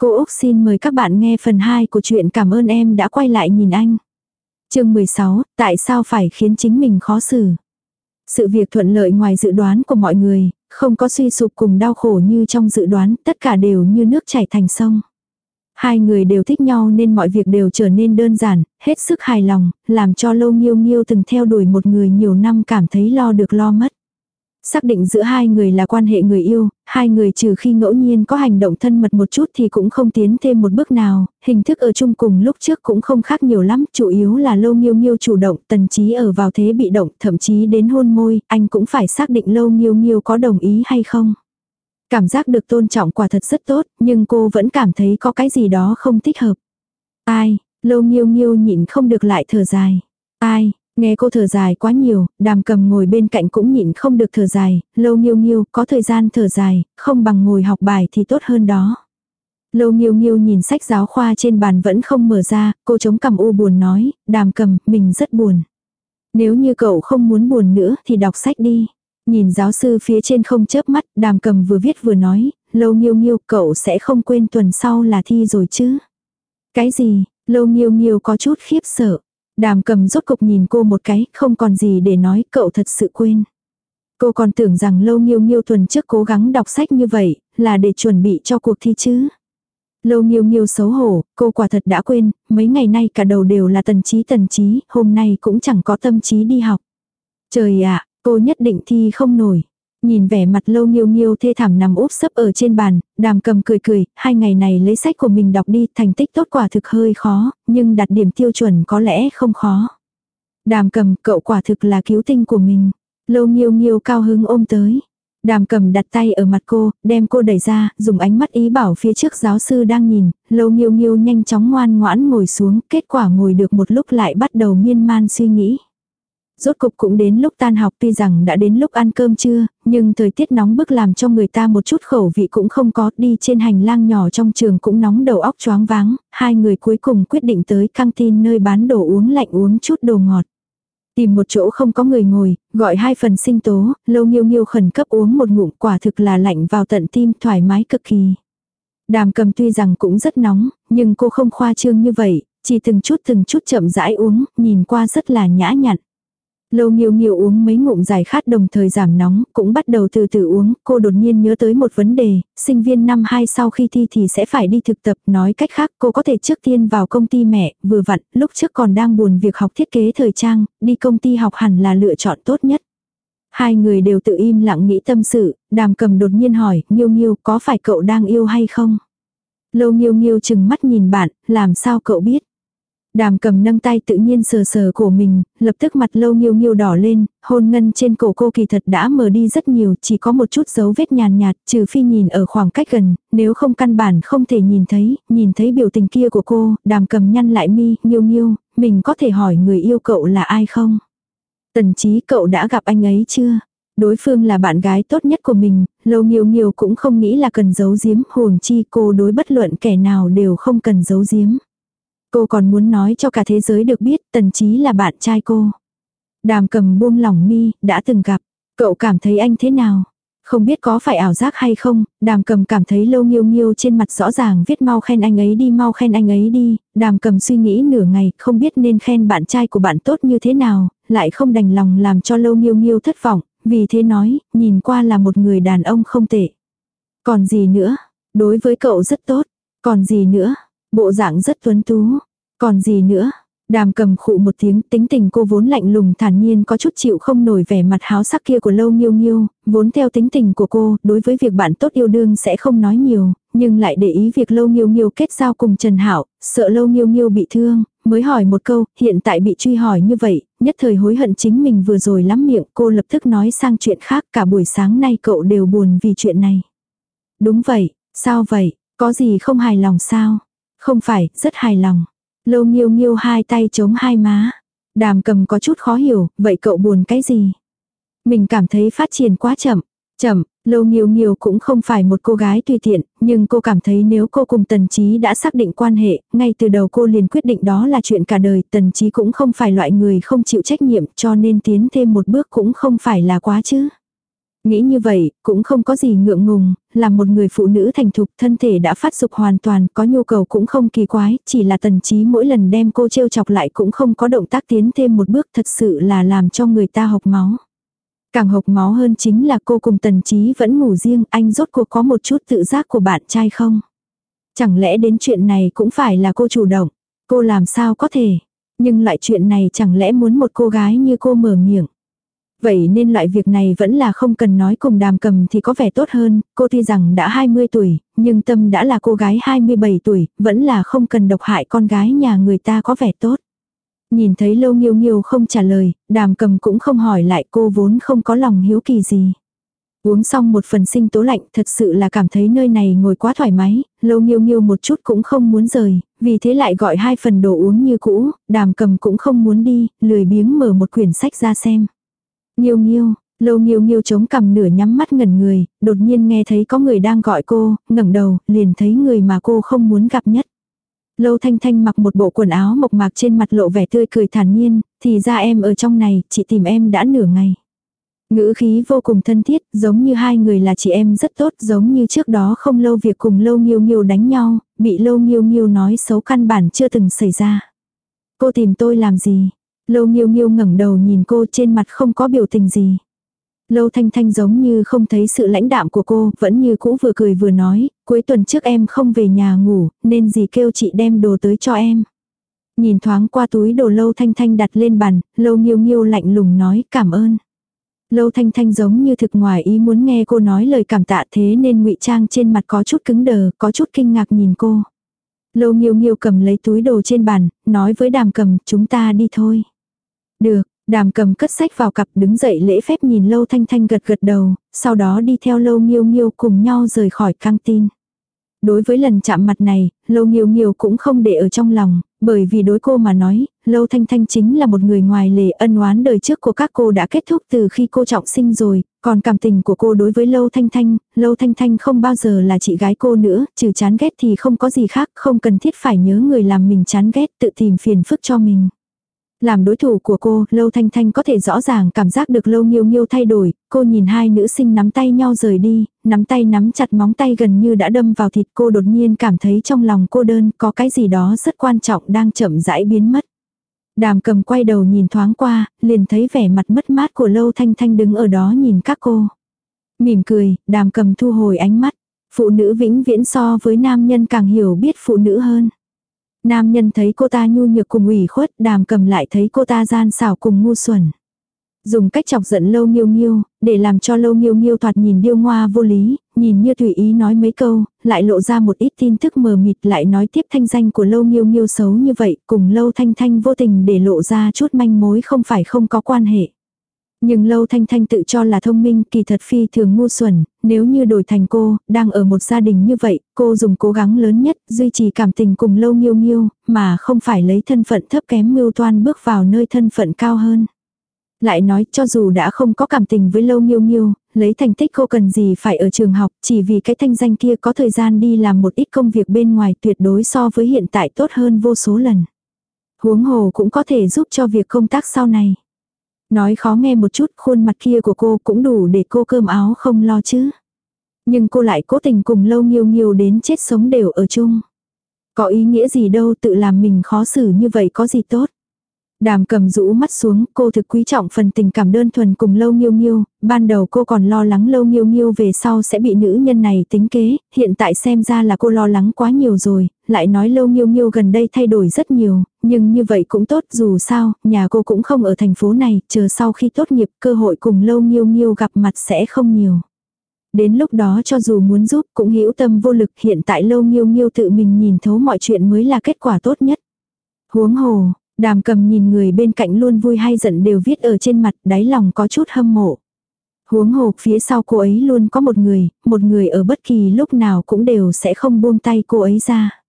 Cô Úc xin mời các bạn nghe phần 2 của chuyện cảm ơn em đã quay lại nhìn anh. chương 16, tại sao phải khiến chính mình khó xử? Sự việc thuận lợi ngoài dự đoán của mọi người, không có suy sụp cùng đau khổ như trong dự đoán, tất cả đều như nước chảy thành sông. Hai người đều thích nhau nên mọi việc đều trở nên đơn giản, hết sức hài lòng, làm cho Lâu Nghiêu Nghiêu từng theo đuổi một người nhiều năm cảm thấy lo được lo mất. Xác định giữa hai người là quan hệ người yêu, hai người trừ khi ngẫu nhiên có hành động thân mật một chút thì cũng không tiến thêm một bước nào, hình thức ở chung cùng lúc trước cũng không khác nhiều lắm, chủ yếu là lâu nghiêu nghiêu chủ động, tần trí ở vào thế bị động, thậm chí đến hôn môi, anh cũng phải xác định lâu nghiêu nghiêu có đồng ý hay không. Cảm giác được tôn trọng quả thật rất tốt, nhưng cô vẫn cảm thấy có cái gì đó không thích hợp. Ai, lâu nghiêu nghiêu nhịn không được lại thở dài. Ai, Nghe cô thở dài quá nhiều, đàm cầm ngồi bên cạnh cũng nhịn không được thở dài, lâu nghiêu nghiêu, có thời gian thở dài, không bằng ngồi học bài thì tốt hơn đó. Lâu nghiêu nghiêu nhìn sách giáo khoa trên bàn vẫn không mở ra, cô chống cằm u buồn nói, đàm cầm, mình rất buồn. Nếu như cậu không muốn buồn nữa thì đọc sách đi. Nhìn giáo sư phía trên không chớp mắt, đàm cầm vừa viết vừa nói, lâu nghiêu nghiêu cậu sẽ không quên tuần sau là thi rồi chứ. Cái gì, lâu nghiêu nghiêu có chút khiếp sợ. Đàm cầm rốt cục nhìn cô một cái, không còn gì để nói, cậu thật sự quên. Cô còn tưởng rằng lâu nghiêu nghiêu tuần trước cố gắng đọc sách như vậy, là để chuẩn bị cho cuộc thi chứ. Lâu nghiêu nghiêu xấu hổ, cô quả thật đã quên, mấy ngày nay cả đầu đều là tần trí tần trí, hôm nay cũng chẳng có tâm trí đi học. Trời ạ, cô nhất định thi không nổi. Nhìn vẻ mặt lâu nghiêu nghiêu thê thảm nằm úp sấp ở trên bàn, đàm cầm cười cười, hai ngày này lấy sách của mình đọc đi, thành tích tốt quả thực hơi khó, nhưng đặt điểm tiêu chuẩn có lẽ không khó. Đàm cầm, cậu quả thực là cứu tinh của mình. Lâu nghiêu nghiêu cao hứng ôm tới. Đàm cầm đặt tay ở mặt cô, đem cô đẩy ra, dùng ánh mắt ý bảo phía trước giáo sư đang nhìn, lâu nghiêu nghiêu nhanh chóng ngoan ngoãn ngồi xuống, kết quả ngồi được một lúc lại bắt đầu miên man suy nghĩ. Rốt cục cũng đến lúc tan học tuy rằng đã đến lúc ăn cơm trưa, nhưng thời tiết nóng bức làm cho người ta một chút khẩu vị cũng không có, đi trên hành lang nhỏ trong trường cũng nóng đầu óc choáng váng, hai người cuối cùng quyết định tới căng tin nơi bán đồ uống lạnh uống chút đồ ngọt. Tìm một chỗ không có người ngồi, gọi hai phần sinh tố, lâu nghiêu nghiêu khẩn cấp uống một ngụm quả thực là lạnh vào tận tim thoải mái cực kỳ. Đàm cầm tuy rằng cũng rất nóng, nhưng cô không khoa trương như vậy, chỉ từng chút từng chút chậm rãi uống, nhìn qua rất là nhã nhặn. Lâu nhiều nhiều uống mấy ngụm giải khát đồng thời giảm nóng, cũng bắt đầu từ từ uống, cô đột nhiên nhớ tới một vấn đề, sinh viên năm 2 sau khi thi thì sẽ phải đi thực tập, nói cách khác cô có thể trước tiên vào công ty mẹ, vừa vặn, lúc trước còn đang buồn việc học thiết kế thời trang, đi công ty học hẳn là lựa chọn tốt nhất. Hai người đều tự im lặng nghĩ tâm sự, đàm cầm đột nhiên hỏi, nghiêu nghiêu có phải cậu đang yêu hay không? Lâu nghiêu nghiêu chừng mắt nhìn bạn, làm sao cậu biết? Đàm cầm nâng tay tự nhiên sờ sờ cổ mình, lập tức mặt lâu nghiêu nghiêu đỏ lên, hôn ngân trên cổ cô kỳ thật đã mờ đi rất nhiều, chỉ có một chút dấu vết nhàn nhạt, trừ phi nhìn ở khoảng cách gần, nếu không căn bản không thể nhìn thấy, nhìn thấy biểu tình kia của cô, đàm cầm nhăn lại mi, nghiêu nghiêu, mình có thể hỏi người yêu cậu là ai không? Tần trí cậu đã gặp anh ấy chưa? Đối phương là bạn gái tốt nhất của mình, lâu nghiêu nghiêu cũng không nghĩ là cần giấu giếm, huồng chi cô đối bất luận kẻ nào đều không cần giấu giếm. Cô còn muốn nói cho cả thế giới được biết tần trí là bạn trai cô. Đàm cầm buông lỏng mi, đã từng gặp. Cậu cảm thấy anh thế nào? Không biết có phải ảo giác hay không, đàm cầm cảm thấy lâu nghiêu nghiêu trên mặt rõ ràng viết mau khen anh ấy đi mau khen anh ấy đi, đàm cầm suy nghĩ nửa ngày không biết nên khen bạn trai của bạn tốt như thế nào, lại không đành lòng làm cho lâu nghiêu nghiêu thất vọng, vì thế nói, nhìn qua là một người đàn ông không tệ. Còn gì nữa, đối với cậu rất tốt, còn gì nữa, Bộ dạng rất tuấn tú. Còn gì nữa? Đàm cầm khụ một tiếng tính tình cô vốn lạnh lùng thản nhiên có chút chịu không nổi vẻ mặt háo sắc kia của lâu nghiêu nghiêu, vốn theo tính tình của cô, đối với việc bạn tốt yêu đương sẽ không nói nhiều, nhưng lại để ý việc lâu nghiêu nghiêu kết giao cùng Trần Hảo, sợ lâu nghiêu nghiêu bị thương, mới hỏi một câu, hiện tại bị truy hỏi như vậy, nhất thời hối hận chính mình vừa rồi lắm miệng, cô lập tức nói sang chuyện khác, cả buổi sáng nay cậu đều buồn vì chuyện này. Đúng vậy, sao vậy, có gì không hài lòng sao? Không phải, rất hài lòng. Lâu nghiêu nghiêu hai tay chống hai má. Đàm cầm có chút khó hiểu, vậy cậu buồn cái gì? Mình cảm thấy phát triển quá chậm. Chậm, lâu nghiêu nghiêu cũng không phải một cô gái tùy tiện, nhưng cô cảm thấy nếu cô cùng Tần Trí đã xác định quan hệ, ngay từ đầu cô liền quyết định đó là chuyện cả đời, Tần Trí cũng không phải loại người không chịu trách nhiệm cho nên tiến thêm một bước cũng không phải là quá chứ. Nghĩ như vậy, cũng không có gì ngượng ngùng, là một người phụ nữ thành thục thân thể đã phát dục hoàn toàn, có nhu cầu cũng không kỳ quái, chỉ là tần trí mỗi lần đem cô trêu chọc lại cũng không có động tác tiến thêm một bước thật sự là làm cho người ta hộc máu. Càng hộc máu hơn chính là cô cùng tần trí vẫn ngủ riêng, anh rốt cuộc có một chút tự giác của bạn trai không? Chẳng lẽ đến chuyện này cũng phải là cô chủ động? Cô làm sao có thể? Nhưng loại chuyện này chẳng lẽ muốn một cô gái như cô mở miệng? Vậy nên loại việc này vẫn là không cần nói cùng đàm cầm thì có vẻ tốt hơn, cô tuy rằng đã 20 tuổi, nhưng tâm đã là cô gái 27 tuổi, vẫn là không cần độc hại con gái nhà người ta có vẻ tốt. Nhìn thấy lâu nghiêu nghiêu không trả lời, đàm cầm cũng không hỏi lại cô vốn không có lòng hiếu kỳ gì. Uống xong một phần sinh tố lạnh thật sự là cảm thấy nơi này ngồi quá thoải mái, lâu nghiêu nghiêu một chút cũng không muốn rời, vì thế lại gọi hai phần đồ uống như cũ, đàm cầm cũng không muốn đi, lười biếng mở một quyển sách ra xem. Nghiêu nghiêu, lâu nghiêu nghiêu chống cằm nửa nhắm mắt ngẩn người, đột nhiên nghe thấy có người đang gọi cô, ngẩng đầu, liền thấy người mà cô không muốn gặp nhất. Lâu Thanh Thanh mặc một bộ quần áo mộc mạc trên mặt lộ vẻ tươi cười thản nhiên, thì ra em ở trong này, chị tìm em đã nửa ngày. Ngữ khí vô cùng thân thiết, giống như hai người là chị em rất tốt, giống như trước đó không lâu việc cùng Lâu Nghiêu Nghiêu đánh nhau, bị Lâu Nghiêu Nghiêu nói xấu căn bản chưa từng xảy ra. Cô tìm tôi làm gì? Lâu Nghiêu Nghiêu ngẩng đầu nhìn cô trên mặt không có biểu tình gì. Lâu Thanh Thanh giống như không thấy sự lãnh đạm của cô, vẫn như cũ vừa cười vừa nói, cuối tuần trước em không về nhà ngủ, nên gì kêu chị đem đồ tới cho em. Nhìn thoáng qua túi đồ Lâu Thanh Thanh đặt lên bàn, Lâu Nghiêu Nghiêu lạnh lùng nói cảm ơn. Lâu Thanh Thanh giống như thực ngoài ý muốn nghe cô nói lời cảm tạ thế nên ngụy trang trên mặt có chút cứng đờ, có chút kinh ngạc nhìn cô. Lâu Nghiêu Nghiêu cầm lấy túi đồ trên bàn, nói với đàm cầm chúng ta đi thôi. Được, Đàm cầm cất sách vào cặp đứng dậy lễ phép nhìn Lâu Thanh Thanh gật gật đầu, sau đó đi theo Lâu Nghiêu Nghiêu cùng nhau rời khỏi căng tin. Đối với lần chạm mặt này, Lâu Nghiêu Nghiêu cũng không để ở trong lòng, bởi vì đối cô mà nói, Lâu Thanh Thanh chính là một người ngoài lề ân oán đời trước của các cô đã kết thúc từ khi cô trọng sinh rồi, còn cảm tình của cô đối với Lâu Thanh Thanh, Lâu Thanh Thanh không bao giờ là chị gái cô nữa, trừ chán ghét thì không có gì khác, không cần thiết phải nhớ người làm mình chán ghét tự tìm phiền phức cho mình. Làm đối thủ của cô, Lâu Thanh Thanh có thể rõ ràng cảm giác được Lâu Nghiêu Nghiêu thay đổi, cô nhìn hai nữ sinh nắm tay nhau rời đi, nắm tay nắm chặt móng tay gần như đã đâm vào thịt cô đột nhiên cảm thấy trong lòng cô đơn có cái gì đó rất quan trọng đang chậm rãi biến mất. Đàm cầm quay đầu nhìn thoáng qua, liền thấy vẻ mặt mất mát của Lâu Thanh Thanh đứng ở đó nhìn các cô. Mỉm cười, đàm cầm thu hồi ánh mắt. Phụ nữ vĩnh viễn so với nam nhân càng hiểu biết phụ nữ hơn. Nam nhân thấy cô ta nhu nhược cùng ủy khuất, đàm cầm lại thấy cô ta gian xảo cùng ngu xuẩn. Dùng cách chọc giận lâu nghiêu nghiêu, để làm cho lâu nghiêu nghiêu thoạt nhìn điêu ngoa vô lý, nhìn như tùy ý nói mấy câu, lại lộ ra một ít tin tức mờ mịt lại nói tiếp thanh danh của lâu nghiêu nghiêu xấu như vậy, cùng lâu thanh thanh vô tình để lộ ra chút manh mối không phải không có quan hệ. Nhưng lâu thanh thanh tự cho là thông minh kỳ thật phi thường ngu xuẩn, nếu như đổi thành cô, đang ở một gia đình như vậy, cô dùng cố gắng lớn nhất, duy trì cảm tình cùng lâu nghiêu nghiêu, mà không phải lấy thân phận thấp kém mưu toan bước vào nơi thân phận cao hơn. Lại nói cho dù đã không có cảm tình với lâu nghiêu nghiêu, lấy thành tích cô cần gì phải ở trường học, chỉ vì cái thanh danh kia có thời gian đi làm một ít công việc bên ngoài tuyệt đối so với hiện tại tốt hơn vô số lần. Huống hồ cũng có thể giúp cho việc công tác sau này. Nói khó nghe một chút, khuôn mặt kia của cô cũng đủ để cô cơm áo không lo chứ. Nhưng cô lại cố tình cùng lâu nghiêu nghiêu đến chết sống đều ở chung. Có ý nghĩa gì đâu, tự làm mình khó xử như vậy có gì tốt. Đàm cầm rũ mắt xuống, cô thực quý trọng phần tình cảm đơn thuần cùng lâu nghiêu nghiêu, ban đầu cô còn lo lắng lâu nghiêu nghiêu về sau sẽ bị nữ nhân này tính kế, hiện tại xem ra là cô lo lắng quá nhiều rồi, lại nói lâu nghiêu nghiêu gần đây thay đổi rất nhiều, nhưng như vậy cũng tốt dù sao, nhà cô cũng không ở thành phố này, chờ sau khi tốt nghiệp cơ hội cùng lâu nghiêu nghiêu gặp mặt sẽ không nhiều. Đến lúc đó cho dù muốn giúp cũng hữu tâm vô lực. Hiện tại lâu nghiêu nghiêu tự mình nhìn thấu mọi chuyện mới là kết quả tốt nhất. Huống hồ, Đàm cầm nhìn người bên cạnh luôn vui hay giận đều viết ở trên mặt, đáy lòng có chút hâm mộ. Huống hồ phía sau cô ấy luôn có một người, một người ở bất kỳ lúc nào cũng đều sẽ không buông tay cô ấy ra.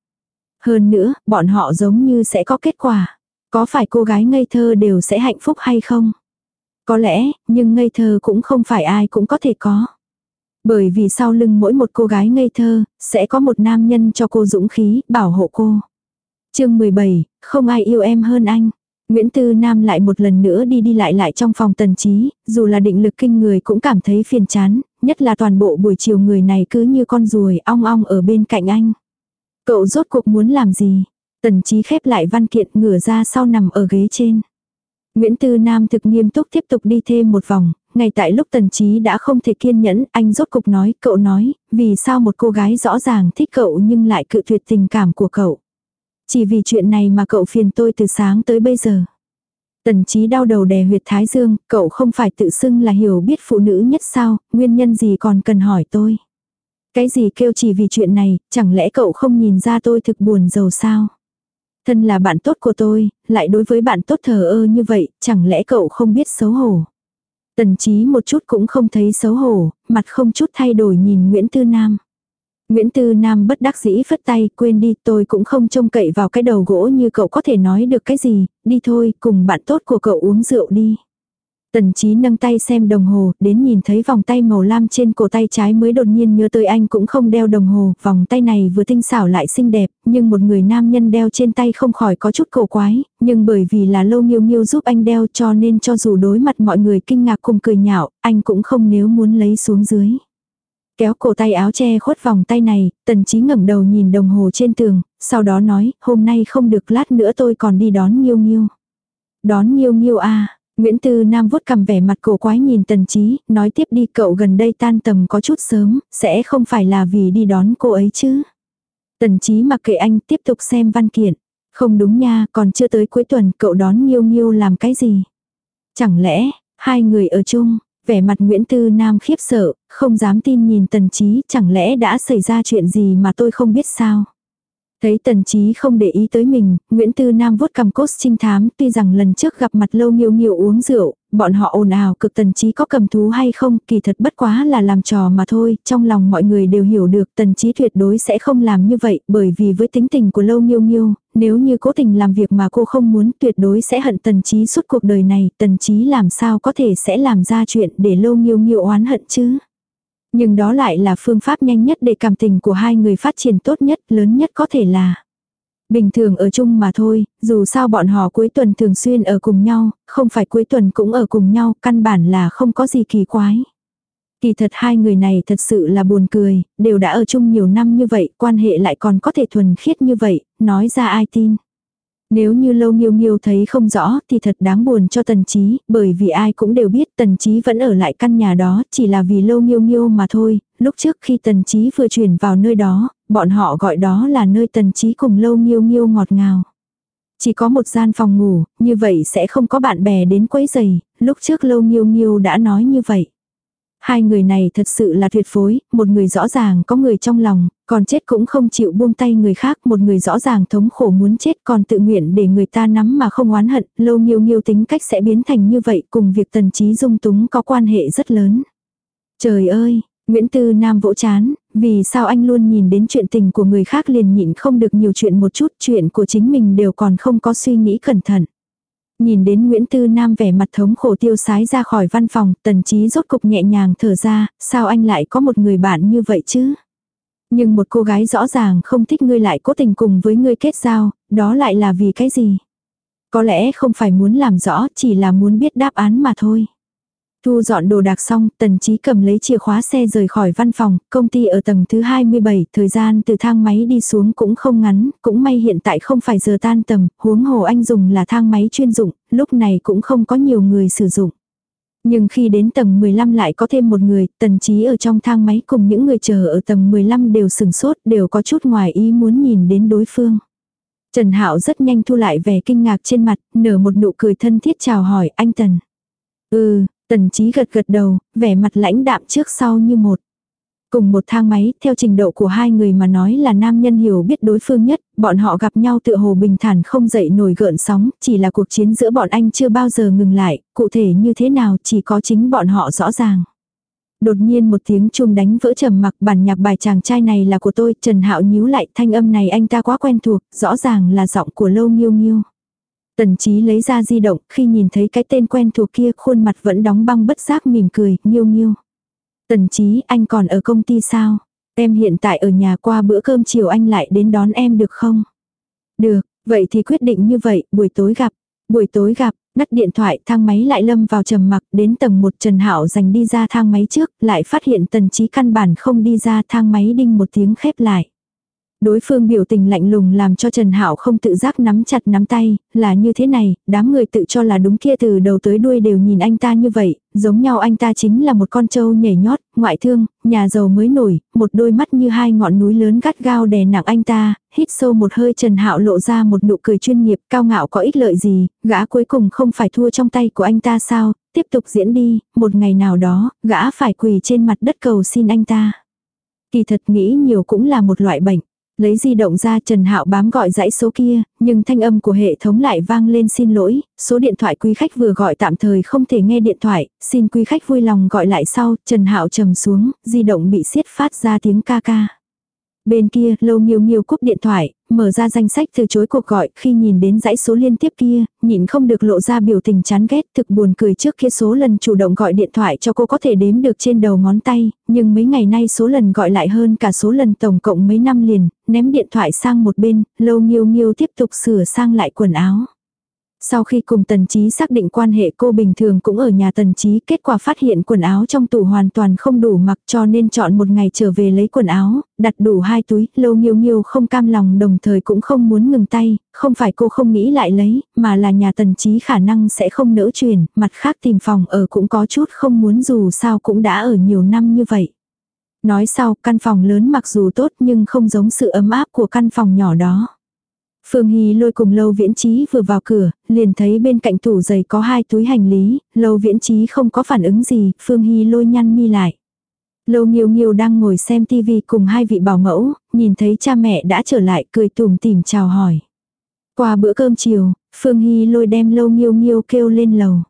Hơn nữa, bọn họ giống như sẽ có kết quả. Có phải cô gái ngây thơ đều sẽ hạnh phúc hay không? Có lẽ, nhưng ngây thơ cũng không phải ai cũng có thể có. Bởi vì sau lưng mỗi một cô gái ngây thơ, sẽ có một nam nhân cho cô dũng khí, bảo hộ cô chương 17, không ai yêu em hơn anh. Nguyễn Tư Nam lại một lần nữa đi đi lại lại trong phòng tần trí, dù là định lực kinh người cũng cảm thấy phiền chán, nhất là toàn bộ buổi chiều người này cứ như con ruồi ong ong ở bên cạnh anh. Cậu rốt cuộc muốn làm gì? Tần trí khép lại văn kiện ngửa ra sau nằm ở ghế trên. Nguyễn Tư Nam thực nghiêm túc tiếp tục đi thêm một vòng, ngay tại lúc tần trí đã không thể kiên nhẫn, anh rốt cục nói, cậu nói, vì sao một cô gái rõ ràng thích cậu nhưng lại cự tuyệt tình cảm của cậu. Chỉ vì chuyện này mà cậu phiền tôi từ sáng tới bây giờ. Tần trí đau đầu đè huyệt thái dương, cậu không phải tự xưng là hiểu biết phụ nữ nhất sao, nguyên nhân gì còn cần hỏi tôi. Cái gì kêu chỉ vì chuyện này, chẳng lẽ cậu không nhìn ra tôi thực buồn giàu sao? Thân là bạn tốt của tôi, lại đối với bạn tốt thờ ơ như vậy, chẳng lẽ cậu không biết xấu hổ? Tần trí một chút cũng không thấy xấu hổ, mặt không chút thay đổi nhìn Nguyễn Tư Nam. Nguyễn Tư Nam bất đắc dĩ phất tay, quên đi, tôi cũng không trông cậy vào cái đầu gỗ như cậu có thể nói được cái gì, đi thôi, cùng bạn tốt của cậu uống rượu đi. Tần Chí nâng tay xem đồng hồ, đến nhìn thấy vòng tay màu lam trên cổ tay trái mới đột nhiên nhớ tới anh cũng không đeo đồng hồ, vòng tay này vừa tinh xảo lại xinh đẹp, nhưng một người nam nhân đeo trên tay không khỏi có chút cổ quái, nhưng bởi vì là lâu nghiêu nghiêu giúp anh đeo cho nên cho dù đối mặt mọi người kinh ngạc cùng cười nhạo, anh cũng không nếu muốn lấy xuống dưới. Kéo cổ tay áo che khuất vòng tay này, tần trí ngẩng đầu nhìn đồng hồ trên tường, sau đó nói, hôm nay không được lát nữa tôi còn đi đón nhiêu nhiêu. Đón nhiêu nhiêu à Nguyễn Tư Nam vuốt cầm vẻ mặt cổ quái nhìn Tần trí nói tiếp đi cậu gần đây tan tầm có chút sớm, sẽ không phải là vì đi đón cô ấy chứ. Tần trí mặc kệ anh tiếp tục xem văn kiện. Không đúng nha, còn chưa tới cuối tuần cậu đón nhiêu nhiêu làm cái gì? Chẳng lẽ, hai người ở chung, vẻ mặt Nguyễn Tư Nam khiếp sợ, không dám tin nhìn Tần Chí, chẳng lẽ đã xảy ra chuyện gì mà tôi không biết sao? Thấy tần trí không để ý tới mình, Nguyễn Tư Nam vuốt cầm cốt trinh thám, tuy rằng lần trước gặp mặt lâu nghiêu nghiêu uống rượu, bọn họ ồn ào cực tần trí có cầm thú hay không, kỳ thật bất quá là làm trò mà thôi, trong lòng mọi người đều hiểu được tần trí tuyệt đối sẽ không làm như vậy, bởi vì với tính tình của lâu nghiêu nghiêu, nếu như cố tình làm việc mà cô không muốn tuyệt đối sẽ hận tần trí suốt cuộc đời này, tần trí làm sao có thể sẽ làm ra chuyện để lâu nghiêu nghiêu oán hận chứ. Nhưng đó lại là phương pháp nhanh nhất để cảm tình của hai người phát triển tốt nhất, lớn nhất có thể là. Bình thường ở chung mà thôi, dù sao bọn họ cuối tuần thường xuyên ở cùng nhau, không phải cuối tuần cũng ở cùng nhau, căn bản là không có gì kỳ quái. Kỳ thật hai người này thật sự là buồn cười, đều đã ở chung nhiều năm như vậy, quan hệ lại còn có thể thuần khiết như vậy, nói ra ai tin. Nếu như lâu nghiêu nghiêu thấy không rõ thì thật đáng buồn cho tần trí, bởi vì ai cũng đều biết tần trí vẫn ở lại căn nhà đó, chỉ là vì lâu nghiêu nghiêu mà thôi, lúc trước khi tần trí vừa chuyển vào nơi đó, bọn họ gọi đó là nơi tần trí cùng lâu nghiêu nghiêu ngọt ngào. Chỉ có một gian phòng ngủ, như vậy sẽ không có bạn bè đến quấy giày, lúc trước lâu nghiêu nghiêu đã nói như vậy. Hai người này thật sự là tuyệt phối, một người rõ ràng có người trong lòng, còn chết cũng không chịu buông tay người khác, một người rõ ràng thống khổ muốn chết còn tự nguyện để người ta nắm mà không oán hận, lâu nhiều nhiều tính cách sẽ biến thành như vậy cùng việc tần trí dung túng có quan hệ rất lớn. Trời ơi, Nguyễn Tư Nam vỗ chán, vì sao anh luôn nhìn đến chuyện tình của người khác liền nhịn không được nhiều chuyện một chút, chuyện của chính mình đều còn không có suy nghĩ cẩn thận. Nhìn đến Nguyễn Tư Nam vẻ mặt thống khổ tiêu sái ra khỏi văn phòng, tần trí rốt cục nhẹ nhàng thở ra, sao anh lại có một người bạn như vậy chứ? Nhưng một cô gái rõ ràng không thích ngươi lại cố tình cùng với ngươi kết giao, đó lại là vì cái gì? Có lẽ không phải muốn làm rõ, chỉ là muốn biết đáp án mà thôi. Thu dọn đồ đạc xong, tần trí cầm lấy chìa khóa xe rời khỏi văn phòng, công ty ở tầng thứ 27, thời gian từ thang máy đi xuống cũng không ngắn, cũng may hiện tại không phải giờ tan tầm, huống hồ anh dùng là thang máy chuyên dụng, lúc này cũng không có nhiều người sử dụng. Nhưng khi đến tầng 15 lại có thêm một người, tần trí ở trong thang máy cùng những người chờ ở tầng 15 đều sừng sốt, đều có chút ngoài ý muốn nhìn đến đối phương. Trần Hạo rất nhanh thu lại vẻ kinh ngạc trên mặt, nở một nụ cười thân thiết chào hỏi anh Tần. Ừ, Tần trí gật gật đầu, vẻ mặt lãnh đạm trước sau như một. Cùng một thang máy, theo trình độ của hai người mà nói là nam nhân hiểu biết đối phương nhất, bọn họ gặp nhau tựa hồ bình thản không dậy nổi gợn sóng, chỉ là cuộc chiến giữa bọn anh chưa bao giờ ngừng lại, cụ thể như thế nào chỉ có chính bọn họ rõ ràng. Đột nhiên một tiếng chuông đánh vỡ trầm mặc bản nhạc bài chàng trai này là của tôi, Trần Hạo nhíu lại thanh âm này anh ta quá quen thuộc, rõ ràng là giọng của Lâu Nghiêu Nghiêu. Tần trí lấy ra di động, khi nhìn thấy cái tên quen thuộc kia khuôn mặt vẫn đóng băng bất giác mỉm cười, nghiêu nghiêu. Tần trí anh còn ở công ty sao? Em hiện tại ở nhà qua bữa cơm chiều anh lại đến đón em được không? Được, vậy thì quyết định như vậy, buổi tối gặp. Buổi tối gặp, ngắt điện thoại thang máy lại lâm vào trầm mặc đến tầng 1 Trần Hạo dành đi ra thang máy trước, lại phát hiện tần trí căn bản không đi ra thang máy đinh một tiếng khép lại. Đối phương biểu tình lạnh lùng làm cho Trần hảo không tự giác nắm chặt nắm tay, là như thế này, đám người tự cho là đúng kia từ đầu tới đuôi đều nhìn anh ta như vậy, giống nhau anh ta chính là một con trâu nhảy nhót, ngoại thương, nhà giàu mới nổi, một đôi mắt như hai ngọn núi lớn gắt gao đè nặng anh ta, hít sâu một hơi Trần Hạo lộ ra một nụ cười chuyên nghiệp, cao ngạo có ích lợi gì, gã cuối cùng không phải thua trong tay của anh ta sao, tiếp tục diễn đi, một ngày nào đó, gã phải quỳ trên mặt đất cầu xin anh ta. Kỳ thật nghĩ nhiều cũng là một loại bệnh. Lấy di động ra Trần Hạo bám gọi dãy số kia, nhưng thanh âm của hệ thống lại vang lên xin lỗi, số điện thoại quý khách vừa gọi tạm thời không thể nghe điện thoại, xin quý khách vui lòng gọi lại sau, Trần Hạo trầm xuống, di động bị siết phát ra tiếng ca ca. Bên kia, lâu nhiều nhiều cúp điện thoại, mở ra danh sách từ chối cuộc gọi, khi nhìn đến dãy số liên tiếp kia, nhịn không được lộ ra biểu tình chán ghét, thực buồn cười trước kia số lần chủ động gọi điện thoại cho cô có thể đếm được trên đầu ngón tay, nhưng mấy ngày nay số lần gọi lại hơn cả số lần tổng cộng mấy năm liền, ném điện thoại sang một bên, lâu nhiều nhiều tiếp tục sửa sang lại quần áo. Sau khi cùng Tần Chí xác định quan hệ cô bình thường cũng ở nhà Tần Chí, kết quả phát hiện quần áo trong tủ hoàn toàn không đủ mặc cho nên chọn một ngày trở về lấy quần áo, đặt đủ hai túi, lâu nghiêu nghiêu không cam lòng đồng thời cũng không muốn ngừng tay, không phải cô không nghĩ lại lấy, mà là nhà Tần Chí khả năng sẽ không nỡ chuyển, mặt khác tìm phòng ở cũng có chút không muốn dù sao cũng đã ở nhiều năm như vậy. Nói sau, căn phòng lớn mặc dù tốt nhưng không giống sự ấm áp của căn phòng nhỏ đó. Phương Hy lôi cùng Lâu Viễn Trí vừa vào cửa, liền thấy bên cạnh tủ giày có hai túi hành lý, Lâu Viễn Trí không có phản ứng gì, Phương Hy lôi nhăn mi lại. Lâu Nghiêu Nghiêu đang ngồi xem tivi cùng hai vị bảo mẫu, nhìn thấy cha mẹ đã trở lại cười tủm tỉm chào hỏi. Qua bữa cơm chiều, Phương Hy lôi đem Lâu Nghiêu Nghiêu kêu lên lầu.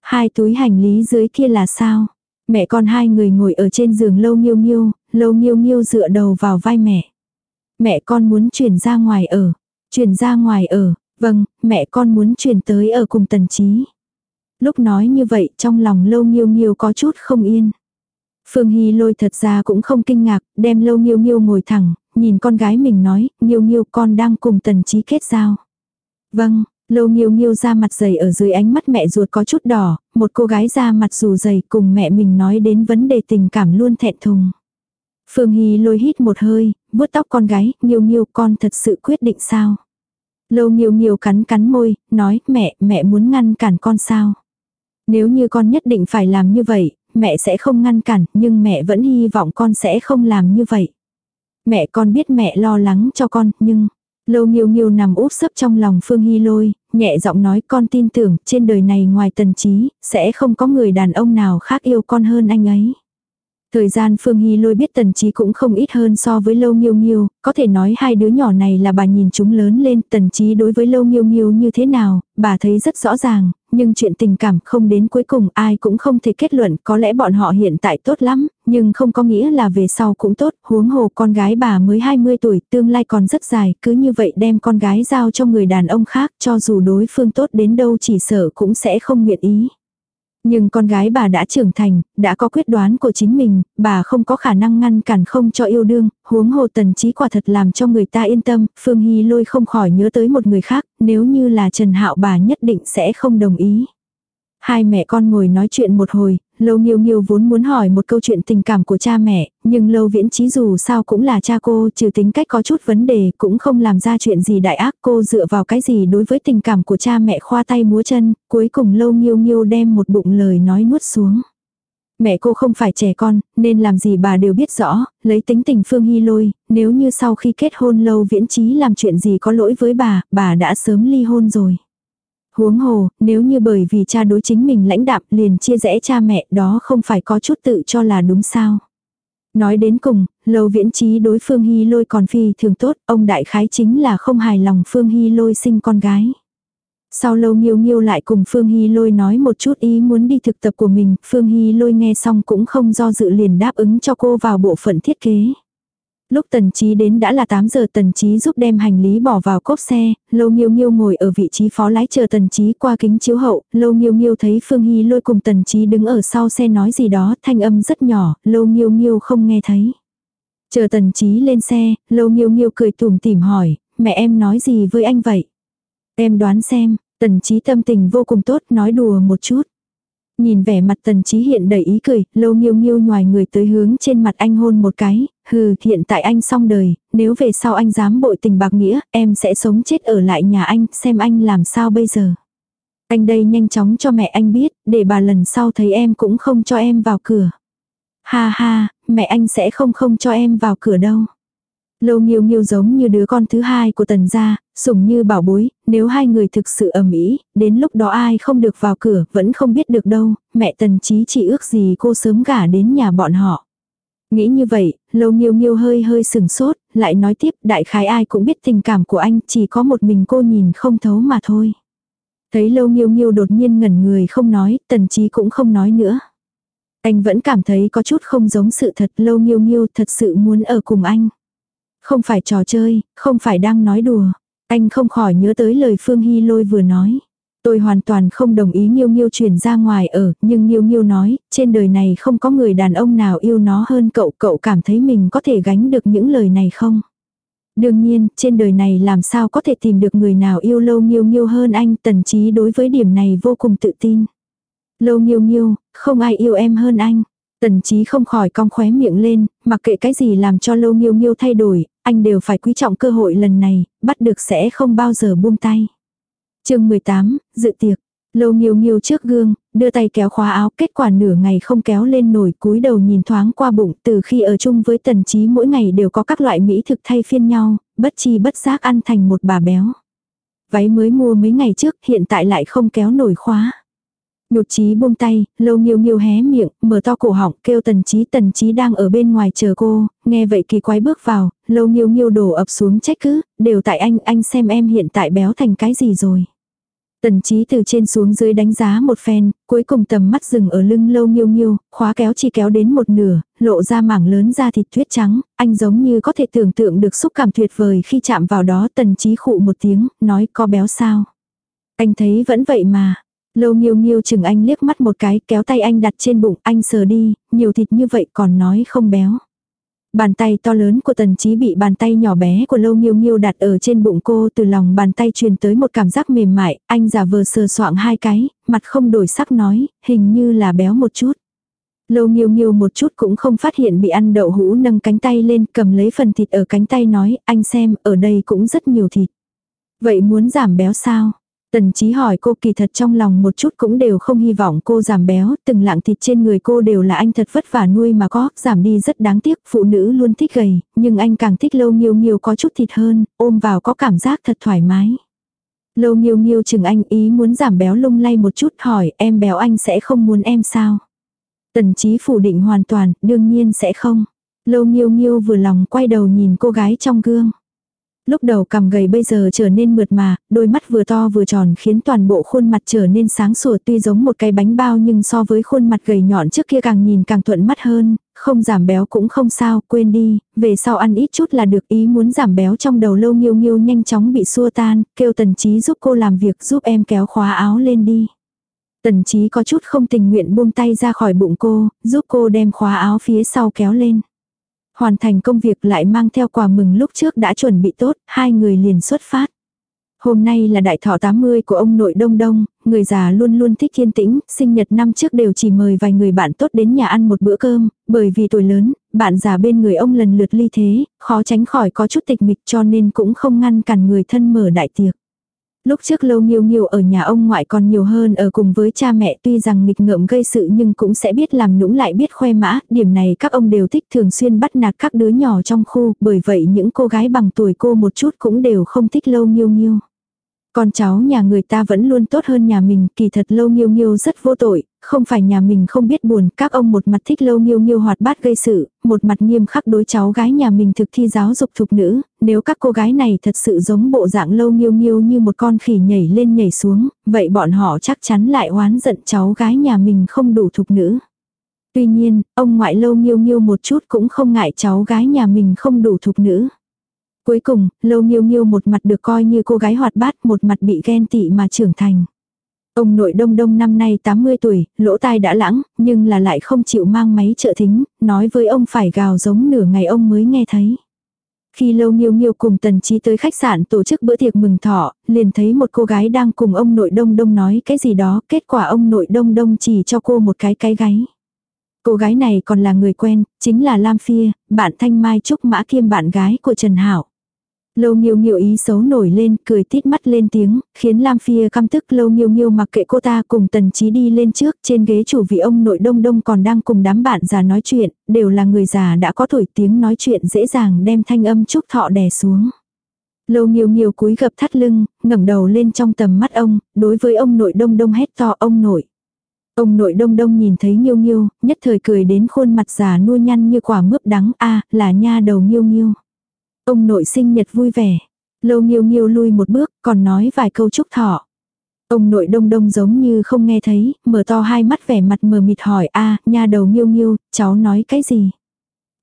Hai túi hành lý dưới kia là sao? Mẹ con hai người ngồi ở trên giường Lâu Nghiêu Nghiêu, Lâu Nghiêu Nghiêu dựa đầu vào vai mẹ. Mẹ con muốn chuyển ra ngoài ở. Chuyển ra ngoài ở, vâng, mẹ con muốn chuyển tới ở cùng tần trí. Lúc nói như vậy trong lòng lâu nghiêu nghiêu có chút không yên. Phương Hy lôi thật ra cũng không kinh ngạc, đem lâu nghiêu nghiêu ngồi thẳng, nhìn con gái mình nói, nghiêu nghiêu con đang cùng tần trí kết giao. Vâng, lâu nghiêu nghiêu ra mặt dày ở dưới ánh mắt mẹ ruột có chút đỏ, một cô gái ra mặt dù dày cùng mẹ mình nói đến vấn đề tình cảm luôn thẹn thùng. Phương Hy lôi hít một hơi, vuốt tóc con gái, nghiêu nghiêu con thật sự quyết định sao. Lâu nghiêu nghiêu cắn cắn môi, nói mẹ, mẹ muốn ngăn cản con sao. Nếu như con nhất định phải làm như vậy, mẹ sẽ không ngăn cản, nhưng mẹ vẫn hy vọng con sẽ không làm như vậy. Mẹ con biết mẹ lo lắng cho con, nhưng... Lâu nghiêu nghiêu nằm úp sấp trong lòng Phương Hy lôi, nhẹ giọng nói con tin tưởng trên đời này ngoài tần trí, sẽ không có người đàn ông nào khác yêu con hơn anh ấy. Thời gian Phương Hy lôi biết tần trí cũng không ít hơn so với lâu nghiêu nghiêu, có thể nói hai đứa nhỏ này là bà nhìn chúng lớn lên tần trí đối với lâu nghiêu nghiêu như thế nào, bà thấy rất rõ ràng, nhưng chuyện tình cảm không đến cuối cùng ai cũng không thể kết luận có lẽ bọn họ hiện tại tốt lắm, nhưng không có nghĩa là về sau cũng tốt, huống hồ con gái bà mới 20 tuổi, tương lai còn rất dài, cứ như vậy đem con gái giao cho người đàn ông khác cho dù đối phương tốt đến đâu chỉ sợ cũng sẽ không nguyện ý. Nhưng con gái bà đã trưởng thành, đã có quyết đoán của chính mình, bà không có khả năng ngăn cản không cho yêu đương, huống hồ tần trí quả thật làm cho người ta yên tâm, Phương Hy lôi không khỏi nhớ tới một người khác, nếu như là Trần Hạo bà nhất định sẽ không đồng ý. Hai mẹ con ngồi nói chuyện một hồi, Lâu Nghiêu Nghiêu vốn muốn hỏi một câu chuyện tình cảm của cha mẹ, nhưng Lâu Viễn Chí dù sao cũng là cha cô, trừ tính cách có chút vấn đề, cũng không làm ra chuyện gì đại ác, cô dựa vào cái gì đối với tình cảm của cha mẹ khoa tay múa chân, cuối cùng Lâu Nghiêu Nghiêu đem một bụng lời nói nuốt xuống. Mẹ cô không phải trẻ con, nên làm gì bà đều biết rõ, lấy tính tình Phương Hy lôi, nếu như sau khi kết hôn Lâu Viễn Chí làm chuyện gì có lỗi với bà, bà đã sớm ly hôn rồi. Huống hồ, nếu như bởi vì cha đối chính mình lãnh đạm liền chia rẽ cha mẹ đó không phải có chút tự cho là đúng sao. Nói đến cùng, lâu viễn trí đối Phương Hy lôi còn phi thường tốt, ông đại khái chính là không hài lòng Phương Hy lôi sinh con gái. Sau lâu nghiêu nghiêu lại cùng Phương Hy lôi nói một chút ý muốn đi thực tập của mình, Phương Hy lôi nghe xong cũng không do dự liền đáp ứng cho cô vào bộ phận thiết kế. Lúc tần trí đến đã là 8 giờ tần trí giúp đem hành lý bỏ vào cốp xe, lâu nghiêu nghiêu ngồi ở vị trí phó lái chờ tần trí qua kính chiếu hậu, lâu nghiêu nghiêu thấy Phương Hy lôi cùng tần trí đứng ở sau xe nói gì đó, thanh âm rất nhỏ, lâu nghiêu nghiêu không nghe thấy. Chờ tần trí lên xe, lâu nghiêu nghiêu cười tủm tỉm hỏi, mẹ em nói gì với anh vậy? Em đoán xem, Tần trí tâm tình vô cùng tốt, nói đùa một chút. Nhìn vẻ mặt tần trí hiện đầy ý cười, lâu nghiêu nghiêu ngoài người tới hướng trên mặt anh hôn một cái, hừ, hiện tại anh xong đời, nếu về sau anh dám bội tình bạc nghĩa, em sẽ sống chết ở lại nhà anh, xem anh làm sao bây giờ. Anh đây nhanh chóng cho mẹ anh biết, để bà lần sau thấy em cũng không cho em vào cửa. Ha ha, mẹ anh sẽ không không cho em vào cửa đâu. Lâu nghiêu nghiêu giống như đứa con thứ hai của tần gia, Sùng như bảo bối, nếu hai người thực sự ầm ĩ, đến lúc đó ai không được vào cửa vẫn không biết được đâu, mẹ tần trí chỉ ước gì cô sớm gả đến nhà bọn họ. Nghĩ như vậy, lâu nghiêu nghiêu hơi hơi sừng sốt, lại nói tiếp đại khái ai cũng biết tình cảm của anh chỉ có một mình cô nhìn không thấu mà thôi. Thấy lâu nghiêu nghiêu đột nhiên ngẩn người không nói, tần trí cũng không nói nữa. Anh vẫn cảm thấy có chút không giống sự thật lâu nghiêu nghiêu thật sự muốn ở cùng anh. Không phải trò chơi, không phải đang nói đùa. Anh không khỏi nhớ tới lời Phương Hy Lôi vừa nói. Tôi hoàn toàn không đồng ý Nhiêu Nhiêu chuyển ra ngoài ở, nhưng Nhiêu Nhiêu nói, trên đời này không có người đàn ông nào yêu nó hơn cậu, cậu cảm thấy mình có thể gánh được những lời này không? Đương nhiên, trên đời này làm sao có thể tìm được người nào yêu lâu Nhiêu Nhiêu hơn anh, tần trí đối với điểm này vô cùng tự tin. Lâu Nhiêu Nhiêu, không ai yêu em hơn anh. Tần trí không khỏi cong khóe miệng lên, mặc kệ cái gì làm cho lâu nghiêu nghiêu thay đổi, anh đều phải quý trọng cơ hội lần này, bắt được sẽ không bao giờ buông tay. chương 18, dự tiệc. Lâu nghiêu nghiêu trước gương, đưa tay kéo khóa áo, kết quả nửa ngày không kéo lên nổi, cúi đầu nhìn thoáng qua bụng, từ khi ở chung với tần trí mỗi ngày đều có các loại mỹ thực thay phiên nhau, bất chi bất giác ăn thành một bà béo. Váy mới mua mấy ngày trước, hiện tại lại không kéo nổi khóa. Nhụt chí buông tay, lâu nghiêu nghiêu hé miệng, mở to cổ họng, kêu tần chí tần chí đang ở bên ngoài chờ cô, nghe vậy kỳ quái bước vào, lâu nghiêu nghiêu đổ ập xuống trách cứ, đều tại anh, anh xem em hiện tại béo thành cái gì rồi. Tần chí từ trên xuống dưới đánh giá một phen, cuối cùng tầm mắt dừng ở lưng lâu nghiêu nghiêu, khóa kéo chỉ kéo đến một nửa, lộ ra mảng lớn da thịt tuyết trắng, anh giống như có thể tưởng tượng được xúc cảm tuyệt vời khi chạm vào đó tần chí khụ một tiếng, nói có béo sao. Anh thấy vẫn vậy mà, Lâu nghiêu nghiêu chừng anh liếc mắt một cái, kéo tay anh đặt trên bụng, anh sờ đi, nhiều thịt như vậy còn nói không béo. Bàn tay to lớn của tần trí bị bàn tay nhỏ bé của lâu nghiêu nghiêu đặt ở trên bụng cô từ lòng bàn tay truyền tới một cảm giác mềm mại, anh giả vờ sờ soạng hai cái, mặt không đổi sắc nói, hình như là béo một chút. Lâu nghiêu nghiêu một chút cũng không phát hiện bị ăn đậu hũ nâng cánh tay lên cầm lấy phần thịt ở cánh tay nói, anh xem, ở đây cũng rất nhiều thịt. Vậy muốn giảm béo sao? Tần trí hỏi cô kỳ thật trong lòng một chút cũng đều không hy vọng cô giảm béo, từng lạng thịt trên người cô đều là anh thật vất vả nuôi mà có, giảm đi rất đáng tiếc, phụ nữ luôn thích gầy, nhưng anh càng thích lâu nghiêu nghiêu có chút thịt hơn, ôm vào có cảm giác thật thoải mái. Lâu nghiêu nghiêu chừng anh ý muốn giảm béo lung lay một chút hỏi em béo anh sẽ không muốn em sao. Tần trí phủ định hoàn toàn, đương nhiên sẽ không. Lâu nghiêu nghiêu vừa lòng quay đầu nhìn cô gái trong gương. Lúc đầu cằm gầy bây giờ trở nên mượt mà, đôi mắt vừa to vừa tròn khiến toàn bộ khuôn mặt trở nên sáng sủa tuy giống một cái bánh bao nhưng so với khuôn mặt gầy nhọn trước kia càng nhìn càng thuận mắt hơn, không giảm béo cũng không sao, quên đi, về sau ăn ít chút là được ý muốn giảm béo trong đầu lâu nghiêu nghiêu nhanh chóng bị xua tan, kêu tần trí giúp cô làm việc giúp em kéo khóa áo lên đi. Tần trí có chút không tình nguyện buông tay ra khỏi bụng cô, giúp cô đem khóa áo phía sau kéo lên hoàn thành công việc lại mang theo quà mừng lúc trước đã chuẩn bị tốt, hai người liền xuất phát. Hôm nay là đại thọ 80 của ông nội Đông Đông, người già luôn luôn thích thiên tĩnh, sinh nhật năm trước đều chỉ mời vài người bạn tốt đến nhà ăn một bữa cơm, bởi vì tuổi lớn, bạn già bên người ông lần lượt ly thế, khó tránh khỏi có chút tịch mịch cho nên cũng không ngăn cản người thân mở đại tiệc. Lúc trước lâu nhiều nhiều ở nhà ông ngoại còn nhiều hơn ở cùng với cha mẹ tuy rằng nghịch ngợm gây sự nhưng cũng sẽ biết làm nũng lại biết khoe mã, điểm này các ông đều thích thường xuyên bắt nạt các đứa nhỏ trong khu, bởi vậy những cô gái bằng tuổi cô một chút cũng đều không thích lâu nhiều nhiều con cháu nhà người ta vẫn luôn tốt hơn nhà mình, kỳ thật lâu nghiêu nghiêu rất vô tội, không phải nhà mình không biết buồn, các ông một mặt thích lâu nghiêu nghiêu hoạt bát gây sự, một mặt nghiêm khắc đối cháu gái nhà mình thực thi giáo dục thục nữ, nếu các cô gái này thật sự giống bộ dạng lâu nghiêu nghiêu như một con khỉ nhảy lên nhảy xuống, vậy bọn họ chắc chắn lại oán giận cháu gái nhà mình không đủ thục nữ. Tuy nhiên, ông ngoại lâu nghiêu nghiêu một chút cũng không ngại cháu gái nhà mình không đủ thục nữ. Cuối cùng, lâu nghiêu nghiêu một mặt được coi như cô gái hoạt bát, một mặt bị ghen tị mà trưởng thành. Ông nội đông đông năm nay 80 tuổi, lỗ tai đã lãng, nhưng là lại không chịu mang máy trợ thính, nói với ông phải gào giống nửa ngày ông mới nghe thấy. Khi Lâu Nghiêu Nghiêu cùng Tần Chí tới khách sạn tổ chức bữa tiệc mừng thọ, liền thấy một cô gái đang cùng ông nội Đông Đông nói cái gì đó, kết quả ông nội Đông Đông chỉ cho cô một cái cái gáy. Cô gái này còn là người quen, chính là Lam Phia, bạn Thanh Mai Trúc Mã Kiêm bạn gái của Trần Hảo. Lâu nghiêu nghiêu ý xấu nổi lên, cười tít mắt lên tiếng, khiến Lam Phia căm tức lâu nghiêu nghiêu mặc kệ cô ta cùng tần trí đi lên trước, trên ghế chủ vị ông nội đông đông còn đang cùng đám bạn già nói chuyện, đều là người già đã có tuổi tiếng nói chuyện dễ dàng đem thanh âm trúc thọ đè xuống. Lâu nghiêu nghiêu cúi gập thắt lưng, ngẩng đầu lên trong tầm mắt ông, đối với ông nội đông đông hét to ông nội. Ông nội đông đông nhìn thấy nghiêu nghiêu, nhất thời cười đến khuôn mặt già nua nhăn như quả mướp đắng, a là nha đầu nghiêu nghiêu. Ông nội sinh nhật vui vẻ. Lâu nghiêu nghiêu lui một bước, còn nói vài câu chúc thọ. Ông nội đông đông giống như không nghe thấy, mở to hai mắt vẻ mặt mờ mịt hỏi a nha đầu nghiêu nghiêu, cháu nói cái gì?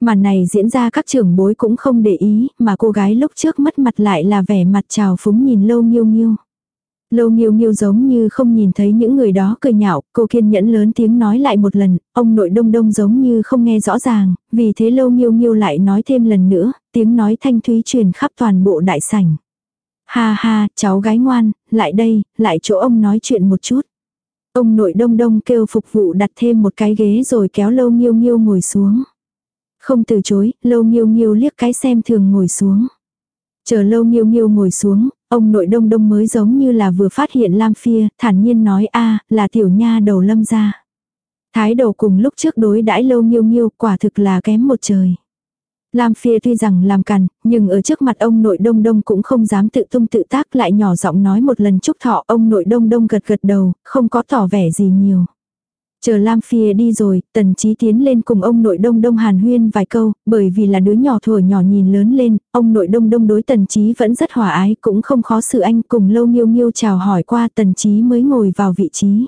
Màn này diễn ra các trưởng bối cũng không để ý, mà cô gái lúc trước mất mặt lại là vẻ mặt trào phúng nhìn lâu nghiêu nghiêu. Lâu nghiêu nghiêu giống như không nhìn thấy những người đó cười nhạo, cô kiên nhẫn lớn tiếng nói lại một lần, ông nội đông đông giống như không nghe rõ ràng, vì thế lâu nghiêu nghiêu lại nói thêm lần nữa, tiếng nói thanh thúy truyền khắp toàn bộ đại sảnh. Ha ha, cháu gái ngoan, lại đây, lại chỗ ông nói chuyện một chút. Ông nội đông đông kêu phục vụ đặt thêm một cái ghế rồi kéo lâu nghiêu nghiêu ngồi xuống. Không từ chối, lâu nghiêu nghiêu liếc cái xem thường ngồi xuống. Chờ lâu nghiêu nghiêu ngồi xuống, ông nội đông đông mới giống như là vừa phát hiện Lam Phia, thản nhiên nói a là tiểu nha đầu lâm ra. Thái độ cùng lúc trước đối đãi lâu nghiêu nghiêu quả thực là kém một trời. Lam Phia tuy rằng làm cằn, nhưng ở trước mặt ông nội đông đông cũng không dám tự tung tự tác lại nhỏ giọng nói một lần chúc thọ ông nội đông đông gật gật đầu, không có tỏ vẻ gì nhiều. Chờ Lam Phia đi rồi, tần Chí tiến lên cùng ông nội đông đông hàn huyên vài câu, bởi vì là đứa nhỏ thuở nhỏ nhìn lớn lên, ông nội đông đông đối tần Chí vẫn rất hòa ái, cũng không khó xử anh cùng lâu nghiêu nghiêu chào hỏi qua tần Chí mới ngồi vào vị trí.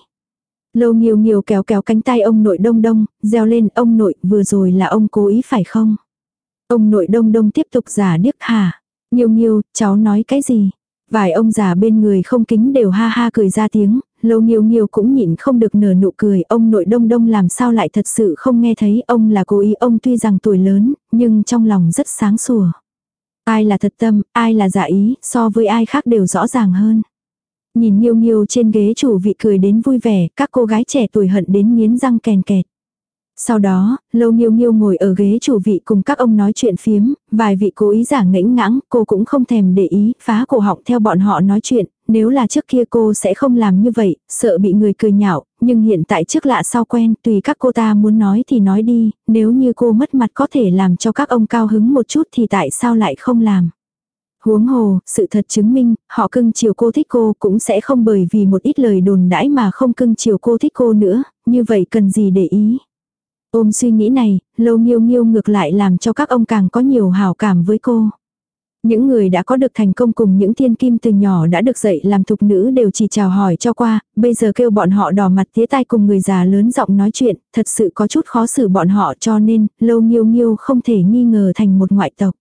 Lâu nghiêu nghiêu kéo kéo cánh tay ông nội đông đông, reo lên ông nội vừa rồi là ông cố ý phải không? Ông nội đông đông tiếp tục giả điếc hả? Nghiêu nghiêu, cháu nói cái gì? Vài ông già bên người không kính đều ha ha cười ra tiếng, lâu nhiều nhiều cũng nhịn không được nở nụ cười, ông nội đông đông làm sao lại thật sự không nghe thấy, ông là cố ý, ông tuy rằng tuổi lớn, nhưng trong lòng rất sáng sủa. Ai là thật tâm, ai là giả ý, so với ai khác đều rõ ràng hơn. Nhìn nhiều nhiều trên ghế chủ vị cười đến vui vẻ, các cô gái trẻ tuổi hận đến nghiến răng kèn kẹt. Sau đó, Lâu Nghiêu Nghiêu ngồi ở ghế chủ vị cùng các ông nói chuyện phiếm, vài vị cố ý giả ngẫnh ngãng, cô cũng không thèm để ý, phá cổ họng theo bọn họ nói chuyện, nếu là trước kia cô sẽ không làm như vậy, sợ bị người cười nhạo, nhưng hiện tại trước lạ sau quen, tùy các cô ta muốn nói thì nói đi, nếu như cô mất mặt có thể làm cho các ông cao hứng một chút thì tại sao lại không làm. Huống hồ, sự thật chứng minh, họ cưng chiều cô thích cô cũng sẽ không bởi vì một ít lời đồn đãi mà không cưng chiều cô thích cô nữa, như vậy cần gì để ý. Ôm suy nghĩ này, lâu nghiêu nghiêu ngược lại làm cho các ông càng có nhiều hảo cảm với cô. Những người đã có được thành công cùng những thiên kim từ nhỏ đã được dạy làm thục nữ đều chỉ chào hỏi cho qua, bây giờ kêu bọn họ đỏ mặt tía tai cùng người già lớn giọng nói chuyện, thật sự có chút khó xử bọn họ cho nên, lâu nghiêu nghiêu không thể nghi ngờ thành một ngoại tộc.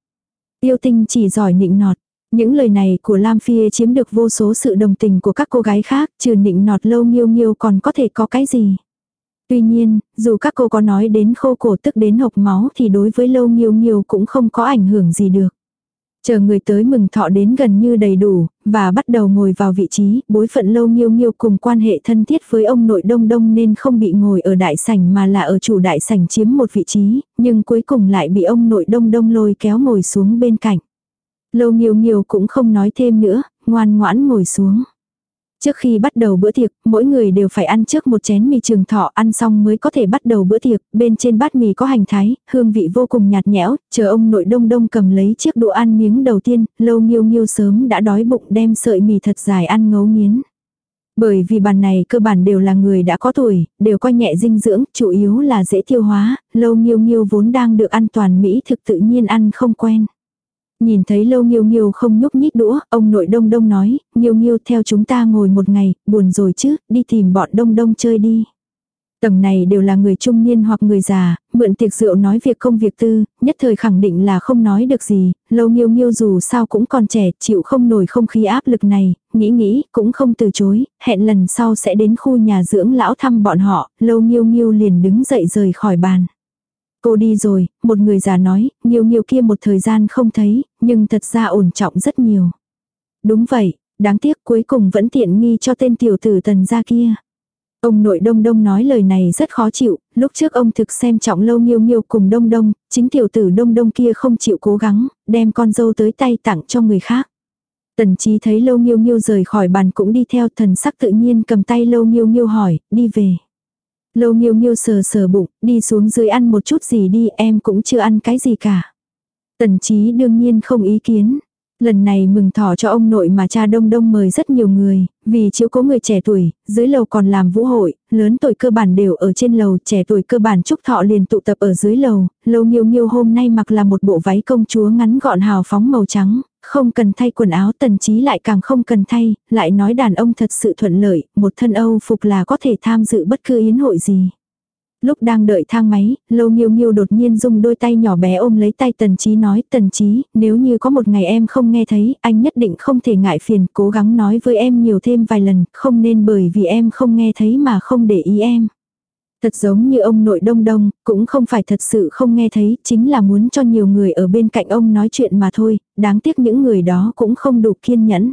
Yêu tinh chỉ giỏi nịnh nọt. Những lời này của Lam Phi chiếm được vô số sự đồng tình của các cô gái khác, trừ nịnh nọt lâu nghiêu nghiêu còn có thể có cái gì. Tuy nhiên, dù các cô có nói đến khô cổ tức đến hộc máu thì đối với lâu nghiêu nghiêu cũng không có ảnh hưởng gì được. Chờ người tới mừng thọ đến gần như đầy đủ, và bắt đầu ngồi vào vị trí, bối phận lâu nghiêu nghiêu cùng quan hệ thân thiết với ông nội đông đông nên không bị ngồi ở đại sảnh mà là ở chủ đại sảnh chiếm một vị trí, nhưng cuối cùng lại bị ông nội đông đông lôi kéo ngồi xuống bên cạnh. Lâu nghiêu nghiêu cũng không nói thêm nữa, ngoan ngoãn ngồi xuống. Trước khi bắt đầu bữa tiệc, mỗi người đều phải ăn trước một chén mì trường thọ ăn xong mới có thể bắt đầu bữa tiệc, bên trên bát mì có hành thái, hương vị vô cùng nhạt nhẽo, chờ ông nội đông đông cầm lấy chiếc đũa ăn miếng đầu tiên, lâu nghiêu nghiêu sớm đã đói bụng đem sợi mì thật dài ăn ngấu nghiến. Bởi vì bàn này cơ bản đều là người đã có tuổi, đều coi nhẹ dinh dưỡng, chủ yếu là dễ tiêu hóa, lâu nghiêu nghiêu vốn đang được ăn toàn mỹ thực tự nhiên ăn không quen. Nhìn thấy lâu nghiêu nghiêu không nhúc nhích đũa, ông nội đông đông nói, nghiêu nghiêu theo chúng ta ngồi một ngày, buồn rồi chứ, đi tìm bọn đông đông chơi đi. Tầng này đều là người trung niên hoặc người già, mượn tiệc rượu nói việc công việc tư, nhất thời khẳng định là không nói được gì, lâu nghiêu nghiêu dù sao cũng còn trẻ, chịu không nổi không khí áp lực này, nghĩ nghĩ, cũng không từ chối, hẹn lần sau sẽ đến khu nhà dưỡng lão thăm bọn họ, lâu nghiêu nghiêu liền đứng dậy rời khỏi bàn. Cô đi rồi, một người già nói, nhiều nhiều kia một thời gian không thấy, nhưng thật ra ổn trọng rất nhiều. Đúng vậy, đáng tiếc cuối cùng vẫn tiện nghi cho tên tiểu tử tần gia kia. Ông nội đông đông nói lời này rất khó chịu, lúc trước ông thực xem trọng lâu nghiêu nghiêu cùng đông đông, chính tiểu tử đông đông kia không chịu cố gắng, đem con dâu tới tay tặng cho người khác. Tần trí thấy lâu nghiêu nghiêu rời khỏi bàn cũng đi theo thần sắc tự nhiên cầm tay lâu nghiêu nghiêu hỏi, đi về. Lâu nghiêu nghiêu sờ sờ bụng, đi xuống dưới ăn một chút gì đi em cũng chưa ăn cái gì cả. Tần trí đương nhiên không ý kiến. Lần này mừng thỏ cho ông nội mà cha đông đông mời rất nhiều người, vì chiếu cố người trẻ tuổi, dưới lầu còn làm vũ hội, lớn tuổi cơ bản đều ở trên lầu, trẻ tuổi cơ bản chúc thọ liền tụ tập ở dưới lầu, lâu nghiêu nghiêu hôm nay mặc là một bộ váy công chúa ngắn gọn hào phóng màu trắng, không cần thay quần áo tần trí lại càng không cần thay, lại nói đàn ông thật sự thuận lợi, một thân Âu phục là có thể tham dự bất cứ yến hội gì. Lúc đang đợi thang máy, Lâu Nghiêu Nghiêu đột nhiên dùng đôi tay nhỏ bé ôm lấy tay Tần Chí nói, Tần Chí, nếu như có một ngày em không nghe thấy, anh nhất định không thể ngại phiền, cố gắng nói với em nhiều thêm vài lần, không nên bởi vì em không nghe thấy mà không để ý em. Thật giống như ông nội đông đông, cũng không phải thật sự không nghe thấy, chính là muốn cho nhiều người ở bên cạnh ông nói chuyện mà thôi, đáng tiếc những người đó cũng không đủ kiên nhẫn.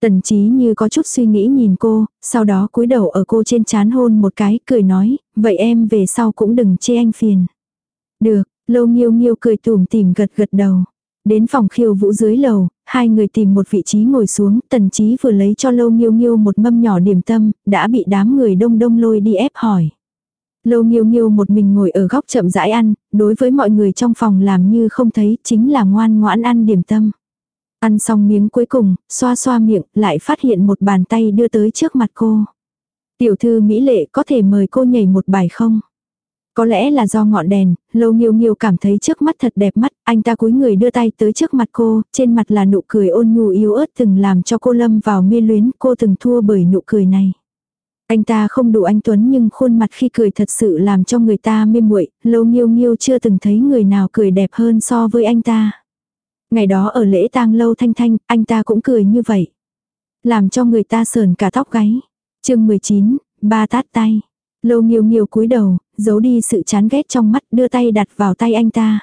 Tần trí như có chút suy nghĩ nhìn cô, sau đó cúi đầu ở cô trên chán hôn một cái, cười nói, vậy em về sau cũng đừng chê anh phiền. Được, lâu nghiêu nghiêu cười tủm tìm gật gật đầu. Đến phòng khiêu vũ dưới lầu, hai người tìm một vị trí ngồi xuống, tần trí vừa lấy cho lâu nghiêu nghiêu một mâm nhỏ điểm tâm, đã bị đám người đông đông lôi đi ép hỏi. Lâu nghiêu nghiêu một mình ngồi ở góc chậm rãi ăn, đối với mọi người trong phòng làm như không thấy, chính là ngoan ngoãn ăn điểm tâm. Ăn xong miếng cuối cùng, xoa xoa miệng, lại phát hiện một bàn tay đưa tới trước mặt cô. Tiểu thư Mỹ Lệ có thể mời cô nhảy một bài không? Có lẽ là do ngọn đèn, lâu nghiêu nghiêu cảm thấy trước mắt thật đẹp mắt, anh ta cúi người đưa tay tới trước mặt cô, trên mặt là nụ cười ôn nhu yếu ớt từng làm cho cô lâm vào mê luyến, cô từng thua bởi nụ cười này. Anh ta không đủ anh Tuấn nhưng khuôn mặt khi cười thật sự làm cho người ta mê muội lâu nghiêu nghiêu chưa từng thấy người nào cười đẹp hơn so với anh ta. Ngày đó ở lễ tang lâu thanh thanh, anh ta cũng cười như vậy. Làm cho người ta sờn cả tóc gáy. chương 19, ba tát tay. Lâu nghiêu nghiêu cúi đầu, giấu đi sự chán ghét trong mắt đưa tay đặt vào tay anh ta.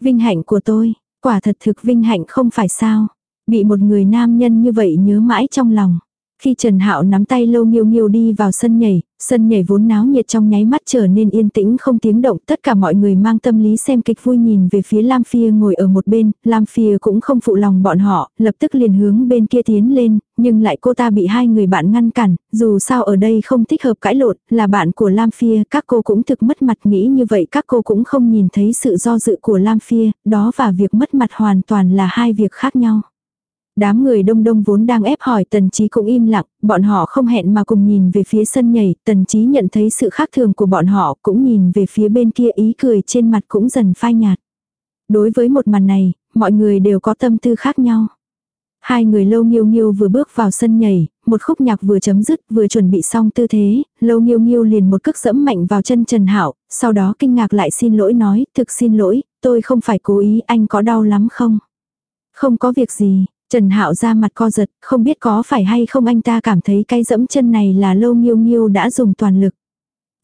Vinh hạnh của tôi, quả thật thực vinh hạnh không phải sao. Bị một người nam nhân như vậy nhớ mãi trong lòng. Khi Trần Hạo nắm tay Lâu Nghiêu Nghiêu đi vào sân nhảy, sân nhảy vốn náo nhiệt trong nháy mắt trở nên yên tĩnh không tiếng động, tất cả mọi người mang tâm lý xem kịch vui nhìn về phía Lam Phia ngồi ở một bên, Lam Phia cũng không phụ lòng bọn họ, lập tức liền hướng bên kia tiến lên, nhưng lại cô ta bị hai người bạn ngăn cản, dù sao ở đây không thích hợp cãi lộn, là bạn của Lam Phia, các cô cũng thực mất mặt nghĩ như vậy các cô cũng không nhìn thấy sự do dự của Lam Phia, đó và việc mất mặt hoàn toàn là hai việc khác nhau. Đám người đông đông vốn đang ép hỏi tần trí cũng im lặng, bọn họ không hẹn mà cùng nhìn về phía sân nhảy, tần trí nhận thấy sự khác thường của bọn họ cũng nhìn về phía bên kia ý cười trên mặt cũng dần phai nhạt. Đối với một màn này, mọi người đều có tâm tư khác nhau. Hai người lâu nghiêu nghiêu vừa bước vào sân nhảy, một khúc nhạc vừa chấm dứt vừa chuẩn bị xong tư thế, lâu nghiêu nghiêu liền một cước dẫm mạnh vào chân Trần hảo. sau đó kinh ngạc lại xin lỗi nói, thực xin lỗi, tôi không phải cố ý, anh có đau lắm không? Không có việc gì, Trần Hạo ra mặt co giật, không biết có phải hay không anh ta cảm thấy cái dẫm chân này là lâu nghiêu nghiêu đã dùng toàn lực.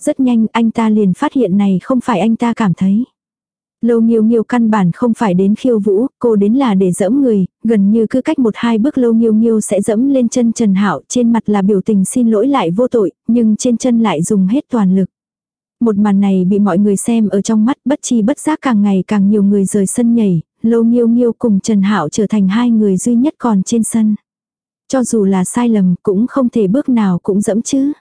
Rất nhanh anh ta liền phát hiện này không phải anh ta cảm thấy. Lâu nghiêu nghiêu căn bản không phải đến khiêu vũ, cô đến là để dẫm người, gần như cứ cách một hai bước lâu nghiêu nghiêu sẽ dẫm lên chân Trần Hạo trên mặt là biểu tình xin lỗi lại vô tội, nhưng trên chân lại dùng hết toàn lực. Một màn này bị mọi người xem ở trong mắt bất chi bất giác càng ngày càng nhiều người rời sân nhảy, Lâu Nghiêu Nghiêu cùng Trần Hạo trở thành hai người duy nhất còn trên sân. Cho dù là sai lầm cũng không thể bước nào cũng dẫm chứ.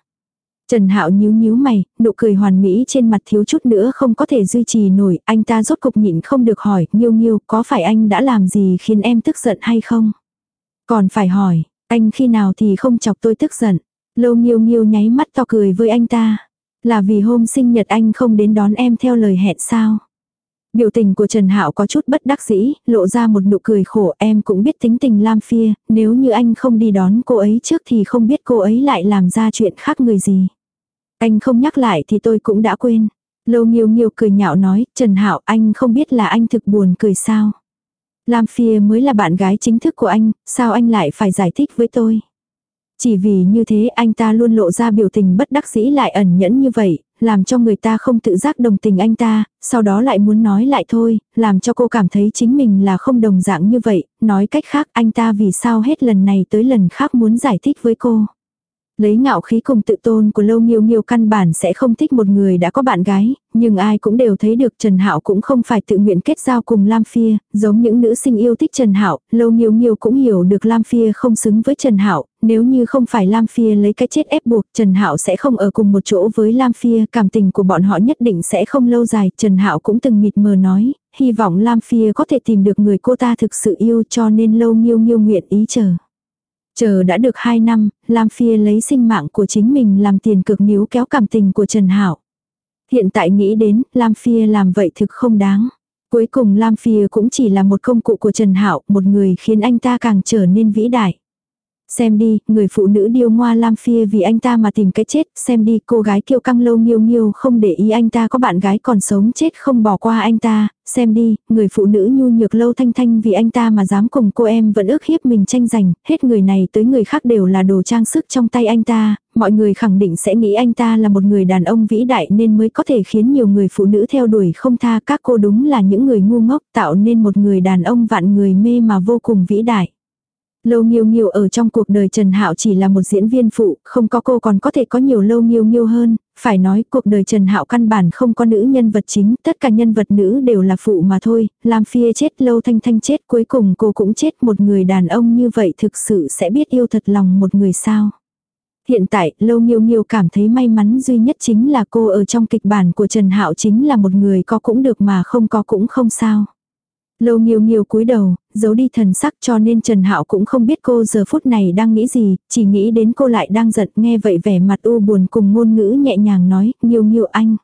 Trần Hạo nhíu nhíu mày, nụ cười hoàn mỹ trên mặt thiếu chút nữa không có thể duy trì nổi, anh ta rốt cục nhịn không được hỏi, Nghiêu Nghiêu, có phải anh đã làm gì khiến em tức giận hay không? Còn phải hỏi, anh khi nào thì không chọc tôi tức giận. Lâu Nghiêu Nghiêu nháy mắt to cười với anh ta. Là vì hôm sinh nhật anh không đến đón em theo lời hẹn sao? Biểu tình của Trần Hạo có chút bất đắc dĩ, lộ ra một nụ cười khổ em cũng biết tính tình Lam Phia, nếu như anh không đi đón cô ấy trước thì không biết cô ấy lại làm ra chuyện khác người gì. Anh không nhắc lại thì tôi cũng đã quên. Lâu nhiều nhiều cười nhạo nói, Trần Hạo anh không biết là anh thực buồn cười sao. Lam Phia mới là bạn gái chính thức của anh, sao anh lại phải giải thích với tôi. Chỉ vì như thế anh ta luôn lộ ra biểu tình bất đắc dĩ lại ẩn nhẫn như vậy, làm cho người ta không tự giác đồng tình anh ta, sau đó lại muốn nói lại thôi, làm cho cô cảm thấy chính mình là không đồng dạng như vậy, nói cách khác anh ta vì sao hết lần này tới lần khác muốn giải thích với cô. Lấy ngạo khí cùng tự tôn của Lâu Nghiêu Nghiêu căn bản sẽ không thích một người đã có bạn gái, nhưng ai cũng đều thấy được Trần Hạo cũng không phải tự nguyện kết giao cùng Lam Phia, giống những nữ sinh yêu thích Trần Hạo, Lâu Nghiêu Nghiêu cũng hiểu được Lam Phia không xứng với Trần Hạo, nếu như không phải Lam Phia lấy cái chết ép buộc, Trần Hạo sẽ không ở cùng một chỗ với Lam Phia, cảm tình của bọn họ nhất định sẽ không lâu dài, Trần Hạo cũng từng mịt mờ nói, hy vọng Lam Phia có thể tìm được người cô ta thực sự yêu cho nên Lâu Nghiêu Nghiêu nguyện ý chờ. Chờ đã được 2 năm, Lam Phia lấy sinh mạng của chính mình làm tiền cực níu kéo cảm tình của Trần Hảo. Hiện tại nghĩ đến, Lam Phia làm vậy thực không đáng. Cuối cùng Lam Phia cũng chỉ là một công cụ của Trần Hạo, một người khiến anh ta càng trở nên vĩ đại. Xem đi, người phụ nữ điêu ngoa Lam Phia vì anh ta mà tìm cái chết, xem đi cô gái kiêu căng lâu nghiêu nghiêu không để ý anh ta có bạn gái còn sống chết không bỏ qua anh ta, xem đi, người phụ nữ nhu nhược lâu thanh thanh vì anh ta mà dám cùng cô em vẫn ước hiếp mình tranh giành, hết người này tới người khác đều là đồ trang sức trong tay anh ta, mọi người khẳng định sẽ nghĩ anh ta là một người đàn ông vĩ đại nên mới có thể khiến nhiều người phụ nữ theo đuổi không tha. Các cô đúng là những người ngu ngốc tạo nên một người đàn ông vạn người mê mà vô cùng vĩ đại. Lâu Nghiêu Nghiêu ở trong cuộc đời Trần Hạo chỉ là một diễn viên phụ, không có cô còn có thể có nhiều Lâu Nghiêu Nghiêu hơn, phải nói cuộc đời Trần Hạo căn bản không có nữ nhân vật chính, tất cả nhân vật nữ đều là phụ mà thôi, làm phia chết Lâu Thanh Thanh chết cuối cùng cô cũng chết một người đàn ông như vậy thực sự sẽ biết yêu thật lòng một người sao. Hiện tại, Lâu Nghiêu Nghiêu cảm thấy may mắn duy nhất chính là cô ở trong kịch bản của Trần Hạo chính là một người có cũng được mà không có cũng không sao. Lâu nghiêu nghiêu cúi đầu, giấu đi thần sắc cho nên Trần Hạo cũng không biết cô giờ phút này đang nghĩ gì, chỉ nghĩ đến cô lại đang giận nghe vậy vẻ mặt u buồn cùng ngôn ngữ nhẹ nhàng nói, nghiêu nghiêu anh.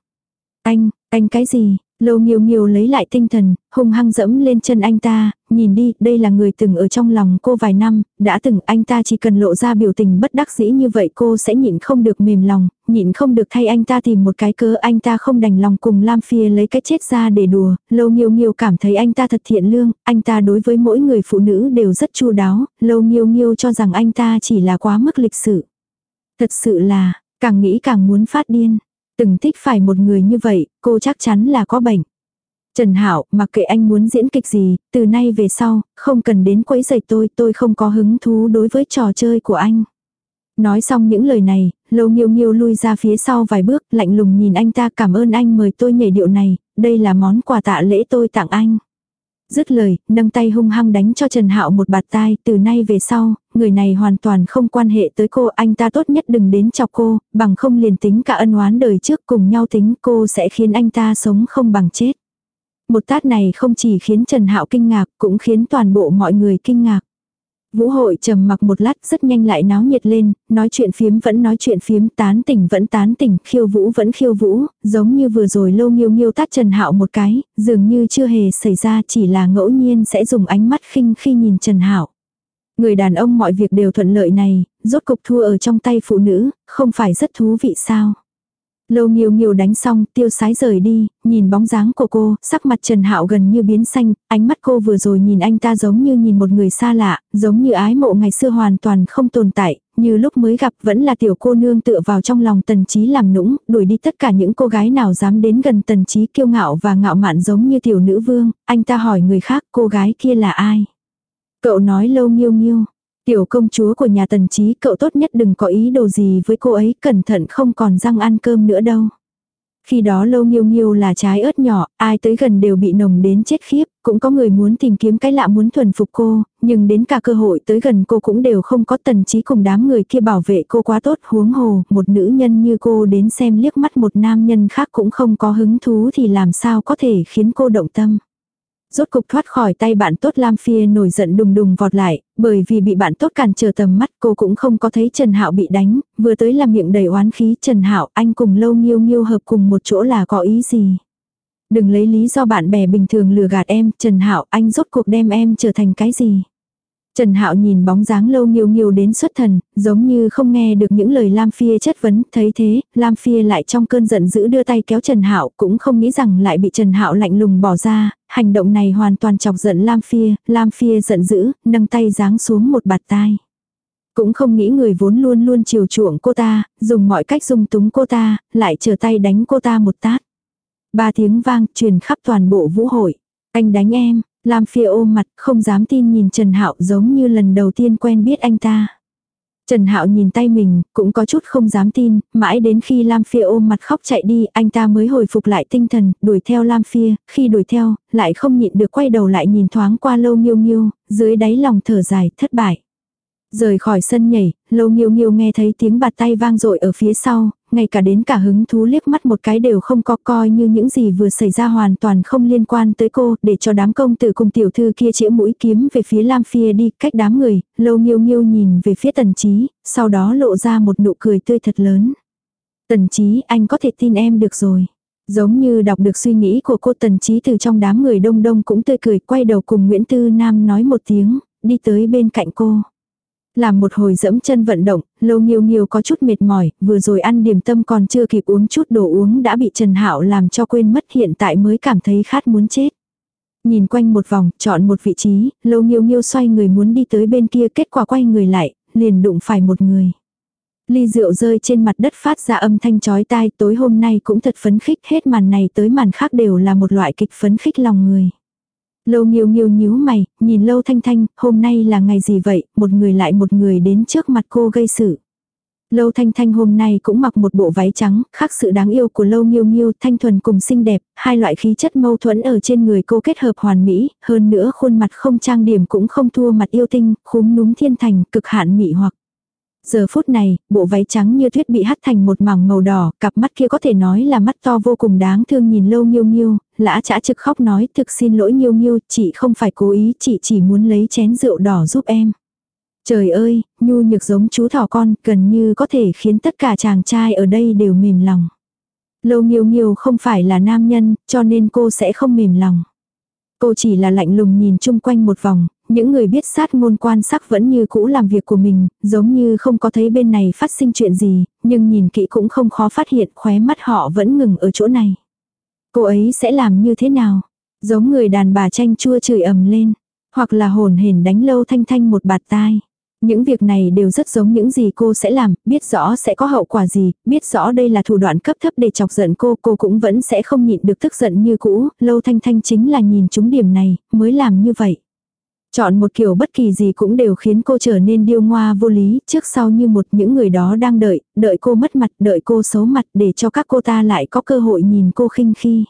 Anh, anh cái gì, Lâu nghiêu nghiêu lấy lại tinh thần, hung hăng dẫm lên chân anh ta, nhìn đi, đây là người từng ở trong lòng cô vài năm, đã từng anh ta chỉ cần lộ ra biểu tình bất đắc dĩ như vậy cô sẽ nhịn không được mềm lòng, nhịn không được thay anh ta tìm một cái cớ anh ta không đành lòng cùng Lam Phia lấy cái chết ra để đùa, lâu nghiêu nghiêu cảm thấy anh ta thật thiện lương, anh ta đối với mỗi người phụ nữ đều rất chu đáo, lâu nghiêu nghiêu cho rằng anh ta chỉ là quá mức lịch sự. Thật sự là, càng nghĩ càng muốn phát điên. Từng thích phải một người như vậy, cô chắc chắn là có bệnh. Trần Hảo, mặc kệ anh muốn diễn kịch gì, từ nay về sau, không cần đến quấy giày tôi, tôi không có hứng thú đối với trò chơi của anh. Nói xong những lời này, Lâu Nhiêu Nhiêu lui ra phía sau vài bước, lạnh lùng nhìn anh ta cảm ơn anh mời tôi nhảy điệu này, đây là món quà tạ lễ tôi tặng anh. Dứt lời, nâng tay hung hăng đánh cho Trần Hạo một bạt tai, từ nay về sau, người này hoàn toàn không quan hệ tới cô, anh ta tốt nhất đừng đến chọc cô, bằng không liền tính cả ân oán đời trước cùng nhau tính cô sẽ khiến anh ta sống không bằng chết. Một tát này không chỉ khiến Trần Hạo kinh ngạc, cũng khiến toàn bộ mọi người kinh ngạc. Vũ hội trầm mặc một lát rất nhanh lại náo nhiệt lên, nói chuyện phiếm vẫn nói chuyện phiếm, tán tỉnh vẫn tán tỉnh, khiêu vũ vẫn khiêu vũ, giống như vừa rồi lâu nghiêu nghiêu tát Trần Hạo một cái, dường như chưa hề xảy ra chỉ là ngẫu nhiên sẽ dùng ánh mắt khinh khi nhìn Trần Hạo. Người đàn ông mọi việc đều thuận lợi này, rốt cục thua ở trong tay phụ nữ, không phải rất thú vị sao. Lâu nghiêu nghiêu đánh xong, tiêu sái rời đi, nhìn bóng dáng của cô, sắc mặt Trần Hạo gần như biến xanh, ánh mắt cô vừa rồi nhìn anh ta giống như nhìn một người xa lạ, giống như ái mộ ngày xưa hoàn toàn không tồn tại, như lúc mới gặp vẫn là tiểu cô nương tựa vào trong lòng tần trí làm nũng, đuổi đi tất cả những cô gái nào dám đến gần tần trí kiêu ngạo và ngạo mạn giống như tiểu nữ vương, anh ta hỏi người khác cô gái kia là ai. Cậu nói lâu nghiêu nghiêu, Tiểu công chúa của nhà tần trí cậu tốt nhất đừng có ý đồ gì với cô ấy, cẩn thận không còn răng ăn cơm nữa đâu. Khi đó lâu nghiêu nghiêu là trái ớt nhỏ, ai tới gần đều bị nồng đến chết khiếp, cũng có người muốn tìm kiếm cái lạ muốn thuần phục cô, nhưng đến cả cơ hội tới gần cô cũng đều không có tần trí cùng đám người kia bảo vệ cô quá tốt huống hồ, một nữ nhân như cô đến xem liếc mắt một nam nhân khác cũng không có hứng thú thì làm sao có thể khiến cô động tâm rốt cục thoát khỏi tay bạn tốt Lam Phia nổi giận đùng đùng vọt lại, bởi vì bị bạn tốt cản trở tầm mắt cô cũng không có thấy Trần Hạo bị đánh, vừa tới là miệng đầy oán khí Trần Hạo anh cùng lâu nghiêu nghiêu hợp cùng một chỗ là có ý gì. Đừng lấy lý do bạn bè bình thường lừa gạt em, Trần Hạo anh rốt cuộc đem em trở thành cái gì. Trần Hạo nhìn bóng dáng lâu nghiêu nghiêu đến xuất thần, giống như không nghe được những lời Lam Phia chất vấn, thấy thế, Lam Phia lại trong cơn giận dữ đưa tay kéo Trần Hạo, cũng không nghĩ rằng lại bị Trần Hạo lạnh lùng bỏ ra, hành động này hoàn toàn chọc giận Lam Phia, Lam Phia giận dữ, nâng tay giáng xuống một bạt tai. Cũng không nghĩ người vốn luôn luôn chiều chuộng cô ta, dùng mọi cách dung túng cô ta, lại trở tay đánh cô ta một tát. Ba tiếng vang truyền khắp toàn bộ vũ hội. Anh đánh em, Lam Phi ôm mặt, không dám tin nhìn Trần Hạo giống như lần đầu tiên quen biết anh ta. Trần Hạo nhìn tay mình, cũng có chút không dám tin, mãi đến khi Lam Phi ôm mặt khóc chạy đi, anh ta mới hồi phục lại tinh thần, đuổi theo Lam Phi, khi đuổi theo, lại không nhịn được quay đầu lại nhìn thoáng qua lâu nghiêu nghiêu, dưới đáy lòng thở dài, thất bại. Rời khỏi sân nhảy, lâu nghiêu nghiêu nghe thấy tiếng bạt tay vang dội ở phía sau, ngay cả đến cả hứng thú liếc mắt một cái đều không có coi như những gì vừa xảy ra hoàn toàn không liên quan tới cô, để cho đám công tử cùng tiểu thư kia chĩa mũi kiếm về phía Lam Phia đi, cách đám người, lâu nghiêu nghiêu nhìn về phía tần trí, sau đó lộ ra một nụ cười tươi thật lớn. Tần trí, anh có thể tin em được rồi. Giống như đọc được suy nghĩ của cô tần trí từ trong đám người đông đông cũng tươi cười quay đầu cùng Nguyễn Tư Nam nói một tiếng, đi tới bên cạnh cô. Làm một hồi dẫm chân vận động, lâu nghiêu nghiêu có chút mệt mỏi, vừa rồi ăn điểm tâm còn chưa kịp uống chút đồ uống đã bị Trần Hạo làm cho quên mất hiện tại mới cảm thấy khát muốn chết. Nhìn quanh một vòng, chọn một vị trí, lâu nghiêu nghiêu xoay người muốn đi tới bên kia kết quả quay người lại, liền đụng phải một người. Ly rượu rơi trên mặt đất phát ra âm thanh chói tai tối hôm nay cũng thật phấn khích hết màn này tới màn khác đều là một loại kịch phấn khích lòng người. Lâu nghiêu nghiêu nhíu mày, nhìn lâu thanh thanh, hôm nay là ngày gì vậy, một người lại một người đến trước mặt cô gây sự. Lâu thanh thanh hôm nay cũng mặc một bộ váy trắng, khác sự đáng yêu của lâu nghiêu nghiêu thanh thuần cùng xinh đẹp, hai loại khí chất mâu thuẫn ở trên người cô kết hợp hoàn mỹ, hơn nữa khuôn mặt không trang điểm cũng không thua mặt yêu tinh, khúm núm thiên thành, cực hạn mị hoặc. Giờ phút này, bộ váy trắng như tuyết bị hắt thành một mảng màu đỏ, cặp mắt kia có thể nói là mắt to vô cùng đáng thương nhìn lâu nghiêu nghiêu, lã chả trực khóc nói thực xin lỗi nghiêu nghiêu, chị không phải cố ý, chị chỉ muốn lấy chén rượu đỏ giúp em. Trời ơi, nhu nhược giống chú thỏ con, gần như có thể khiến tất cả chàng trai ở đây đều mềm lòng. Lâu nghiêu nghiêu không phải là nam nhân, cho nên cô sẽ không mềm lòng. Cô chỉ là lạnh lùng nhìn chung quanh một vòng, những người biết sát ngôn quan sắc vẫn như cũ làm việc của mình, giống như không có thấy bên này phát sinh chuyện gì, nhưng nhìn kỹ cũng không khó phát hiện khóe mắt họ vẫn ngừng ở chỗ này. Cô ấy sẽ làm như thế nào? Giống người đàn bà tranh chua chửi ầm lên, hoặc là hồn hển đánh lâu thanh thanh một bạt tai. Những việc này đều rất giống những gì cô sẽ làm, biết rõ sẽ có hậu quả gì, biết rõ đây là thủ đoạn cấp thấp để chọc giận cô, cô cũng vẫn sẽ không nhịn được tức giận như cũ, lâu thanh thanh chính là nhìn chúng điểm này, mới làm như vậy. Chọn một kiểu bất kỳ gì cũng đều khiến cô trở nên điêu ngoa vô lý, trước sau như một những người đó đang đợi, đợi cô mất mặt, đợi cô xấu mặt để cho các cô ta lại có cơ hội nhìn cô khinh khi.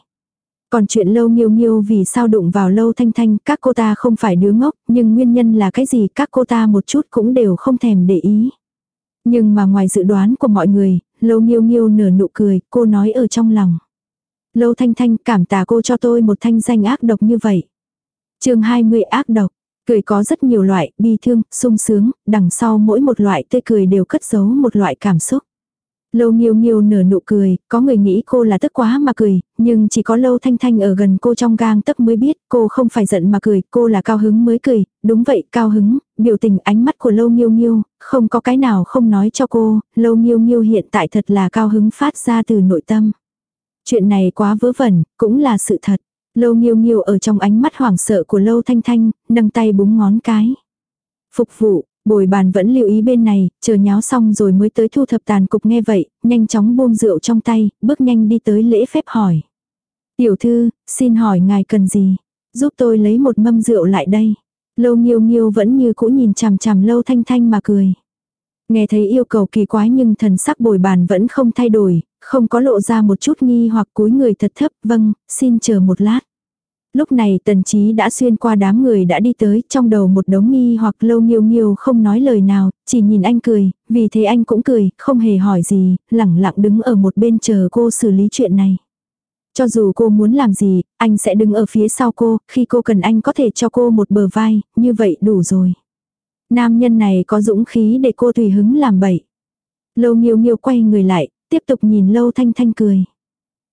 Còn chuyện lâu nghiêu nghiêu vì sao đụng vào lâu thanh thanh, các cô ta không phải đứa ngốc, nhưng nguyên nhân là cái gì các cô ta một chút cũng đều không thèm để ý. Nhưng mà ngoài dự đoán của mọi người, lâu nghiêu nghiêu nở nụ cười, cô nói ở trong lòng. Lâu thanh thanh cảm tạ cô cho tôi một thanh danh ác độc như vậy. chương 20 ác độc, Cười có rất nhiều loại, bi thương, sung sướng, đằng sau mỗi một loại tươi cười đều cất giấu một loại cảm xúc. Lâu nghiêu nghiêu nở nụ cười, có người nghĩ cô là tức quá mà cười, nhưng chỉ có lâu thanh thanh ở gần cô trong gang tấc mới biết cô không phải giận mà cười, cô là cao hứng mới cười, đúng vậy cao hứng, biểu tình ánh mắt của lâu nghiêu nghiêu, không có cái nào không nói cho cô, lâu nghiêu nghiêu hiện tại thật là cao hứng phát ra từ nội tâm. Chuyện này quá vớ vẩn, cũng là sự thật. Lâu nghiêu nghiêu ở trong ánh mắt hoảng sợ của lâu thanh thanh, nâng tay búng ngón cái. Phục vụ, bồi bàn vẫn lưu ý bên này, chờ nháo xong rồi mới tới thu thập tàn cục nghe vậy, nhanh chóng buông rượu trong tay, bước nhanh đi tới lễ phép hỏi. Tiểu thư, xin hỏi ngài cần gì? Giúp tôi lấy một mâm rượu lại đây. Lâu nghiêu nghiêu vẫn như cũ nhìn chằm chằm lâu thanh thanh mà cười. Nghe thấy yêu cầu kỳ quái nhưng thần sắc bồi bàn vẫn không thay đổi, không có lộ ra một chút nghi hoặc cúi người thật thấp, vâng, xin chờ một lát. Lúc này tần trí đã xuyên qua đám người đã đi tới, trong đầu một đống nghi hoặc lâu nghiêu nghiêu không nói lời nào, chỉ nhìn anh cười, vì thế anh cũng cười, không hề hỏi gì, lẳng lặng đứng ở một bên chờ cô xử lý chuyện này. Cho dù cô muốn làm gì, anh sẽ đứng ở phía sau cô, khi cô cần anh có thể cho cô một bờ vai, như vậy đủ rồi. Nam nhân này có dũng khí để cô tùy hứng làm bậy. Lâu nghiêu nghiêu quay người lại, tiếp tục nhìn Lâu Thanh Thanh cười.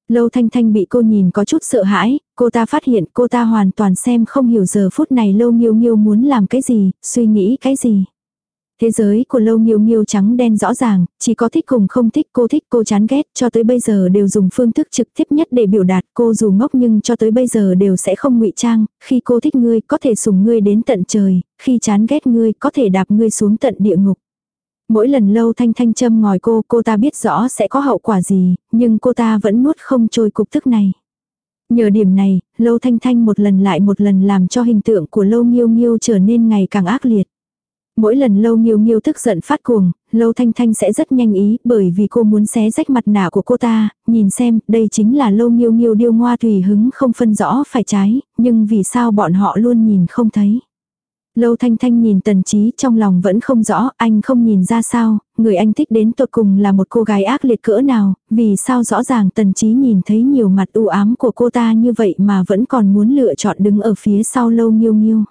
Lâu Thanh Thanh bị cô nhìn có chút sợ hãi, cô ta phát hiện cô ta hoàn toàn xem không hiểu giờ phút này Lâu Nghiêu Nghiêu muốn làm cái gì, suy nghĩ cái gì. Thế giới của Lâu nhiều nhiều trắng đen rõ ràng, chỉ có thích cùng không thích cô thích cô chán ghét cho tới bây giờ đều dùng phương thức trực tiếp nhất để biểu đạt cô dù ngốc nhưng cho tới bây giờ đều sẽ không ngụy trang, khi cô thích ngươi có thể sủng ngươi đến tận trời, khi chán ghét ngươi có thể đạp ngươi xuống tận địa ngục. Mỗi lần lâu thanh thanh châm ngòi cô, cô ta biết rõ sẽ có hậu quả gì, nhưng cô ta vẫn nuốt không trôi cục tức này. Nhờ điểm này, lâu thanh thanh một lần lại một lần làm cho hình tượng của lâu nghiêu nghiêu trở nên ngày càng ác liệt. Mỗi lần lâu nghiêu nghiêu tức giận phát cuồng, lâu thanh thanh sẽ rất nhanh ý bởi vì cô muốn xé rách mặt nạ của cô ta, nhìn xem đây chính là lâu nghiêu nghiêu điêu ngoa tùy hứng không phân rõ phải trái, nhưng vì sao bọn họ luôn nhìn không thấy. Lâu Thanh Thanh nhìn Tần Trí trong lòng vẫn không rõ, anh không nhìn ra sao, người anh thích đến tột cùng là một cô gái ác liệt cỡ nào, vì sao rõ ràng Tần Trí nhìn thấy nhiều mặt u ám của cô ta như vậy mà vẫn còn muốn lựa chọn đứng ở phía sau Lâu Nghiêu Nghiêu.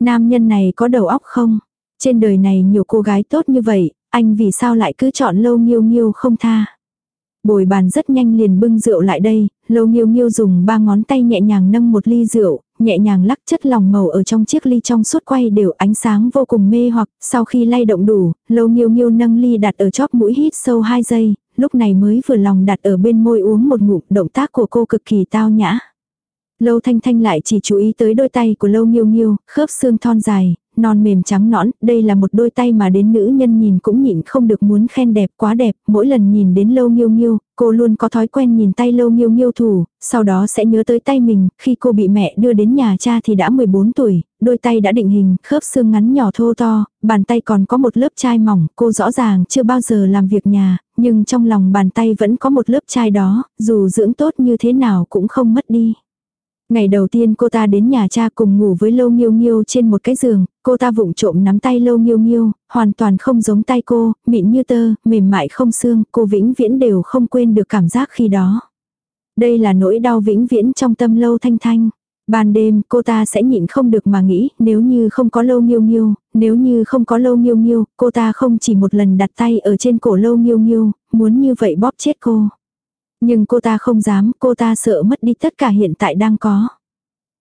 Nam nhân này có đầu óc không? Trên đời này nhiều cô gái tốt như vậy, anh vì sao lại cứ chọn Lâu Nghiêu Nghiêu không tha? Bồi bàn rất nhanh liền bưng rượu lại đây, Lâu Nghiêu Nghiêu dùng ba ngón tay nhẹ nhàng nâng một ly rượu, nhẹ nhàng lắc chất lòng màu ở trong chiếc ly trong suốt quay đều ánh sáng vô cùng mê hoặc, sau khi lay động đủ, Lâu Nghiêu Nghiêu nâng ly đặt ở chóp mũi hít sâu 2 giây, lúc này mới vừa lòng đặt ở bên môi uống một ngụm, động tác của cô cực kỳ tao nhã. Lâu Thanh Thanh lại chỉ chú ý tới đôi tay của Lâu Nghiêu Nghiêu, khớp xương thon dài, non mềm trắng nõn, đây là một đôi tay mà đến nữ nhân nhìn cũng nhịn không được muốn khen đẹp quá đẹp, mỗi lần nhìn đến lâu nghiêu nghiêu, cô luôn có thói quen nhìn tay lâu nghiêu nghiêu thủ, sau đó sẽ nhớ tới tay mình, khi cô bị mẹ đưa đến nhà cha thì đã 14 tuổi, đôi tay đã định hình, khớp xương ngắn nhỏ thô to, bàn tay còn có một lớp chai mỏng, cô rõ ràng chưa bao giờ làm việc nhà, nhưng trong lòng bàn tay vẫn có một lớp chai đó, dù dưỡng tốt như thế nào cũng không mất đi. Ngày đầu tiên cô ta đến nhà cha cùng ngủ với Lâu Nghiêu Nghiêu trên một cái giường, cô ta vụng trộm nắm tay Lâu Nghiêu Nghiêu, hoàn toàn không giống tay cô, mịn như tơ, mềm mại không xương, cô vĩnh viễn đều không quên được cảm giác khi đó. Đây là nỗi đau vĩnh viễn trong tâm Lâu Thanh Thanh. Ban đêm cô ta sẽ nhịn không được mà nghĩ nếu như không có lâu nghiêu nghiêu, nếu như không có lâu nghiêu nghiêu, cô ta không chỉ một lần đặt tay ở trên cổ lâu nghiêu nghiêu, muốn như vậy bóp chết cô. Nhưng cô ta không dám, cô ta sợ mất đi tất cả hiện tại đang có.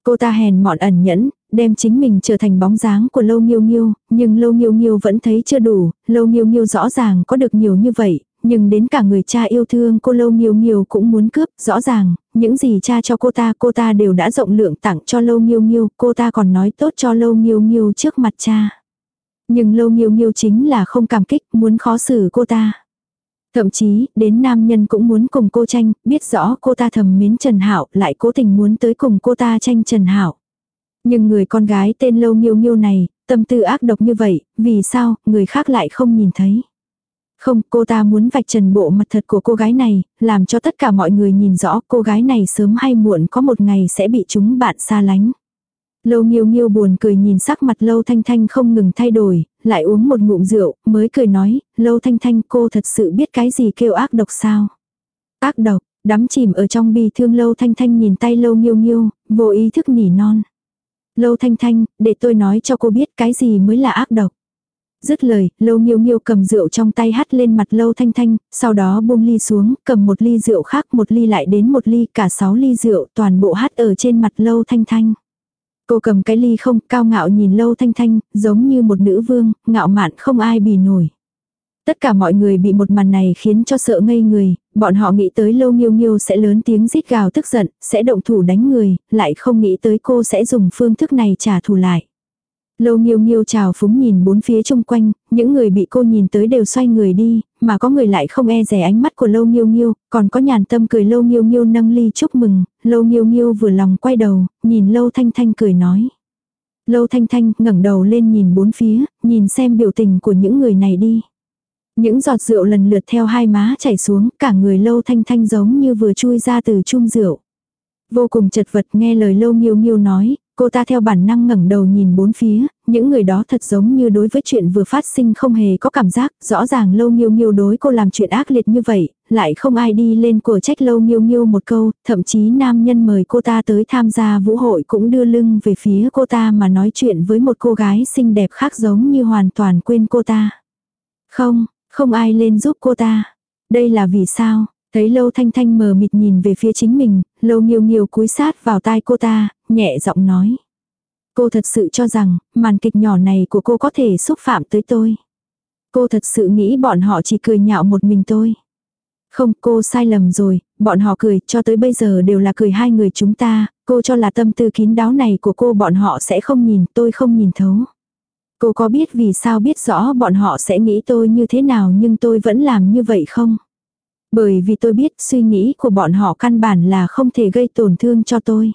Cô ta hèn mọn ẩn nhẫn, đem chính mình trở thành bóng dáng của Lâu Nghiêu Nghiêu, nhưng Lâu Nghiêu Nghiêu vẫn thấy chưa đủ, Lâu Nghiêu Nghiêu rõ ràng có được nhiều như vậy, nhưng đến cả người cha yêu thương cô Lâu Nghiêu Nghiêu cũng muốn cướp, rõ ràng, những gì cha cho cô ta cô ta đều đã rộng lượng tặng cho Lâu Nghiêu Nghiêu, cô ta còn nói tốt cho Lâu Nghiêu Nghiêu trước mặt cha. Nhưng Lâu Nghiêu Nghiêu chính là không cảm kích, muốn khó xử cô ta. Thậm chí, đến nam nhân cũng muốn cùng cô tranh, biết rõ cô ta thầm mến Trần Hạo, lại cố tình muốn tới cùng cô ta tranh Trần Hạo. Nhưng người con gái tên Lâu Nhiêu Nhiêu này, tâm tư ác độc như vậy, vì sao, người khác lại không nhìn thấy. Không, cô ta muốn vạch trần bộ mặt thật của cô gái này, làm cho tất cả mọi người nhìn rõ cô gái này sớm hay muộn có một ngày sẽ bị chúng bạn xa lánh. Lâu nghiêu nghiêu buồn cười nhìn sắc mặt lâu thanh thanh không ngừng thay đổi, lại uống một ngụm rượu, mới cười nói, lâu thanh thanh cô thật sự biết cái gì kêu ác độc sao. Ác độc, đắm chìm ở trong bi thương lâu thanh thanh nhìn tay lâu nghiêu nghiêu, vô ý thức nỉ non. Lâu thanh thanh, để tôi nói cho cô biết cái gì mới là ác độc. Dứt lời, lâu nghiêu nghiêu cầm rượu trong tay hắt lên mặt lâu thanh thanh, sau đó buông ly xuống, cầm một ly rượu khác một ly lại đến một ly, cả sáu ly rượu toàn bộ hắt ở trên mặt lâu thanh thanh. Cô cầm cái ly không, cao ngạo nhìn lâu thanh thanh, giống như một nữ vương, ngạo mạn không ai bì nổi. Tất cả mọi người bị một màn này khiến cho sợ ngây người, bọn họ nghĩ tới lâu nghiêu nghiêu sẽ lớn tiếng rít gào tức giận, sẽ động thủ đánh người, lại không nghĩ tới cô sẽ dùng phương thức này trả thù lại. Lâu nghiêu nghiêu chào phúng nhìn bốn phía chung quanh, những người bị cô nhìn tới đều xoay người đi, mà có người lại không e rẻ ánh mắt của lâu nghiêu nghiêu, còn có nhàn tâm cười lâu nghiêu nghiêu nâng ly chúc mừng, lâu nghiêu nghiêu vừa lòng quay đầu, nhìn lâu thanh thanh cười nói. Lâu thanh thanh ngẩng đầu lên nhìn bốn phía, nhìn xem biểu tình của những người này đi. Những giọt rượu lần lượt theo hai má chảy xuống, cả người lâu thanh thanh giống như vừa chui ra từ chung rượu. Vô cùng chật vật nghe lời lâu nghiêu nghiêu nói, Cô ta theo bản năng ngẩng đầu nhìn bốn phía, những người đó thật giống như đối với chuyện vừa phát sinh không hề có cảm giác, rõ ràng lâu nghiêu nghiêu đối cô làm chuyện ác liệt như vậy, lại không ai đi lên của trách lâu nghiêu nghiêu một câu, thậm chí nam nhân mời cô ta tới tham gia vũ hội cũng đưa lưng về phía cô ta mà nói chuyện với một cô gái xinh đẹp khác giống như hoàn toàn quên cô ta. Không, không ai lên giúp cô ta. Đây là vì sao? Thấy lâu thanh thanh mờ mịt nhìn về phía chính mình, lâu nghiêu nghiêu cúi sát vào tai cô ta, nhẹ giọng nói. Cô thật sự cho rằng, màn kịch nhỏ này của cô có thể xúc phạm tới tôi. Cô thật sự nghĩ bọn họ chỉ cười nhạo một mình tôi. Không, cô sai lầm rồi, bọn họ cười, cho tới bây giờ đều là cười hai người chúng ta, cô cho là tâm tư kín đáo này của cô bọn họ sẽ không nhìn, tôi không nhìn thấu. Cô có biết vì sao biết rõ bọn họ sẽ nghĩ tôi như thế nào nhưng tôi vẫn làm như vậy không? Bởi vì tôi biết suy nghĩ của bọn họ căn bản là không thể gây tổn thương cho tôi.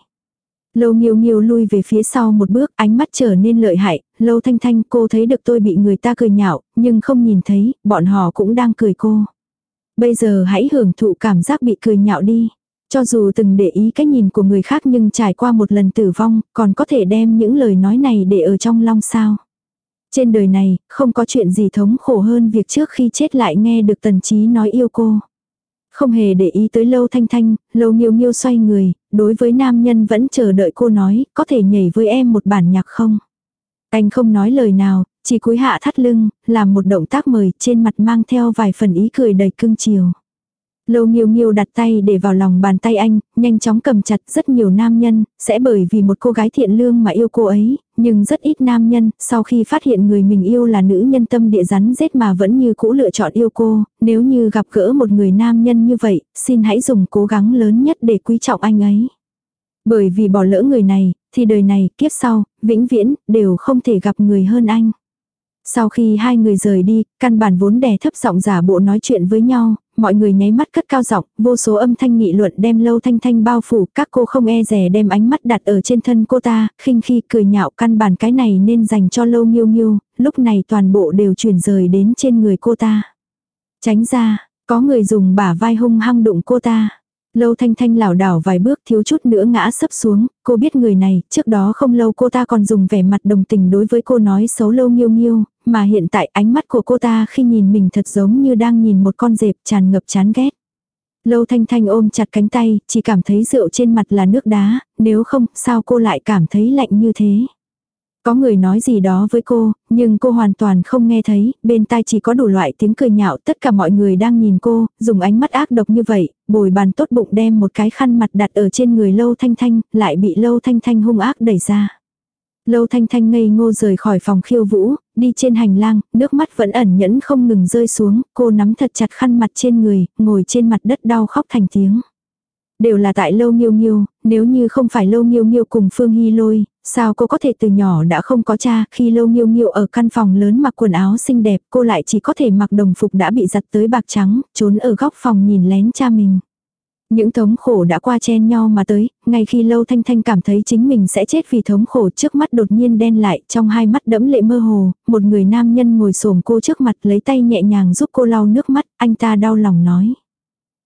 Lâu nghiêu nghiêu lui về phía sau một bước, ánh mắt trở nên lợi hại, lâu thanh thanh cô thấy được tôi bị người ta cười nhạo, nhưng không nhìn thấy, bọn họ cũng đang cười cô. Bây giờ hãy hưởng thụ cảm giác bị cười nhạo đi. Cho dù từng để ý cách nhìn của người khác nhưng trải qua một lần tử vong, còn có thể đem những lời nói này để ở trong long sao. Trên đời này, không có chuyện gì thống khổ hơn việc trước khi chết lại nghe được tần trí nói yêu cô. Không hề để ý tới lâu thanh thanh, lâu nghiêu nghiêu xoay người, đối với nam nhân vẫn chờ đợi cô nói, có thể nhảy với em một bản nhạc không? Anh không nói lời nào, chỉ cúi hạ thắt lưng, làm một động tác mời trên mặt mang theo vài phần ý cười đầy cưng chiều. Lâu nghiêu nghiêu đặt tay để vào lòng bàn tay anh, nhanh chóng cầm chặt rất nhiều nam nhân, sẽ bởi vì một cô gái thiện lương mà yêu cô ấy, nhưng rất ít nam nhân, sau khi phát hiện người mình yêu là nữ nhân tâm địa rắn rết mà vẫn như cũ lựa chọn yêu cô, nếu như gặp gỡ một người nam nhân như vậy, xin hãy dùng cố gắng lớn nhất để quý trọng anh ấy. Bởi vì bỏ lỡ người này, thì đời này, kiếp sau, vĩnh viễn, đều không thể gặp người hơn anh. Sau khi hai người rời đi, căn bản vốn đè thấp giọng giả bộ nói chuyện với nhau, mọi người nháy mắt cất cao giọng, vô số âm thanh nghị luận đem lâu thanh thanh bao phủ, các cô không e rẻ đem ánh mắt đặt ở trên thân cô ta, khinh khi cười nhạo căn bản cái này nên dành cho lâu nghiêu nghiêu, lúc này toàn bộ đều chuyển rời đến trên người cô ta. Tránh ra, có người dùng bả vai hung hăng đụng cô ta. Lâu thanh thanh lảo đảo vài bước thiếu chút nữa ngã sấp xuống, cô biết người này, trước đó không lâu cô ta còn dùng vẻ mặt đồng tình đối với cô nói xấu lâu nghiêu nghiêu, mà hiện tại ánh mắt của cô ta khi nhìn mình thật giống như đang nhìn một con dẹp tràn ngập chán ghét. Lâu thanh thanh ôm chặt cánh tay, chỉ cảm thấy rượu trên mặt là nước đá, nếu không, sao cô lại cảm thấy lạnh như thế. Có người nói gì đó với cô, nhưng cô hoàn toàn không nghe thấy, bên tai chỉ có đủ loại tiếng cười nhạo, tất cả mọi người đang nhìn cô, dùng ánh mắt ác độc như vậy, bồi bàn tốt bụng đem một cái khăn mặt đặt ở trên người Lâu Thanh Thanh, lại bị Lâu Thanh Thanh hung ác đẩy ra. Lâu Thanh Thanh ngây ngô rời khỏi phòng khiêu vũ, đi trên hành lang, nước mắt vẫn ẩn nhẫn không ngừng rơi xuống, cô nắm thật chặt khăn mặt trên người, ngồi trên mặt đất đau khóc thành tiếng. Đều là tại Lâu Nghiêu Nghiêu, nếu như không phải Lâu Nghiêu Nghiêu cùng Phương Hy Lôi, sao cô có thể từ nhỏ đã không có cha, khi Lâu Nghiêu Nghiêu ở căn phòng lớn mặc quần áo xinh đẹp, cô lại chỉ có thể mặc đồng phục đã bị giặt tới bạc trắng, trốn ở góc phòng nhìn lén cha mình. Những thống khổ đã qua chen nhau mà tới, ngay khi Lâu Thanh Thanh cảm thấy chính mình sẽ chết vì thống khổ trước mắt đột nhiên đen lại, trong hai mắt đẫm lệ mơ hồ, một người nam nhân ngồi xổm cô trước mặt lấy tay nhẹ nhàng giúp cô lau nước mắt, anh ta đau lòng nói.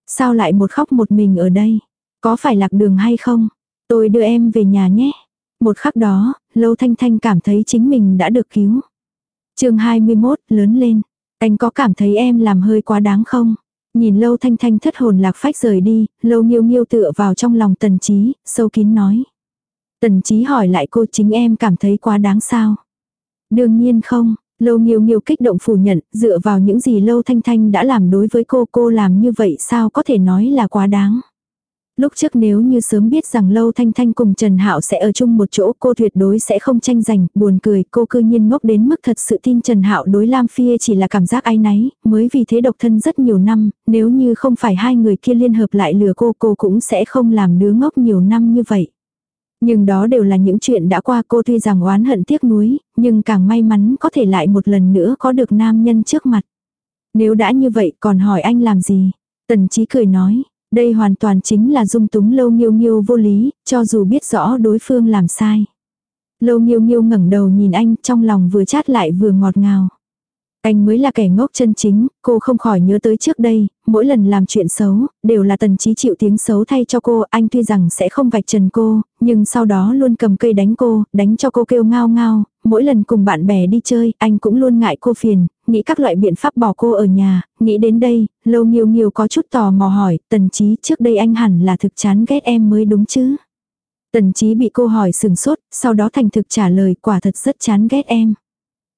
Sao lại một khóc một mình ở đây? Có phải lạc đường hay không? Tôi đưa em về nhà nhé. Một khắc đó, Lâu Thanh Thanh cảm thấy chính mình đã được cứu. chương 21, lớn lên. Anh có cảm thấy em làm hơi quá đáng không? Nhìn lâu thanh thanh thất hồn lạc phách rời đi, lâu nghiêu nghiêu tựa vào trong lòng tần trí, sâu kín nói. Tần trí hỏi lại cô chính em cảm thấy quá đáng sao? Đương nhiên không, lâu nghiêu nghiêu kích động phủ nhận, dựa vào những gì lâu thanh thanh đã làm đối với cô, cô làm như vậy sao có thể nói là quá đáng. Lúc trước nếu như sớm biết rằng Lâu Thanh Thanh cùng Trần Hạo sẽ ở chung một chỗ cô tuyệt đối sẽ không tranh giành, buồn cười cô cư nhiên ngốc đến mức thật sự tin Trần Hạo đối Lam Phi chỉ là cảm giác ai náy, mới vì thế độc thân rất nhiều năm, nếu như không phải hai người kia liên hợp lại lừa cô cô cũng sẽ không làm đứa ngốc nhiều năm như vậy. Nhưng đó đều là những chuyện đã qua cô tuy rằng oán hận tiếc nuối, nhưng càng may mắn có thể lại một lần nữa có được nam nhân trước mặt. Nếu đã như vậy còn hỏi anh làm gì? Tần Chí cười nói, đây hoàn toàn chính là dung túng lâu nghiêu nghiêu vô lý, cho dù biết rõ đối phương làm sai. Lâu nghiêu nghiêu ngẩng đầu nhìn anh trong lòng vừa chát lại vừa ngọt ngào. Anh mới là kẻ ngốc chân chính, cô không khỏi nhớ tới trước đây, mỗi lần làm chuyện xấu, đều là tần trí chịu tiếng xấu thay cho cô, anh tuy rằng sẽ không vạch trần cô, nhưng sau đó luôn cầm cây đánh cô, đánh cho cô kêu ngao ngao, mỗi lần cùng bạn bè đi chơi, anh cũng luôn ngại cô phiền, nghĩ các loại biện pháp bỏ cô ở nhà, nghĩ đến đây, lâu nghiêu nghiêu có chút tò mò hỏi, tần trí trước đây anh hẳn là thực chán ghét em mới đúng chứ. Tần trí bị cô hỏi sừng sốt, sau đó thành thực trả lời quả thật rất chán ghét em.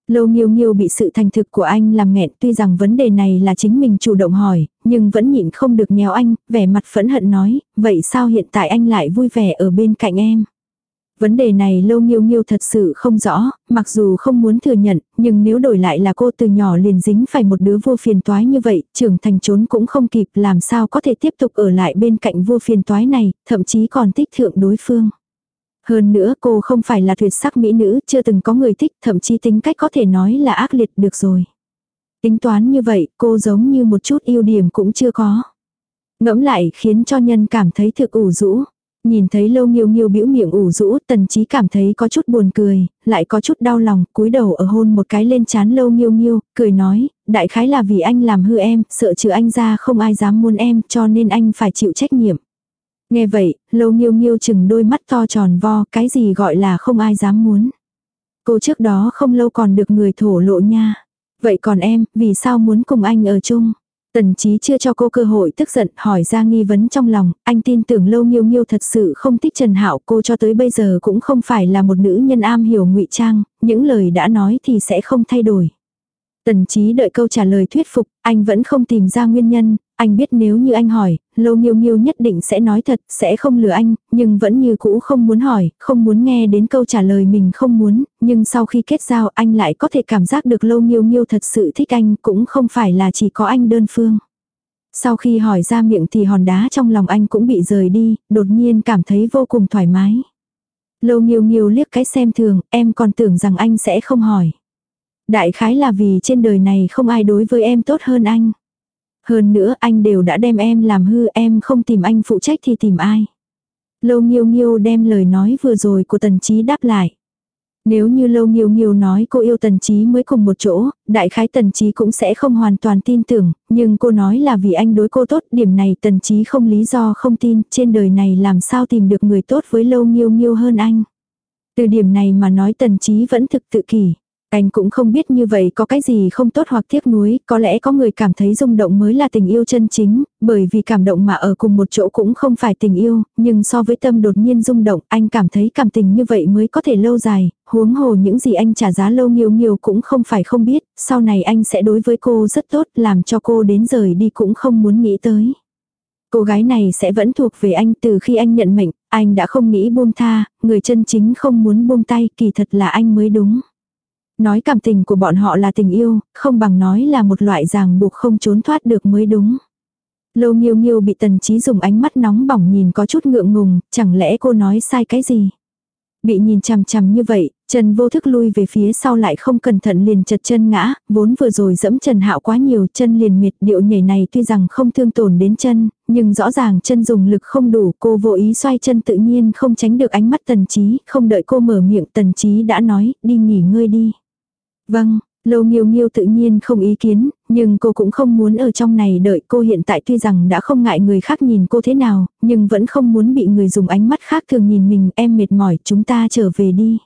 Lâu nghiêu nghiêu bị sự thành thực của anh làm nghẹn tuy rằng vấn đề này là chính mình chủ động hỏi, nhưng vẫn nhịn không được nhéo anh, vẻ mặt phẫn hận nói, vậy sao hiện tại anh lại vui vẻ ở bên cạnh em? Vấn đề này lâu nghiêu nghiêu thật sự không rõ, mặc dù không muốn thừa nhận, nhưng nếu đổi lại là cô từ nhỏ liền dính phải một đứa vua phiền toái như vậy, trưởng thành trốn cũng không kịp làm sao có thể tiếp tục ở lại bên cạnh vua phiền toái này, thậm chí còn thích thượng đối phương. Hơn nữa cô không phải là tuyệt sắc mỹ nữ, chưa từng có người thích, thậm chí tính cách có thể nói là ác liệt được rồi. Tính toán như vậy, cô giống như một chút ưu điểm cũng chưa có. Ngẫm lại khiến cho nhân cảm thấy thực ủ rũ. Nhìn thấy lâu nghiêu nghiêu bĩu miệng ủ rũ, tần trí cảm thấy có chút buồn cười, lại có chút đau lòng, cúi đầu ở hôn một cái lên chán lâu nghiêu nghiêu, cười nói, đại khái là vì anh làm hư em, sợ trừ anh ra không ai dám muốn em, cho nên anh phải chịu trách nhiệm. Nghe vậy, lâu nghiêu nghiêu chừng đôi mắt to tròn vo, cái gì gọi là không ai dám muốn. Cô trước đó không lâu còn được người thổ lộ nha. Vậy còn em, vì sao muốn cùng anh ở chung? Tần Chí chưa cho cô cơ hội tức giận hỏi ra nghi vấn trong lòng, anh tin tưởng lâu nghiêu nghiêu thật sự không thích Trần Hạo cô cho tới bây giờ cũng không phải là một nữ nhân am hiểu ngụy trang, những lời đã nói thì sẽ không thay đổi. Tần Chí đợi câu trả lời thuyết phục, anh vẫn không tìm ra nguyên nhân, anh biết nếu như anh hỏi, Lâu Nghiêu Nghiêu nhất định sẽ nói thật, sẽ không lừa anh, nhưng vẫn như cũ không muốn hỏi, không muốn nghe đến câu trả lời mình không muốn, nhưng sau khi kết giao anh lại có thể cảm giác được Lâu Nghiêu Nghiêu thật sự thích anh, cũng không phải là chỉ có anh đơn phương. Sau khi hỏi ra miệng thì hòn đá trong lòng anh cũng bị rời đi, đột nhiên cảm thấy vô cùng thoải mái. Lâu Nghiêu Nghiêu liếc cái xem thường, em còn tưởng rằng anh sẽ không hỏi. Đại khái là vì trên đời này không ai đối với em tốt hơn anh. Hơn nữa anh đều đã đem em làm hư em không tìm anh phụ trách thì tìm ai. Lâu Nghiêu Nghiêu đem lời nói vừa rồi của Tần Chí đáp lại. Nếu như Lâu Nghiêu Nghiêu nói cô yêu Tần Chí mới cùng một chỗ, đại khái Tần Chí cũng sẽ không hoàn toàn tin tưởng, nhưng cô nói là vì anh đối cô tốt, điểm này Tần Chí không lý do không tin, trên đời này làm sao tìm được người tốt với Lâu Nghiêu Nghiêu hơn anh. Từ điểm này mà nói Tần Chí vẫn thực tự kỷ. Anh cũng không biết như vậy có cái gì không tốt hoặc tiếc nuối, có lẽ có người cảm thấy rung động mới là tình yêu chân chính, bởi vì cảm động mà ở cùng một chỗ cũng không phải tình yêu, nhưng so với tâm đột nhiên rung động, anh cảm thấy cảm tình như vậy mới có thể lâu dài, huống hồ những gì anh trả giá lâu nhiều nhiều cũng không phải không biết, sau này anh sẽ đối với cô rất tốt, làm cho cô đến rời đi cũng không muốn nghĩ tới. Cô gái này sẽ vẫn thuộc về anh từ khi anh nhận mệnh, anh đã không nghĩ buông tha, người chân chính không muốn buông tay, kỳ thật là anh mới đúng. Nói cảm tình của bọn họ là tình yêu, không bằng nói là một loại ràng buộc không trốn thoát được mới đúng. Lâu nghiêu nghiêu bị tần trí dùng ánh mắt nóng bỏng nhìn có chút ngượng ngùng, chẳng lẽ cô nói sai cái gì. Bị nhìn chằm chằm như vậy, Trần vô thức lui về phía sau lại không cẩn thận liền chật chân ngã, vốn vừa rồi dẫm Trần Hạo quá nhiều chân liền miệt điệu nhảy này tuy rằng không thương tổn đến chân, nhưng rõ ràng chân dùng lực không đủ cô vô ý xoay chân tự nhiên không tránh được ánh mắt tần trí, không đợi cô mở miệng tần trí đã nói đi nghỉ ngơi đi. Vâng, Lâu Nghiêu Nghiêu tự nhiên không ý kiến, nhưng cô cũng không muốn ở trong này đợi. Cô hiện tại tuy rằng đã không ngại người khác nhìn cô thế nào, nhưng vẫn không muốn bị người dùng ánh mắt khác thường nhìn mình. Em mệt mỏi chúng ta trở về đi.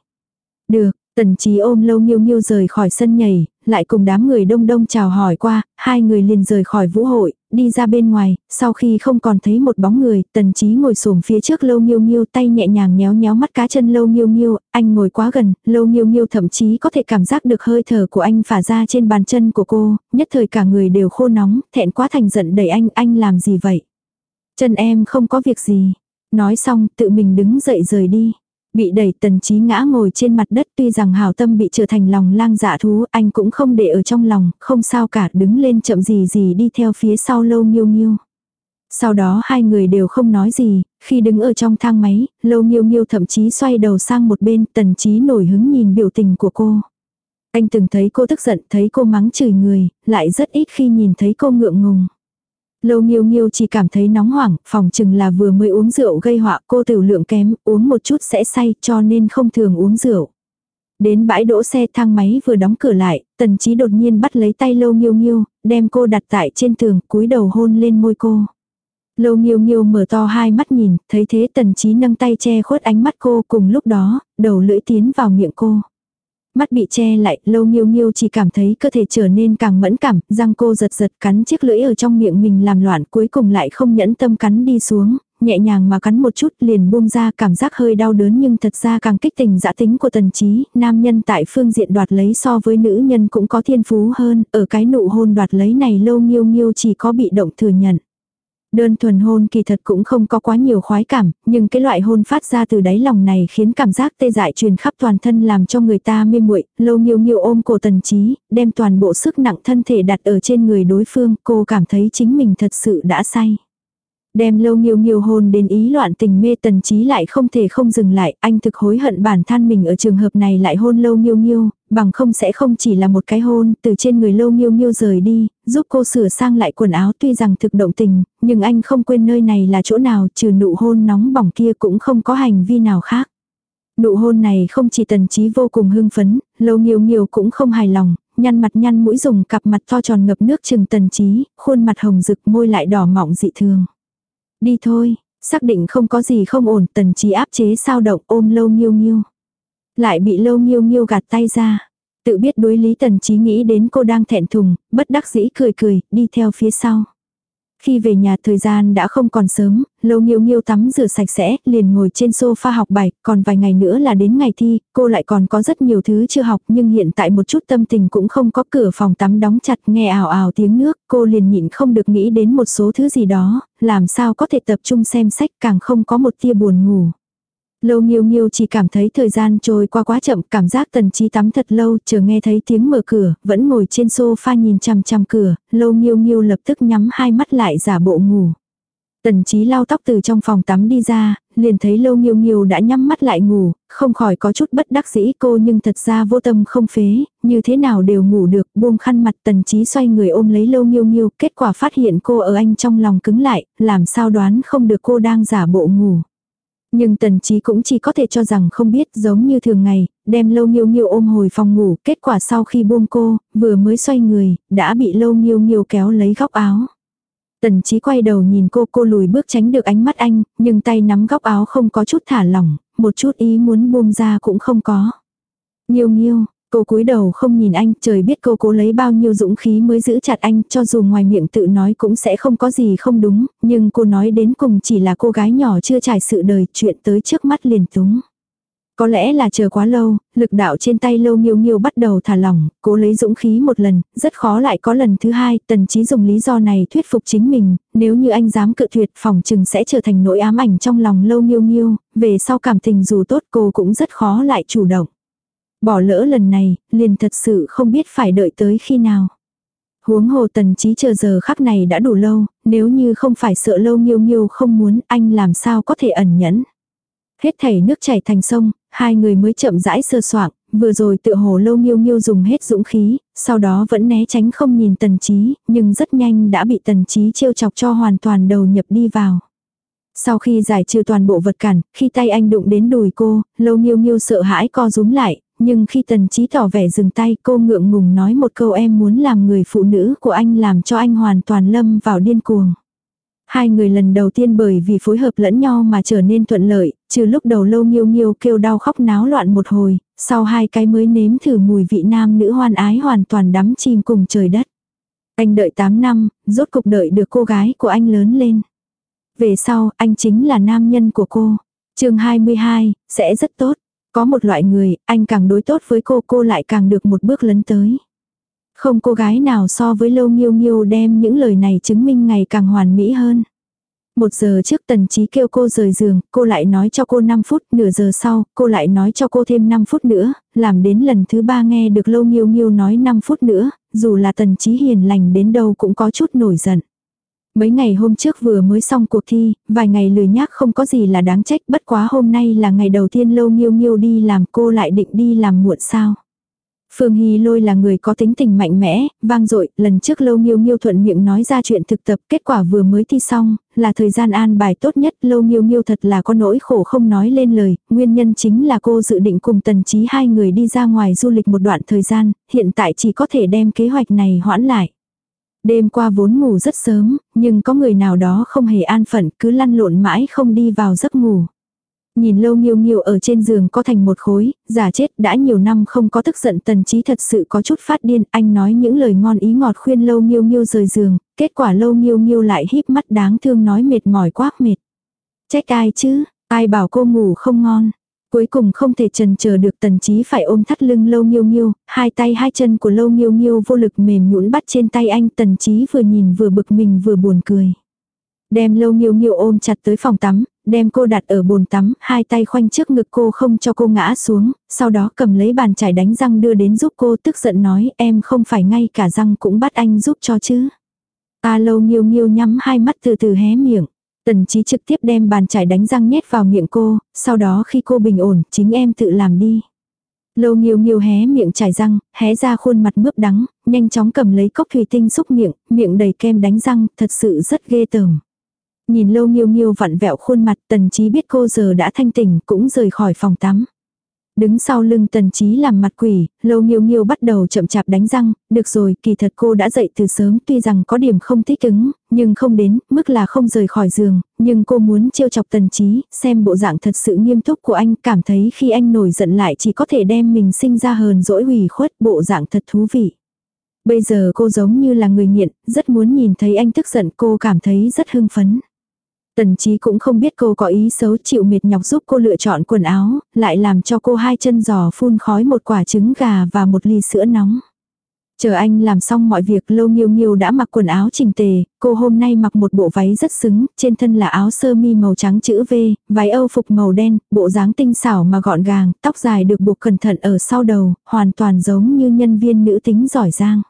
Được, Tần trí ôm lâu nghiêu nghiêu rời khỏi sân nhảy, lại cùng đám người đông đông chào hỏi qua, hai người liền rời khỏi vũ hội, đi ra bên ngoài, sau khi không còn thấy một bóng người, tần trí ngồi xổm phía trước lâu nghiêu nghiêu tay nhẹ nhàng nhéo nhéo mắt cá chân lâu nghiêu nghiêu, anh ngồi quá gần, lâu nghiêu nghiêu thậm chí có thể cảm giác được hơi thở của anh phả ra trên bàn chân của cô, nhất thời cả người đều khô nóng, thẹn quá thành giận đẩy anh, anh làm gì vậy? Chân em không có việc gì. Nói xong tự mình đứng dậy rời đi. Bị đẩy tần trí ngã ngồi trên mặt đất tuy rằng hào tâm bị trở thành lòng lang dạ thú, anh cũng không để ở trong lòng, không sao cả đứng lên chậm gì gì đi theo phía sau lâu nghiêu nghiêu. Sau đó hai người đều không nói gì, khi đứng ở trong thang máy, lâu nghiêu nghiêu thậm chí xoay đầu sang một bên, tần trí nổi hứng nhìn biểu tình của cô. Anh từng thấy cô tức giận, thấy cô mắng chửi người, lại rất ít khi nhìn thấy cô ngượng ngùng. Lâu nghiêu nghiêu chỉ cảm thấy nóng hoảng, phòng chừng là vừa mới uống rượu gây họa cô tiểu lượng kém, uống một chút sẽ say cho nên không thường uống rượu. Đến bãi đỗ xe thang máy vừa đóng cửa lại, tần trí đột nhiên bắt lấy tay lâu nghiêu nghiêu, đem cô đặt tại trên tường, cúi đầu hôn lên môi cô. Lâu nghiêu nghiêu mở to hai mắt nhìn, thấy thế tần trí nâng tay che khuất ánh mắt cô cùng lúc đó, đầu lưỡi tiến vào miệng cô. Mắt bị che lại, lâu nghiêu nghiêu chỉ cảm thấy cơ thể trở nên càng mẫn cảm, răng cô giật giật cắn chiếc lưỡi ở trong miệng mình làm loạn cuối cùng lại không nhẫn tâm cắn đi xuống, nhẹ nhàng mà cắn một chút liền buông ra cảm giác hơi đau đớn nhưng thật ra càng kích tình dã tính của tần trí, nam nhân tại phương diện đoạt lấy so với nữ nhân cũng có thiên phú hơn, ở cái nụ hôn đoạt lấy này lâu nghiêu nghiêu chỉ có bị động thừa nhận. Đơn thuần hôn kỳ thật cũng không có quá nhiều khoái cảm, nhưng cái loại hôn phát ra từ đáy lòng này khiến cảm giác tê dại truyền khắp toàn thân làm cho người ta mê muội. lâu nhiều nhiều ôm cổ tần trí, đem toàn bộ sức nặng thân thể đặt ở trên người đối phương, cô cảm thấy chính mình thật sự đã say. Đem lâu nghiêu nghiêu hôn đến ý loạn tình mê tần trí lại không thể không dừng lại, anh thực hối hận bản thân mình ở trường hợp này lại hôn lâu nghiêu nghiêu, bằng không sẽ không chỉ là một cái hôn, từ trên người lâu nghiêu nghiêu rời đi, giúp cô sửa sang lại quần áo tuy rằng thực động tình, nhưng anh không quên nơi này là chỗ nào trừ nụ hôn nóng bỏng kia cũng không có hành vi nào khác. Nụ hôn này không chỉ tần trí vô cùng hưng phấn, lâu nghiêu nghiêu cũng không hài lòng, nhăn mặt nhăn mũi dùng cặp mặt to tròn ngập nước chừng tần trí, khuôn mặt hồng rực môi lại đỏ mọng dị thường. Đi thôi, xác định không có gì không ổn, tần trí áp chế sao động ôm lâu nghiêu nghiêu. Lại bị lâu nghiêu nghiêu gạt tay ra. Tự biết đối lý tần trí nghĩ đến cô đang thẹn thùng, bất đắc dĩ cười cười, đi theo phía sau. Khi về nhà thời gian đã không còn sớm, lâu nghiêu nghiêu tắm rửa sạch sẽ, liền ngồi trên sofa học bài, còn vài ngày nữa là đến ngày thi, cô lại còn có rất nhiều thứ chưa học nhưng hiện tại một chút tâm tình cũng không có cửa phòng tắm đóng chặt nghe ảo ảo tiếng nước, cô liền nhịn không được nghĩ đến một số thứ gì đó, làm sao có thể tập trung xem sách càng không có một tia buồn ngủ. Lâu nghiêu nghiêu chỉ cảm thấy thời gian trôi qua quá chậm, cảm giác tần trí tắm thật lâu, chờ nghe thấy tiếng mở cửa, vẫn ngồi trên sofa nhìn chằm chằm cửa, lâu nghiêu nghiêu lập tức nhắm hai mắt lại giả bộ ngủ. Tần trí lau tóc từ trong phòng tắm đi ra, liền thấy lâu nghiêu nghiêu đã nhắm mắt lại ngủ, không khỏi có chút bất đắc dĩ cô nhưng thật ra vô tâm không phế, như thế nào đều ngủ được, buông khăn mặt tần trí xoay người ôm lấy lâu nghiêu nghiêu, kết quả phát hiện cô ở anh trong lòng cứng lại, làm sao đoán không được cô đang giả bộ ngủ. Nhưng tần trí cũng chỉ có thể cho rằng không biết giống như thường ngày, đem lâu nghiêu nghiêu ôm hồi phòng ngủ, kết quả sau khi buông cô, vừa mới xoay người, đã bị lâu nghiêu nghiêu kéo lấy góc áo. Tần trí quay đầu nhìn cô cô lùi bước tránh được ánh mắt anh, nhưng tay nắm góc áo không có chút thả lỏng, một chút ý muốn buông ra cũng không có. Nghiêu nghiêu, Cô cúi đầu không nhìn anh, trời biết cô cố lấy bao nhiêu dũng khí mới giữ chặt anh, cho dù ngoài miệng tự nói cũng sẽ không có gì không đúng, nhưng cô nói đến cùng chỉ là cô gái nhỏ chưa trải sự đời, chuyện tới trước mắt liền túng. Có lẽ là chờ quá lâu, lực đạo trên tay lâu nghiêu nghiêu bắt đầu thả lỏng, cố lấy dũng khí một lần, rất khó lại có lần thứ hai, tần trí dùng lý do này thuyết phục chính mình, nếu như anh dám cự tuyệt phòng chừng sẽ trở thành nỗi ám ảnh trong lòng lâu nghiêu nghiêu, về sau cảm tình dù tốt cô cũng rất khó lại chủ động. Bỏ lỡ lần này, liền thật sự không biết phải đợi tới khi nào. Huống hồ tần trí chờ giờ khắc này đã đủ lâu, nếu như không phải sợ lâu nghiêu nghiêu không muốn anh làm sao có thể ẩn nhẫn. Hết thảy nước chảy thành sông, hai người mới chậm rãi sơ soạng, vừa rồi tựa hồ lâu nghiêu nghiêu dùng hết dũng khí, sau đó vẫn né tránh không nhìn tần trí, nhưng rất nhanh đã bị tần trí trêu chọc cho hoàn toàn đầu nhập đi vào. Sau khi giải trừ toàn bộ vật cản, khi tay anh đụng đến đùi cô, lâu nghiêu nghiêu sợ hãi co rúm lại, nhưng khi tần trí tỏ vẻ dừng tay cô ngượng ngùng nói một câu em muốn làm người phụ nữ của anh làm cho anh hoàn toàn lâm vào điên cuồng. Hai người lần đầu tiên bởi vì phối hợp lẫn nhau mà trở nên thuận lợi, trừ lúc đầu lâu nghiêu nghiêu kêu đau khóc náo loạn một hồi, sau hai cái mới nếm thử mùi vị nam nữ hoan ái hoàn toàn đắm chìm cùng trời đất. Anh đợi 8 năm, rốt cục đợi được cô gái của anh lớn lên. Về sau, anh chính là nam nhân của cô. chương 22, sẽ rất tốt. Có một loại người, anh càng đối tốt với cô, cô lại càng được một bước lấn tới. Không cô gái nào so với lâu nghiêu nghiêu đem những lời này chứng minh ngày càng hoàn mỹ hơn. Một giờ trước tần trí kêu cô rời giường, cô lại nói cho cô 5 phút, nửa giờ sau, cô lại nói cho cô thêm 5 phút nữa, làm đến lần thứ ba nghe được lâu nghiêu nghiêu nói 5 phút nữa, dù là tần trí hiền lành đến đâu cũng có chút nổi giận. Mấy ngày hôm trước vừa mới xong cuộc thi, vài ngày lười nhác không có gì là đáng trách, bất quá hôm nay là ngày đầu tiên lâu nghiêu nghiêu đi làm cô lại định đi làm muộn sao. Phương Hy lôi là người có tính tình mạnh mẽ, vang dội, lần trước lâu nghiêu nghiêu thuận miệng nói ra chuyện thực tập, kết quả vừa mới thi xong, là thời gian an bài tốt nhất, lâu nghiêu nghiêu thật là có nỗi khổ không nói lên lời, nguyên nhân chính là cô dự định cùng tần trí hai người đi ra ngoài du lịch một đoạn thời gian, hiện tại chỉ có thể đem kế hoạch này hoãn lại. Đêm qua vốn ngủ rất sớm, nhưng có người nào đó không hề an phận cứ lăn lộn mãi không đi vào giấc ngủ. Nhìn lâu nghiêu nghiêu ở trên giường có thành một khối, giả chết đã nhiều năm không có tức giận tần trí thật sự có chút phát điên, anh nói những lời ngon ý ngọt khuyên lâu nghiêu nghiêu rời giường, kết quả lâu nghiêu nghiêu lại híp mắt đáng thương nói mệt mỏi quá mệt. Trách ai chứ, ai bảo cô ngủ không ngon, Cuối cùng không thể trần chờ được tần trí phải ôm thắt lưng lâu nghiêu nghiêu, hai tay hai chân của lâu nghiêu nghiêu vô lực mềm nhũn bắt trên tay anh tần trí vừa nhìn vừa bực mình vừa buồn cười. Đem lâu nghiêu nghiêu ôm chặt tới phòng tắm, đem cô đặt ở bồn tắm, hai tay khoanh trước ngực cô không cho cô ngã xuống, sau đó cầm lấy bàn chải đánh răng đưa đến giúp cô tức giận nói em không phải ngay cả răng cũng bắt anh giúp cho chứ. Ta lâu nghiêu nghiêu nhắm hai mắt từ từ hé miệng. Tần trí trực tiếp đem bàn chải đánh răng nhét vào miệng cô, sau đó khi cô bình ổn, chính em tự làm đi. Lâu nghiêu nghiêu hé miệng chải răng, hé ra khuôn mặt mướp đắng, nhanh chóng cầm lấy cốc thủy tinh xúc miệng, miệng đầy kem đánh răng, thật sự rất ghê tởm. Nhìn lâu nghiêu nghiêu vặn vẹo khuôn mặt tần trí biết cô giờ đã thanh tỉnh cũng rời khỏi phòng tắm. Đứng sau lưng tần trí làm mặt quỷ, lâu nghiêu nghiêu bắt đầu chậm chạp đánh răng, được rồi, kỳ thật cô đã dậy từ sớm tuy rằng có điểm không thích ứng, nhưng không đến, mức là không rời khỏi giường, nhưng cô muốn trêu chọc tần trí, xem bộ dạng thật sự nghiêm túc của anh, cảm thấy khi anh nổi giận lại chỉ có thể đem mình sinh ra hờn dỗi hủy khuất, bộ dạng thật thú vị. Bây giờ cô giống như là người nghiện, rất muốn nhìn thấy anh tức giận cô cảm thấy rất hưng phấn. Tần trí cũng không biết cô có ý xấu chịu mệt nhọc giúp cô lựa chọn quần áo, lại làm cho cô hai chân giò phun khói một quả trứng gà và một ly sữa nóng. Chờ anh làm xong mọi việc lâu nghiêu nghiêu đã mặc quần áo chỉnh tề, cô hôm nay mặc một bộ váy rất xứng, trên thân là áo sơ mi màu trắng chữ V, váy âu phục màu đen, bộ dáng tinh xảo mà gọn gàng, tóc dài được buộc cẩn thận ở sau đầu, hoàn toàn giống như nhân viên nữ tính giỏi giang.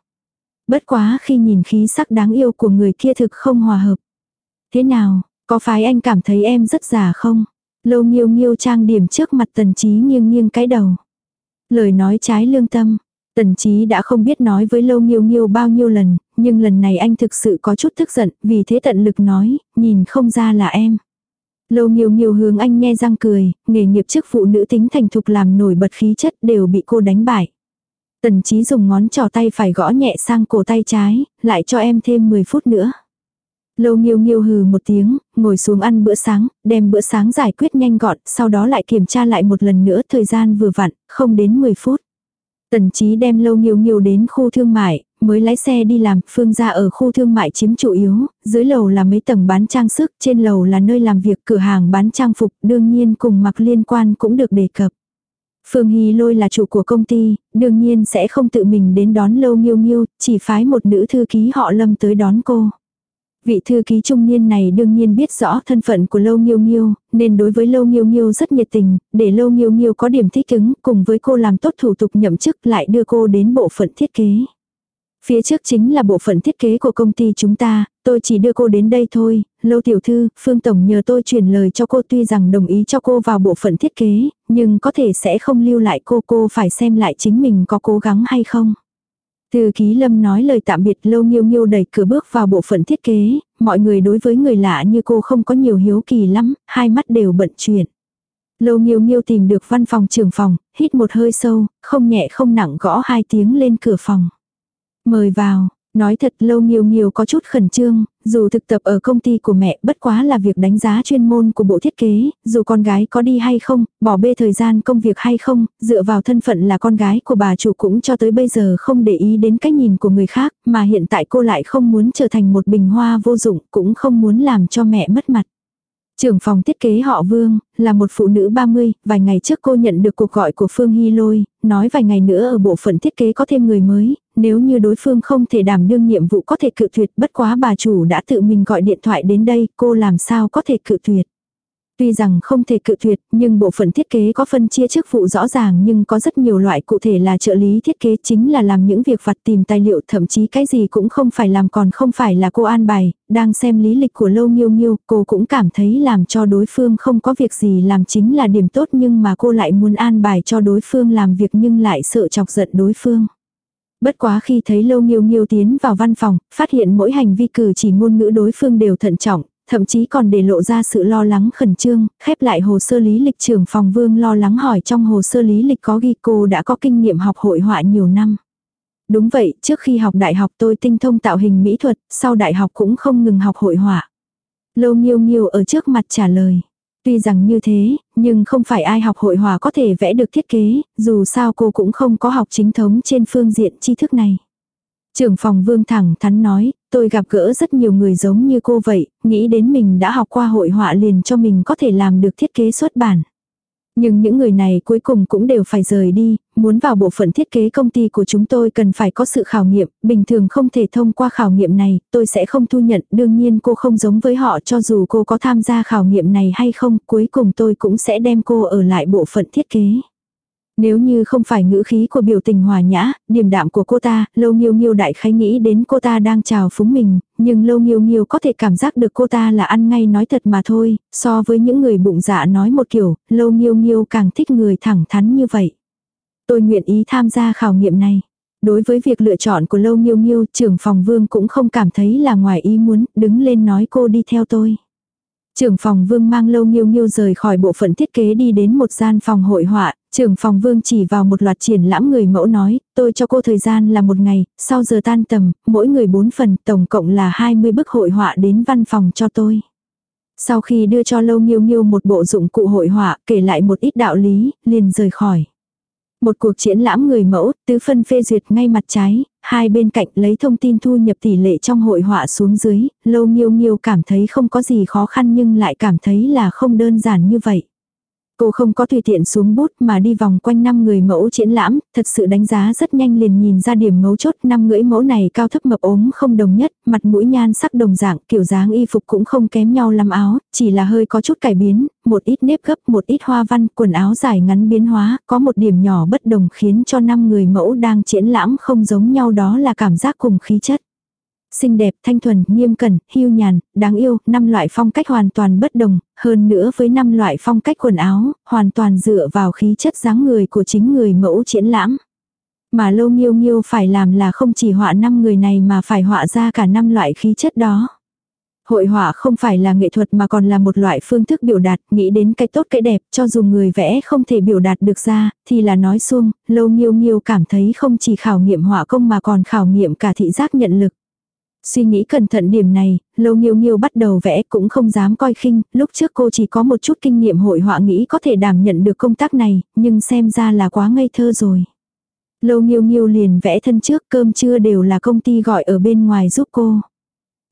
Bất quá khi nhìn khí sắc đáng yêu của người kia thực không hòa hợp. Thế nào, có phải anh cảm thấy em rất già không? Lâu nghiêu nghiêu trang điểm trước mặt tần trí nghiêng nghiêng cái đầu. Lời nói trái lương tâm. Tần trí đã không biết nói với lâu nghiêu nghiêu bao nhiêu lần, nhưng lần này anh thực sự có chút tức giận, vì thế tận lực nói, nhìn không ra là em. Lâu nghiêu nghiêu hướng anh nghe răng cười, nghề nghiệp chức phụ nữ tính thành thục làm nổi bật khí chất đều bị cô đánh bại. Tần trí dùng ngón trỏ tay phải gõ nhẹ sang cổ tay trái, lại cho em thêm 10 phút nữa. Lâu nghiêu nghiêu hừ một tiếng, ngồi xuống ăn bữa sáng, đem bữa sáng giải quyết nhanh gọn, sau đó lại kiểm tra lại một lần nữa thời gian vừa vặn, không đến 10 phút. Tần trí đem lâu nghiêu nghiêu đến khu thương mại, mới lái xe đi làm, phương gia ở khu thương mại chiếm chủ yếu, dưới lầu là mấy tầng bán trang sức, trên lầu là nơi làm việc cửa hàng bán trang phục, đương nhiên cùng mặc liên quan cũng được đề cập. Phương Hy Lôi là chủ của công ty, đương nhiên sẽ không tự mình đến đón lâu nghiêu nghiêu, chỉ phái một nữ thư ký họ lâm tới đón cô. Vị thư ký trung niên này đương nhiên biết rõ thân phận của Lâu Nghiêu Nghiêu, nên đối với Lâu Nghiêu Nghiêu rất nhiệt tình, để Lâu Nghiêu Nghiêu có điểm thích ứng, cùng với cô làm tốt thủ tục nhậm chức lại đưa cô đến bộ phận thiết kế. Phía trước chính là bộ phận thiết kế của công ty chúng ta, tôi chỉ đưa cô đến đây thôi, Lâu Tiểu Thư, Phương Tổng nhờ tôi truyền lời cho cô tuy rằng đồng ý cho cô vào bộ phận thiết kế, nhưng có thể sẽ không lưu lại cô, cô phải xem lại chính mình có cố gắng hay không. Từ ký lâm nói lời tạm biệt lâu nghiêu nghiêu đẩy cửa bước vào bộ phận thiết kế, mọi người đối với người lạ như cô không có nhiều hiếu kỳ lắm, hai mắt đều bận chuyện. Lâu nghiêu nghiêu tìm được văn phòng trưởng phòng, hít một hơi sâu, không nhẹ không nặng gõ hai tiếng lên cửa phòng. Mời vào, Nói thật lâu nhiều nhiều có chút khẩn trương, dù thực tập ở công ty của mẹ bất quá là việc đánh giá chuyên môn của bộ thiết kế, dù con gái có đi hay không, bỏ bê thời gian công việc hay không, dựa vào thân phận là con gái của bà chủ cũng cho tới bây giờ không để ý đến cách nhìn của người khác, mà hiện tại cô lại không muốn trở thành một bình hoa vô dụng, cũng không muốn làm cho mẹ mất mặt. Trưởng phòng thiết kế họ Vương, là một phụ nữ 30, vài ngày trước cô nhận được cuộc gọi của Phương Hy Lôi, nói vài ngày nữa ở bộ phận thiết kế có thêm người mới, nếu như đối phương không thể đảm đương nhiệm vụ có thể cự tuyệt bất quá bà chủ đã tự mình gọi điện thoại đến đây, cô làm sao có thể cự tuyệt. Tuy rằng không thể cự tuyệt, nhưng bộ phận thiết kế có phân chia chức vụ rõ ràng nhưng có rất nhiều loại cụ thể là trợ lý thiết kế chính là làm những việc vặt tìm tài liệu thậm chí cái gì cũng không phải làm còn không phải là cô an bài, đang xem lý lịch của lâu nhiêu nhiêu cô cũng cảm thấy làm cho đối phương không có việc gì làm chính là điểm tốt nhưng mà cô lại muốn an bài cho đối phương làm việc nhưng lại sợ chọc giận đối phương. Bất quá khi thấy lâu nghiêu nghiêu tiến vào văn phòng, phát hiện mỗi hành vi cử chỉ ngôn ngữ đối phương đều thận trọng, thậm chí còn để lộ ra sự lo lắng khẩn trương, khép lại hồ sơ lý lịch trưởng phòng vương lo lắng hỏi trong hồ sơ lý lịch có ghi cô đã có kinh nghiệm học hội họa nhiều năm. Đúng vậy, trước khi học đại học tôi tinh thông tạo hình mỹ thuật, sau đại học cũng không ngừng học hội họa. Lâu nghiêu nghiêu ở trước mặt trả lời. Tuy rằng như thế, nhưng không phải ai học hội họa có thể vẽ được thiết kế, dù sao cô cũng không có học chính thống trên phương diện tri thức này. Trưởng phòng vương thẳng thắn nói, tôi gặp gỡ rất nhiều người giống như cô vậy, nghĩ đến mình đã học qua hội họa liền cho mình có thể làm được thiết kế xuất bản. Nhưng những người này cuối cùng cũng đều phải rời đi, muốn vào bộ phận thiết kế công ty của chúng tôi cần phải có sự khảo nghiệm, bình thường không thể thông qua khảo nghiệm này, tôi sẽ không thu nhận, đương nhiên cô không giống với họ cho dù cô có tham gia khảo nghiệm này hay không, cuối cùng tôi cũng sẽ đem cô ở lại bộ phận thiết kế. Nếu như không phải ngữ khí của biểu tình hòa nhã, điềm đạm của cô ta, lâu nghiêu nghiêu đại khái nghĩ đến cô ta đang chào phúng mình, nhưng lâu nghiêu nghiêu có thể cảm giác được cô ta là ăn ngay nói thật mà thôi, so với những người bụng dạ nói một kiểu, lâu nghiêu nghiêu càng thích người thẳng thắn như vậy. Tôi nguyện ý tham gia khảo nghiệm này. Đối với việc lựa chọn của Lâu Nghiêu Nghiêu, trưởng phòng Vương cũng không cảm thấy là ngoài ý muốn, đứng lên nói cô đi theo tôi. Trưởng phòng Vương mang Lâu Nghiêu Nghiêu rời khỏi bộ phận thiết kế đi đến một gian phòng hội họa, trưởng phòng Vương chỉ vào một loạt triển lãm người mẫu nói, tôi cho cô thời gian là một ngày, sau giờ tan tầm, mỗi người bốn phần, tổng cộng là 20 bức hội họa đến văn phòng cho tôi. Sau khi đưa cho Lâu Nghiêu Nghiêu một bộ dụng cụ hội họa, kể lại một ít đạo lý, liền rời khỏi. Một cuộc triển lãm người mẫu, tứ phân phê duyệt ngay mặt trái, hai bên cạnh lấy thông tin thu nhập tỷ lệ trong hội họa xuống dưới, lâu nghiêu nghiêu cảm thấy không có gì khó khăn nhưng lại cảm thấy là không đơn giản như vậy. Cô không có tùy tiện xuống bút mà đi vòng quanh năm người mẫu triển lãm, thật sự đánh giá rất nhanh liền nhìn ra điểm mấu chốt năm người mẫu này cao thấp mập ốm không đồng nhất, mặt mũi nhan sắc đồng dạng, kiểu dáng y phục cũng không kém nhau lắm áo, chỉ là hơi có chút cải biến, một ít nếp gấp, một ít hoa văn, quần áo dài ngắn biến hóa, có một điểm nhỏ bất đồng khiến cho năm người mẫu đang triển lãm không giống nhau đó là cảm giác cùng khí chất xinh đẹp, thanh thuần, nghiêm cẩn, hiu nhàn, đáng yêu, năm loại phong cách hoàn toàn bất đồng, hơn nữa với năm loại phong cách quần áo, hoàn toàn dựa vào khí chất dáng người của chính người mẫu triển lãm. Mà lâu nghiêu nghiêu phải làm là không chỉ họa năm người này mà phải họa ra cả năm loại khí chất đó. Hội họa không phải là nghệ thuật mà còn là một loại phương thức biểu đạt, nghĩ đến cái tốt cái đẹp, cho dù người vẽ không thể biểu đạt được ra, thì là nói xuông, lâu nghiêu nghiêu cảm thấy không chỉ khảo nghiệm họa công mà còn khảo nghiệm cả thị giác nhận lực. Suy nghĩ cẩn thận điểm này, Lâu Nghiêu Nghiêu bắt đầu vẽ cũng không dám coi khinh, lúc trước cô chỉ có một chút kinh nghiệm hội họa nghĩ có thể đảm nhận được công tác này, nhưng xem ra là quá ngây thơ rồi. Lâu Nghiêu Nghiêu liền vẽ thân trước cơm trưa đều là công ty gọi ở bên ngoài giúp cô.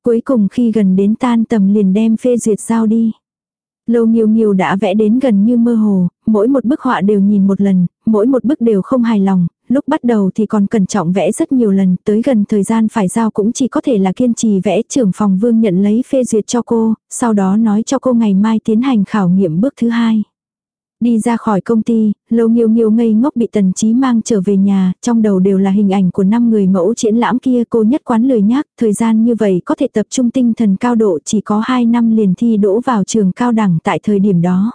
Cuối cùng khi gần đến tan tầm liền đem phê duyệt giao đi. Lâu Nghiêu Nghiêu đã vẽ đến gần như mơ hồ, mỗi một bức họa đều nhìn một lần, mỗi một bức đều không hài lòng, lúc bắt đầu thì còn cẩn trọng vẽ rất nhiều lần, tới gần thời gian phải giao cũng chỉ có thể là kiên trì vẽ trưởng phòng vương nhận lấy phê duyệt cho cô, sau đó nói cho cô ngày mai tiến hành khảo nghiệm bước thứ hai. Đi ra khỏi công ty, lâu nhiều nhiều ngây ngốc bị tần trí mang trở về nhà, trong đầu đều là hình ảnh của năm người mẫu triển lãm kia cô nhất quán lười nhác, thời gian như vậy có thể tập trung tinh thần cao độ chỉ có 2 năm liền thi đỗ vào trường cao đẳng tại thời điểm đó.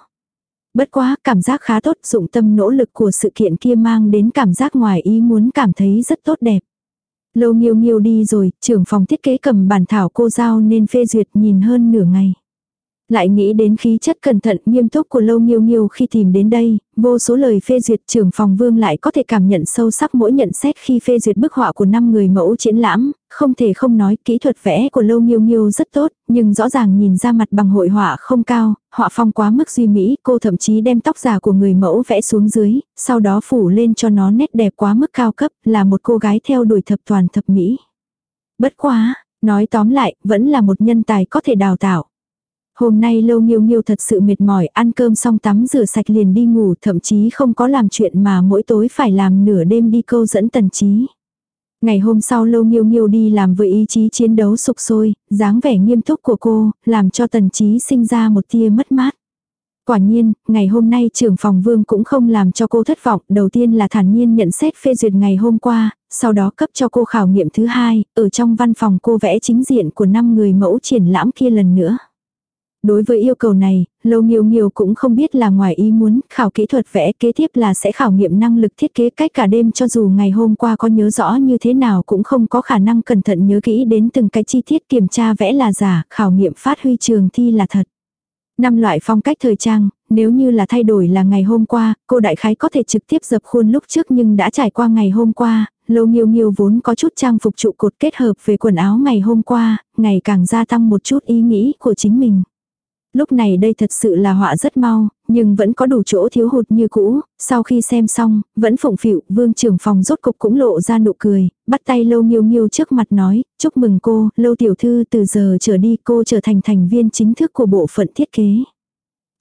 Bất quá, cảm giác khá tốt, dụng tâm nỗ lực của sự kiện kia mang đến cảm giác ngoài ý muốn cảm thấy rất tốt đẹp. Lâu nghiêu nghiêu đi rồi, trưởng phòng thiết kế cầm bản thảo cô giao nên phê duyệt nhìn hơn nửa ngày. Lại nghĩ đến khí chất cẩn thận nghiêm túc của Lâu Nghiêu Nghiêu khi tìm đến đây, vô số lời phê duyệt trưởng phòng vương lại có thể cảm nhận sâu sắc mỗi nhận xét khi phê duyệt bức họa của năm người mẫu triển lãm, không thể không nói kỹ thuật vẽ của Lâu Nghiêu Nghiêu rất tốt, nhưng rõ ràng nhìn ra mặt bằng hội họa không cao, họa phong quá mức duy mỹ, cô thậm chí đem tóc giả của người mẫu vẽ xuống dưới, sau đó phủ lên cho nó nét đẹp quá mức cao cấp, là một cô gái theo đuổi thập toàn thập mỹ. Bất quá, nói tóm lại, vẫn là một nhân tài có thể đào tạo. Hôm nay lâu nghiêu nghiêu thật sự mệt mỏi, ăn cơm xong tắm rửa sạch liền đi ngủ, thậm chí không có làm chuyện mà mỗi tối phải làm nửa đêm đi câu dẫn tần trí. Ngày hôm sau lâu nghiêu nghiêu đi làm với ý chí chiến đấu sục sôi, dáng vẻ nghiêm túc của cô, làm cho tần trí sinh ra một tia mất mát. Quả nhiên, ngày hôm nay trưởng phòng vương cũng không làm cho cô thất vọng, đầu tiên là thản nhiên nhận xét phê duyệt ngày hôm qua, sau đó cấp cho cô khảo nghiệm thứ hai, ở trong văn phòng cô vẽ chính diện của năm người mẫu triển lãm kia lần nữa. Đối với yêu cầu này, Lâu Nghiêu Nghiêu cũng không biết là ngoài ý muốn, khảo kỹ thuật vẽ kế tiếp là sẽ khảo nghiệm năng lực thiết kế cách cả đêm cho dù ngày hôm qua có nhớ rõ như thế nào cũng không có khả năng cẩn thận nhớ kỹ đến từng cái chi tiết kiểm tra vẽ là giả, khảo nghiệm phát huy trường thi là thật. Năm loại phong cách thời trang, nếu như là thay đổi là ngày hôm qua, cô đại khái có thể trực tiếp dập khuôn lúc trước nhưng đã trải qua ngày hôm qua, Lâu Nghiêu Nghiêu vốn có chút trang phục trụ cột kết hợp về quần áo ngày hôm qua, ngày càng gia tăng một chút ý nghĩ của chính mình. Lúc này đây thật sự là họa rất mau, nhưng vẫn có đủ chỗ thiếu hụt như cũ, sau khi xem xong, vẫn phụng phịu, vương trưởng phòng rốt cục cũng lộ ra nụ cười, bắt tay lâu nghiêu nghiêu trước mặt nói, chúc mừng cô, lâu tiểu thư từ giờ trở đi cô trở thành thành viên chính thức của bộ phận thiết kế.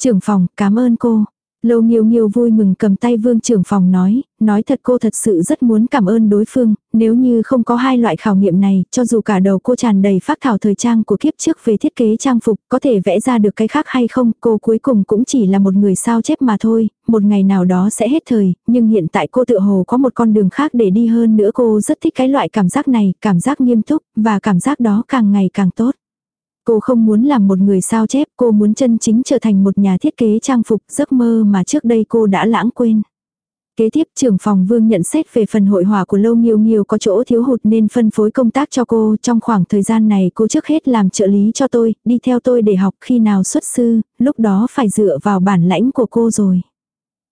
Trưởng phòng, cảm ơn cô. Lâu nghiêu nghiêu vui mừng cầm tay vương trưởng phòng nói, nói thật cô thật sự rất muốn cảm ơn đối phương, nếu như không có hai loại khảo nghiệm này, cho dù cả đầu cô tràn đầy phát thảo thời trang của kiếp trước về thiết kế trang phục, có thể vẽ ra được cái khác hay không, cô cuối cùng cũng chỉ là một người sao chép mà thôi, một ngày nào đó sẽ hết thời, nhưng hiện tại cô tự hồ có một con đường khác để đi hơn nữa cô rất thích cái loại cảm giác này, cảm giác nghiêm túc, và cảm giác đó càng ngày càng tốt. Cô không muốn làm một người sao chép, cô muốn chân chính trở thành một nhà thiết kế trang phục, giấc mơ mà trước đây cô đã lãng quên. Kế tiếp trưởng phòng vương nhận xét về phần hội họa của Lâu Nghiêu Nghiêu có chỗ thiếu hụt nên phân phối công tác cho cô. Trong khoảng thời gian này cô trước hết làm trợ lý cho tôi, đi theo tôi để học khi nào xuất sư, lúc đó phải dựa vào bản lãnh của cô rồi.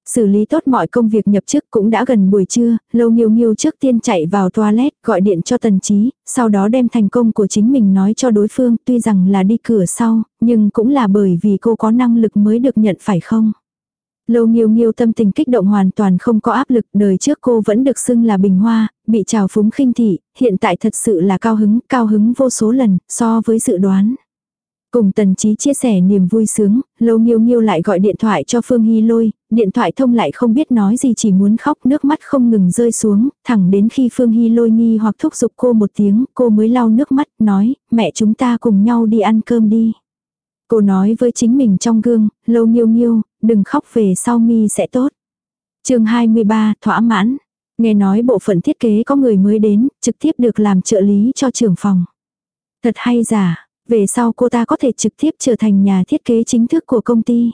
Xử lý tốt mọi công việc nhập chức cũng đã gần buổi trưa, Lâu Nghiêu Nghiêu trước tiên chạy vào toilet gọi điện cho Tần Chí, sau đó đem thành công của chính mình nói cho đối phương tuy rằng là đi cửa sau, nhưng cũng là bởi vì cô có năng lực mới được nhận phải không. Lâu Nghiêu Nghiêu tâm tình kích động hoàn toàn không có áp lực, đời trước cô vẫn được xưng là bình hoa, bị trào phúng khinh thị, hiện tại thật sự là cao hứng, cao hứng vô số lần, so với dự đoán. Cùng Tần trí chia sẻ niềm vui sướng, Lâu Nghiêu Nghiêu lại gọi điện thoại cho Phương Hy Lôi, điện thoại thông lại không biết nói gì chỉ muốn khóc nước mắt không ngừng rơi xuống, thẳng đến khi Phương Hy Lôi nghi hoặc thúc giục cô một tiếng, cô mới lau nước mắt, nói, mẹ chúng ta cùng nhau đi ăn cơm đi. Cô nói với chính mình trong gương, Lâu Nghiêu Nghiêu, đừng khóc về sau mi sẽ tốt. chương 23, thỏa mãn. Nghe nói bộ phận thiết kế có người mới đến, trực tiếp được làm trợ lý cho trưởng phòng. Thật hay giả, về sau cô ta có thể trực tiếp trở thành nhà thiết kế chính thức của công ty.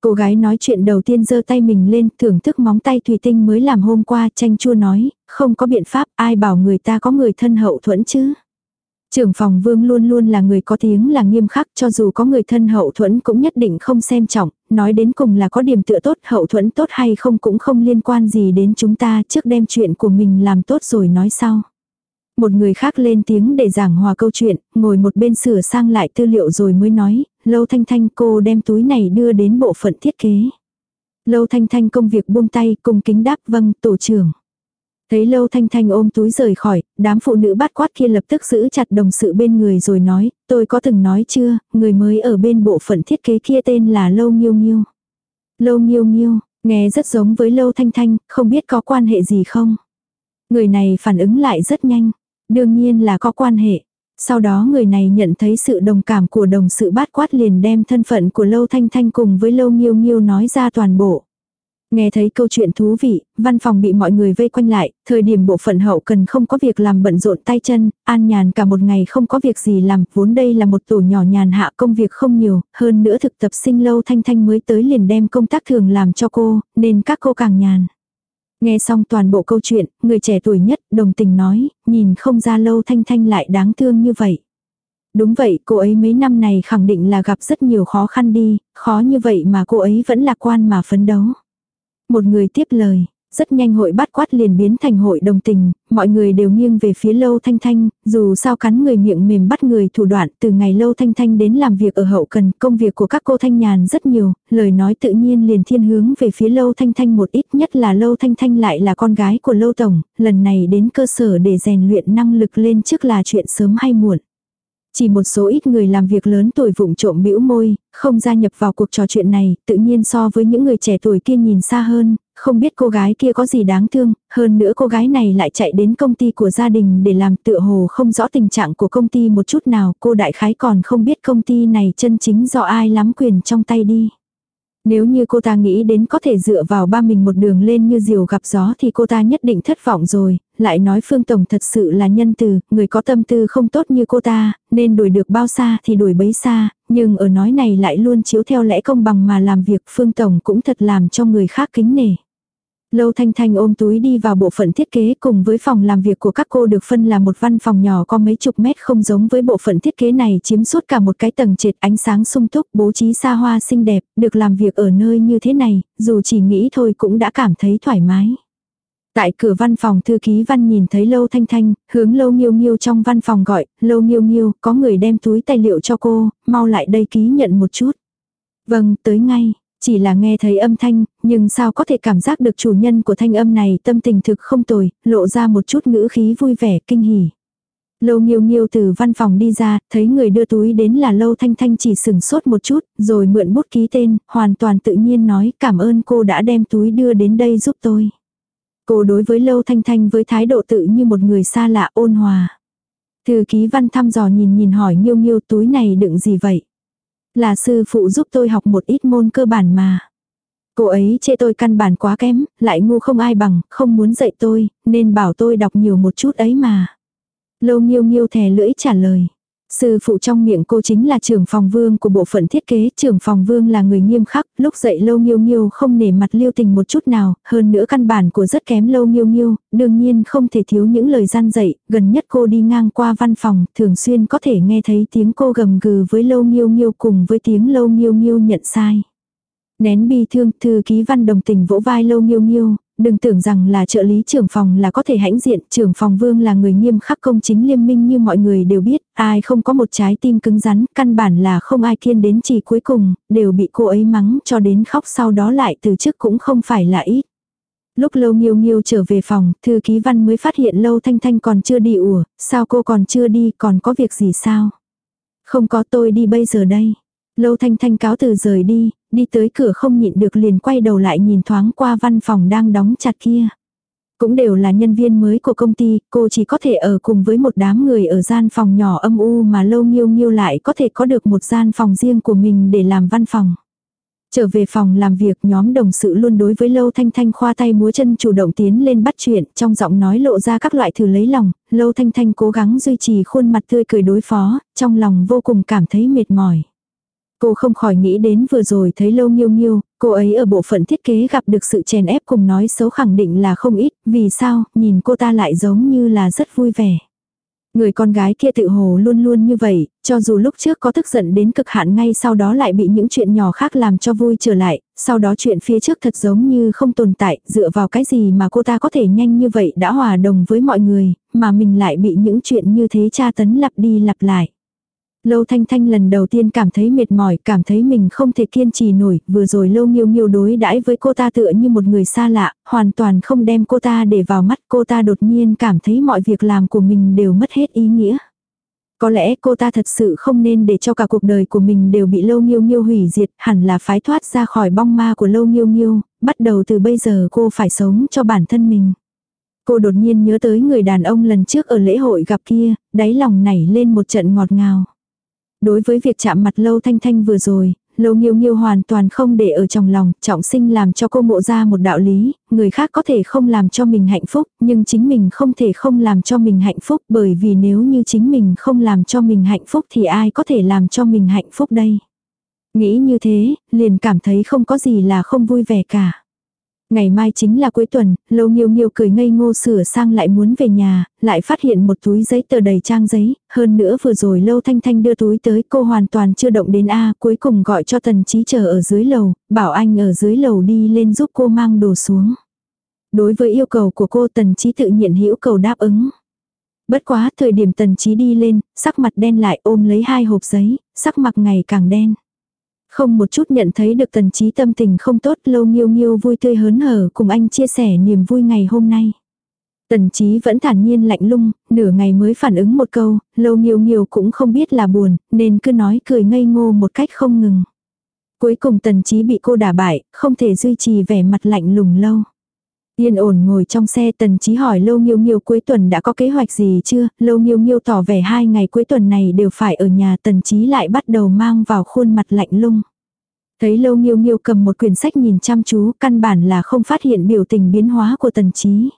Cô gái nói chuyện đầu tiên giơ tay mình lên thưởng thức móng tay thủy tinh mới làm hôm qua tranh chua nói, không có biện pháp ai bảo người ta có người thân hậu thuẫn chứ. Trưởng phòng vương luôn luôn là người có tiếng là nghiêm khắc cho dù có người thân hậu thuẫn cũng nhất định không xem trọng, nói đến cùng là có điểm tựa tốt hậu thuẫn tốt hay không cũng không liên quan gì đến chúng ta trước đem chuyện của mình làm tốt rồi nói sau. Một người khác lên tiếng để giảng hòa câu chuyện, ngồi một bên sửa sang lại tư liệu rồi mới nói, Lâu Thanh Thanh cô đem túi này đưa đến bộ phận thiết kế. Lâu Thanh Thanh công việc buông tay cung kính đáp vâng tổ trưởng. Thấy Lâu Thanh Thanh ôm túi rời khỏi, đám phụ nữ bắt quát kia lập tức giữ chặt đồng sự bên người rồi nói, tôi có từng nói chưa, người mới ở bên bộ phận thiết kế kia tên là Lâu nhiêu nhiêu. Lâu nhiêu nhiêu nghe rất giống với Lâu Thanh Thanh, không biết có quan hệ gì không. Người này phản ứng lại rất nhanh. Đương nhiên là có quan hệ. Sau đó người này nhận thấy sự đồng cảm của đồng sự bát quát liền đem thân phận của Lâu Thanh Thanh cùng với Lâu Nghiêu Nghiêu nói ra toàn bộ. Nghe thấy câu chuyện thú vị, văn phòng bị mọi người vây quanh lại, thời điểm bộ phận hậu cần không có việc làm bận rộn tay chân, an nhàn cả một ngày không có việc gì làm, vốn đây là một tổ nhỏ nhàn hạ công việc không nhiều, hơn nữa thực tập sinh lâu thanh thanh mới tới liền đem công tác thường làm cho cô, nên các cô càng nhàn. Nghe xong toàn bộ câu chuyện, người trẻ tuổi nhất đồng tình nói, nhìn không ra lâu thanh thanh lại đáng thương như vậy. Đúng vậy, cô ấy mấy năm này khẳng định là gặp rất nhiều khó khăn đi, khó như vậy mà cô ấy vẫn lạc quan mà phấn đấu. Một người tiếp lời, rất nhanh hội bắt quát liền biến thành hội đồng tình, mọi người đều nghiêng về phía lâu thanh thanh, dù sao cắn người miệng mềm bắt người thủ đoạn từ ngày lâu thanh thanh đến làm việc ở hậu cần, công việc của các cô thanh nhàn rất nhiều, lời nói tự nhiên liền thiên hướng về phía lâu thanh thanh một ít nhất là lâu thanh thanh lại là con gái của lâu tổng, lần này đến cơ sở để rèn luyện năng lực lên trước là chuyện sớm hay muộn. Chỉ một số ít người làm việc lớn tuổi vụng trộm bĩu môi, không gia nhập vào cuộc trò chuyện này, tự nhiên so với những người trẻ tuổi kia nhìn xa hơn, không biết cô gái kia có gì đáng thương, hơn nữa cô gái này lại chạy đến công ty của gia đình để làm tựa hồ không rõ tình trạng của công ty một chút nào, cô đại khái còn không biết công ty này chân chính do ai lắm quyền trong tay đi. Nếu như cô ta nghĩ đến có thể dựa vào ba mình một đường lên như diều gặp gió thì cô ta nhất định thất vọng rồi, lại nói Phương Tổng thật sự là nhân từ, người có tâm tư không tốt như cô ta, nên đuổi được bao xa thì đuổi bấy xa, nhưng ở nói này lại luôn chiếu theo lẽ công bằng mà làm việc Phương Tổng cũng thật làm cho người khác kính nể. Lâu Thanh Thanh ôm túi đi vào bộ phận thiết kế cùng với phòng làm việc của các cô được phân là một văn phòng nhỏ có mấy chục mét không giống với bộ phận thiết kế này chiếm suốt cả một cái tầng trệt ánh sáng sung túc bố trí xa hoa xinh đẹp, được làm việc ở nơi như thế này, dù chỉ nghĩ thôi cũng đã cảm thấy thoải mái. Tại cửa văn phòng thư ký văn nhìn thấy Lâu Thanh Thanh, hướng Lâu Nghiêu Nghiêu trong văn phòng gọi, Lâu Nghiêu Nghiêu, có người đem túi tài liệu cho cô, mau lại đây ký nhận một chút. Vâng, tới ngay. Chỉ là nghe thấy âm thanh, nhưng sao có thể cảm giác được chủ nhân của thanh âm này tâm tình thực không tồi, lộ ra một chút ngữ khí vui vẻ, kinh hỉ. Lâu nghiêu nghiêu từ văn phòng đi ra, thấy người đưa túi đến là lâu thanh thanh chỉ sừng sốt một chút, rồi mượn bút ký tên, hoàn toàn tự nhiên nói cảm ơn cô đã đem túi đưa đến đây giúp tôi. Cô đối với lâu thanh thanh với thái độ tự như một người xa lạ ôn hòa. Thư ký văn thăm dò nhìn nhìn hỏi nghiêu nghiêu túi này đựng gì vậy? Là sư phụ giúp tôi học một ít môn cơ bản mà. Cô ấy chê tôi căn bản quá kém, lại ngu không ai bằng, không muốn dạy tôi, nên bảo tôi đọc nhiều một chút ấy mà. Lâu nghiêu nghiêu thè lưỡi trả lời. Sư phụ trong miệng cô chính là trưởng phòng vương của bộ phận thiết kế, trưởng phòng vương là người nghiêm khắc, lúc dậy lâu nghiêu nghiêu không nể mặt liêu tình một chút nào, hơn nữa căn bản của rất kém lâu nghiêu nghiêu, đương nhiên không thể thiếu những lời gian dạy, gần nhất cô đi ngang qua văn phòng, thường xuyên có thể nghe thấy tiếng cô gầm gừ với lâu nghiêu nghiêu cùng với tiếng lâu nghiêu nghiêu nhận sai. Nén bi thương, thư ký văn đồng tình vỗ vai lâu nghiêu nghiêu, đừng tưởng rằng là trợ lý trưởng phòng là có thể hãnh diện, trưởng phòng vương là người nghiêm khắc công chính liêm minh như mọi người đều biết, ai không có một trái tim cứng rắn, căn bản là không ai kiên đến chỉ cuối cùng, đều bị cô ấy mắng cho đến khóc sau đó lại từ chức cũng không phải là ít. Lúc lâu nghiêu nghiêu trở về phòng, thư ký văn mới phát hiện lâu thanh thanh còn chưa đi ủa, sao cô còn chưa đi, còn có việc gì sao? Không có tôi đi bây giờ đây. Lâu thanh thanh cáo từ rời đi, đi tới cửa không nhịn được liền quay đầu lại nhìn thoáng qua văn phòng đang đóng chặt kia. Cũng đều là nhân viên mới của công ty, cô chỉ có thể ở cùng với một đám người ở gian phòng nhỏ âm u mà lâu nghiêu nghiêu lại có thể có được một gian phòng riêng của mình để làm văn phòng. Trở về phòng làm việc nhóm đồng sự luôn đối với Lâu Thanh Thanh khoa tay múa chân chủ động tiến lên bắt chuyện, trong giọng nói lộ ra các loại thử lấy lòng, Lâu Thanh Thanh cố gắng duy trì khuôn mặt tươi cười đối phó, trong lòng vô cùng cảm thấy mệt mỏi. Cô không khỏi nghĩ đến vừa rồi thấy lâu nghiêu nghiêu, cô ấy ở bộ phận thiết kế gặp được sự chèn ép cùng nói xấu khẳng định là không ít, vì sao, nhìn cô ta lại giống như là rất vui vẻ. Người con gái kia tự hồ luôn luôn như vậy, cho dù lúc trước có tức giận đến cực hạn ngay sau đó lại bị những chuyện nhỏ khác làm cho vui trở lại, sau đó chuyện phía trước thật giống như không tồn tại, dựa vào cái gì mà cô ta có thể nhanh như vậy đã hòa đồng với mọi người, mà mình lại bị những chuyện như thế tra tấn lặp đi lặp lại. Lâu Thanh Thanh lần đầu tiên cảm thấy mệt mỏi, cảm thấy mình không thể kiên trì nổi, vừa rồi Lâu Nghiêu Nghiêu đối đãi với cô ta tựa như một người xa lạ, hoàn toàn không đem cô ta để vào mắt, cô ta đột nhiên cảm thấy mọi việc làm của mình đều mất hết ý nghĩa. Có lẽ cô ta thật sự không nên để cho cả cuộc đời của mình đều bị Lâu Nghiêu Nghiêu hủy diệt, hẳn là phái thoát ra khỏi bong ma của Lâu Nghiêu Nghiêu, bắt đầu từ bây giờ cô phải sống cho bản thân mình. Cô đột nhiên nhớ tới người đàn ông lần trước ở lễ hội gặp kia, đáy lòng nảy lên một trận ngọt ngào. Đối với việc chạm mặt Lâu Thanh Thanh vừa rồi, Lâu Nghiêu Nghiêu hoàn toàn không để ở trong lòng, trọng sinh làm cho cô ngộ ra một đạo lý, người khác có thể không làm cho mình hạnh phúc, nhưng chính mình không thể không làm cho mình hạnh phúc bởi vì nếu như chính mình không làm cho mình hạnh phúc thì ai có thể làm cho mình hạnh phúc đây. Nghĩ như thế, liền cảm thấy không có gì là không vui vẻ cả. Ngày mai chính là cuối tuần, Lâu Nghiêu Nghiêu cười ngây ngô sửa sang lại muốn về nhà, lại phát hiện một túi giấy tờ đầy trang giấy, hơn nữa vừa rồi Lâu Thanh Thanh đưa túi tới cô hoàn toàn chưa động đến A, cuối cùng gọi cho Tần Chí chờ ở dưới lầu, bảo anh ở dưới lầu đi lên giúp cô mang đồ xuống. Đối với yêu cầu của cô Tần Chí tự nhiên hữu cầu đáp ứng. Bất quá thời điểm Tần Chí đi lên, sắc mặt đen lại ôm lấy hai hộp giấy, sắc mặt ngày càng đen. Không một chút nhận thấy được tần trí tâm tình không tốt lâu nghiêu nghiêu vui tươi hớn hở cùng anh chia sẻ niềm vui ngày hôm nay. Tần trí vẫn thản nhiên lạnh lung, nửa ngày mới phản ứng một câu, lâu nghiêu nghiêu cũng không biết là buồn, nên cứ nói cười ngây ngô một cách không ngừng. Cuối cùng tần trí bị cô đả bại, không thể duy trì vẻ mặt lạnh lùng lâu. Yên ổn ngồi trong xe tần trí hỏi Lâu Nghiêu Nghiêu cuối tuần đã có kế hoạch gì chưa, Lâu Nghiêu Nghiêu tỏ vẻ hai ngày cuối tuần này đều phải ở nhà tần trí lại bắt đầu mang vào khuôn mặt lạnh lung. Thấy Lâu Nghiêu Nghiêu cầm một quyển sách nhìn chăm chú, căn bản là không phát hiện biểu tình biến hóa của tần trí.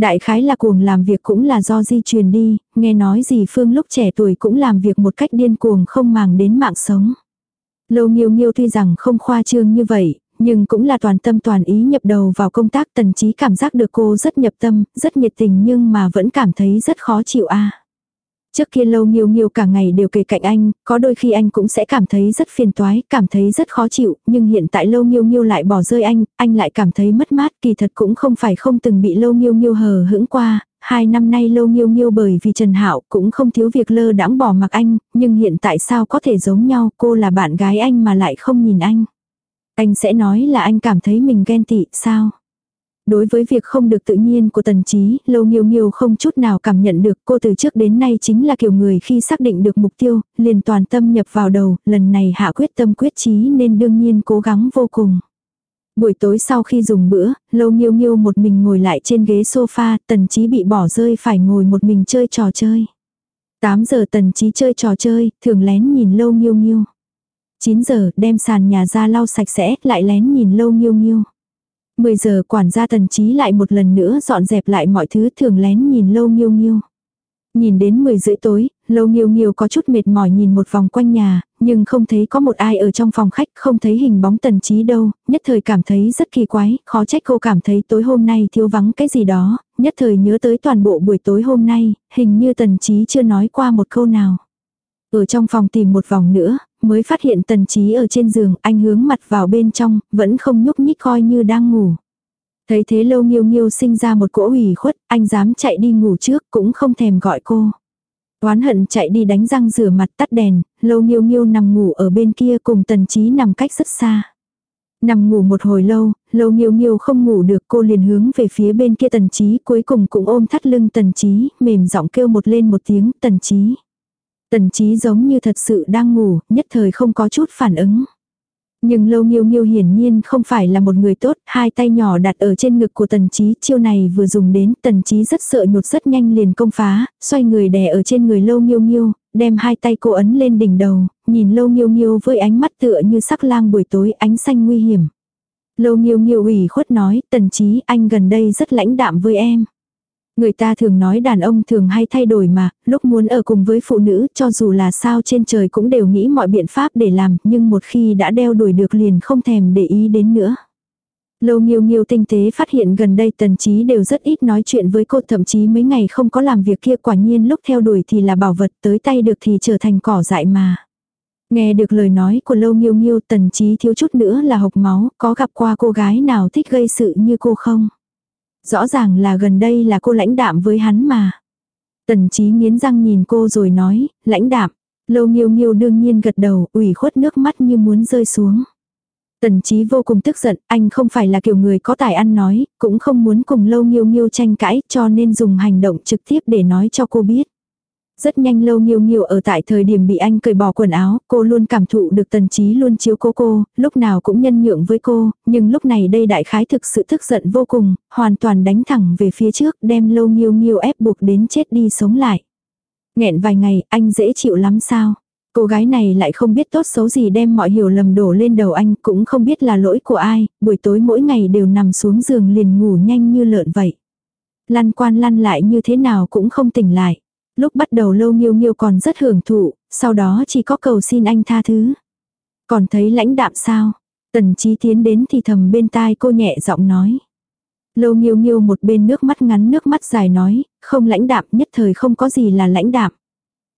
Đại khái là cuồng làm việc cũng là do di truyền đi, nghe nói gì Phương lúc trẻ tuổi cũng làm việc một cách điên cuồng không màng đến mạng sống. Lâu Nghiêu Nghiêu tuy rằng không khoa trương như vậy, nhưng cũng là toàn tâm toàn ý nhập đầu vào công tác tần trí cảm giác được cô rất nhập tâm, rất nhiệt tình nhưng mà vẫn cảm thấy rất khó chịu a Trước kia lâu nhiều nhiều cả ngày đều kề cạnh anh, có đôi khi anh cũng sẽ cảm thấy rất phiền toái, cảm thấy rất khó chịu, nhưng hiện tại lâu nhiều nhiều lại bỏ rơi anh, anh lại cảm thấy mất mát, kỳ thật cũng không phải không từng bị lâu nhiều nhiều hờ hững qua, hai năm nay lâu nghiêu nghiêu bởi vì Trần Hạo cũng không thiếu việc lơ đãng bỏ mặc anh, nhưng hiện tại sao có thể giống nhau, cô là bạn gái anh mà lại không nhìn anh. Anh sẽ nói là anh cảm thấy mình ghen tị, sao? Đối với việc không được tự nhiên của tần trí, lâu nghiêu nghiêu không chút nào cảm nhận được cô từ trước đến nay chính là kiểu người khi xác định được mục tiêu, liền toàn tâm nhập vào đầu, lần này hạ quyết tâm quyết chí nên đương nhiên cố gắng vô cùng. Buổi tối sau khi dùng bữa, lâu nghiêu nghiêu một mình ngồi lại trên ghế sofa, tần trí bị bỏ rơi phải ngồi một mình chơi trò chơi. 8 giờ tần trí chơi trò chơi, thường lén nhìn lâu nghiêu nghiêu. 9 giờ đem sàn nhà ra lau sạch sẽ, lại lén nhìn lâu nghiêu nghiêu. 10 giờ quản gia tần trí lại một lần nữa dọn dẹp lại mọi thứ thường lén nhìn lâu nghiêu nghiêu. Nhìn đến 10 rưỡi tối, lâu nghiêu nghiêu có chút mệt mỏi nhìn một vòng quanh nhà, nhưng không thấy có một ai ở trong phòng khách, không thấy hình bóng tần trí đâu, nhất thời cảm thấy rất kỳ quái, khó trách cô cảm thấy tối hôm nay thiếu vắng cái gì đó, nhất thời nhớ tới toàn bộ buổi tối hôm nay, hình như tần trí chưa nói qua một câu nào. Ở trong phòng tìm một vòng nữa, mới phát hiện tần trí ở trên giường, anh hướng mặt vào bên trong, vẫn không nhúc nhích coi như đang ngủ. Thấy thế lâu nghiêu nghiêu sinh ra một cỗ ủy khuất, anh dám chạy đi ngủ trước cũng không thèm gọi cô. Oán hận chạy đi đánh răng rửa mặt tắt đèn, lâu nghiêu nghiêu nằm ngủ ở bên kia cùng tần trí nằm cách rất xa. Nằm ngủ một hồi lâu, lâu nghiêu nghiêu không ngủ được cô liền hướng về phía bên kia tần trí cuối cùng cũng ôm thắt lưng tần trí, mềm giọng kêu một lên một tiếng tần trí. Tần trí giống như thật sự đang ngủ, nhất thời không có chút phản ứng. Nhưng lâu nghiêu nghiêu hiển nhiên không phải là một người tốt, hai tay nhỏ đặt ở trên ngực của tần trí, chiêu này vừa dùng đến, tần trí rất sợ nhột rất nhanh liền công phá, xoay người đè ở trên người lâu nghiêu nghiêu, đem hai tay cô ấn lên đỉnh đầu, nhìn lâu nghiêu nghiêu với ánh mắt tựa như sắc lang buổi tối ánh xanh nguy hiểm. Lâu nghiêu nghiêu ủy khuất nói, tần trí anh gần đây rất lãnh đạm với em. Người ta thường nói đàn ông thường hay thay đổi mà, lúc muốn ở cùng với phụ nữ cho dù là sao trên trời cũng đều nghĩ mọi biện pháp để làm, nhưng một khi đã đeo đuổi được liền không thèm để ý đến nữa. Lâu nghiêu nghiêu tinh tế phát hiện gần đây tần trí đều rất ít nói chuyện với cô thậm chí mấy ngày không có làm việc kia quả nhiên lúc theo đuổi thì là bảo vật tới tay được thì trở thành cỏ dại mà. Nghe được lời nói của lâu nghiêu nghiêu tần trí thiếu chút nữa là hộc máu, có gặp qua cô gái nào thích gây sự như cô không? Rõ ràng là gần đây là cô lãnh đạm với hắn mà. Tần trí nghiến răng nhìn cô rồi nói, lãnh đạm. Lâu nghiêu nghiêu đương nhiên gật đầu, ủy khuất nước mắt như muốn rơi xuống. Tần trí vô cùng tức giận, anh không phải là kiểu người có tài ăn nói, cũng không muốn cùng lâu nghiêu nghiêu tranh cãi cho nên dùng hành động trực tiếp để nói cho cô biết. Rất nhanh lâu nghiêu nghiêu ở tại thời điểm bị anh cởi bỏ quần áo, cô luôn cảm thụ được tần trí luôn chiếu cố cô, lúc nào cũng nhân nhượng với cô, nhưng lúc này đây đại khái thực sự tức giận vô cùng, hoàn toàn đánh thẳng về phía trước, đem lâu nghiêu nghiêu ép buộc đến chết đi sống lại. Nghẹn vài ngày, anh dễ chịu lắm sao? Cô gái này lại không biết tốt xấu gì đem mọi hiểu lầm đổ lên đầu anh, cũng không biết là lỗi của ai, buổi tối mỗi ngày đều nằm xuống giường liền ngủ nhanh như lợn vậy. Lăn quan lăn lại như thế nào cũng không tỉnh lại. Lúc bắt đầu lâu nghiêu nghiêu còn rất hưởng thụ, sau đó chỉ có cầu xin anh tha thứ. Còn thấy lãnh đạm sao? Tần trí tiến đến thì thầm bên tai cô nhẹ giọng nói. Lâu nghiêu nghiêu một bên nước mắt ngắn nước mắt dài nói, không lãnh đạm nhất thời không có gì là lãnh đạm.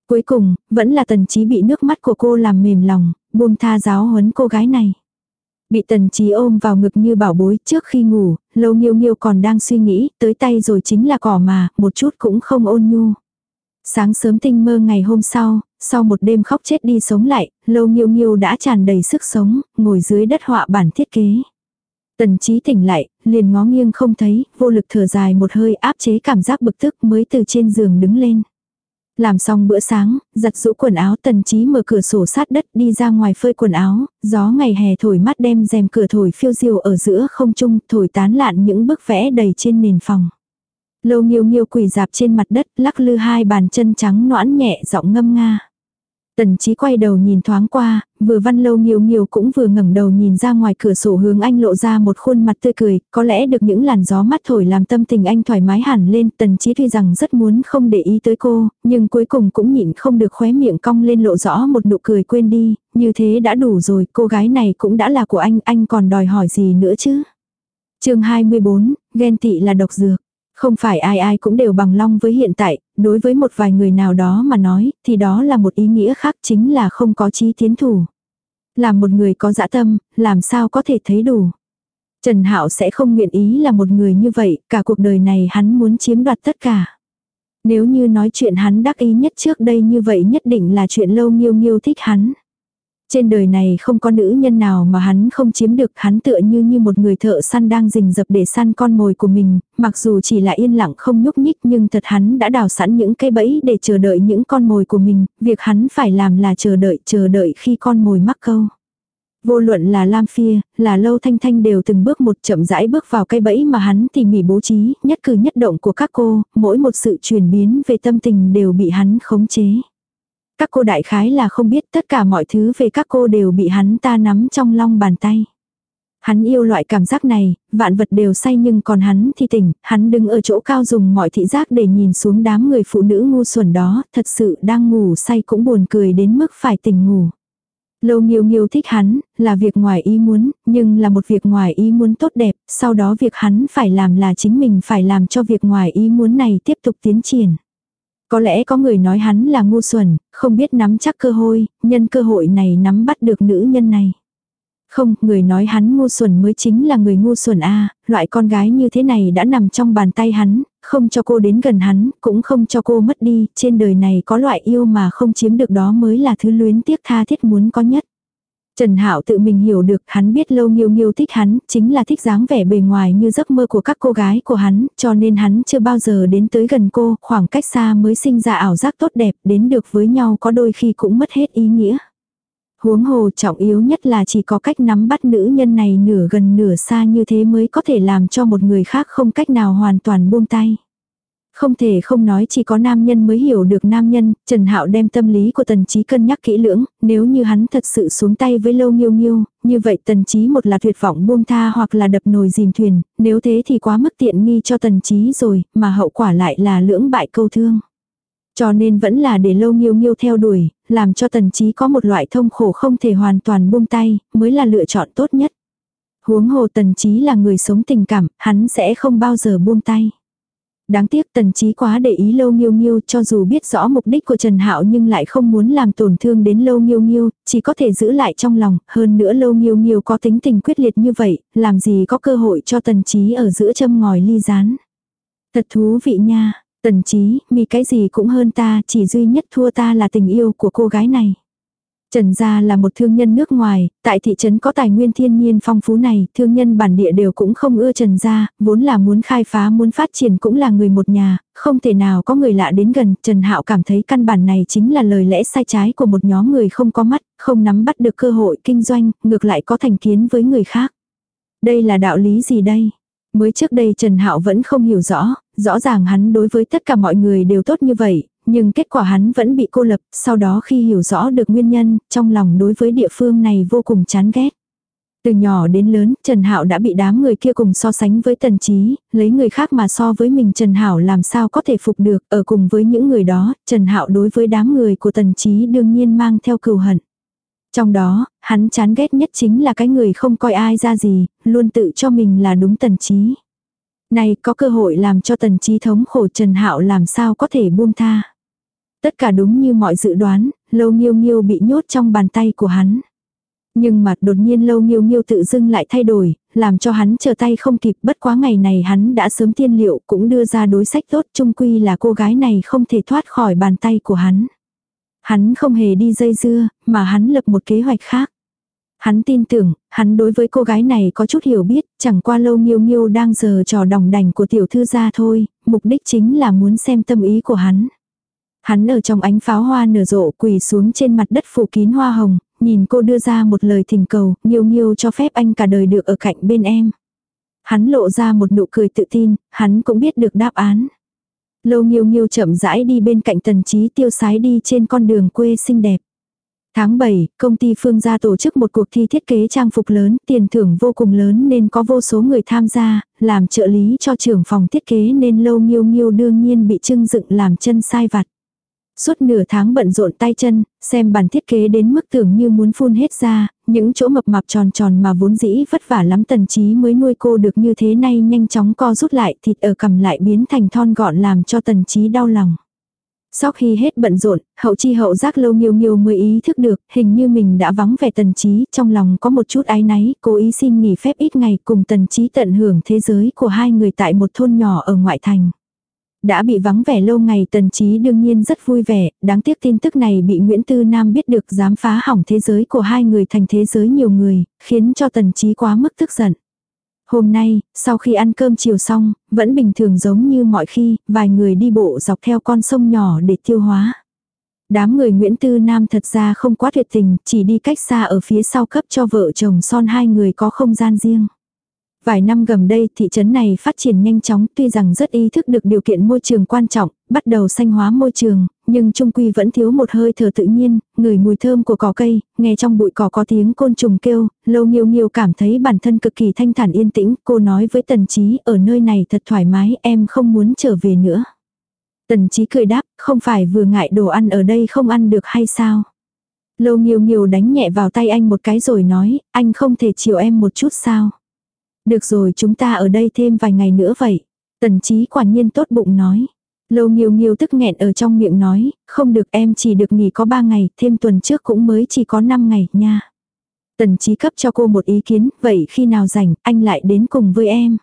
Cuối cùng, vẫn là tần trí bị nước mắt của cô làm mềm lòng, buông tha giáo huấn cô gái này. Bị tần trí ôm vào ngực như bảo bối trước khi ngủ, lâu nghiêu nghiêu còn đang suy nghĩ, tới tay rồi chính là cỏ mà, một chút cũng không ôn nhu. Sáng sớm tinh mơ ngày hôm sau, sau một đêm khóc chết đi sống lại, lâu nghiêu nghiêu đã tràn đầy sức sống, ngồi dưới đất họa bản thiết kế. Tần trí tỉnh lại, liền ngó nghiêng không thấy, vô lực thở dài một hơi áp chế cảm giác bực tức mới từ trên giường đứng lên. Làm xong bữa sáng, giặt rũ quần áo tần trí mở cửa sổ sát đất đi ra ngoài phơi quần áo, gió ngày hè thổi mắt đem rèm cửa thổi phiêu diêu ở giữa không trung, thổi tán lạn những bức vẽ đầy trên nền phòng. Lâu nghiêu nghiêu quỳ dạp trên mặt đất, lắc lư hai bàn chân trắng noãn nhẹ giọng ngâm nga. Tần trí quay đầu nhìn thoáng qua, vừa văn lâu nghiêu nghiêu cũng vừa ngẩng đầu nhìn ra ngoài cửa sổ hướng anh lộ ra một khuôn mặt tươi cười, có lẽ được những làn gió mắt thổi làm tâm tình anh thoải mái hẳn lên, tần trí tuy rằng rất muốn không để ý tới cô, nhưng cuối cùng cũng nhịn không được khóe miệng cong lên lộ rõ một nụ cười quên đi, như thế đã đủ rồi, cô gái này cũng đã là của anh, anh còn đòi hỏi gì nữa chứ. chương 24, ghen tị là độc dược. Không phải ai ai cũng đều bằng long với hiện tại, đối với một vài người nào đó mà nói, thì đó là một ý nghĩa khác chính là không có chí tiến thủ. Là một người có dã tâm, làm sao có thể thấy đủ. Trần Hạo sẽ không nguyện ý là một người như vậy, cả cuộc đời này hắn muốn chiếm đoạt tất cả. Nếu như nói chuyện hắn đắc ý nhất trước đây như vậy nhất định là chuyện lâu nghiêu nghiêu thích hắn. Trên đời này không có nữ nhân nào mà hắn không chiếm được, hắn tựa như như một người thợ săn đang rình rập để săn con mồi của mình, mặc dù chỉ là yên lặng không nhúc nhích nhưng thật hắn đã đào sẵn những cây bẫy để chờ đợi những con mồi của mình, việc hắn phải làm là chờ đợi, chờ đợi khi con mồi mắc câu. Vô luận là Lam Phia, là Lâu Thanh Thanh đều từng bước một chậm rãi bước vào cây bẫy mà hắn tỉ mỉ bố trí, nhất cử nhất động của các cô, mỗi một sự chuyển biến về tâm tình đều bị hắn khống chế. Các cô đại khái là không biết tất cả mọi thứ về các cô đều bị hắn ta nắm trong long bàn tay. Hắn yêu loại cảm giác này, vạn vật đều say nhưng còn hắn thì tỉnh, hắn đứng ở chỗ cao dùng mọi thị giác để nhìn xuống đám người phụ nữ ngu xuẩn đó, thật sự đang ngủ say cũng buồn cười đến mức phải tỉnh ngủ. Lâu nghiêu nghiêu thích hắn, là việc ngoài ý muốn, nhưng là một việc ngoài ý muốn tốt đẹp, sau đó việc hắn phải làm là chính mình phải làm cho việc ngoài ý muốn này tiếp tục tiến triển. Có lẽ có người nói hắn là ngu xuẩn, không biết nắm chắc cơ hội, nhân cơ hội này nắm bắt được nữ nhân này. Không, người nói hắn ngu xuẩn mới chính là người ngu xuẩn a loại con gái như thế này đã nằm trong bàn tay hắn, không cho cô đến gần hắn, cũng không cho cô mất đi, trên đời này có loại yêu mà không chiếm được đó mới là thứ luyến tiếc tha thiết muốn có nhất. Trần Hạo tự mình hiểu được, hắn biết Lâu Nghiêu Nghiêu thích hắn, chính là thích dáng vẻ bề ngoài như giấc mơ của các cô gái của hắn, cho nên hắn chưa bao giờ đến tới gần cô, khoảng cách xa mới sinh ra ảo giác tốt đẹp, đến được với nhau có đôi khi cũng mất hết ý nghĩa. Huống hồ trọng yếu nhất là chỉ có cách nắm bắt nữ nhân này nửa gần nửa xa như thế mới có thể làm cho một người khác không cách nào hoàn toàn buông tay. Không thể không nói chỉ có nam nhân mới hiểu được nam nhân, Trần Hạo đem tâm lý của Tần Chí cân nhắc kỹ lưỡng, nếu như hắn thật sự xuống tay với Lâu Nghiêu Nghiêu, như vậy Tần Chí một là tuyệt vọng buông tha hoặc là đập nồi dìm thuyền, nếu thế thì quá mức tiện nghi cho Tần Chí rồi, mà hậu quả lại là lưỡng bại câu thương. Cho nên vẫn là để Lâu Nghiêu Nghiêu theo đuổi, làm cho Tần Chí có một loại thông khổ không thể hoàn toàn buông tay, mới là lựa chọn tốt nhất. Huống hồ Tần Chí là người sống tình cảm, hắn sẽ không bao giờ buông tay. Đáng tiếc tần trí quá để ý lâu nghiêu nghiêu cho dù biết rõ mục đích của Trần Hạo nhưng lại không muốn làm tổn thương đến lâu nghiêu nghiêu, chỉ có thể giữ lại trong lòng, hơn nữa lâu nghiêu nghiêu có tính tình quyết liệt như vậy, làm gì có cơ hội cho tần trí ở giữa châm ngòi ly rán. Thật thú vị nha, tần trí, mi cái gì cũng hơn ta, chỉ duy nhất thua ta là tình yêu của cô gái này. Trần Gia là một thương nhân nước ngoài, tại thị trấn có tài nguyên thiên nhiên phong phú này, thương nhân bản địa đều cũng không ưa Trần Gia, vốn là muốn khai phá muốn phát triển cũng là người một nhà, không thể nào có người lạ đến gần, Trần Hạo cảm thấy căn bản này chính là lời lẽ sai trái của một nhóm người không có mắt, không nắm bắt được cơ hội kinh doanh, ngược lại có thành kiến với người khác. Đây là đạo lý gì đây? Mới trước đây Trần Hạo vẫn không hiểu rõ, rõ ràng hắn đối với tất cả mọi người đều tốt như vậy, nhưng kết quả hắn vẫn bị cô lập, sau đó khi hiểu rõ được nguyên nhân, trong lòng đối với địa phương này vô cùng chán ghét. Từ nhỏ đến lớn, Trần Hạo đã bị đám người kia cùng so sánh với Tần Chí, lấy người khác mà so với mình Trần Hạo làm sao có thể phục được, ở cùng với những người đó, Trần Hạo đối với đám người của Tần Chí đương nhiên mang theo cừu hận. Trong đó, hắn chán ghét nhất chính là cái người không coi ai ra gì, luôn tự cho mình là đúng Tần Chí. Này có cơ hội làm cho Tần Chí thống khổ Trần Hạo làm sao có thể buông tha. Tất cả đúng như mọi dự đoán, lâu nghiêu nghiêu bị nhốt trong bàn tay của hắn. Nhưng mà đột nhiên lâu nghiêu nghiêu tự dưng lại thay đổi, làm cho hắn chờ tay không kịp bất quá ngày này hắn đã sớm tiên liệu cũng đưa ra đối sách tốt chung quy là cô gái này không thể thoát khỏi bàn tay của hắn. Hắn không hề đi dây dưa, mà hắn lập một kế hoạch khác. Hắn tin tưởng, hắn đối với cô gái này có chút hiểu biết, chẳng qua lâu nghiêu nghiêu đang giờ trò đồng đành của tiểu thư gia thôi, mục đích chính là muốn xem tâm ý của hắn. Hắn ở trong ánh pháo hoa nở rộ quỳ xuống trên mặt đất phủ kín hoa hồng, nhìn cô đưa ra một lời thỉnh cầu, nghiêu nghiêu cho phép anh cả đời được ở cạnh bên em. Hắn lộ ra một nụ cười tự tin, hắn cũng biết được đáp án. Lâu nghiêu nghiêu chậm rãi đi bên cạnh tần trí tiêu sái đi trên con đường quê xinh đẹp. Tháng 7, công ty Phương gia tổ chức một cuộc thi thiết kế trang phục lớn, tiền thưởng vô cùng lớn nên có vô số người tham gia, làm trợ lý cho trưởng phòng thiết kế nên lâu nghiêu nghiêu đương nhiên bị trưng dựng làm chân sai vặt. Suốt nửa tháng bận rộn tay chân, xem bản thiết kế đến mức tưởng như muốn phun hết ra, những chỗ mập mạp tròn tròn mà vốn dĩ vất vả lắm tần trí mới nuôi cô được như thế nay nhanh chóng co rút lại thịt ở cầm lại biến thành thon gọn làm cho tần trí đau lòng. Sau khi hết bận rộn, hậu chi hậu giác lâu nhiều nhiều mới ý thức được, hình như mình đã vắng vẻ tần trí, trong lòng có một chút ái náy, cố ý xin nghỉ phép ít ngày cùng tần trí tận hưởng thế giới của hai người tại một thôn nhỏ ở ngoại thành. Đã bị vắng vẻ lâu ngày tần trí đương nhiên rất vui vẻ, đáng tiếc tin tức này bị Nguyễn Tư Nam biết được dám phá hỏng thế giới của hai người thành thế giới nhiều người, khiến cho tần trí quá mức tức giận. Hôm nay, sau khi ăn cơm chiều xong, vẫn bình thường giống như mọi khi, vài người đi bộ dọc theo con sông nhỏ để tiêu hóa. Đám người Nguyễn Tư Nam thật ra không quá tuyệt tình, chỉ đi cách xa ở phía sau cấp cho vợ chồng son hai người có không gian riêng. Vài năm gần đây thị trấn này phát triển nhanh chóng tuy rằng rất ý thức được điều kiện môi trường quan trọng, bắt đầu xanh hóa môi trường, nhưng trung quy vẫn thiếu một hơi thở tự nhiên, người mùi thơm của cỏ cây, nghe trong bụi cỏ có tiếng côn trùng kêu, lâu nhiều nhiều cảm thấy bản thân cực kỳ thanh thản yên tĩnh, cô nói với tần trí ở nơi này thật thoải mái em không muốn trở về nữa. Tần trí cười đáp, không phải vừa ngại đồ ăn ở đây không ăn được hay sao? Lâu nhiều nhiều đánh nhẹ vào tay anh một cái rồi nói, anh không thể chiều em một chút sao? Được rồi chúng ta ở đây thêm vài ngày nữa vậy. Tần trí quả nhiên tốt bụng nói. Lâu nghiêu nghiêu tức nghẹn ở trong miệng nói, không được em chỉ được nghỉ có 3 ngày, thêm tuần trước cũng mới chỉ có 5 ngày nha. Tần trí cấp cho cô một ý kiến, vậy khi nào rảnh, anh lại đến cùng với em.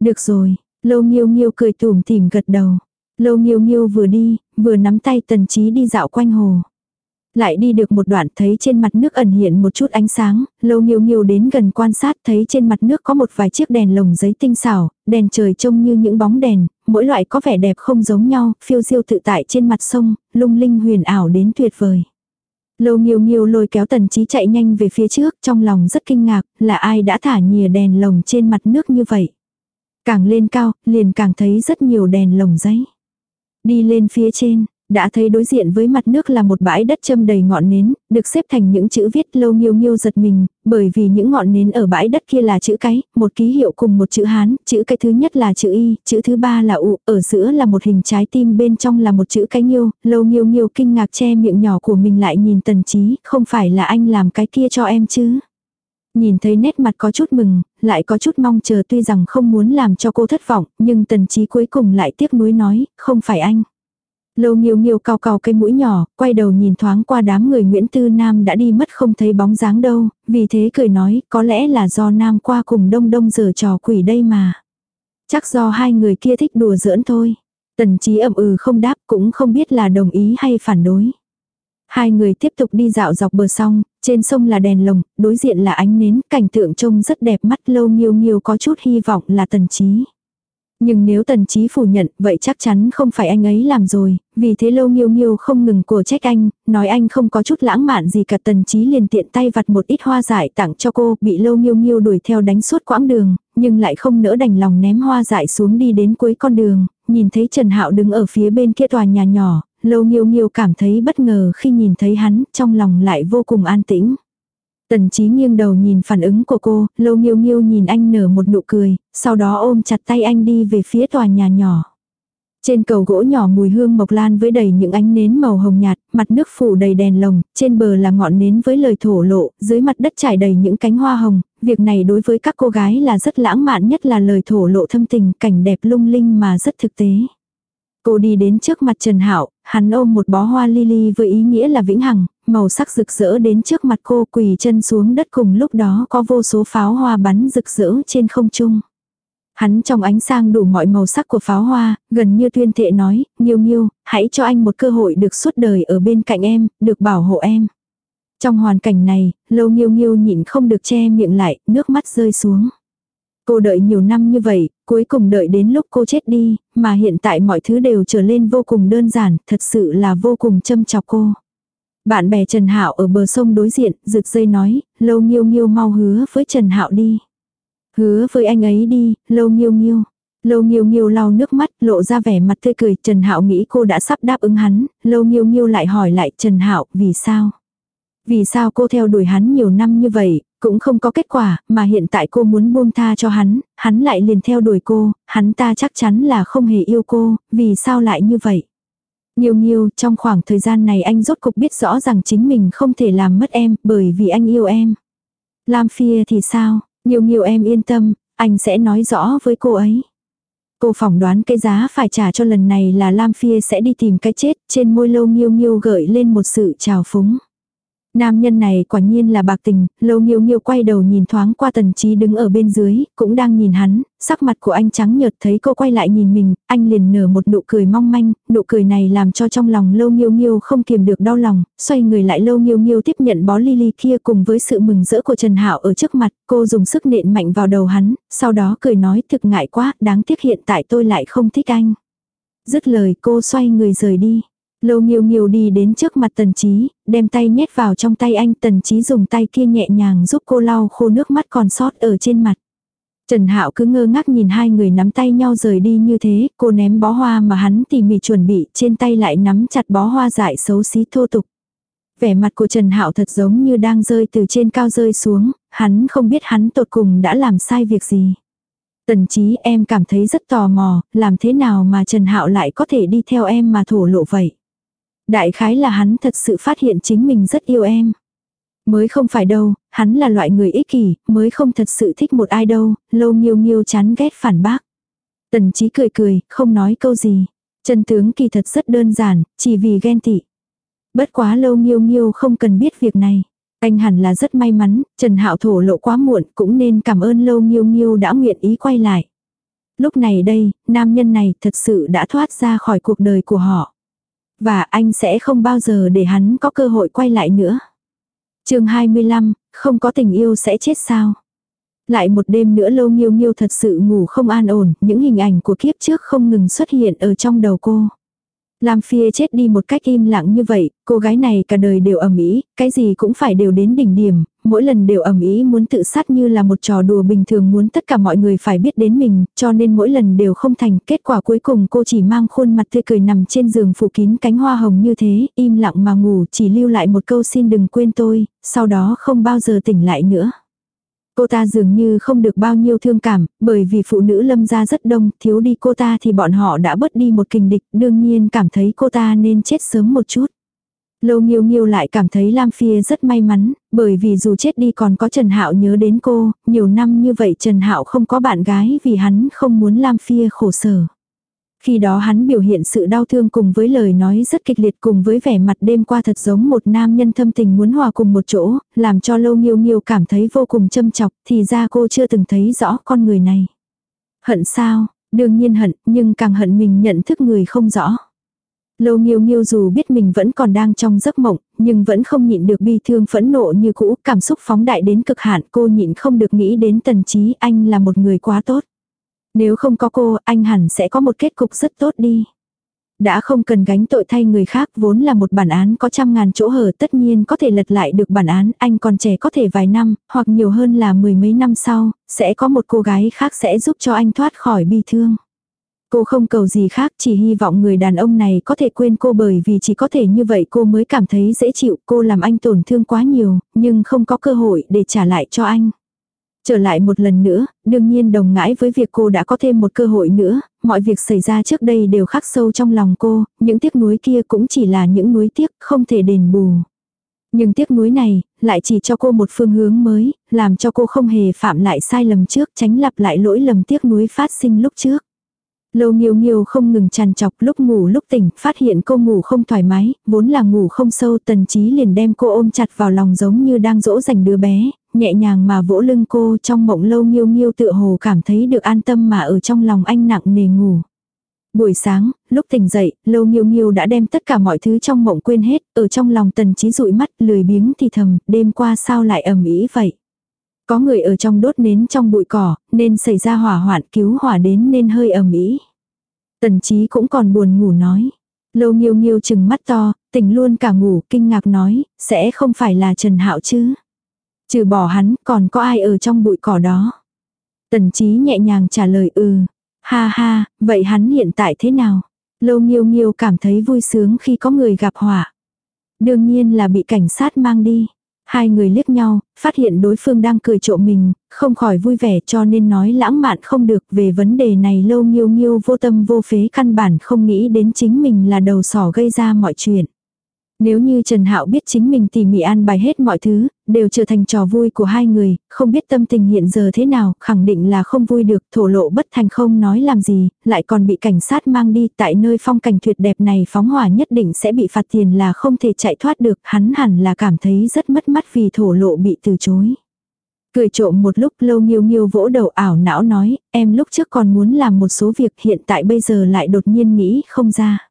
Được rồi, lâu nghiêu nghiêu cười tủm tỉm gật đầu. Lâu nghiêu nghiêu vừa đi, vừa nắm tay tần trí đi dạo quanh hồ. Lại đi được một đoạn thấy trên mặt nước ẩn hiện một chút ánh sáng, lâu nghiêu nghiêu đến gần quan sát thấy trên mặt nước có một vài chiếc đèn lồng giấy tinh xảo, đèn trời trông như những bóng đèn, mỗi loại có vẻ đẹp không giống nhau, phiêu diêu tự tại trên mặt sông, lung linh huyền ảo đến tuyệt vời. Lâu nghiêu nghiêu lôi kéo tần trí chạy nhanh về phía trước, trong lòng rất kinh ngạc, là ai đã thả nhìa đèn lồng trên mặt nước như vậy. Càng lên cao, liền càng thấy rất nhiều đèn lồng giấy. Đi lên phía trên, đã thấy đối diện với mặt nước là một bãi đất châm đầy ngọn nến, được xếp thành những chữ viết lâu nghiêu nghiêu giật mình, bởi vì những ngọn nến ở bãi đất kia là chữ cái, một ký hiệu cùng một chữ Hán, chữ cái thứ nhất là chữ Y, chữ thứ ba là U, ở giữa là một hình trái tim bên trong là một chữ cái nghiêu, lâu nghiêu nghiêu kinh ngạc che miệng nhỏ của mình lại nhìn tần trí, không phải là anh làm cái kia cho em chứ. Nhìn thấy nét mặt có chút mừng, lại có chút mong chờ tuy rằng không muốn làm cho cô thất vọng, nhưng tần trí cuối cùng lại tiếc nuối nói, không phải anh. Lâu nghiêu nghiêu cao cao cái mũi nhỏ, quay đầu nhìn thoáng qua đám người Nguyễn Tư Nam đã đi mất không thấy bóng dáng đâu, vì thế cười nói có lẽ là do Nam qua cùng đông đông giờ trò quỷ đây mà. Chắc do hai người kia thích đùa giỡn thôi. Tần trí ậm ừ không đáp cũng không biết là đồng ý hay phản đối. Hai người tiếp tục đi dạo dọc bờ sông, trên sông là đèn lồng, đối diện là ánh nến, cảnh tượng trông rất đẹp mắt lâu nghiêu nghiêu có chút hy vọng là tần trí. Nhưng nếu tần trí phủ nhận, vậy chắc chắn không phải anh ấy làm rồi, vì thế lâu nghiêu nghiêu không ngừng của trách anh, nói anh không có chút lãng mạn gì cả. Tần trí liền tiện tay vặt một ít hoa dại tặng cho cô, bị lâu nghiêu nghiêu đuổi theo đánh suốt quãng đường, nhưng lại không nỡ đành lòng ném hoa dại xuống đi đến cuối con đường, nhìn thấy Trần Hạo đứng ở phía bên kia tòa nhà nhỏ, lâu nghiêu nghiêu cảm thấy bất ngờ khi nhìn thấy hắn, trong lòng lại vô cùng an tĩnh. Tần trí nghiêng đầu nhìn phản ứng của cô, lâu nghiêu nghiêu nhìn anh nở một nụ cười, sau đó ôm chặt tay anh đi về phía tòa nhà nhỏ. Trên cầu gỗ nhỏ mùi hương mộc lan với đầy những ánh nến màu hồng nhạt, mặt nước phủ đầy đèn lồng, trên bờ là ngọn nến với lời thổ lộ, dưới mặt đất trải đầy những cánh hoa hồng, việc này đối với các cô gái là rất lãng mạn nhất là lời thổ lộ thâm tình, cảnh đẹp lung linh mà rất thực tế. Cô đi đến trước mặt Trần Hạo, hắn ôm một bó hoa lily với ý nghĩa là vĩnh hằng, màu sắc rực rỡ đến trước mặt cô quỳ chân xuống đất cùng lúc đó có vô số pháo hoa bắn rực rỡ trên không trung. Hắn trong ánh sang đủ mọi màu sắc của pháo hoa, gần như tuyên thệ nói, nhiêu nhiêu hãy cho anh một cơ hội được suốt đời ở bên cạnh em, được bảo hộ em. Trong hoàn cảnh này, lâu nhiêu nhiêu nhịn không được che miệng lại, nước mắt rơi xuống. Cô đợi nhiều năm như vậy, cuối cùng đợi đến lúc cô chết đi, mà hiện tại mọi thứ đều trở lên vô cùng đơn giản, thật sự là vô cùng châm chọc cô. Bạn bè Trần Hạo ở bờ sông đối diện, rực dây nói, lâu nghiêu nghiêu mau hứa với Trần Hạo đi. Hứa với anh ấy đi, lâu nghiêu nghiêu. Lâu nghiêu nghiêu lau nước mắt, lộ ra vẻ mặt tươi cười, Trần Hạo nghĩ cô đã sắp đáp ứng hắn, lâu nghiêu nghiêu lại hỏi lại Trần Hạo, vì sao? Vì sao cô theo đuổi hắn nhiều năm như vậy, cũng không có kết quả, mà hiện tại cô muốn buông tha cho hắn, hắn lại liền theo đuổi cô, hắn ta chắc chắn là không hề yêu cô, vì sao lại như vậy? Nhiều nhiều, trong khoảng thời gian này anh rốt cục biết rõ rằng chính mình không thể làm mất em, bởi vì anh yêu em. Lam Phia thì sao? nhiều nhiều em yên tâm, anh sẽ nói rõ với cô ấy. Cô phỏng đoán cái giá phải trả cho lần này là Lam Phia sẽ đi tìm cái chết, trên môi lâu nghiêu nghiêu gợi lên một sự trào phúng. Nam nhân này quả nhiên là bạc tình, lâu nghiêu nghiêu quay đầu nhìn thoáng qua tần trí đứng ở bên dưới, cũng đang nhìn hắn, sắc mặt của anh trắng nhợt thấy cô quay lại nhìn mình, anh liền nở một nụ cười mong manh, nụ cười này làm cho trong lòng lâu nghiêu nghiêu không kiềm được đau lòng, xoay người lại lâu nghiêu nghiêu tiếp nhận bó lily kia cùng với sự mừng rỡ của Trần Hạo ở trước mặt, cô dùng sức nện mạnh vào đầu hắn, sau đó cười nói thực ngại quá, đáng tiếc hiện tại tôi lại không thích anh. Dứt lời cô xoay người rời đi. Lâu nghiêu nghiêu đi đến trước mặt tần trí, đem tay nhét vào trong tay anh tần trí dùng tay kia nhẹ nhàng giúp cô lau khô nước mắt còn sót ở trên mặt. Trần Hạo cứ ngơ ngác nhìn hai người nắm tay nhau rời đi như thế, cô ném bó hoa mà hắn tỉ mỉ chuẩn bị, trên tay lại nắm chặt bó hoa dại xấu xí thô tục. Vẻ mặt của Trần Hạo thật giống như đang rơi từ trên cao rơi xuống, hắn không biết hắn tột cùng đã làm sai việc gì. Tần trí em cảm thấy rất tò mò, làm thế nào mà Trần Hạo lại có thể đi theo em mà thổ lộ vậy. Đại khái là hắn thật sự phát hiện chính mình rất yêu em. Mới không phải đâu, hắn là loại người ích kỷ, mới không thật sự thích một ai đâu, lâu nghiêu nghiêu chán ghét phản bác. Tần trí cười cười, không nói câu gì. Chân tướng kỳ thật rất đơn giản, chỉ vì ghen tị. Bất quá lâu nghiêu nghiêu không cần biết việc này. Anh hẳn là rất may mắn, Trần Hạo thổ lộ quá muộn cũng nên cảm ơn lâu nghiêu nghiêu đã nguyện ý quay lại. Lúc này đây, nam nhân này thật sự đã thoát ra khỏi cuộc đời của họ. Và anh sẽ không bao giờ để hắn có cơ hội quay lại nữa. chương 25, không có tình yêu sẽ chết sao? Lại một đêm nữa lâu nghiêu nghiêu thật sự ngủ không an ổn, những hình ảnh của kiếp trước không ngừng xuất hiện ở trong đầu cô. Lam Phia chết đi một cách im lặng như vậy, cô gái này cả đời đều ẩm ý, cái gì cũng phải đều đến đỉnh điểm, mỗi lần đều ầm ý muốn tự sát như là một trò đùa bình thường muốn tất cả mọi người phải biết đến mình, cho nên mỗi lần đều không thành, kết quả cuối cùng cô chỉ mang khuôn mặt tươi cười nằm trên giường phủ kín cánh hoa hồng như thế, im lặng mà ngủ chỉ lưu lại một câu xin đừng quên tôi, sau đó không bao giờ tỉnh lại nữa. Cô ta dường như không được bao nhiêu thương cảm, bởi vì phụ nữ lâm gia rất đông, thiếu đi cô ta thì bọn họ đã bớt đi một kình địch, đương nhiên cảm thấy cô ta nên chết sớm một chút. Lâu Nghiêu Nghiêu lại cảm thấy Lam Phia rất may mắn, bởi vì dù chết đi còn có Trần Hạo nhớ đến cô, nhiều năm như vậy Trần Hạo không có bạn gái vì hắn không muốn Lam Phia khổ sở. Khi đó hắn biểu hiện sự đau thương cùng với lời nói rất kịch liệt cùng với vẻ mặt đêm qua thật giống một nam nhân thâm tình muốn hòa cùng một chỗ, làm cho lâu nghiêu nghiêu cảm thấy vô cùng châm chọc, thì ra cô chưa từng thấy rõ con người này. Hận sao, đương nhiên hận, nhưng càng hận mình nhận thức người không rõ. Lâu nghiêu nghiêu dù biết mình vẫn còn đang trong giấc mộng, nhưng vẫn không nhịn được bi thương phẫn nộ như cũ, cảm xúc phóng đại đến cực hạn cô nhịn không được nghĩ đến tần trí anh là một người quá tốt. Nếu không có cô, anh hẳn sẽ có một kết cục rất tốt đi. Đã không cần gánh tội thay người khác vốn là một bản án có trăm ngàn chỗ hở tất nhiên có thể lật lại được bản án, anh còn trẻ có thể vài năm, hoặc nhiều hơn là mười mấy năm sau, sẽ có một cô gái khác sẽ giúp cho anh thoát khỏi bi thương. Cô không cầu gì khác chỉ hy vọng người đàn ông này có thể quên cô bởi vì chỉ có thể như vậy cô mới cảm thấy dễ chịu cô làm anh tổn thương quá nhiều, nhưng không có cơ hội để trả lại cho anh. Trở lại một lần nữa, đương nhiên đồng ngãi với việc cô đã có thêm một cơ hội nữa, mọi việc xảy ra trước đây đều khắc sâu trong lòng cô, những tiếc nuối kia cũng chỉ là những nuối tiếc không thể đền bù. Nhưng tiếc nuối này, lại chỉ cho cô một phương hướng mới, làm cho cô không hề phạm lại sai lầm trước, tránh lặp lại lỗi lầm tiếc nuối phát sinh lúc trước. Lâu nghiêu nghiêu không ngừng tràn chọc lúc ngủ lúc tỉnh, phát hiện cô ngủ không thoải mái, vốn là ngủ không sâu tần trí liền đem cô ôm chặt vào lòng giống như đang dỗ dành đứa bé, nhẹ nhàng mà vỗ lưng cô trong mộng lâu nghiêu nghiêu tựa hồ cảm thấy được an tâm mà ở trong lòng anh nặng nề ngủ. Buổi sáng, lúc tỉnh dậy, lâu nghiêu nghiêu đã đem tất cả mọi thứ trong mộng quên hết, ở trong lòng tần trí dụi mắt, lười biếng thì thầm, đêm qua sao lại ầm ĩ vậy. Có người ở trong đốt nến trong bụi cỏ, nên xảy ra hỏa hoạn cứu hỏa đến nên hơi ầm ĩ. Tần trí cũng còn buồn ngủ nói. Lâu nghiêu nghiêu chừng mắt to, tỉnh luôn cả ngủ, kinh ngạc nói, sẽ không phải là Trần Hạo chứ. Trừ bỏ hắn, còn có ai ở trong bụi cỏ đó. Tần trí nhẹ nhàng trả lời ừ. Ha ha, vậy hắn hiện tại thế nào? Lâu nghiêu nghiêu cảm thấy vui sướng khi có người gặp họa. Đương nhiên là bị cảnh sát mang đi. Hai người liếc nhau, phát hiện đối phương đang cười trộm mình, không khỏi vui vẻ cho nên nói lãng mạn không được về vấn đề này lâu nghiêu nghiêu vô tâm vô phế căn bản không nghĩ đến chính mình là đầu sỏ gây ra mọi chuyện. Nếu như Trần Hạo biết chính mình tỉ mỉ an bài hết mọi thứ, đều trở thành trò vui của hai người, không biết tâm tình hiện giờ thế nào, khẳng định là không vui được, thổ lộ bất thành không nói làm gì, lại còn bị cảnh sát mang đi tại nơi phong cảnh tuyệt đẹp này phóng hỏa nhất định sẽ bị phạt tiền là không thể chạy thoát được, hắn hẳn là cảm thấy rất mất mắt vì thổ lộ bị từ chối. Cười trộm một lúc lâu nghiêu nghiêu vỗ đầu ảo não nói, em lúc trước còn muốn làm một số việc hiện tại bây giờ lại đột nhiên nghĩ không ra.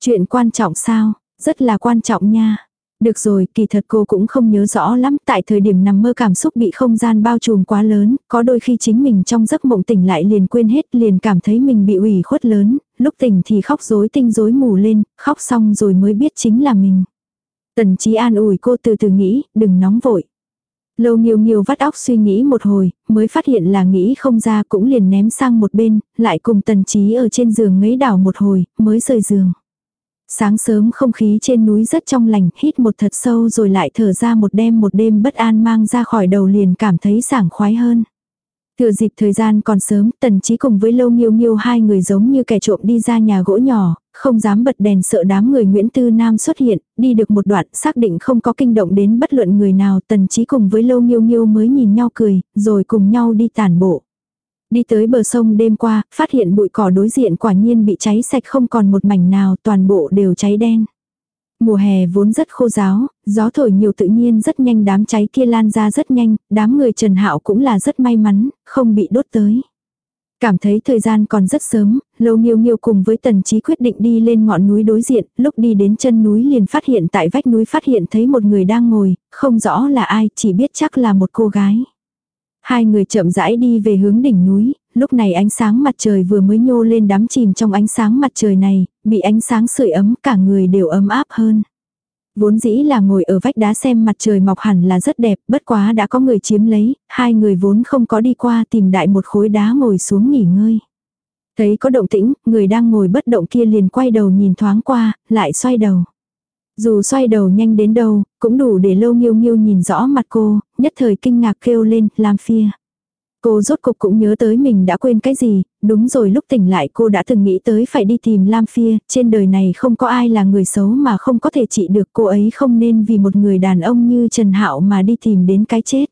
Chuyện quan trọng sao, rất là quan trọng nha. Được rồi, kỳ thật cô cũng không nhớ rõ lắm, tại thời điểm nằm mơ cảm xúc bị không gian bao trùm quá lớn, có đôi khi chính mình trong giấc mộng tỉnh lại liền quên hết, liền cảm thấy mình bị ủy khuất lớn, lúc tỉnh thì khóc rối tinh rối mù lên, khóc xong rồi mới biết chính là mình. Tần trí an ủi cô từ từ nghĩ, đừng nóng vội. Lâu nhiều nhiều vắt óc suy nghĩ một hồi, mới phát hiện là nghĩ không ra cũng liền ném sang một bên, lại cùng tần trí ở trên giường ngấy đảo một hồi, mới rời giường. Sáng sớm không khí trên núi rất trong lành, hít một thật sâu rồi lại thở ra một đêm một đêm bất an mang ra khỏi đầu liền cảm thấy sảng khoái hơn. Thừa dịp thời gian còn sớm, tần trí cùng với lâu nghiêu nghiêu hai người giống như kẻ trộm đi ra nhà gỗ nhỏ, không dám bật đèn sợ đám người Nguyễn Tư Nam xuất hiện, đi được một đoạn xác định không có kinh động đến bất luận người nào tần trí cùng với lâu nghiêu nghiêu mới nhìn nhau cười, rồi cùng nhau đi tản bộ. Đi tới bờ sông đêm qua, phát hiện bụi cỏ đối diện quả nhiên bị cháy sạch không còn một mảnh nào, toàn bộ đều cháy đen. Mùa hè vốn rất khô giáo, gió thổi nhiều tự nhiên rất nhanh đám cháy kia lan ra rất nhanh, đám người Trần Hạo cũng là rất may mắn, không bị đốt tới. Cảm thấy thời gian còn rất sớm, Lâu Nghiêu Nghiêu cùng với Tần Chí quyết định đi lên ngọn núi đối diện, lúc đi đến chân núi liền phát hiện tại vách núi phát hiện thấy một người đang ngồi, không rõ là ai, chỉ biết chắc là một cô gái. Hai người chậm rãi đi về hướng đỉnh núi, lúc này ánh sáng mặt trời vừa mới nhô lên đắm chìm trong ánh sáng mặt trời này, bị ánh sáng sưởi ấm cả người đều ấm áp hơn. Vốn dĩ là ngồi ở vách đá xem mặt trời mọc hẳn là rất đẹp, bất quá đã có người chiếm lấy, hai người vốn không có đi qua tìm đại một khối đá ngồi xuống nghỉ ngơi. Thấy có động tĩnh, người đang ngồi bất động kia liền quay đầu nhìn thoáng qua, lại xoay đầu. Dù xoay đầu nhanh đến đâu, cũng đủ để lâu nghiêu nghiêu nhìn rõ mặt cô, nhất thời kinh ngạc kêu lên, làm phia. À. Cô rốt cục cũng nhớ tới mình đã quên cái gì, đúng rồi lúc tỉnh lại cô đã từng nghĩ tới phải đi tìm Lam Phia, trên đời này không có ai là người xấu mà không có thể trị được cô ấy không nên vì một người đàn ông như Trần Hạo mà đi tìm đến cái chết.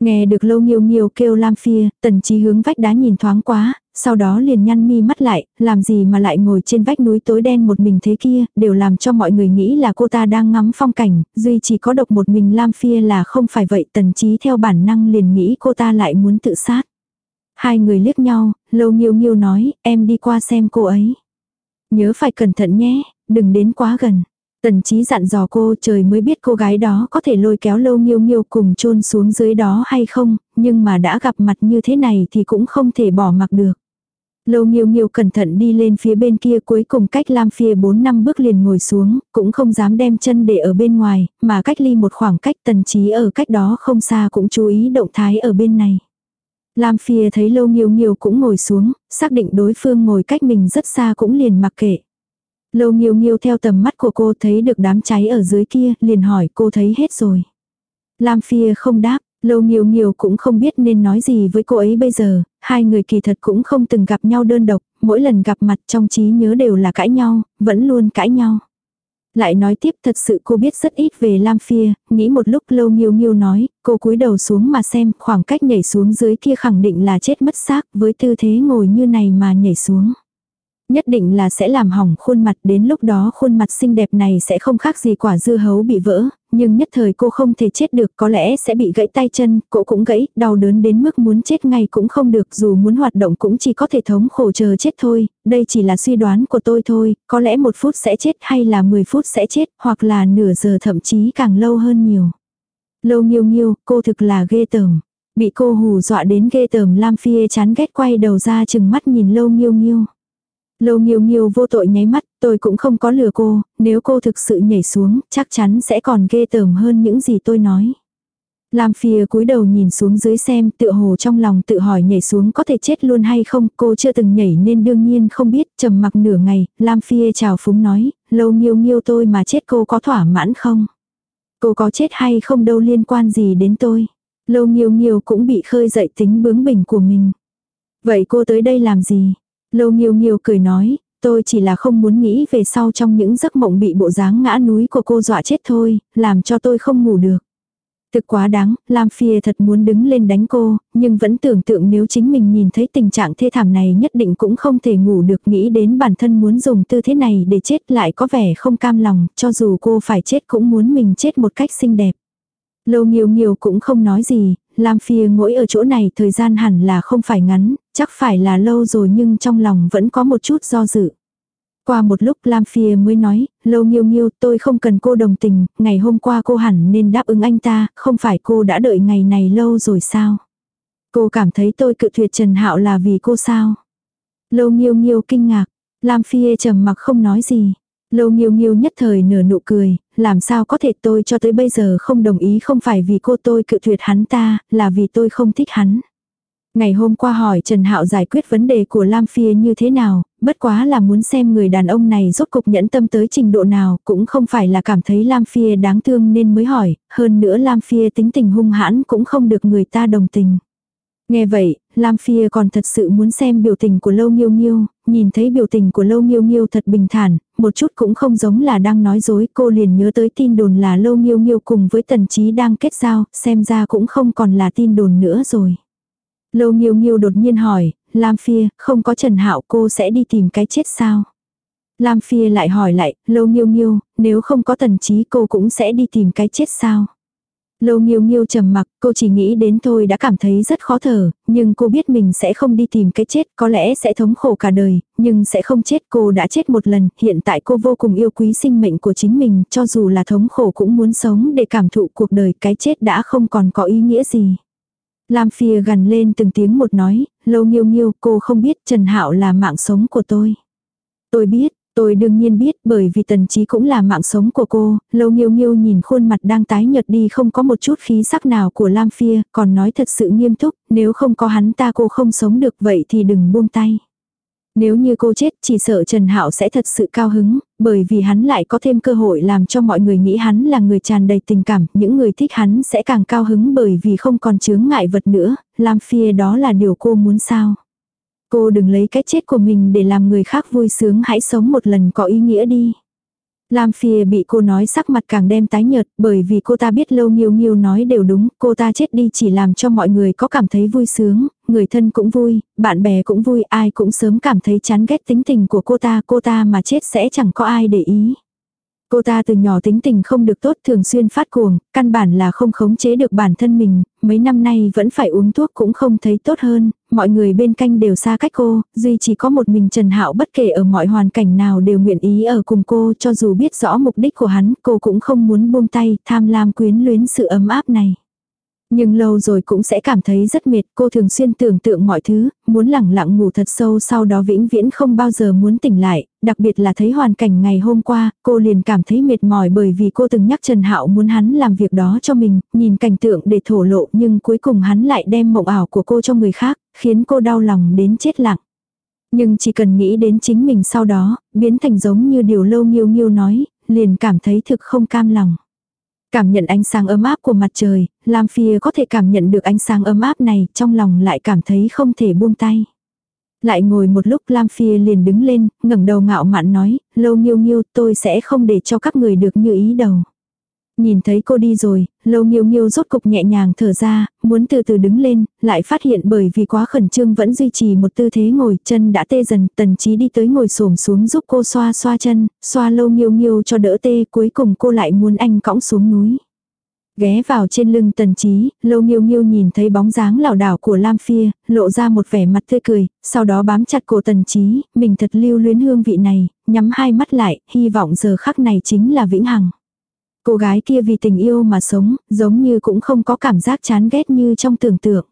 Nghe được lâu nghiêu nghiêu kêu Lam Phia, tần trí hướng vách đá nhìn thoáng quá, sau đó liền nhăn mi mắt lại, làm gì mà lại ngồi trên vách núi tối đen một mình thế kia, đều làm cho mọi người nghĩ là cô ta đang ngắm phong cảnh, duy chỉ có độc một mình Lam Phia là không phải vậy tần trí theo bản năng liền nghĩ cô ta lại muốn tự sát. Hai người liếc nhau, lâu nghiêu nghiêu nói, em đi qua xem cô ấy. Nhớ phải cẩn thận nhé, đừng đến quá gần. Tần trí dặn dò cô trời mới biết cô gái đó có thể lôi kéo lâu nghiêu nghiêu cùng chôn xuống dưới đó hay không, nhưng mà đã gặp mặt như thế này thì cũng không thể bỏ mặc được. Lâu nghiêu nghiêu cẩn thận đi lên phía bên kia cuối cùng cách Lam Phia 4 năm bước liền ngồi xuống, cũng không dám đem chân để ở bên ngoài, mà cách ly một khoảng cách tần trí ở cách đó không xa cũng chú ý động thái ở bên này. Lam Phia thấy lâu nghiêu nghiêu cũng ngồi xuống, xác định đối phương ngồi cách mình rất xa cũng liền mặc kệ. Lâu nghiêu nghiêu theo tầm mắt của cô thấy được đám cháy ở dưới kia, liền hỏi cô thấy hết rồi. Lam Phia không đáp, Lâu Nghiêu Nghiêu cũng không biết nên nói gì với cô ấy bây giờ, hai người kỳ thật cũng không từng gặp nhau đơn độc, mỗi lần gặp mặt trong trí nhớ đều là cãi nhau, vẫn luôn cãi nhau. Lại nói tiếp thật sự cô biết rất ít về Lam Phia, nghĩ một lúc lâu Nghiêu Nghiêu nói, cô cúi đầu xuống mà xem, khoảng cách nhảy xuống dưới kia khẳng định là chết mất xác với tư thế ngồi như này mà nhảy xuống. Nhất định là sẽ làm hỏng khuôn mặt đến lúc đó khuôn mặt xinh đẹp này sẽ không khác gì quả dưa hấu bị vỡ, nhưng nhất thời cô không thể chết được có lẽ sẽ bị gãy tay chân, cổ cũng gãy, đau đớn đến mức muốn chết ngay cũng không được dù muốn hoạt động cũng chỉ có thể thống khổ chờ chết thôi, đây chỉ là suy đoán của tôi thôi, có lẽ một phút sẽ chết hay là 10 phút sẽ chết hoặc là nửa giờ thậm chí càng lâu hơn nhiều. Lâu nghiêu nghiêu, cô thực là ghê tởm. Bị cô hù dọa đến ghê tởm Lam Phi chán ghét quay đầu ra chừng mắt nhìn lâu nghiêu nghiêu. Lâu nghiêu nghiêu vô tội nháy mắt, tôi cũng không có lừa cô, nếu cô thực sự nhảy xuống, chắc chắn sẽ còn ghê tởm hơn những gì tôi nói. Lam phìa cúi đầu nhìn xuống dưới xem tựa hồ trong lòng tự hỏi nhảy xuống có thể chết luôn hay không, cô chưa từng nhảy nên đương nhiên không biết, trầm mặc nửa ngày, Lam phìa chào phúng nói, lâu nghiêu nghiêu tôi mà chết cô có thỏa mãn không? Cô có chết hay không đâu liên quan gì đến tôi. Lâu nghiêu nghiêu cũng bị khơi dậy tính bướng bỉnh của mình. Vậy cô tới đây làm gì? Lâu nghiêu nghiêu cười nói, tôi chỉ là không muốn nghĩ về sau trong những giấc mộng bị bộ dáng ngã núi của cô dọa chết thôi, làm cho tôi không ngủ được. Thực quá đáng, Lam Phia thật muốn đứng lên đánh cô, nhưng vẫn tưởng tượng nếu chính mình nhìn thấy tình trạng thê thảm này nhất định cũng không thể ngủ được nghĩ đến bản thân muốn dùng tư thế này để chết lại có vẻ không cam lòng, cho dù cô phải chết cũng muốn mình chết một cách xinh đẹp. Lâu nghiêu nghiêu cũng không nói gì, Lam Phia ngồi ở chỗ này thời gian hẳn là không phải ngắn, chắc phải là lâu rồi nhưng trong lòng vẫn có một chút do dự. Qua một lúc Lam Phia mới nói, lâu nghiêu nghiêu tôi không cần cô đồng tình, ngày hôm qua cô hẳn nên đáp ứng anh ta, không phải cô đã đợi ngày này lâu rồi sao? Cô cảm thấy tôi cự tuyệt Trần Hạo là vì cô sao? Lâu nghiêu nghiêu kinh ngạc, Lam Phia trầm mặc không nói gì. Lâu nghiêu nghiêu nhất thời nở nụ cười, làm sao có thể tôi cho tới bây giờ không đồng ý không phải vì cô tôi cự tuyệt hắn ta, là vì tôi không thích hắn. Ngày hôm qua hỏi Trần Hạo giải quyết vấn đề của Lam Phia như thế nào, bất quá là muốn xem người đàn ông này rốt cục nhẫn tâm tới trình độ nào, cũng không phải là cảm thấy Lam Phia đáng thương nên mới hỏi, hơn nữa Lam Phia tính tình hung hãn cũng không được người ta đồng tình. Nghe vậy, Lam Phia còn thật sự muốn xem biểu tình của Lâu Nghiêu Nghiêu, nhìn thấy biểu tình của Lâu Nghiêu Nghiêu thật bình thản, một chút cũng không giống là đang nói dối, cô liền nhớ tới tin đồn là Lâu Nghiêu Nghiêu cùng với Tần Chí đang kết giao, xem ra cũng không còn là tin đồn nữa rồi. Lâu Nghiêu Nghiêu đột nhiên hỏi, Lam Phia, không có Trần Hạo cô sẽ đi tìm cái chết sao? Lam Phia lại hỏi lại, Lâu Nghiêu Nghiêu, nếu không có Tần Chí cô cũng sẽ đi tìm cái chết sao? Lâu nghiêu nghiêu trầm mặc, cô chỉ nghĩ đến thôi đã cảm thấy rất khó thở, nhưng cô biết mình sẽ không đi tìm cái chết, có lẽ sẽ thống khổ cả đời, nhưng sẽ không chết. Cô đã chết một lần, hiện tại cô vô cùng yêu quý sinh mệnh của chính mình, cho dù là thống khổ cũng muốn sống để cảm thụ cuộc đời, cái chết đã không còn có ý nghĩa gì. Lam Phia gần lên từng tiếng một nói, lâu nghiêu nghiêu, cô không biết Trần Hạo là mạng sống của tôi. Tôi biết, Tôi đương nhiên biết bởi vì tần trí cũng là mạng sống của cô, lâu nghiêu nghiêu nhìn khuôn mặt đang tái nhợt đi không có một chút khí sắc nào của Lam Phia, còn nói thật sự nghiêm túc, nếu không có hắn ta cô không sống được vậy thì đừng buông tay. Nếu như cô chết chỉ sợ Trần Hạo sẽ thật sự cao hứng, bởi vì hắn lại có thêm cơ hội làm cho mọi người nghĩ hắn là người tràn đầy tình cảm, những người thích hắn sẽ càng cao hứng bởi vì không còn chướng ngại vật nữa, Lam Phia đó là điều cô muốn sao. Cô đừng lấy cái chết của mình để làm người khác vui sướng hãy sống một lần có ý nghĩa đi. Lam Phìa bị cô nói sắc mặt càng đem tái nhợt bởi vì cô ta biết lâu nghiêu nghiêu nói đều đúng, cô ta chết đi chỉ làm cho mọi người có cảm thấy vui sướng, người thân cũng vui, bạn bè cũng vui, ai cũng sớm cảm thấy chán ghét tính tình của cô ta, cô ta mà chết sẽ chẳng có ai để ý. Cô ta từ nhỏ tính tình không được tốt thường xuyên phát cuồng, căn bản là không khống chế được bản thân mình, mấy năm nay vẫn phải uống thuốc cũng không thấy tốt hơn, mọi người bên cạnh đều xa cách cô, duy chỉ có một mình Trần Hạo bất kể ở mọi hoàn cảnh nào đều nguyện ý ở cùng cô cho dù biết rõ mục đích của hắn, cô cũng không muốn buông tay, tham lam quyến luyến sự ấm áp này. Nhưng lâu rồi cũng sẽ cảm thấy rất mệt, cô thường xuyên tưởng tượng mọi thứ, muốn lẳng lặng ngủ thật sâu sau đó vĩnh viễn không bao giờ muốn tỉnh lại, đặc biệt là thấy hoàn cảnh ngày hôm qua, cô liền cảm thấy mệt mỏi bởi vì cô từng nhắc Trần Hạo muốn hắn làm việc đó cho mình, nhìn cảnh tượng để thổ lộ nhưng cuối cùng hắn lại đem mộng ảo của cô cho người khác, khiến cô đau lòng đến chết lặng. Nhưng chỉ cần nghĩ đến chính mình sau đó, biến thành giống như điều lâu nghiêu nghiêu nói, liền cảm thấy thực không cam lòng. Cảm nhận ánh sáng ấm áp của mặt trời, Lam Phi có thể cảm nhận được ánh sáng ấm áp này, trong lòng lại cảm thấy không thể buông tay. Lại ngồi một lúc Lam Phi liền đứng lên, ngẩng đầu ngạo mạn nói, lâu nghiêu nghiêu tôi sẽ không để cho các người được như ý đầu. Nhìn thấy cô đi rồi, lâu nghiêu nghiêu rốt cục nhẹ nhàng thở ra, muốn từ từ đứng lên, lại phát hiện bởi vì quá khẩn trương vẫn duy trì một tư thế ngồi, chân đã tê dần, tần trí đi tới ngồi xổm xuống giúp cô xoa xoa chân, xoa lâu nghiêu nghiêu cho đỡ tê, cuối cùng cô lại muốn anh cõng xuống núi. Ghé vào trên lưng tần trí, lâu nghiêu nghiêu nhìn thấy bóng dáng lảo đảo của Lam Phia, lộ ra một vẻ mặt tươi cười, sau đó bám chặt cổ tần trí, mình thật lưu luyến hương vị này, nhắm hai mắt lại, hy vọng giờ khắc này chính là vĩnh hằng. Cô gái kia vì tình yêu mà sống, giống như cũng không có cảm giác chán ghét như trong tưởng tượng.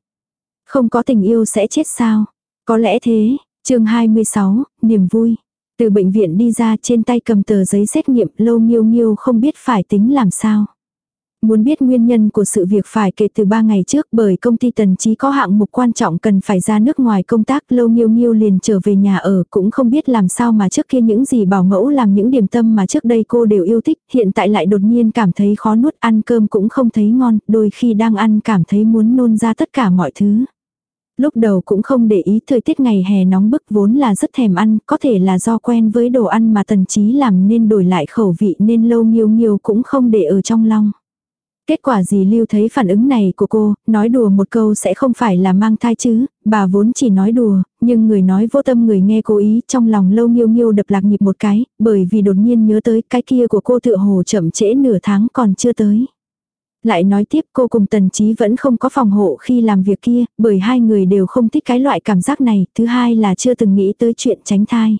Không có tình yêu sẽ chết sao? Có lẽ thế, chương 26, niềm vui. Từ bệnh viện đi ra trên tay cầm tờ giấy xét nghiệm lâu nghiêu nghiêu không biết phải tính làm sao. Muốn biết nguyên nhân của sự việc phải kể từ 3 ngày trước bởi công ty tần trí có hạng mục quan trọng cần phải ra nước ngoài công tác lâu nghiêu nghiêu liền trở về nhà ở cũng không biết làm sao mà trước kia những gì bảo mẫu làm những điểm tâm mà trước đây cô đều yêu thích hiện tại lại đột nhiên cảm thấy khó nuốt ăn cơm cũng không thấy ngon đôi khi đang ăn cảm thấy muốn nôn ra tất cả mọi thứ. Lúc đầu cũng không để ý thời tiết ngày hè nóng bức vốn là rất thèm ăn, có thể là do quen với đồ ăn mà tần trí làm nên đổi lại khẩu vị nên lâu nghiêu nghiêu cũng không để ở trong lòng. Kết quả gì lưu thấy phản ứng này của cô, nói đùa một câu sẽ không phải là mang thai chứ, bà vốn chỉ nói đùa, nhưng người nói vô tâm người nghe cố ý trong lòng lâu nghiêu nghiêu đập lạc nhịp một cái, bởi vì đột nhiên nhớ tới cái kia của cô tựa hồ chậm trễ nửa tháng còn chưa tới. Lại nói tiếp cô cùng tần trí vẫn không có phòng hộ khi làm việc kia, bởi hai người đều không thích cái loại cảm giác này, thứ hai là chưa từng nghĩ tới chuyện tránh thai.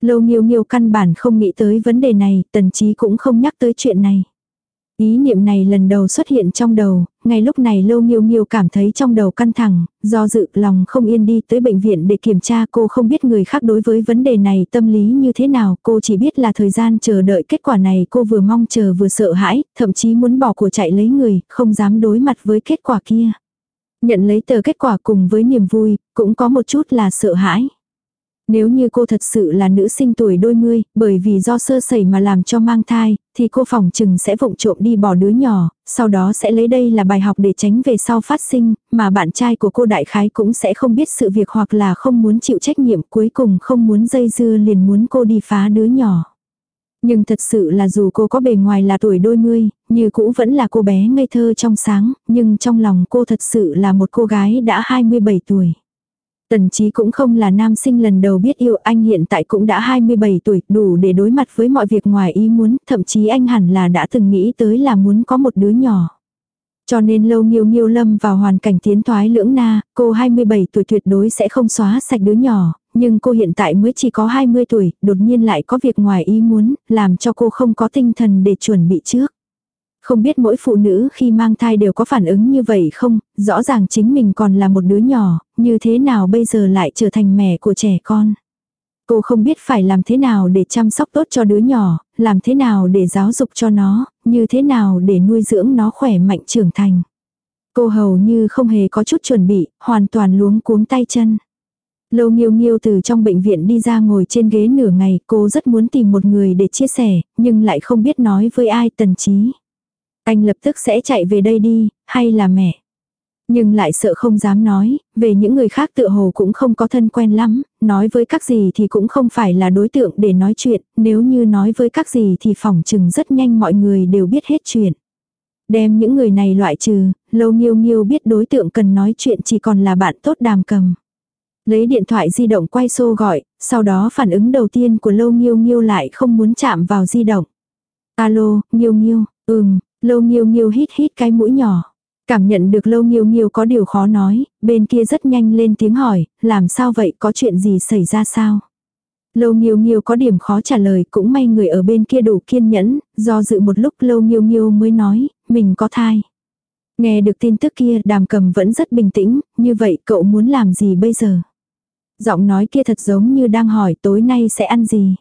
Lâu nghiêu nghiêu căn bản không nghĩ tới vấn đề này, tần trí cũng không nhắc tới chuyện này. Ý niệm này lần đầu xuất hiện trong đầu, ngay lúc này Lâu Nghiêu Nghiêu cảm thấy trong đầu căng thẳng, do dự lòng không yên đi tới bệnh viện để kiểm tra cô không biết người khác đối với vấn đề này tâm lý như thế nào, cô chỉ biết là thời gian chờ đợi kết quả này cô vừa mong chờ vừa sợ hãi, thậm chí muốn bỏ của chạy lấy người, không dám đối mặt với kết quả kia. Nhận lấy tờ kết quả cùng với niềm vui, cũng có một chút là sợ hãi. Nếu như cô thật sự là nữ sinh tuổi đôi mươi, bởi vì do sơ sẩy mà làm cho mang thai, thì cô phòng chừng sẽ vụng trộm đi bỏ đứa nhỏ, sau đó sẽ lấy đây là bài học để tránh về sau phát sinh, mà bạn trai của cô đại khái cũng sẽ không biết sự việc hoặc là không muốn chịu trách nhiệm cuối cùng không muốn dây dưa liền muốn cô đi phá đứa nhỏ. Nhưng thật sự là dù cô có bề ngoài là tuổi đôi mươi, như cũ vẫn là cô bé ngây thơ trong sáng, nhưng trong lòng cô thật sự là một cô gái đã 27 tuổi. Tần Chí cũng không là nam sinh lần đầu biết yêu anh hiện tại cũng đã 27 tuổi đủ để đối mặt với mọi việc ngoài ý muốn, thậm chí anh hẳn là đã từng nghĩ tới là muốn có một đứa nhỏ. Cho nên lâu nghiêu nghiêu lâm vào hoàn cảnh tiến thoái lưỡng na, cô 27 tuổi tuyệt đối sẽ không xóa sạch đứa nhỏ, nhưng cô hiện tại mới chỉ có 20 tuổi, đột nhiên lại có việc ngoài ý muốn, làm cho cô không có tinh thần để chuẩn bị trước. Không biết mỗi phụ nữ khi mang thai đều có phản ứng như vậy không, rõ ràng chính mình còn là một đứa nhỏ, như thế nào bây giờ lại trở thành mẹ của trẻ con. Cô không biết phải làm thế nào để chăm sóc tốt cho đứa nhỏ, làm thế nào để giáo dục cho nó, như thế nào để nuôi dưỡng nó khỏe mạnh trưởng thành. Cô hầu như không hề có chút chuẩn bị, hoàn toàn luống cuống tay chân. Lâu nghiêu nghiêu từ trong bệnh viện đi ra ngồi trên ghế nửa ngày, cô rất muốn tìm một người để chia sẻ, nhưng lại không biết nói với ai tần trí. Anh lập tức sẽ chạy về đây đi, hay là mẹ? Nhưng lại sợ không dám nói, về những người khác tựa hồ cũng không có thân quen lắm, nói với các gì thì cũng không phải là đối tượng để nói chuyện, nếu như nói với các gì thì phỏng chừng rất nhanh mọi người đều biết hết chuyện. Đem những người này loại trừ, lâu nghiêu nghiêu biết đối tượng cần nói chuyện chỉ còn là bạn tốt đàm cầm. Lấy điện thoại di động quay xô gọi, sau đó phản ứng đầu tiên của lâu nghiêu nghiêu lại không muốn chạm vào di động. Alo, nghiêu nghiêu, ừm, Lâu nghiêu nghiêu hít hít cái mũi nhỏ. Cảm nhận được lâu nghiêu nghiêu có điều khó nói, bên kia rất nhanh lên tiếng hỏi, làm sao vậy có chuyện gì xảy ra sao? Lâu nghiêu nghiêu có điểm khó trả lời cũng may người ở bên kia đủ kiên nhẫn, do dự một lúc lâu nghiêu nghiêu mới nói, mình có thai. Nghe được tin tức kia đàm cầm vẫn rất bình tĩnh, như vậy cậu muốn làm gì bây giờ? Giọng nói kia thật giống như đang hỏi tối nay sẽ ăn gì?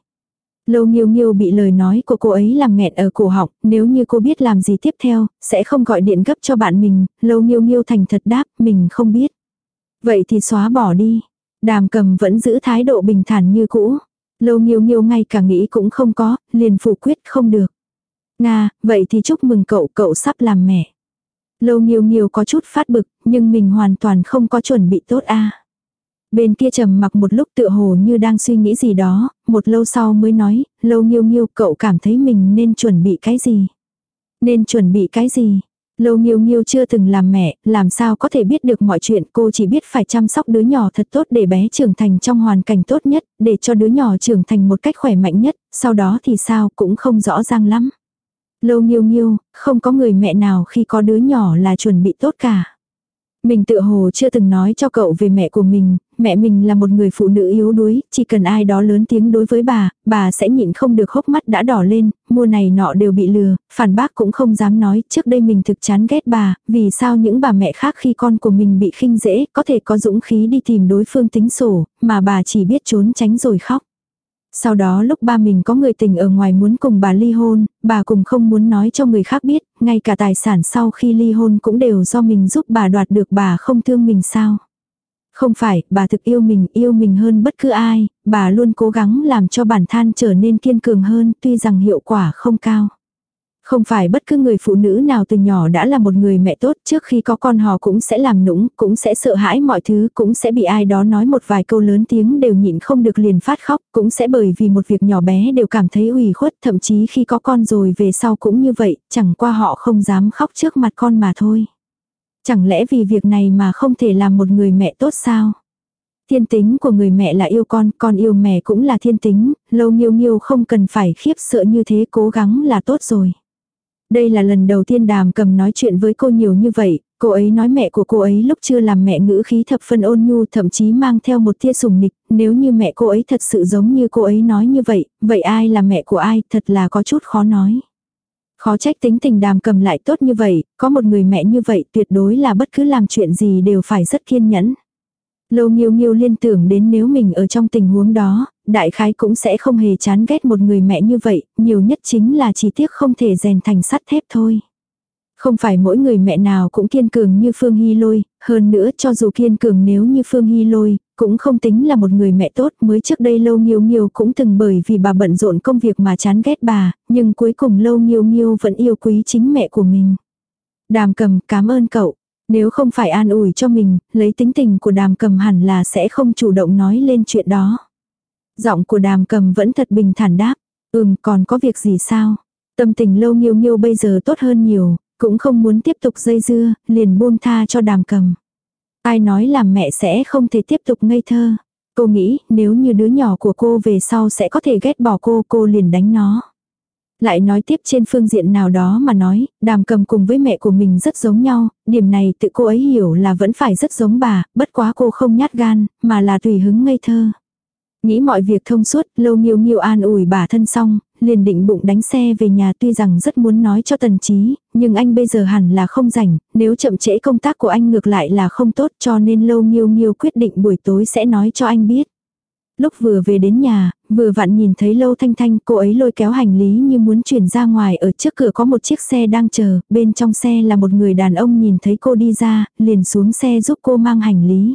Lâu nghiêu nghiêu bị lời nói của cô ấy làm nghẹn ở cổ họng, nếu như cô biết làm gì tiếp theo, sẽ không gọi điện gấp cho bạn mình, lâu nghiêu nghiêu thành thật đáp, mình không biết. Vậy thì xóa bỏ đi. Đàm cầm vẫn giữ thái độ bình thản như cũ. Lâu nghiêu nghiêu ngay cả nghĩ cũng không có, liền phủ quyết không được. Nga, vậy thì chúc mừng cậu, cậu sắp làm mẹ. Lâu nghiêu nghiêu có chút phát bực, nhưng mình hoàn toàn không có chuẩn bị tốt a Bên kia trầm mặc một lúc tựa hồ như đang suy nghĩ gì đó, một lâu sau mới nói, lâu nghiêu nghiêu cậu cảm thấy mình nên chuẩn bị cái gì? Nên chuẩn bị cái gì? Lâu nghiêu nghiêu chưa từng làm mẹ, làm sao có thể biết được mọi chuyện cô chỉ biết phải chăm sóc đứa nhỏ thật tốt để bé trưởng thành trong hoàn cảnh tốt nhất, để cho đứa nhỏ trưởng thành một cách khỏe mạnh nhất, sau đó thì sao cũng không rõ ràng lắm. Lâu nghiêu nghiêu, không có người mẹ nào khi có đứa nhỏ là chuẩn bị tốt cả. Mình tự hồ chưa từng nói cho cậu về mẹ của mình, mẹ mình là một người phụ nữ yếu đuối, chỉ cần ai đó lớn tiếng đối với bà, bà sẽ nhịn không được hốc mắt đã đỏ lên, mua này nọ đều bị lừa, phản bác cũng không dám nói, trước đây mình thực chán ghét bà, vì sao những bà mẹ khác khi con của mình bị khinh dễ, có thể có dũng khí đi tìm đối phương tính sổ, mà bà chỉ biết trốn tránh rồi khóc. Sau đó lúc ba mình có người tình ở ngoài muốn cùng bà ly hôn, bà cùng không muốn nói cho người khác biết, ngay cả tài sản sau khi ly hôn cũng đều do mình giúp bà đoạt được bà không thương mình sao. Không phải, bà thực yêu mình, yêu mình hơn bất cứ ai, bà luôn cố gắng làm cho bản thân trở nên kiên cường hơn tuy rằng hiệu quả không cao. Không phải bất cứ người phụ nữ nào từ nhỏ đã là một người mẹ tốt, trước khi có con họ cũng sẽ làm nũng, cũng sẽ sợ hãi mọi thứ, cũng sẽ bị ai đó nói một vài câu lớn tiếng đều nhịn không được liền phát khóc, cũng sẽ bởi vì một việc nhỏ bé đều cảm thấy ủy khuất, thậm chí khi có con rồi về sau cũng như vậy, chẳng qua họ không dám khóc trước mặt con mà thôi. Chẳng lẽ vì việc này mà không thể làm một người mẹ tốt sao? Thiên tính của người mẹ là yêu con, con yêu mẹ cũng là thiên tính, lâu nghiêu nghiêu không cần phải khiếp sợ như thế cố gắng là tốt rồi. Đây là lần đầu tiên đàm cầm nói chuyện với cô nhiều như vậy, cô ấy nói mẹ của cô ấy lúc chưa làm mẹ ngữ khí thập phân ôn nhu thậm chí mang theo một tia sùng nịch, nếu như mẹ cô ấy thật sự giống như cô ấy nói như vậy, vậy ai là mẹ của ai thật là có chút khó nói. Khó trách tính tình đàm cầm lại tốt như vậy, có một người mẹ như vậy tuyệt đối là bất cứ làm chuyện gì đều phải rất kiên nhẫn. Lâu nghiêu nghiêu liên tưởng đến nếu mình ở trong tình huống đó, đại khái cũng sẽ không hề chán ghét một người mẹ như vậy, nhiều nhất chính là chỉ tiếc không thể rèn thành sắt thép thôi. Không phải mỗi người mẹ nào cũng kiên cường như Phương Hy Lôi, hơn nữa cho dù kiên cường nếu như Phương Hy Lôi, cũng không tính là một người mẹ tốt mới trước đây Lâu Nghiêu Nghiêu cũng từng bởi vì bà bận rộn công việc mà chán ghét bà, nhưng cuối cùng Lâu Nghiêu Nghiêu vẫn yêu quý chính mẹ của mình. Đàm cầm cảm ơn cậu, nếu không phải an ủi cho mình, lấy tính tình của đàm cầm hẳn là sẽ không chủ động nói lên chuyện đó. Giọng của đàm cầm vẫn thật bình thản đáp. Ừm còn có việc gì sao? Tâm tình lâu nghiêu nghiêu bây giờ tốt hơn nhiều, cũng không muốn tiếp tục dây dưa, liền buông tha cho đàm cầm. Ai nói làm mẹ sẽ không thể tiếp tục ngây thơ. Cô nghĩ nếu như đứa nhỏ của cô về sau sẽ có thể ghét bỏ cô, cô liền đánh nó. Lại nói tiếp trên phương diện nào đó mà nói, đàm cầm cùng với mẹ của mình rất giống nhau, điểm này tự cô ấy hiểu là vẫn phải rất giống bà, bất quá cô không nhát gan, mà là tùy hứng ngây thơ. Nghĩ mọi việc thông suốt, lâu nghiêu nghiêu an ủi bà thân xong, liền định bụng đánh xe về nhà tuy rằng rất muốn nói cho tần trí, nhưng anh bây giờ hẳn là không rảnh, nếu chậm trễ công tác của anh ngược lại là không tốt cho nên lâu nghiêu nghiêu quyết định buổi tối sẽ nói cho anh biết. Lúc vừa về đến nhà, vừa vặn nhìn thấy Lâu Thanh Thanh, cô ấy lôi kéo hành lý như muốn chuyển ra ngoài ở trước cửa có một chiếc xe đang chờ, bên trong xe là một người đàn ông nhìn thấy cô đi ra, liền xuống xe giúp cô mang hành lý.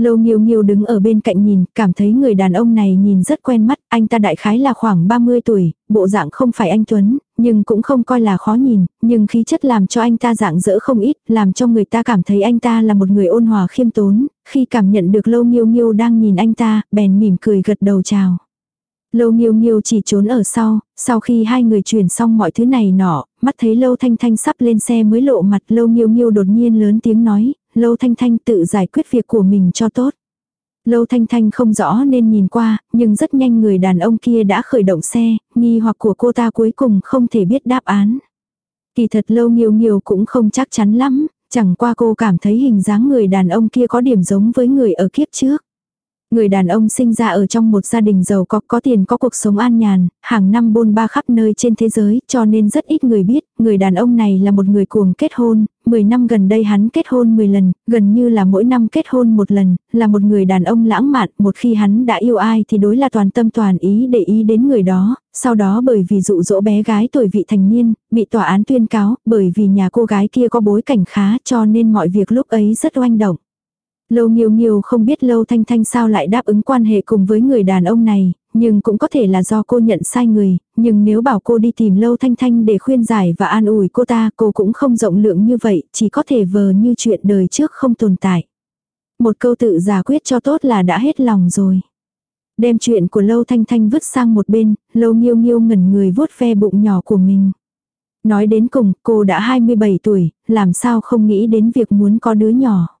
Lâu Nghiêu Nghiêu đứng ở bên cạnh nhìn, cảm thấy người đàn ông này nhìn rất quen mắt, anh ta đại khái là khoảng 30 tuổi, bộ dạng không phải anh Tuấn, nhưng cũng không coi là khó nhìn, nhưng khí chất làm cho anh ta dạng dỡ không ít, làm cho người ta cảm thấy anh ta là một người ôn hòa khiêm tốn, khi cảm nhận được Lâu Nghiêu Nghiêu đang nhìn anh ta, bèn mỉm cười gật đầu chào. Lâu Nghiêu Nghiêu chỉ trốn ở sau, sau khi hai người chuyển xong mọi thứ này nọ, mắt thấy Lâu Thanh Thanh sắp lên xe mới lộ mặt Lâu Nghiêu Nghiêu đột nhiên lớn tiếng nói, Lâu Thanh Thanh tự giải quyết việc của mình cho tốt. Lâu Thanh Thanh không rõ nên nhìn qua, nhưng rất nhanh người đàn ông kia đã khởi động xe, nghi hoặc của cô ta cuối cùng không thể biết đáp án. Kỳ thật Lâu Nghiêu Nghiêu cũng không chắc chắn lắm, chẳng qua cô cảm thấy hình dáng người đàn ông kia có điểm giống với người ở kiếp trước. Người đàn ông sinh ra ở trong một gia đình giàu có, có tiền có cuộc sống an nhàn, hàng năm bôn ba khắp nơi trên thế giới, cho nên rất ít người biết, người đàn ông này là một người cuồng kết hôn, 10 năm gần đây hắn kết hôn 10 lần, gần như là mỗi năm kết hôn một lần, là một người đàn ông lãng mạn, một khi hắn đã yêu ai thì đối là toàn tâm toàn ý để ý đến người đó, sau đó bởi vì dụ dỗ bé gái tuổi vị thành niên, bị tòa án tuyên cáo, bởi vì nhà cô gái kia có bối cảnh khá cho nên mọi việc lúc ấy rất oanh động. Lâu Nghiêu Nghiêu không biết Lâu Thanh Thanh sao lại đáp ứng quan hệ cùng với người đàn ông này, nhưng cũng có thể là do cô nhận sai người, nhưng nếu bảo cô đi tìm Lâu Thanh Thanh để khuyên giải và an ủi cô ta, cô cũng không rộng lượng như vậy, chỉ có thể vờ như chuyện đời trước không tồn tại. Một câu tự giả quyết cho tốt là đã hết lòng rồi. Đem chuyện của Lâu Thanh Thanh vứt sang một bên, Lâu Nghiêu Nghiêu ngẩn người vuốt ve bụng nhỏ của mình. Nói đến cùng, cô đã 27 tuổi, làm sao không nghĩ đến việc muốn có đứa nhỏ.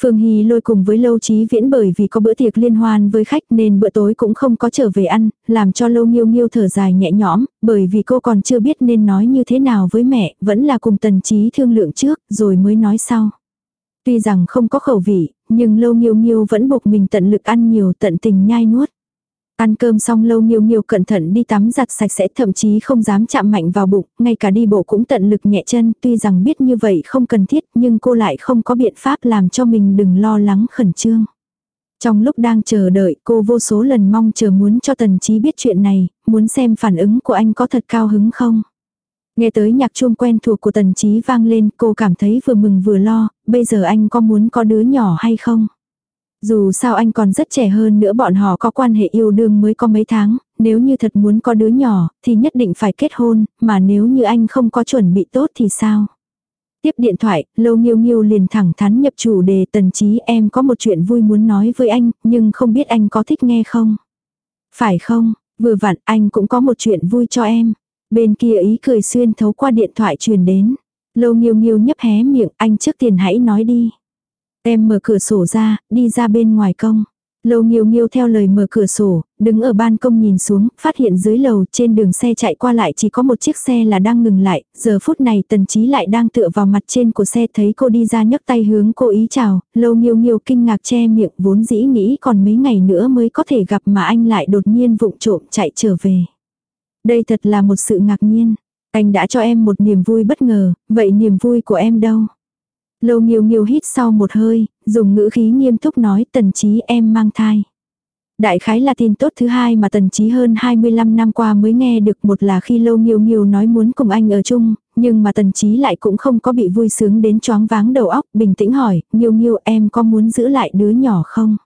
Phương Hy lôi cùng với Lâu Chí Viễn bởi vì có bữa tiệc liên hoan với khách nên bữa tối cũng không có trở về ăn, làm cho Lâu Nghiêu Nghiêu thở dài nhẹ nhõm, bởi vì cô còn chưa biết nên nói như thế nào với mẹ, vẫn là cùng Tần Chí thương lượng trước, rồi mới nói sau. Tuy rằng không có khẩu vị, nhưng Lâu Nghiêu Nghiêu vẫn buộc mình tận lực ăn nhiều tận tình nhai nuốt. Ăn cơm xong lâu nhiều nhiều cẩn thận đi tắm giặt sạch sẽ thậm chí không dám chạm mạnh vào bụng, ngay cả đi bộ cũng tận lực nhẹ chân, tuy rằng biết như vậy không cần thiết nhưng cô lại không có biện pháp làm cho mình đừng lo lắng khẩn trương. Trong lúc đang chờ đợi cô vô số lần mong chờ muốn cho tần trí biết chuyện này, muốn xem phản ứng của anh có thật cao hứng không. Nghe tới nhạc chuông quen thuộc của tần trí vang lên cô cảm thấy vừa mừng vừa lo, bây giờ anh có muốn có đứa nhỏ hay không? Dù sao anh còn rất trẻ hơn nữa bọn họ có quan hệ yêu đương mới có mấy tháng, nếu như thật muốn có đứa nhỏ, thì nhất định phải kết hôn, mà nếu như anh không có chuẩn bị tốt thì sao? Tiếp điện thoại, Lâu Nghiêu Nghiêu liền thẳng thắn nhập chủ đề tần trí em có một chuyện vui muốn nói với anh, nhưng không biết anh có thích nghe không? Phải không, vừa vặn anh cũng có một chuyện vui cho em. Bên kia ý cười xuyên thấu qua điện thoại truyền đến. Lâu Nghiêu Nghiêu nhấp hé miệng, anh trước tiền hãy nói đi. Em mở cửa sổ ra, đi ra bên ngoài công. Lâu nghiêu nghiêu theo lời mở cửa sổ, đứng ở ban công nhìn xuống, phát hiện dưới lầu trên đường xe chạy qua lại chỉ có một chiếc xe là đang ngừng lại, giờ phút này tần trí lại đang tựa vào mặt trên của xe thấy cô đi ra nhấc tay hướng cô ý chào, lâu nghiêu nghiêu kinh ngạc che miệng vốn dĩ nghĩ còn mấy ngày nữa mới có thể gặp mà anh lại đột nhiên vụng trộm chạy trở về. Đây thật là một sự ngạc nhiên, anh đã cho em một niềm vui bất ngờ, vậy niềm vui của em đâu? Lâu nghiêu nghiêu hít sau một hơi, dùng ngữ khí nghiêm túc nói tần trí em mang thai. Đại khái là tin tốt thứ hai mà tần trí hơn 25 năm qua mới nghe được một là khi lâu nghiêu nghiêu nói muốn cùng anh ở chung, nhưng mà tần trí lại cũng không có bị vui sướng đến choáng váng đầu óc, bình tĩnh hỏi, nghiêu nghiêu em có muốn giữ lại đứa nhỏ không?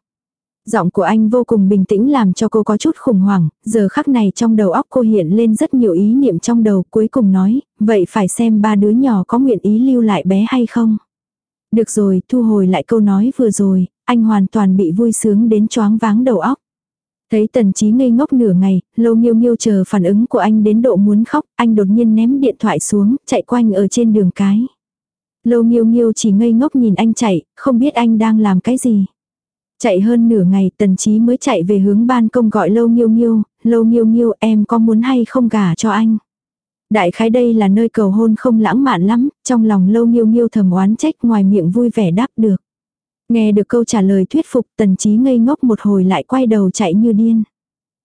Giọng của anh vô cùng bình tĩnh làm cho cô có chút khủng hoảng, giờ khắc này trong đầu óc cô hiện lên rất nhiều ý niệm trong đầu cuối cùng nói, vậy phải xem ba đứa nhỏ có nguyện ý lưu lại bé hay không? Được rồi, thu hồi lại câu nói vừa rồi, anh hoàn toàn bị vui sướng đến choáng váng đầu óc. Thấy tần trí ngây ngốc nửa ngày, lâu nghiêu nghiêu chờ phản ứng của anh đến độ muốn khóc, anh đột nhiên ném điện thoại xuống, chạy quanh ở trên đường cái. Lâu nghiêu nghiêu chỉ ngây ngốc nhìn anh chạy, không biết anh đang làm cái gì. Chạy hơn nửa ngày tần trí mới chạy về hướng ban công gọi lâu nghiêu nghiêu, lâu nghiêu nghiêu em có muốn hay không gả cho anh. Đại khái đây là nơi cầu hôn không lãng mạn lắm, trong lòng lâu nghiêu nghiêu thầm oán trách ngoài miệng vui vẻ đáp được. Nghe được câu trả lời thuyết phục tần trí ngây ngốc một hồi lại quay đầu chạy như điên.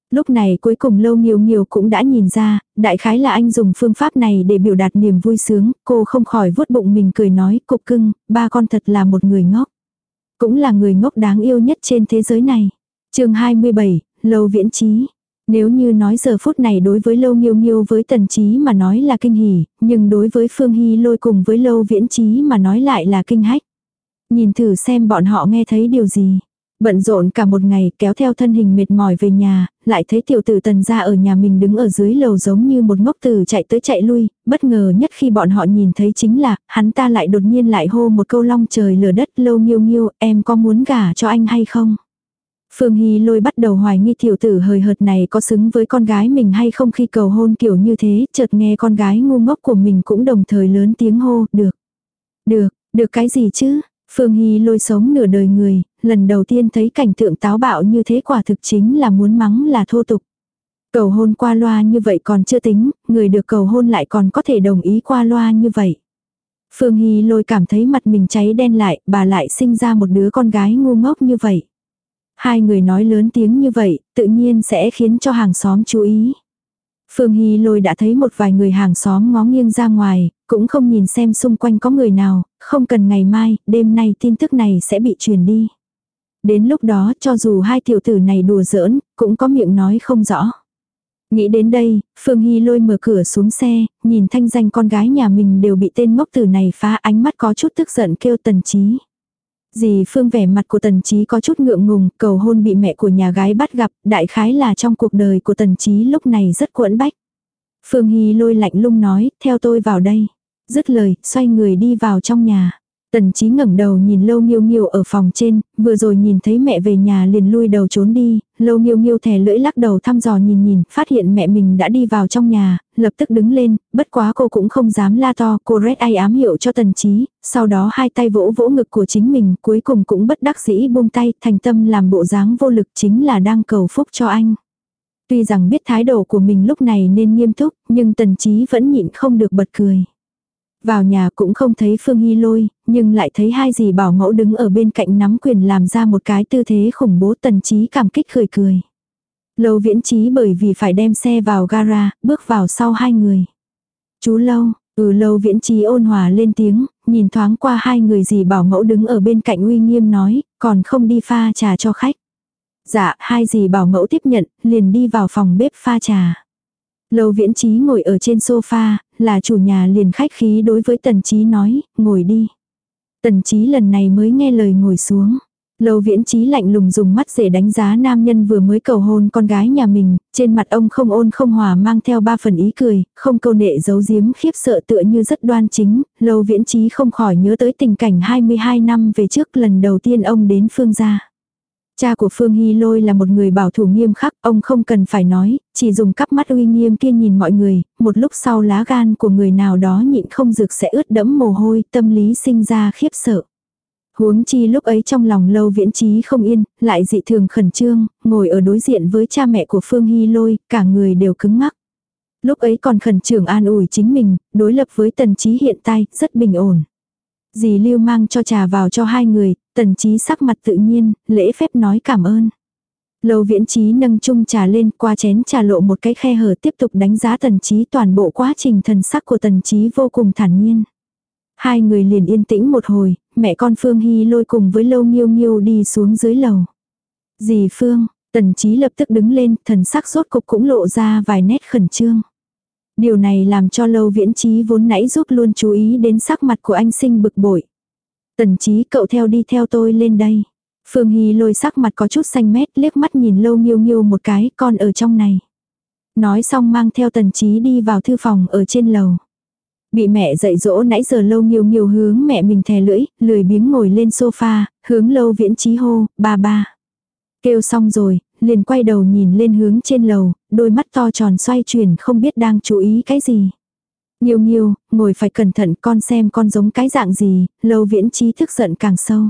Lúc này cuối cùng lâu nghiêu nghiêu cũng đã nhìn ra, đại khái là anh dùng phương pháp này để biểu đạt niềm vui sướng, cô không khỏi vuốt bụng mình cười nói, cục cưng, ba con thật là một người ngốc. Cũng là người ngốc đáng yêu nhất trên thế giới này. chương 27, Lâu Viễn Trí nếu như nói giờ phút này đối với Lâu Nghiêu Nghiêu với Tần Trí mà nói là kinh hỉ, nhưng đối với Phương Hy lôi cùng với Lâu Viễn Trí mà nói lại là kinh hách. Nhìn thử xem bọn họ nghe thấy điều gì. Bận rộn cả một ngày kéo theo thân hình mệt mỏi về nhà, lại thấy tiểu tử tần ra ở nhà mình đứng ở dưới lầu giống như một ngốc tử chạy tới chạy lui, bất ngờ nhất khi bọn họ nhìn thấy chính là, hắn ta lại đột nhiên lại hô một câu long trời lửa đất lâu nghiêu nghiêu, em có muốn gả cho anh hay không? Phương Hy lôi bắt đầu hoài nghi tiểu tử hời hợt này có xứng với con gái mình hay không khi cầu hôn kiểu như thế, chợt nghe con gái ngu ngốc của mình cũng đồng thời lớn tiếng hô, được. Được, được cái gì chứ? Phương Hy lôi sống nửa đời người, lần đầu tiên thấy cảnh tượng táo bạo như thế quả thực chính là muốn mắng là thô tục. Cầu hôn qua loa như vậy còn chưa tính, người được cầu hôn lại còn có thể đồng ý qua loa như vậy. Phương Hy lôi cảm thấy mặt mình cháy đen lại, bà lại sinh ra một đứa con gái ngu ngốc như vậy. Hai người nói lớn tiếng như vậy, tự nhiên sẽ khiến cho hàng xóm chú ý. Phương Hy lôi đã thấy một vài người hàng xóm ngó nghiêng ra ngoài, cũng không nhìn xem xung quanh có người nào, không cần ngày mai, đêm nay tin tức này sẽ bị truyền đi. Đến lúc đó cho dù hai tiểu tử này đùa giỡn, cũng có miệng nói không rõ. Nghĩ đến đây, Phương Hy lôi mở cửa xuống xe, nhìn thanh danh con gái nhà mình đều bị tên ngốc tử này phá ánh mắt có chút tức giận kêu tần trí. Dì Phương vẻ mặt của Tần Chí có chút ngượng ngùng, cầu hôn bị mẹ của nhà gái bắt gặp, đại khái là trong cuộc đời của Tần Chí lúc này rất quẫn bách. Phương Hy lôi lạnh lung nói, theo tôi vào đây. Dứt lời, xoay người đi vào trong nhà. Tần Chí ngẩng đầu nhìn Lâu Nghiêu Nghiêu ở phòng trên, vừa rồi nhìn thấy mẹ về nhà liền lui đầu trốn đi, Lâu Nghiêu Nghiêu thè lưỡi lắc đầu thăm dò nhìn nhìn, phát hiện mẹ mình đã đi vào trong nhà, lập tức đứng lên, bất quá cô cũng không dám la to, cô rét ai ám hiệu cho Tần Chí, sau đó hai tay vỗ vỗ ngực của chính mình, cuối cùng cũng bất đắc dĩ buông tay, thành tâm làm bộ dáng vô lực chính là đang cầu phúc cho anh. Tuy rằng biết thái độ của mình lúc này nên nghiêm túc, nhưng Tần Chí vẫn nhịn không được bật cười. Vào nhà cũng không thấy Phương Hy lôi, nhưng lại thấy hai dì bảo mẫu đứng ở bên cạnh nắm quyền làm ra một cái tư thế khủng bố tần trí cảm kích cười cười. Lâu viễn trí bởi vì phải đem xe vào gara, bước vào sau hai người. Chú Lâu, ừ lâu viễn trí ôn hòa lên tiếng, nhìn thoáng qua hai người dì bảo mẫu đứng ở bên cạnh uy nghiêm nói, còn không đi pha trà cho khách. Dạ, hai dì bảo mẫu tiếp nhận, liền đi vào phòng bếp pha trà. Lâu viễn trí ngồi ở trên sofa, là chủ nhà liền khách khí đối với tần trí nói, ngồi đi. Tần trí lần này mới nghe lời ngồi xuống. Lâu viễn trí lạnh lùng dùng mắt rể đánh giá nam nhân vừa mới cầu hôn con gái nhà mình, trên mặt ông không ôn không hòa mang theo ba phần ý cười, không câu nệ giấu giếm khiếp sợ tựa như rất đoan chính, lâu viễn trí không khỏi nhớ tới tình cảnh 22 năm về trước lần đầu tiên ông đến phương gia. Cha của Phương Hy Lôi là một người bảo thủ nghiêm khắc, ông không cần phải nói, chỉ dùng cắp mắt uy nghiêm kia nhìn mọi người, một lúc sau lá gan của người nào đó nhịn không dược sẽ ướt đẫm mồ hôi, tâm lý sinh ra khiếp sợ. Huống chi lúc ấy trong lòng lâu viễn trí không yên, lại dị thường khẩn trương, ngồi ở đối diện với cha mẹ của Phương Hy Lôi, cả người đều cứng ngắc. Lúc ấy còn khẩn trương an ủi chính mình, đối lập với tần trí hiện tại, rất bình ổn. Dì lưu mang cho trà vào cho hai người, tần trí sắc mặt tự nhiên, lễ phép nói cảm ơn. Lâu viễn trí nâng chung trà lên qua chén trà lộ một cái khe hở tiếp tục đánh giá tần trí toàn bộ quá trình thần sắc của tần trí vô cùng thản nhiên. Hai người liền yên tĩnh một hồi, mẹ con Phương Hy lôi cùng với Lâu Nhiêu Nhiêu đi xuống dưới lầu. Dì Phương, tần trí lập tức đứng lên, thần sắc rốt cục cũng lộ ra vài nét khẩn trương. Điều này làm cho Lâu Viễn Trí vốn nãy giúp luôn chú ý đến sắc mặt của anh sinh bực bội. Tần Trí cậu theo đi theo tôi lên đây. Phương Hy lôi sắc mặt có chút xanh mét liếc mắt nhìn Lâu Nghiêu Nghiêu một cái con ở trong này. Nói xong mang theo Tần Trí đi vào thư phòng ở trên lầu. Bị mẹ dạy dỗ nãy giờ lâu nghiêu nghiêu hướng mẹ mình thè lưỡi, lười biếng ngồi lên sofa, hướng lâu viễn trí hô, ba ba. Kêu xong rồi, liền quay đầu nhìn lên hướng trên lầu, đôi mắt to tròn xoay chuyển không biết đang chú ý cái gì. Nhiều nhiều, ngồi phải cẩn thận con xem con giống cái dạng gì, lâu viễn trí thức giận càng sâu.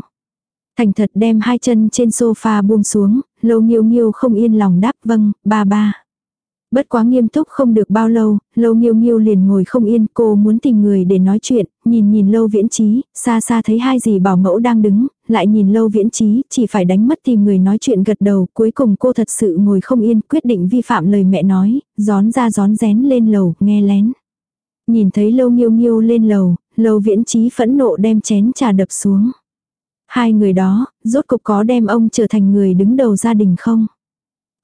Thành thật đem hai chân trên sofa buông xuống, lâu nhiều nhiều không yên lòng đáp vâng, ba ba. Bất quá nghiêm túc không được bao lâu, lâu nghiêu nghiêu liền ngồi không yên, cô muốn tìm người để nói chuyện, nhìn nhìn lâu viễn trí, xa xa thấy hai dì bảo mẫu đang đứng, lại nhìn lâu viễn trí, chỉ phải đánh mất tìm người nói chuyện gật đầu, cuối cùng cô thật sự ngồi không yên, quyết định vi phạm lời mẹ nói, gión ra gión rén lên lầu, nghe lén. Nhìn thấy lâu nghiêu nghiêu lên lầu, lâu viễn trí phẫn nộ đem chén trà đập xuống. Hai người đó, rốt cục có đem ông trở thành người đứng đầu gia đình không?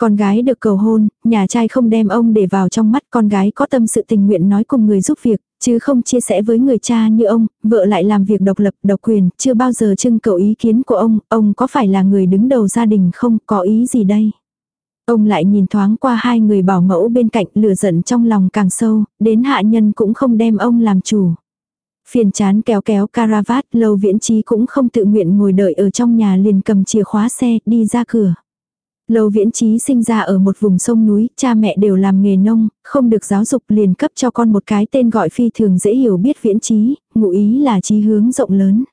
Con gái được cầu hôn, nhà trai không đem ông để vào trong mắt con gái có tâm sự tình nguyện nói cùng người giúp việc, chứ không chia sẻ với người cha như ông, vợ lại làm việc độc lập, độc quyền, chưa bao giờ trưng cầu ý kiến của ông, ông có phải là người đứng đầu gia đình không, có ý gì đây? Ông lại nhìn thoáng qua hai người bảo mẫu bên cạnh lửa giận trong lòng càng sâu, đến hạ nhân cũng không đem ông làm chủ. Phiền chán kéo kéo caravat, lâu viễn trí cũng không tự nguyện ngồi đợi ở trong nhà liền cầm chìa khóa xe, đi ra cửa. Lâu viễn trí sinh ra ở một vùng sông núi, cha mẹ đều làm nghề nông, không được giáo dục liền cấp cho con một cái tên gọi phi thường dễ hiểu biết viễn trí, ngụ ý là trí hướng rộng lớn.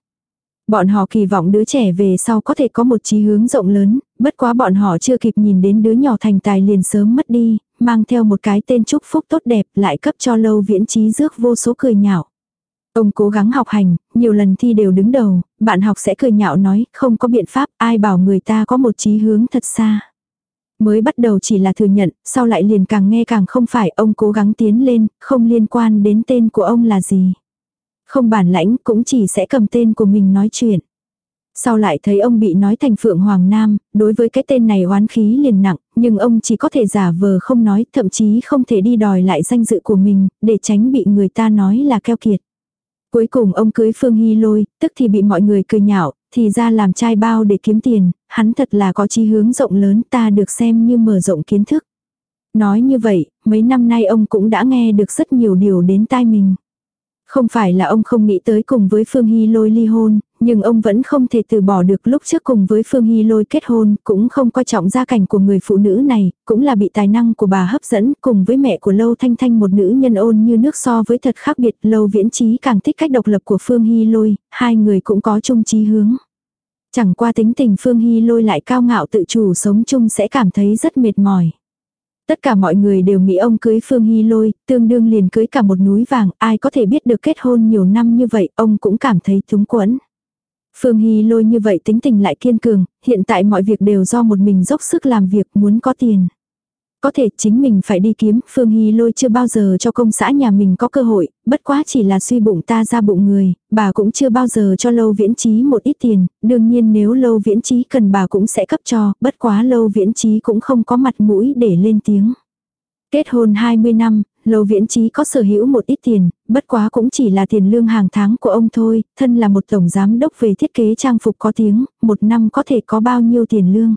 Bọn họ kỳ vọng đứa trẻ về sau có thể có một trí hướng rộng lớn, bất quá bọn họ chưa kịp nhìn đến đứa nhỏ thành tài liền sớm mất đi, mang theo một cái tên chúc phúc tốt đẹp lại cấp cho lâu viễn trí rước vô số cười nhạo. Ông cố gắng học hành, nhiều lần thi đều đứng đầu, bạn học sẽ cười nhạo nói, không có biện pháp, ai bảo người ta có một trí hướng thật xa. Mới bắt đầu chỉ là thừa nhận, sau lại liền càng nghe càng không phải ông cố gắng tiến lên, không liên quan đến tên của ông là gì. Không bản lãnh cũng chỉ sẽ cầm tên của mình nói chuyện. Sau lại thấy ông bị nói thành Phượng Hoàng Nam, đối với cái tên này oán khí liền nặng, nhưng ông chỉ có thể giả vờ không nói, thậm chí không thể đi đòi lại danh dự của mình, để tránh bị người ta nói là keo kiệt. Cuối cùng ông cưới Phương Hy Lôi, tức thì bị mọi người cười nhạo, thì ra làm trai bao để kiếm tiền, hắn thật là có chí hướng rộng lớn ta được xem như mở rộng kiến thức. Nói như vậy, mấy năm nay ông cũng đã nghe được rất nhiều điều đến tai mình. Không phải là ông không nghĩ tới cùng với Phương Hy lôi ly hôn, nhưng ông vẫn không thể từ bỏ được lúc trước cùng với Phương Hy lôi kết hôn, cũng không coi trọng gia cảnh của người phụ nữ này, cũng là bị tài năng của bà hấp dẫn, cùng với mẹ của Lâu Thanh Thanh một nữ nhân ôn như nước so với thật khác biệt, Lâu Viễn Trí càng thích cách độc lập của Phương Hy lôi, hai người cũng có chung chí hướng. Chẳng qua tính tình Phương Hy lôi lại cao ngạo tự chủ sống chung sẽ cảm thấy rất mệt mỏi. Tất cả mọi người đều nghĩ ông cưới Phương Hy Lôi, tương đương liền cưới cả một núi vàng, ai có thể biết được kết hôn nhiều năm như vậy, ông cũng cảm thấy túng quẫn. Phương Hy Lôi như vậy tính tình lại kiên cường, hiện tại mọi việc đều do một mình dốc sức làm việc muốn có tiền. Có thể chính mình phải đi kiếm, Phương Hy lôi chưa bao giờ cho công xã nhà mình có cơ hội, bất quá chỉ là suy bụng ta ra bụng người, bà cũng chưa bao giờ cho lâu viễn trí một ít tiền, đương nhiên nếu lâu viễn trí cần bà cũng sẽ cấp cho, bất quá lâu viễn trí cũng không có mặt mũi để lên tiếng. Kết hôn 20 năm, Lâu Viễn Trí có sở hữu một ít tiền, bất quá cũng chỉ là tiền lương hàng tháng của ông thôi, thân là một tổng giám đốc về thiết kế trang phục có tiếng, một năm có thể có bao nhiêu tiền lương.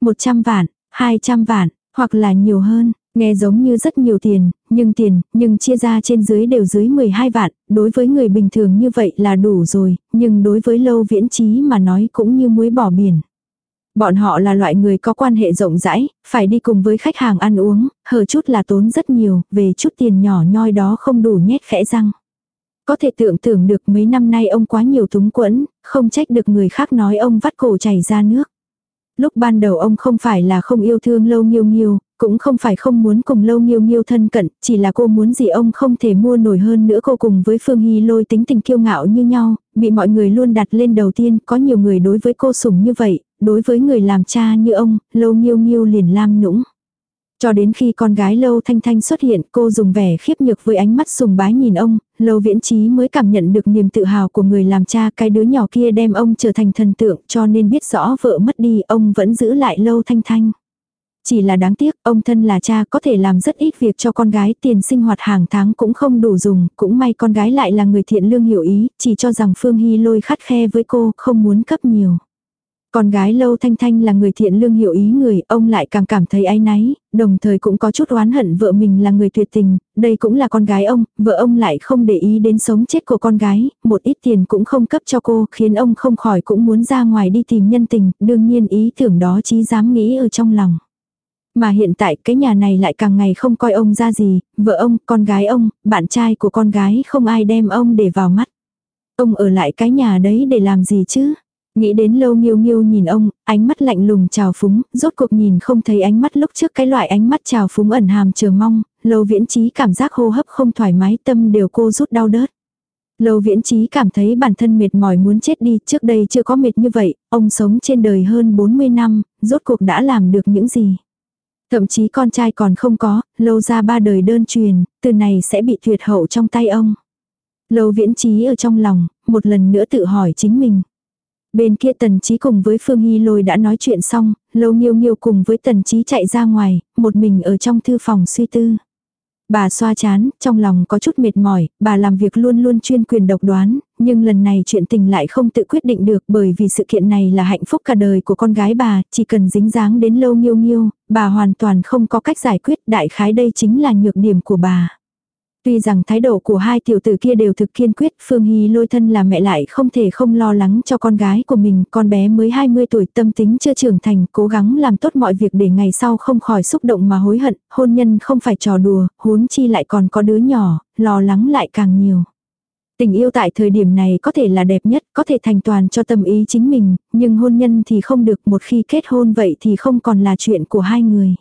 100 vạn, 200 vạn, hoặc là nhiều hơn. Nghe giống như rất nhiều tiền, nhưng tiền, nhưng chia ra trên dưới đều dưới 12 vạn, đối với người bình thường như vậy là đủ rồi, nhưng đối với lâu viễn trí mà nói cũng như muối bỏ biển. Bọn họ là loại người có quan hệ rộng rãi, phải đi cùng với khách hàng ăn uống, hờ chút là tốn rất nhiều, về chút tiền nhỏ nhoi đó không đủ nhét khẽ răng. Có thể tưởng tượng được mấy năm nay ông quá nhiều túng quẫn, không trách được người khác nói ông vắt cổ chảy ra nước. Lúc ban đầu ông không phải là không yêu thương lâu nghiêu nghiêu, cũng không phải không muốn cùng lâu nghiêu nghiêu thân cận, chỉ là cô muốn gì ông không thể mua nổi hơn nữa cô cùng với Phương Hy lôi tính tình kiêu ngạo như nhau, bị mọi người luôn đặt lên đầu tiên, có nhiều người đối với cô sủng như vậy, đối với người làm cha như ông, lâu nghiêu nghiêu liền lam nũng. Cho đến khi con gái Lâu Thanh Thanh xuất hiện, cô dùng vẻ khiếp nhược với ánh mắt sùng bái nhìn ông, Lâu Viễn Trí mới cảm nhận được niềm tự hào của người làm cha, cái đứa nhỏ kia đem ông trở thành thần tượng, cho nên biết rõ vợ mất đi, ông vẫn giữ lại Lâu Thanh Thanh. Chỉ là đáng tiếc, ông thân là cha có thể làm rất ít việc cho con gái, tiền sinh hoạt hàng tháng cũng không đủ dùng, cũng may con gái lại là người thiện lương hiểu ý, chỉ cho rằng Phương Hy lôi khắt khe với cô, không muốn cấp nhiều. Con gái Lâu Thanh Thanh là người thiện lương hiểu ý người, ông lại càng cảm thấy áy náy, đồng thời cũng có chút oán hận vợ mình là người tuyệt tình, đây cũng là con gái ông, vợ ông lại không để ý đến sống chết của con gái, một ít tiền cũng không cấp cho cô, khiến ông không khỏi cũng muốn ra ngoài đi tìm nhân tình, đương nhiên ý tưởng đó chí dám nghĩ ở trong lòng. Mà hiện tại cái nhà này lại càng ngày không coi ông ra gì, vợ ông, con gái ông, bạn trai của con gái không ai đem ông để vào mắt. Ông ở lại cái nhà đấy để làm gì chứ? Nghĩ đến lâu nghiêu nghiêu nhìn ông, ánh mắt lạnh lùng trào phúng, rốt cuộc nhìn không thấy ánh mắt lúc trước cái loại ánh mắt trào phúng ẩn hàm chờ mong, lâu viễn trí cảm giác hô hấp không thoải mái tâm đều cô rút đau đớt. Lâu viễn trí cảm thấy bản thân mệt mỏi muốn chết đi, trước đây chưa có mệt như vậy, ông sống trên đời hơn 40 năm, rốt cuộc đã làm được những gì. Thậm chí con trai còn không có, lâu ra ba đời đơn truyền, từ này sẽ bị tuyệt hậu trong tay ông. Lâu viễn trí ở trong lòng, một lần nữa tự hỏi chính mình. Bên kia tần trí cùng với Phương Hy Lôi đã nói chuyện xong, lâu nghiêu nghiêu cùng với tần trí chạy ra ngoài, một mình ở trong thư phòng suy tư. Bà xoa chán, trong lòng có chút mệt mỏi, bà làm việc luôn luôn chuyên quyền độc đoán, nhưng lần này chuyện tình lại không tự quyết định được bởi vì sự kiện này là hạnh phúc cả đời của con gái bà, chỉ cần dính dáng đến lâu nghiêu nghiêu, bà hoàn toàn không có cách giải quyết, đại khái đây chính là nhược điểm của bà. Tuy rằng thái độ của hai tiểu tử kia đều thực kiên quyết, Phương Hy lôi thân là mẹ lại không thể không lo lắng cho con gái của mình, con bé mới 20 tuổi tâm tính chưa trưởng thành, cố gắng làm tốt mọi việc để ngày sau không khỏi xúc động mà hối hận, hôn nhân không phải trò đùa, huống chi lại còn có đứa nhỏ, lo lắng lại càng nhiều. Tình yêu tại thời điểm này có thể là đẹp nhất, có thể thành toàn cho tâm ý chính mình, nhưng hôn nhân thì không được một khi kết hôn vậy thì không còn là chuyện của hai người.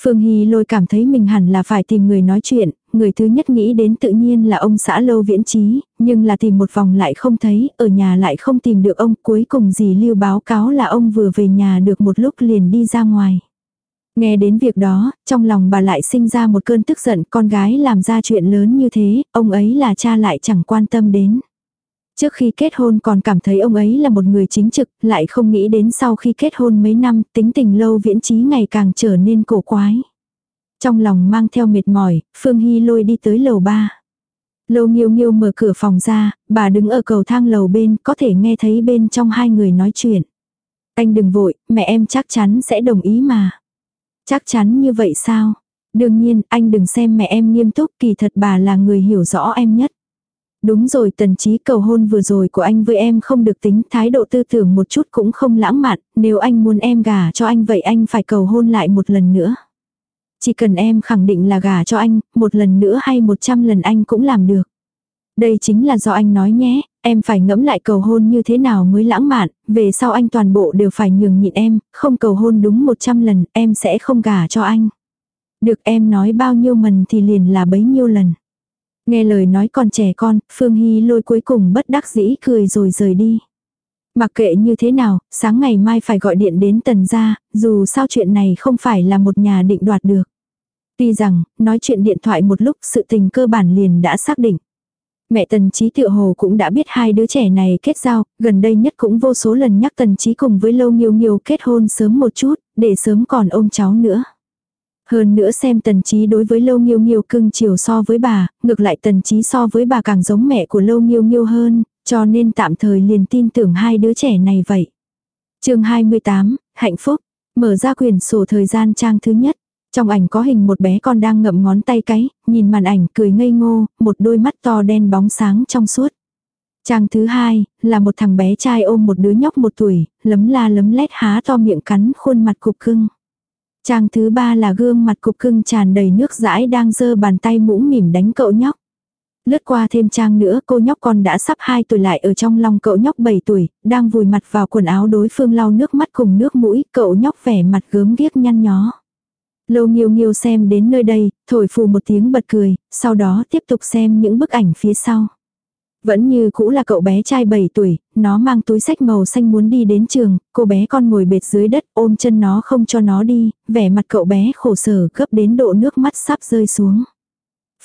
Phương Hy lôi cảm thấy mình hẳn là phải tìm người nói chuyện, người thứ nhất nghĩ đến tự nhiên là ông xã lâu viễn trí, nhưng là tìm một vòng lại không thấy, ở nhà lại không tìm được ông, cuối cùng dì lưu báo cáo là ông vừa về nhà được một lúc liền đi ra ngoài. Nghe đến việc đó, trong lòng bà lại sinh ra một cơn tức giận con gái làm ra chuyện lớn như thế, ông ấy là cha lại chẳng quan tâm đến. Trước khi kết hôn còn cảm thấy ông ấy là một người chính trực, lại không nghĩ đến sau khi kết hôn mấy năm, tính tình lâu viễn trí ngày càng trở nên cổ quái. Trong lòng mang theo mệt mỏi, Phương Hy lôi đi tới lầu ba. Lâu nghiêu nghiêu mở cửa phòng ra, bà đứng ở cầu thang lầu bên, có thể nghe thấy bên trong hai người nói chuyện. Anh đừng vội, mẹ em chắc chắn sẽ đồng ý mà. Chắc chắn như vậy sao? Đương nhiên, anh đừng xem mẹ em nghiêm túc, kỳ thật bà là người hiểu rõ em nhất. Đúng rồi tần trí cầu hôn vừa rồi của anh với em không được tính thái độ tư tưởng một chút cũng không lãng mạn, nếu anh muốn em gả cho anh vậy anh phải cầu hôn lại một lần nữa. Chỉ cần em khẳng định là gả cho anh, một lần nữa hay một trăm lần anh cũng làm được. Đây chính là do anh nói nhé, em phải ngẫm lại cầu hôn như thế nào mới lãng mạn, về sau anh toàn bộ đều phải nhường nhịn em, không cầu hôn đúng một trăm lần, em sẽ không gả cho anh. Được em nói bao nhiêu mần thì liền là bấy nhiêu lần. Nghe lời nói còn trẻ con, Phương Hy lôi cuối cùng bất đắc dĩ cười rồi rời đi. Mặc kệ như thế nào, sáng ngày mai phải gọi điện đến tần gia, dù sao chuyện này không phải là một nhà định đoạt được. Tuy rằng, nói chuyện điện thoại một lúc sự tình cơ bản liền đã xác định. Mẹ Tần Chí Tự Hồ cũng đã biết hai đứa trẻ này kết giao, gần đây nhất cũng vô số lần nhắc Tần Chí cùng với Lâu Nghiêu Nghiêu kết hôn sớm một chút, để sớm còn ôm cháu nữa. Hơn nữa xem tần trí đối với lâu nghiêu nghiêu cưng chiều so với bà, ngược lại tần trí so với bà càng giống mẹ của lâu nghiêu nghiêu hơn, cho nên tạm thời liền tin tưởng hai đứa trẻ này vậy. chương 28, hạnh phúc, mở ra quyển sổ thời gian trang thứ nhất. Trong ảnh có hình một bé con đang ngậm ngón tay cái, nhìn màn ảnh cười ngây ngô, một đôi mắt to đen bóng sáng trong suốt. Trang thứ hai, là một thằng bé trai ôm một đứa nhóc một tuổi, lấm la lấm lét há to miệng cắn khuôn mặt cục cưng. Trang thứ ba là gương mặt cục cưng tràn đầy nước dãi đang giơ bàn tay mũm mỉm đánh cậu nhóc. Lướt qua thêm trang nữa cô nhóc con đã sắp 2 tuổi lại ở trong lòng cậu nhóc 7 tuổi, đang vùi mặt vào quần áo đối phương lau nước mắt cùng nước mũi, cậu nhóc vẻ mặt gớm ghiếc nhăn nhó. Lâu nghiêu nghiêu xem đến nơi đây, thổi phù một tiếng bật cười, sau đó tiếp tục xem những bức ảnh phía sau. Vẫn như cũ là cậu bé trai 7 tuổi, nó mang túi sách màu xanh muốn đi đến trường, cô bé con ngồi bệt dưới đất ôm chân nó không cho nó đi, vẻ mặt cậu bé khổ sở gấp đến độ nước mắt sắp rơi xuống.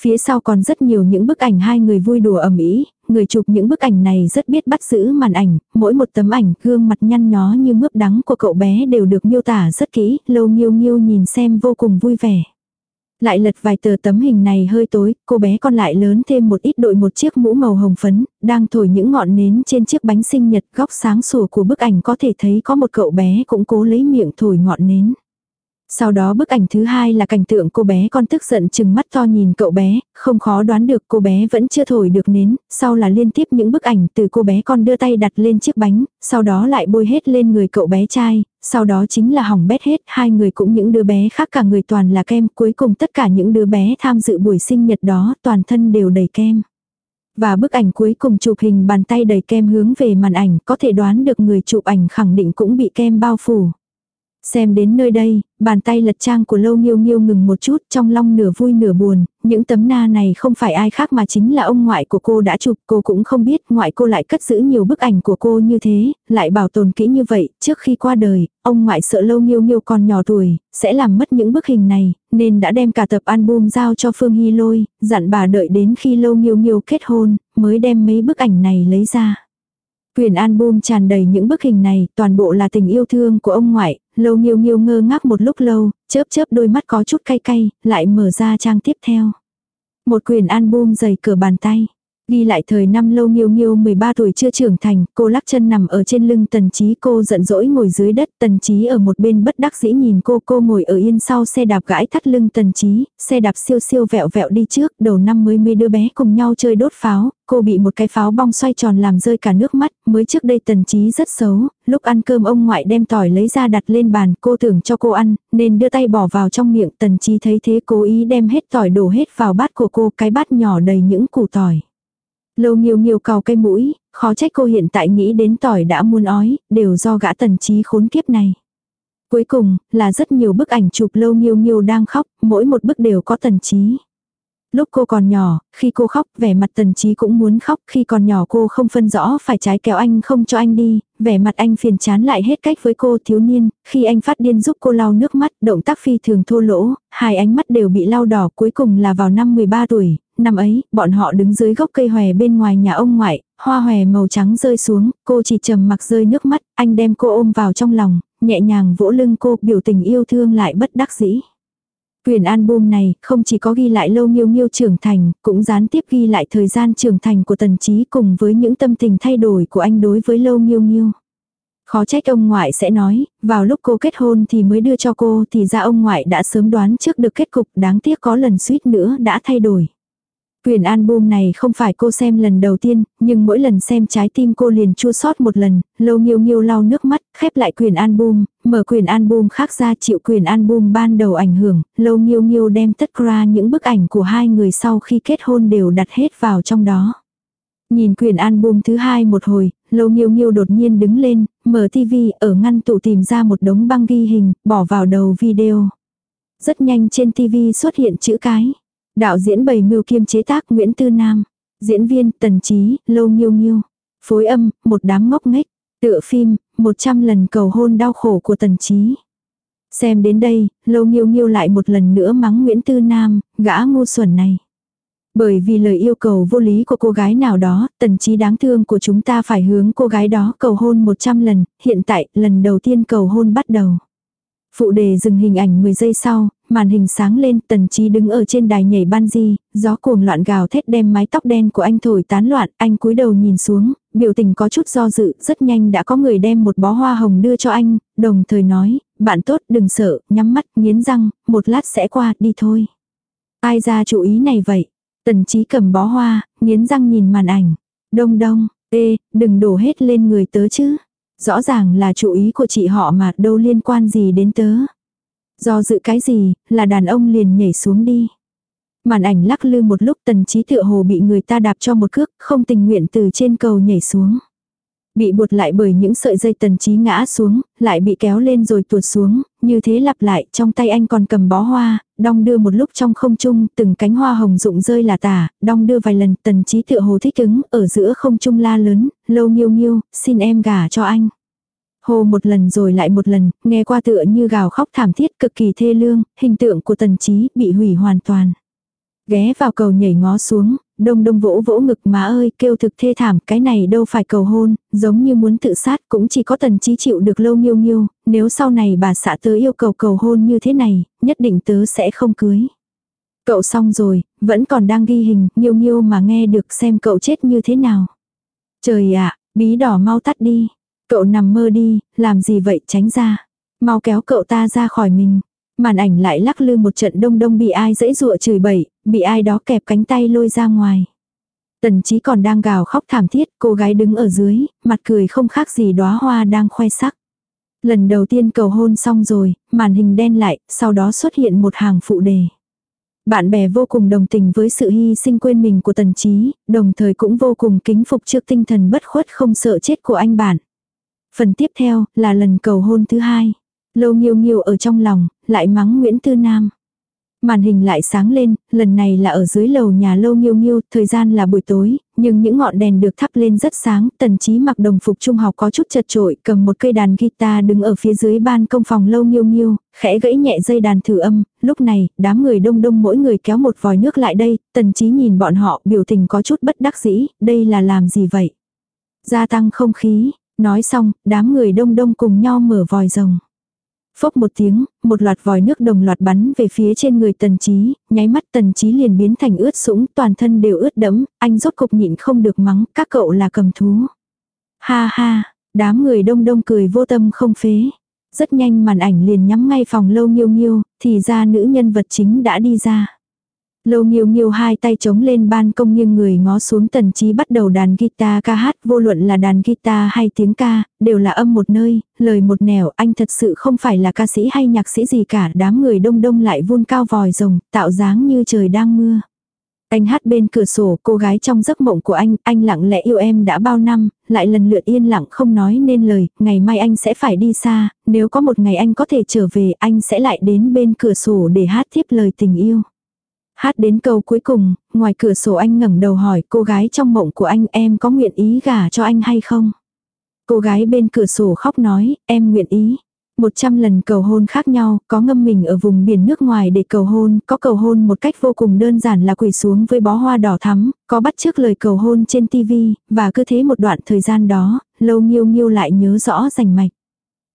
Phía sau còn rất nhiều những bức ảnh hai người vui đùa ầm ĩ, người chụp những bức ảnh này rất biết bắt giữ màn ảnh, mỗi một tấm ảnh gương mặt nhăn nhó như mướp đắng của cậu bé đều được miêu tả rất kỹ, lâu nghiêu nghiêu nhìn xem vô cùng vui vẻ. Lại lật vài tờ tấm hình này hơi tối, cô bé còn lại lớn thêm một ít đội một chiếc mũ màu hồng phấn, đang thổi những ngọn nến trên chiếc bánh sinh nhật góc sáng sủa của bức ảnh có thể thấy có một cậu bé cũng cố lấy miệng thổi ngọn nến. Sau đó bức ảnh thứ hai là cảnh tượng cô bé con tức giận chừng mắt to nhìn cậu bé, không khó đoán được cô bé vẫn chưa thổi được nến, sau là liên tiếp những bức ảnh từ cô bé con đưa tay đặt lên chiếc bánh, sau đó lại bôi hết lên người cậu bé trai, sau đó chính là hỏng bét hết, hai người cũng những đứa bé khác cả người toàn là kem, cuối cùng tất cả những đứa bé tham dự buổi sinh nhật đó toàn thân đều đầy kem. Và bức ảnh cuối cùng chụp hình bàn tay đầy kem hướng về màn ảnh, có thể đoán được người chụp ảnh khẳng định cũng bị kem bao phủ. Xem đến nơi đây, bàn tay lật trang của Lâu Nghiêu Nghiêu ngừng một chút trong lòng nửa vui nửa buồn, những tấm na này không phải ai khác mà chính là ông ngoại của cô đã chụp, cô cũng không biết ngoại cô lại cất giữ nhiều bức ảnh của cô như thế, lại bảo tồn kỹ như vậy, trước khi qua đời, ông ngoại sợ Lâu Nghiêu Nghiêu còn nhỏ tuổi, sẽ làm mất những bức hình này, nên đã đem cả tập album giao cho Phương Hy Lôi, dặn bà đợi đến khi Lâu Nghiêu Nghiêu kết hôn, mới đem mấy bức ảnh này lấy ra. Quyển album tràn đầy những bức hình này, toàn bộ là tình yêu thương của ông ngoại, lâu nghiêu nghiêu ngơ ngác một lúc lâu, chớp chớp đôi mắt có chút cay cay, lại mở ra trang tiếp theo. Một quyển album dày cửa bàn tay. Ghi lại thời năm lâu nghiêu nghiêu 13 tuổi chưa trưởng thành, cô lắc chân nằm ở trên lưng tần trí cô giận dỗi ngồi dưới đất, tần trí ở một bên bất đắc dĩ nhìn cô, cô ngồi ở yên sau xe đạp gãi thắt lưng tần trí, xe đạp siêu siêu vẹo vẹo đi trước, đầu năm mới mấy đứa bé cùng nhau chơi đốt pháo, cô bị một cái pháo bong xoay tròn làm rơi cả nước mắt, mới trước đây tần trí rất xấu, lúc ăn cơm ông ngoại đem tỏi lấy ra đặt lên bàn, cô tưởng cho cô ăn, nên đưa tay bỏ vào trong miệng, tần trí thấy thế cố ý đem hết tỏi đổ hết vào bát của cô, cái bát nhỏ đầy những củ tỏi. Lâu nhiều nhiều cào cây mũi, khó trách cô hiện tại nghĩ đến tỏi đã muôn ói, đều do gã tần trí khốn kiếp này. Cuối cùng, là rất nhiều bức ảnh chụp lâu nhiều nhiều đang khóc, mỗi một bức đều có tần trí. Lúc cô còn nhỏ, khi cô khóc, vẻ mặt tần trí cũng muốn khóc, khi còn nhỏ cô không phân rõ phải trái kéo anh không cho anh đi, vẻ mặt anh phiền chán lại hết cách với cô thiếu niên, khi anh phát điên giúp cô lau nước mắt, động tác phi thường thô lỗ, hai ánh mắt đều bị lau đỏ. Cuối cùng là vào năm 13 tuổi, năm ấy, bọn họ đứng dưới gốc cây hòe bên ngoài nhà ông ngoại, hoa hòe màu trắng rơi xuống, cô chỉ trầm mặc rơi nước mắt, anh đem cô ôm vào trong lòng, nhẹ nhàng vỗ lưng cô, biểu tình yêu thương lại bất đắc dĩ. Quyển album này không chỉ có ghi lại lâu miêu miêu trưởng thành, cũng gián tiếp ghi lại thời gian trưởng thành của tần trí cùng với những tâm tình thay đổi của anh đối với lâu miêu miêu. Khó trách ông ngoại sẽ nói, vào lúc cô kết hôn thì mới đưa cho cô thì ra ông ngoại đã sớm đoán trước được kết cục đáng tiếc có lần suýt nữa đã thay đổi. Quyển album này không phải cô xem lần đầu tiên, nhưng mỗi lần xem trái tim cô liền chua sót một lần, lâu nghiêu nghiêu lau nước mắt, khép lại quyển album, mở quyển album khác ra chịu quyển album ban đầu ảnh hưởng, lâu nghiêu nghiêu đem tất ra những bức ảnh của hai người sau khi kết hôn đều đặt hết vào trong đó. Nhìn quyển album thứ hai một hồi, lâu nghiêu nghiêu đột nhiên đứng lên, mở tivi ở ngăn tủ tìm ra một đống băng ghi hình, bỏ vào đầu video. Rất nhanh trên tivi xuất hiện chữ cái. Đạo diễn bầy mưu kiêm chế tác Nguyễn Tư Nam. Diễn viên Tần Trí, Lâu nhiêu nhiêu Phối âm, một đám ngốc nghếch. Tựa phim, 100 lần cầu hôn đau khổ của Tần Trí. Xem đến đây, Lâu nhiêu nhiêu lại một lần nữa mắng Nguyễn Tư Nam, gã ngu xuẩn này. Bởi vì lời yêu cầu vô lý của cô gái nào đó, tần trí đáng thương của chúng ta phải hướng cô gái đó cầu hôn 100 lần, hiện tại lần đầu tiên cầu hôn bắt đầu. Phụ đề dừng hình ảnh 10 giây sau, màn hình sáng lên, tần trí đứng ở trên đài nhảy bungee, gió cuồng loạn gào thét đem mái tóc đen của anh thổi tán loạn, anh cúi đầu nhìn xuống, biểu tình có chút do dự, rất nhanh đã có người đem một bó hoa hồng đưa cho anh, đồng thời nói, bạn tốt đừng sợ, nhắm mắt, nghiến răng, một lát sẽ qua, đi thôi. Ai ra chủ ý này vậy? Tần trí cầm bó hoa, nghiến răng nhìn màn ảnh. Đông đông, ê, đừng đổ hết lên người tớ chứ. Rõ ràng là chủ ý của chị họ mà đâu liên quan gì đến tớ. Do dự cái gì, là đàn ông liền nhảy xuống đi. Màn ảnh lắc lư một lúc tần trí tựa hồ bị người ta đạp cho một cước, không tình nguyện từ trên cầu nhảy xuống. Bị buộc lại bởi những sợi dây tần trí ngã xuống, lại bị kéo lên rồi tuột xuống, như thế lặp lại, trong tay anh còn cầm bó hoa, đong đưa một lúc trong không trung, từng cánh hoa hồng rụng rơi là tả, đong đưa vài lần, tần trí tựa hồ thích ứng, ở giữa không trung la lớn, lâu nghiêu nghiêu, xin em gả cho anh. Hồ một lần rồi lại một lần, nghe qua tựa như gào khóc thảm thiết cực kỳ thê lương, hình tượng của tần trí bị hủy hoàn toàn. Ghé vào cầu nhảy ngó xuống, đông đông vỗ vỗ ngực má ơi kêu thực thê thảm cái này đâu phải cầu hôn, giống như muốn tự sát cũng chỉ có tần trí chịu được lâu nghiêu nghiêu, nếu sau này bà xã tớ yêu cầu cầu hôn như thế này, nhất định tớ sẽ không cưới. Cậu xong rồi, vẫn còn đang ghi hình, nghiêu nghiêu mà nghe được xem cậu chết như thế nào. Trời ạ, bí đỏ mau tắt đi. Cậu nằm mơ đi, làm gì vậy tránh ra. Mau kéo cậu ta ra khỏi mình. Màn ảnh lại lắc lư một trận đông đông bị ai dẫy dụa chửi bậy, bị ai đó kẹp cánh tay lôi ra ngoài. Tần trí còn đang gào khóc thảm thiết, cô gái đứng ở dưới, mặt cười không khác gì đóa hoa đang khoe sắc. Lần đầu tiên cầu hôn xong rồi, màn hình đen lại, sau đó xuất hiện một hàng phụ đề. Bạn bè vô cùng đồng tình với sự hy sinh quên mình của tần trí đồng thời cũng vô cùng kính phục trước tinh thần bất khuất không sợ chết của anh bạn. Phần tiếp theo là lần cầu hôn thứ hai. Lâu nghiêu nghiêu ở trong lòng, lại mắng Nguyễn Tư Nam. Màn hình lại sáng lên, lần này là ở dưới lầu nhà lâu nghiêu nghiêu, thời gian là buổi tối, nhưng những ngọn đèn được thắp lên rất sáng, tần trí mặc đồng phục trung học có chút chật trội, cầm một cây đàn guitar đứng ở phía dưới ban công phòng lâu nghiêu nghiêu, khẽ gãy nhẹ dây đàn thử âm, lúc này, đám người đông đông mỗi người kéo một vòi nước lại đây, tần trí nhìn bọn họ, biểu tình có chút bất đắc dĩ, đây là làm gì vậy? Gia tăng không khí, nói xong, đám người đông đông cùng nhau mở vòi rồng. Phốc một tiếng, một loạt vòi nước đồng loạt bắn về phía trên người tần trí, nháy mắt tần trí liền biến thành ướt sũng, toàn thân đều ướt đẫm, anh rốt cục nhịn không được mắng, các cậu là cầm thú. Ha ha, đám người đông đông cười vô tâm không phế. Rất nhanh màn ảnh liền nhắm ngay phòng lâu nghiêu nghiêu, thì ra nữ nhân vật chính đã đi ra. Lâu nghiêu nghiêu hai tay chống lên ban công nghiêng người ngó xuống tần trí bắt đầu đàn guitar ca hát vô luận là đàn guitar hay tiếng ca, đều là âm một nơi, lời một nẻo anh thật sự không phải là ca sĩ hay nhạc sĩ gì cả đám người đông đông lại vun cao vòi rồng, tạo dáng như trời đang mưa. Anh hát bên cửa sổ, cô gái trong giấc mộng của anh, anh lặng lẽ yêu em đã bao năm, lại lần lượt yên lặng không nói nên lời, ngày mai anh sẽ phải đi xa, nếu có một ngày anh có thể trở về, anh sẽ lại đến bên cửa sổ để hát tiếp lời tình yêu. Hát đến câu cuối cùng, ngoài cửa sổ anh ngẩng đầu hỏi cô gái trong mộng của anh em có nguyện ý gả cho anh hay không? Cô gái bên cửa sổ khóc nói, em nguyện ý. Một trăm lần cầu hôn khác nhau, có ngâm mình ở vùng biển nước ngoài để cầu hôn, có cầu hôn một cách vô cùng đơn giản là quỳ xuống với bó hoa đỏ thắm, có bắt trước lời cầu hôn trên tivi, và cứ thế một đoạn thời gian đó, lâu nghiêu nghiêu lại nhớ rõ rành mạch.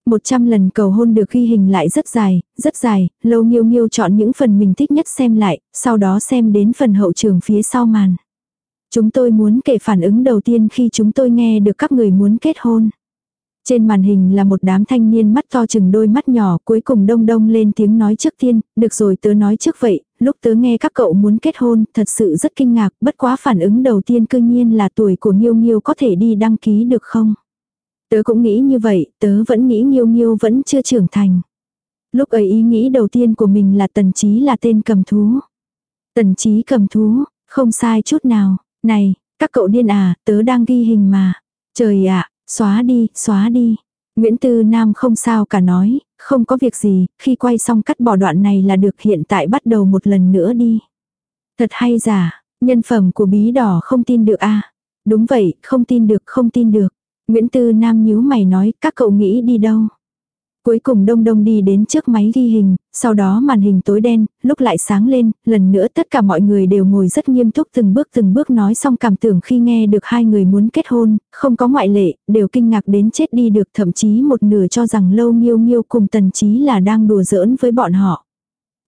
Một trăm lần cầu hôn được ghi hình lại rất dài, rất dài, lâu nghiêu nghiêu chọn những phần mình thích nhất xem lại, sau đó xem đến phần hậu trường phía sau màn. Chúng tôi muốn kể phản ứng đầu tiên khi chúng tôi nghe được các người muốn kết hôn. Trên màn hình là một đám thanh niên mắt to chừng đôi mắt nhỏ cuối cùng đông đông lên tiếng nói trước tiên, được rồi tớ nói trước vậy, lúc tớ nghe các cậu muốn kết hôn, thật sự rất kinh ngạc, bất quá phản ứng đầu tiên cư nhiên là tuổi của Nghiêu Nghiêu có thể đi đăng ký được không? Tớ cũng nghĩ như vậy, tớ vẫn nghĩ Nghiêu Nghiêu vẫn chưa trưởng thành. Lúc ấy ý nghĩ đầu tiên của mình là tần trí là tên cầm thú. Tần trí cầm thú, không sai chút nào. Này, các cậu điên à, tớ đang ghi hình mà. Trời ạ, xóa đi, xóa đi. Nguyễn Tư Nam không sao cả nói, không có việc gì, khi quay xong cắt bỏ đoạn này là được hiện tại bắt đầu một lần nữa đi. Thật hay giả, nhân phẩm của bí đỏ không tin được a à? Đúng vậy, không tin được, không tin được. Nguyễn Tư Nam nhíu mày nói, các cậu nghĩ đi đâu? Cuối cùng đông đông đi đến trước máy ghi hình, sau đó màn hình tối đen, lúc lại sáng lên, lần nữa tất cả mọi người đều ngồi rất nghiêm túc từng bước từng bước nói xong cảm tưởng khi nghe được hai người muốn kết hôn, không có ngoại lệ, đều kinh ngạc đến chết đi được thậm chí một nửa cho rằng lâu nghiêu nghiêu cùng tần trí là đang đùa giỡn với bọn họ.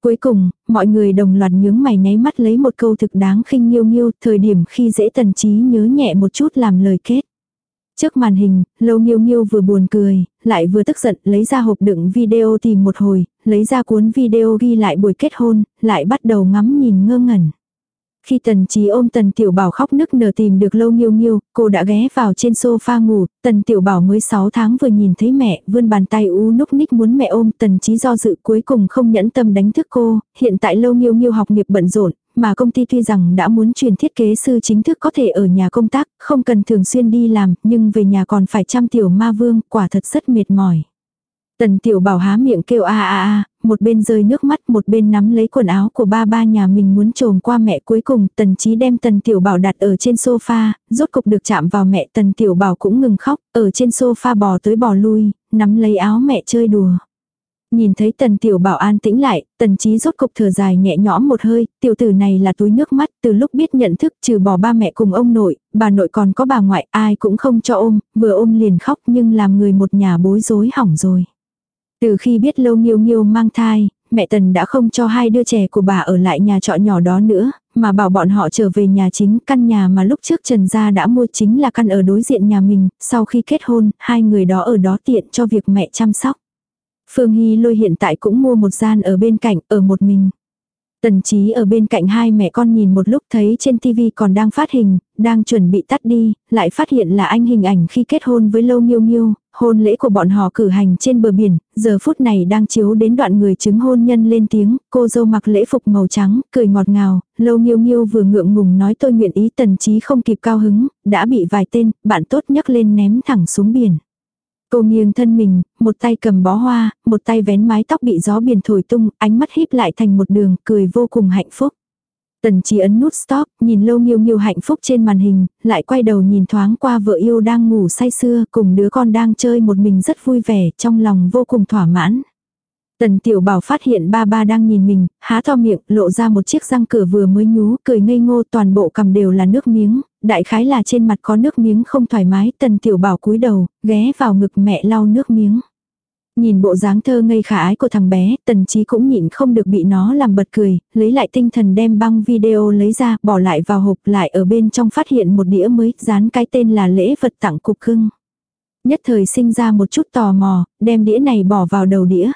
Cuối cùng, mọi người đồng loạt nhướng mày nháy mắt lấy một câu thực đáng khinh nghiêu nghiêu, thời điểm khi dễ tần trí nhớ nhẹ một chút làm lời kết. Trước màn hình, Lâu Nghiêu Nghiêu vừa buồn cười, lại vừa tức giận, lấy ra hộp đựng video tìm một hồi, lấy ra cuốn video ghi lại buổi kết hôn, lại bắt đầu ngắm nhìn ngơ ngẩn. Khi Tần trí ôm Tần Tiểu Bảo khóc nức nở tìm được Lâu Nghiêu Nghiêu, cô đã ghé vào trên sofa ngủ, Tần Tiểu Bảo mới 6 tháng vừa nhìn thấy mẹ, vươn bàn tay u núc ních muốn mẹ ôm, Tần trí do dự cuối cùng không nhẫn tâm đánh thức cô, hiện tại Lâu Nghiêu Nghiêu học nghiệp bận rộn, mà công ty tuy rằng đã muốn truyền thiết kế sư chính thức có thể ở nhà công tác, không cần thường xuyên đi làm, nhưng về nhà còn phải chăm tiểu ma vương, quả thật rất mệt mỏi. Tần tiểu bảo há miệng kêu a a a, một bên rơi nước mắt một bên nắm lấy quần áo của ba ba nhà mình muốn trồm qua mẹ cuối cùng tần trí đem tần tiểu bảo đặt ở trên sofa, rốt cục được chạm vào mẹ tần tiểu bảo cũng ngừng khóc, ở trên sofa bò tới bò lui, nắm lấy áo mẹ chơi đùa. Nhìn thấy tần tiểu bảo an tĩnh lại, tần trí rốt cục thở dài nhẹ nhõm một hơi, tiểu tử này là túi nước mắt, từ lúc biết nhận thức trừ bỏ ba mẹ cùng ông nội, bà nội còn có bà ngoại, ai cũng không cho ôm, vừa ôm liền khóc nhưng làm người một nhà bối rối hỏng rồi. Từ khi biết lâu nghiêu nghiêu mang thai, mẹ tần đã không cho hai đứa trẻ của bà ở lại nhà trọ nhỏ đó nữa, mà bảo bọn họ trở về nhà chính, căn nhà mà lúc trước Trần Gia đã mua chính là căn ở đối diện nhà mình, sau khi kết hôn, hai người đó ở đó tiện cho việc mẹ chăm sóc. Phương Hy lôi hiện tại cũng mua một gian ở bên cạnh, ở một mình. Tần trí ở bên cạnh hai mẹ con nhìn một lúc thấy trên tivi còn đang phát hình, đang chuẩn bị tắt đi, lại phát hiện là anh hình ảnh khi kết hôn với Lâu Miêu Miêu, hôn lễ của bọn họ cử hành trên bờ biển, giờ phút này đang chiếu đến đoạn người chứng hôn nhân lên tiếng, cô dâu mặc lễ phục màu trắng, cười ngọt ngào, Lâu Miêu Miêu vừa ngượng ngùng nói tôi nguyện ý tần trí không kịp cao hứng, đã bị vài tên, bạn tốt nhấc lên ném thẳng xuống biển. Cô nghiêng thân mình, một tay cầm bó hoa, một tay vén mái tóc bị gió biển thổi tung, ánh mắt híp lại thành một đường, cười vô cùng hạnh phúc. Tần chỉ ấn nút stop, nhìn lâu nghiêu nghiêu hạnh phúc trên màn hình, lại quay đầu nhìn thoáng qua vợ yêu đang ngủ say sưa, cùng đứa con đang chơi một mình rất vui vẻ, trong lòng vô cùng thỏa mãn. Tần tiểu bảo phát hiện ba ba đang nhìn mình, há to miệng, lộ ra một chiếc răng cửa vừa mới nhú, cười ngây ngô toàn bộ cầm đều là nước miếng, đại khái là trên mặt có nước miếng không thoải mái, tần tiểu bảo cúi đầu, ghé vào ngực mẹ lau nước miếng. Nhìn bộ dáng thơ ngây khả ái của thằng bé, tần trí cũng nhịn không được bị nó làm bật cười, lấy lại tinh thần đem băng video lấy ra, bỏ lại vào hộp lại ở bên trong phát hiện một đĩa mới, dán cái tên là lễ vật tặng cục cưng. Nhất thời sinh ra một chút tò mò, đem đĩa này bỏ vào đầu đĩa.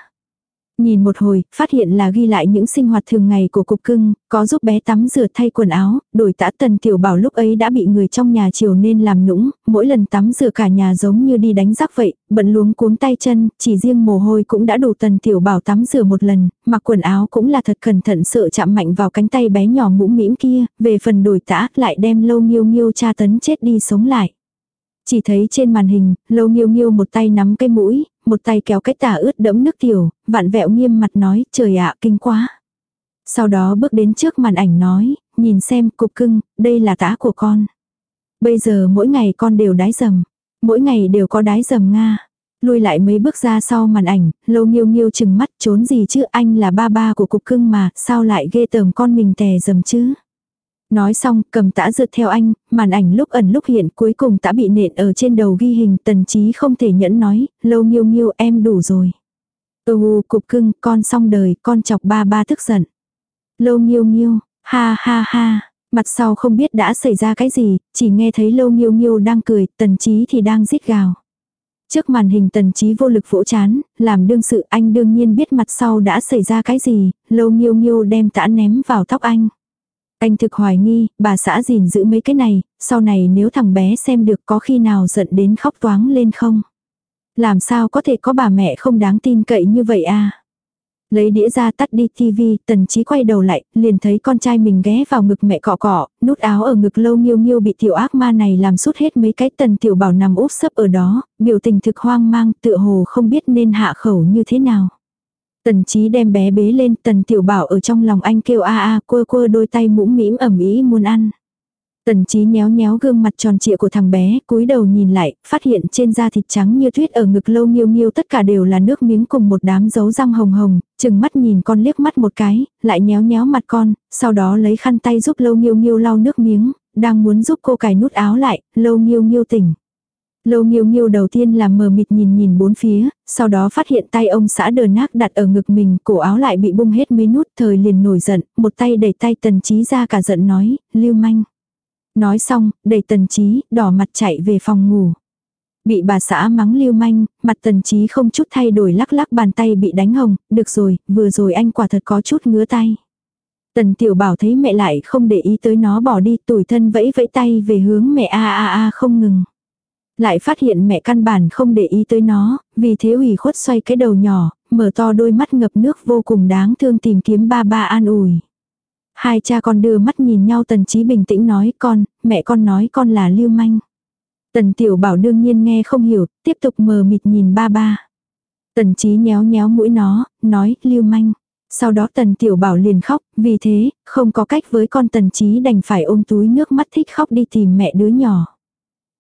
Nhìn một hồi, phát hiện là ghi lại những sinh hoạt thường ngày của cục cưng, có giúp bé tắm rửa thay quần áo, đổi tã tần tiểu bảo lúc ấy đã bị người trong nhà chiều nên làm nũng, mỗi lần tắm rửa cả nhà giống như đi đánh rác vậy, bận luống cuống tay chân, chỉ riêng mồ hôi cũng đã đủ tần tiểu bảo tắm rửa một lần, mặc quần áo cũng là thật cẩn thận sợ chạm mạnh vào cánh tay bé nhỏ mũm mĩm kia, về phần đổi tã lại đem lâu nghiêu nghiêu cha tấn chết đi sống lại. Chỉ thấy trên màn hình, lâu nghiêu nghiêu một tay nắm cái mũi, một tay kéo cái tả ướt đẫm nước tiểu, vạn vẹo nghiêm mặt nói, trời ạ, kinh quá. Sau đó bước đến trước màn ảnh nói, nhìn xem, cục cưng, đây là tã của con. Bây giờ mỗi ngày con đều đái dầm. Mỗi ngày đều có đái dầm Nga. Lui lại mấy bước ra sau màn ảnh, lâu nghiêu nghiêu chừng mắt trốn gì chứ anh là ba ba của cục cưng mà, sao lại ghê tởm con mình tè dầm chứ. Nói xong, cầm tã rượt theo anh, màn ảnh lúc ẩn lúc hiện cuối cùng tã bị nện ở trên đầu ghi hình tần trí không thể nhẫn nói, lâu nghiêu nghiêu em đủ rồi. Ồ cục cưng, con xong đời, con chọc ba ba tức giận. Lâu nghiêu nghiêu, ha ha ha, mặt sau không biết đã xảy ra cái gì, chỉ nghe thấy lâu nghiêu nghiêu đang cười, tần trí thì đang rít gào. Trước màn hình tần trí vô lực vỗ chán, làm đương sự anh đương nhiên biết mặt sau đã xảy ra cái gì, lâu nghiêu nghiêu đem tã ném vào tóc anh. Anh thực hoài nghi, bà xã gìn giữ mấy cái này, sau này nếu thằng bé xem được có khi nào giận đến khóc toáng lên không? Làm sao có thể có bà mẹ không đáng tin cậy như vậy à? Lấy đĩa ra tắt đi tivi, tần trí quay đầu lại, liền thấy con trai mình ghé vào ngực mẹ cọ cọ, nút áo ở ngực lâu nghiêu nghiêu bị tiểu ác ma này làm sút hết mấy cái tần tiểu bảo nằm úp sấp ở đó, biểu tình thực hoang mang tựa hồ không biết nên hạ khẩu như thế nào. Tần trí đem bé bế lên, tần tiểu bảo ở trong lòng anh kêu a a quơ quơ đôi tay mũm mĩm ẩm ý muốn ăn. Tần trí nhéo nhéo gương mặt tròn trịa của thằng bé, cúi đầu nhìn lại, phát hiện trên da thịt trắng như tuyết ở ngực lâu nghiêu nghiêu tất cả đều là nước miếng cùng một đám dấu răng hồng hồng, chừng mắt nhìn con liếc mắt một cái, lại nhéo nhéo mặt con, sau đó lấy khăn tay giúp lâu nghiêu nghiêu lau nước miếng, đang muốn giúp cô cài nút áo lại, lâu nghiêu nghiêu tỉnh. Lâu nghiêu nghiêu đầu tiên là mờ mịt nhìn nhìn bốn phía, sau đó phát hiện tay ông xã đờ nác đặt ở ngực mình, cổ áo lại bị bung hết mấy nút, thời liền nổi giận, một tay đẩy tay tần trí ra cả giận nói, lưu manh. Nói xong, đẩy tần trí, đỏ mặt chạy về phòng ngủ. Bị bà xã mắng lưu manh, mặt tần trí không chút thay đổi lắc lắc bàn tay bị đánh hồng, được rồi, vừa rồi anh quả thật có chút ngứa tay. Tần tiểu bảo thấy mẹ lại không để ý tới nó bỏ đi tủi thân vẫy vẫy tay về hướng mẹ a a a không ngừng. Lại phát hiện mẹ căn bản không để ý tới nó, vì thế ủy khuất xoay cái đầu nhỏ, mở to đôi mắt ngập nước vô cùng đáng thương tìm kiếm ba ba an ủi. Hai cha con đưa mắt nhìn nhau tần trí bình tĩnh nói con, mẹ con nói con là lưu manh. Tần tiểu bảo đương nhiên nghe không hiểu, tiếp tục mờ mịt nhìn ba ba. Tần trí nhéo nhéo mũi nó, nói lưu manh. Sau đó tần tiểu bảo liền khóc, vì thế, không có cách với con tần trí đành phải ôm túi nước mắt thích khóc đi tìm mẹ đứa nhỏ.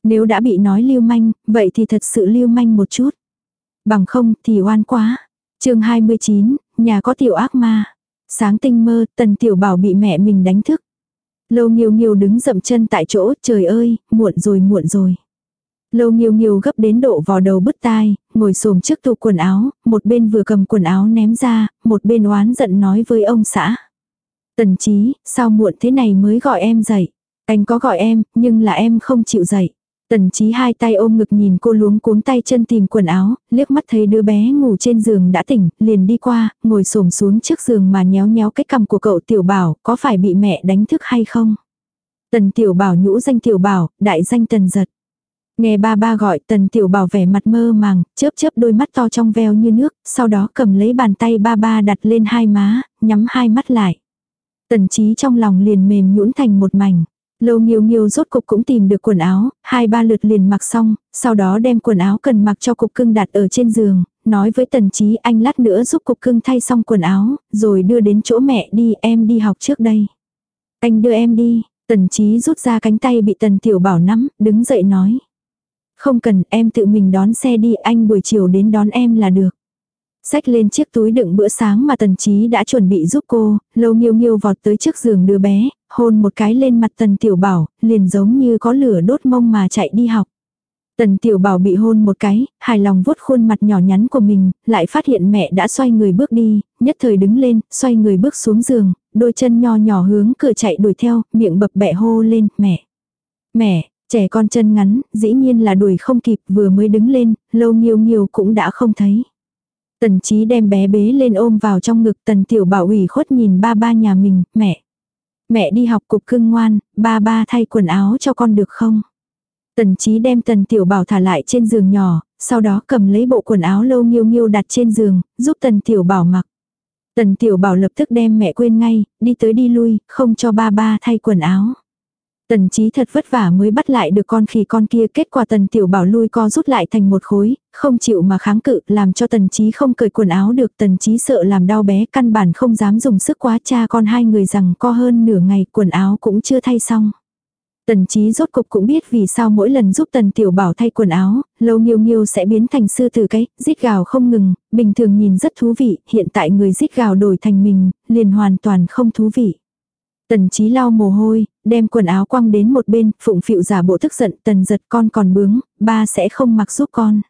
Nếu đã bị nói lưu manh, vậy thì thật sự lưu manh một chút. Bằng không thì oan quá. chương 29, nhà có tiểu ác ma. Sáng tinh mơ, tần tiểu bảo bị mẹ mình đánh thức. Lâu nghiêu nghiêu đứng dậm chân tại chỗ, trời ơi, muộn rồi muộn rồi. Lâu nghiêu nghiêu gấp đến độ vào đầu bứt tai, ngồi xổm trước tủ quần áo, một bên vừa cầm quần áo ném ra, một bên oán giận nói với ông xã. Tần trí, sao muộn thế này mới gọi em dậy? Anh có gọi em, nhưng là em không chịu dậy. Tần trí hai tay ôm ngực nhìn cô luống cuống tay chân tìm quần áo, liếc mắt thấy đứa bé ngủ trên giường đã tỉnh, liền đi qua, ngồi xổm xuống trước giường mà nhéo nhéo cái cằm của cậu tiểu bảo, có phải bị mẹ đánh thức hay không? Tần tiểu bảo nhũ danh tiểu bảo, đại danh tần giật. Nghe ba ba gọi tần tiểu bảo vẻ mặt mơ màng, chớp chớp đôi mắt to trong veo như nước, sau đó cầm lấy bàn tay ba ba đặt lên hai má, nhắm hai mắt lại. Tần trí trong lòng liền mềm nhũn thành một mảnh. Lâu nghiêu nghiêu rốt cục cũng tìm được quần áo, hai ba lượt liền mặc xong, sau đó đem quần áo cần mặc cho cục cưng đặt ở trên giường, nói với tần trí anh lát nữa giúp cục cưng thay xong quần áo, rồi đưa đến chỗ mẹ đi em đi học trước đây. Anh đưa em đi, tần trí rút ra cánh tay bị tần tiểu bảo nắm, đứng dậy nói. Không cần em tự mình đón xe đi anh buổi chiều đến đón em là được. Xách lên chiếc túi đựng bữa sáng mà tần trí đã chuẩn bị giúp cô, lâu nghiêu nghiêu vọt tới trước giường đứa bé, hôn một cái lên mặt tần tiểu bảo, liền giống như có lửa đốt mông mà chạy đi học. Tần tiểu bảo bị hôn một cái, hài lòng vuốt khuôn mặt nhỏ nhắn của mình, lại phát hiện mẹ đã xoay người bước đi, nhất thời đứng lên, xoay người bước xuống giường, đôi chân nho nhỏ hướng cửa chạy đuổi theo, miệng bập bẹ hô lên, mẹ. Mẹ, trẻ con chân ngắn, dĩ nhiên là đuổi không kịp vừa mới đứng lên, lâu nghiêu nghiêu cũng đã không thấy. Tần trí đem bé bế lên ôm vào trong ngực tần tiểu bảo ủy khuất nhìn ba ba nhà mình, mẹ. Mẹ đi học cục cưng ngoan, ba ba thay quần áo cho con được không? Tần trí đem tần tiểu bảo thả lại trên giường nhỏ, sau đó cầm lấy bộ quần áo lâu nghiêu nghiêu đặt trên giường, giúp tần tiểu bảo mặc. Tần tiểu bảo lập tức đem mẹ quên ngay, đi tới đi lui, không cho ba ba thay quần áo. Tần trí thật vất vả mới bắt lại được con khỉ con kia kết quả tần tiểu bảo lui co rút lại thành một khối, không chịu mà kháng cự làm cho tần trí không cởi quần áo được tần trí sợ làm đau bé căn bản không dám dùng sức quá cha con hai người rằng co hơn nửa ngày quần áo cũng chưa thay xong. Tần trí rốt cục cũng biết vì sao mỗi lần giúp tần tiểu bảo thay quần áo, lâu nghiêu nghiêu sẽ biến thành sư tử cái, giết gào không ngừng, bình thường nhìn rất thú vị, hiện tại người giết gào đổi thành mình, liền hoàn toàn không thú vị. Tần trí lau mồ hôi, đem quần áo quăng đến một bên, phụng phịu giả bộ tức giận, tần giật con còn bướng, ba sẽ không mặc giúp con.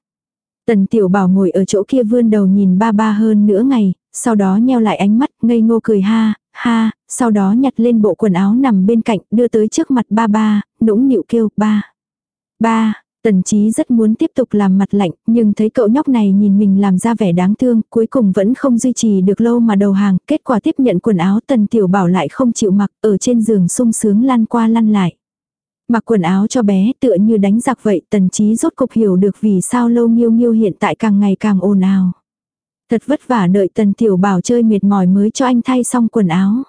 Tần tiểu bảo ngồi ở chỗ kia vươn đầu nhìn ba ba hơn nửa ngày, sau đó nheo lại ánh mắt, ngây ngô cười ha, ha, sau đó nhặt lên bộ quần áo nằm bên cạnh, đưa tới trước mặt ba ba, nũng nịu kêu, ba. Ba, Tần trí rất muốn tiếp tục làm mặt lạnh, nhưng thấy cậu nhóc này nhìn mình làm ra vẻ đáng thương, cuối cùng vẫn không duy trì được lâu mà đầu hàng, kết quả tiếp nhận quần áo Tần Tiểu Bảo lại không chịu mặc, ở trên giường sung sướng lăn qua lăn lại. Mặc quần áo cho bé tựa như đánh giặc vậy, Tần trí rốt cục hiểu được vì sao lâu nghiêu nghiêu hiện tại càng ngày càng ồn ào. Thật vất vả đợi Tần Tiểu Bảo chơi mệt mỏi mới cho anh thay xong quần áo.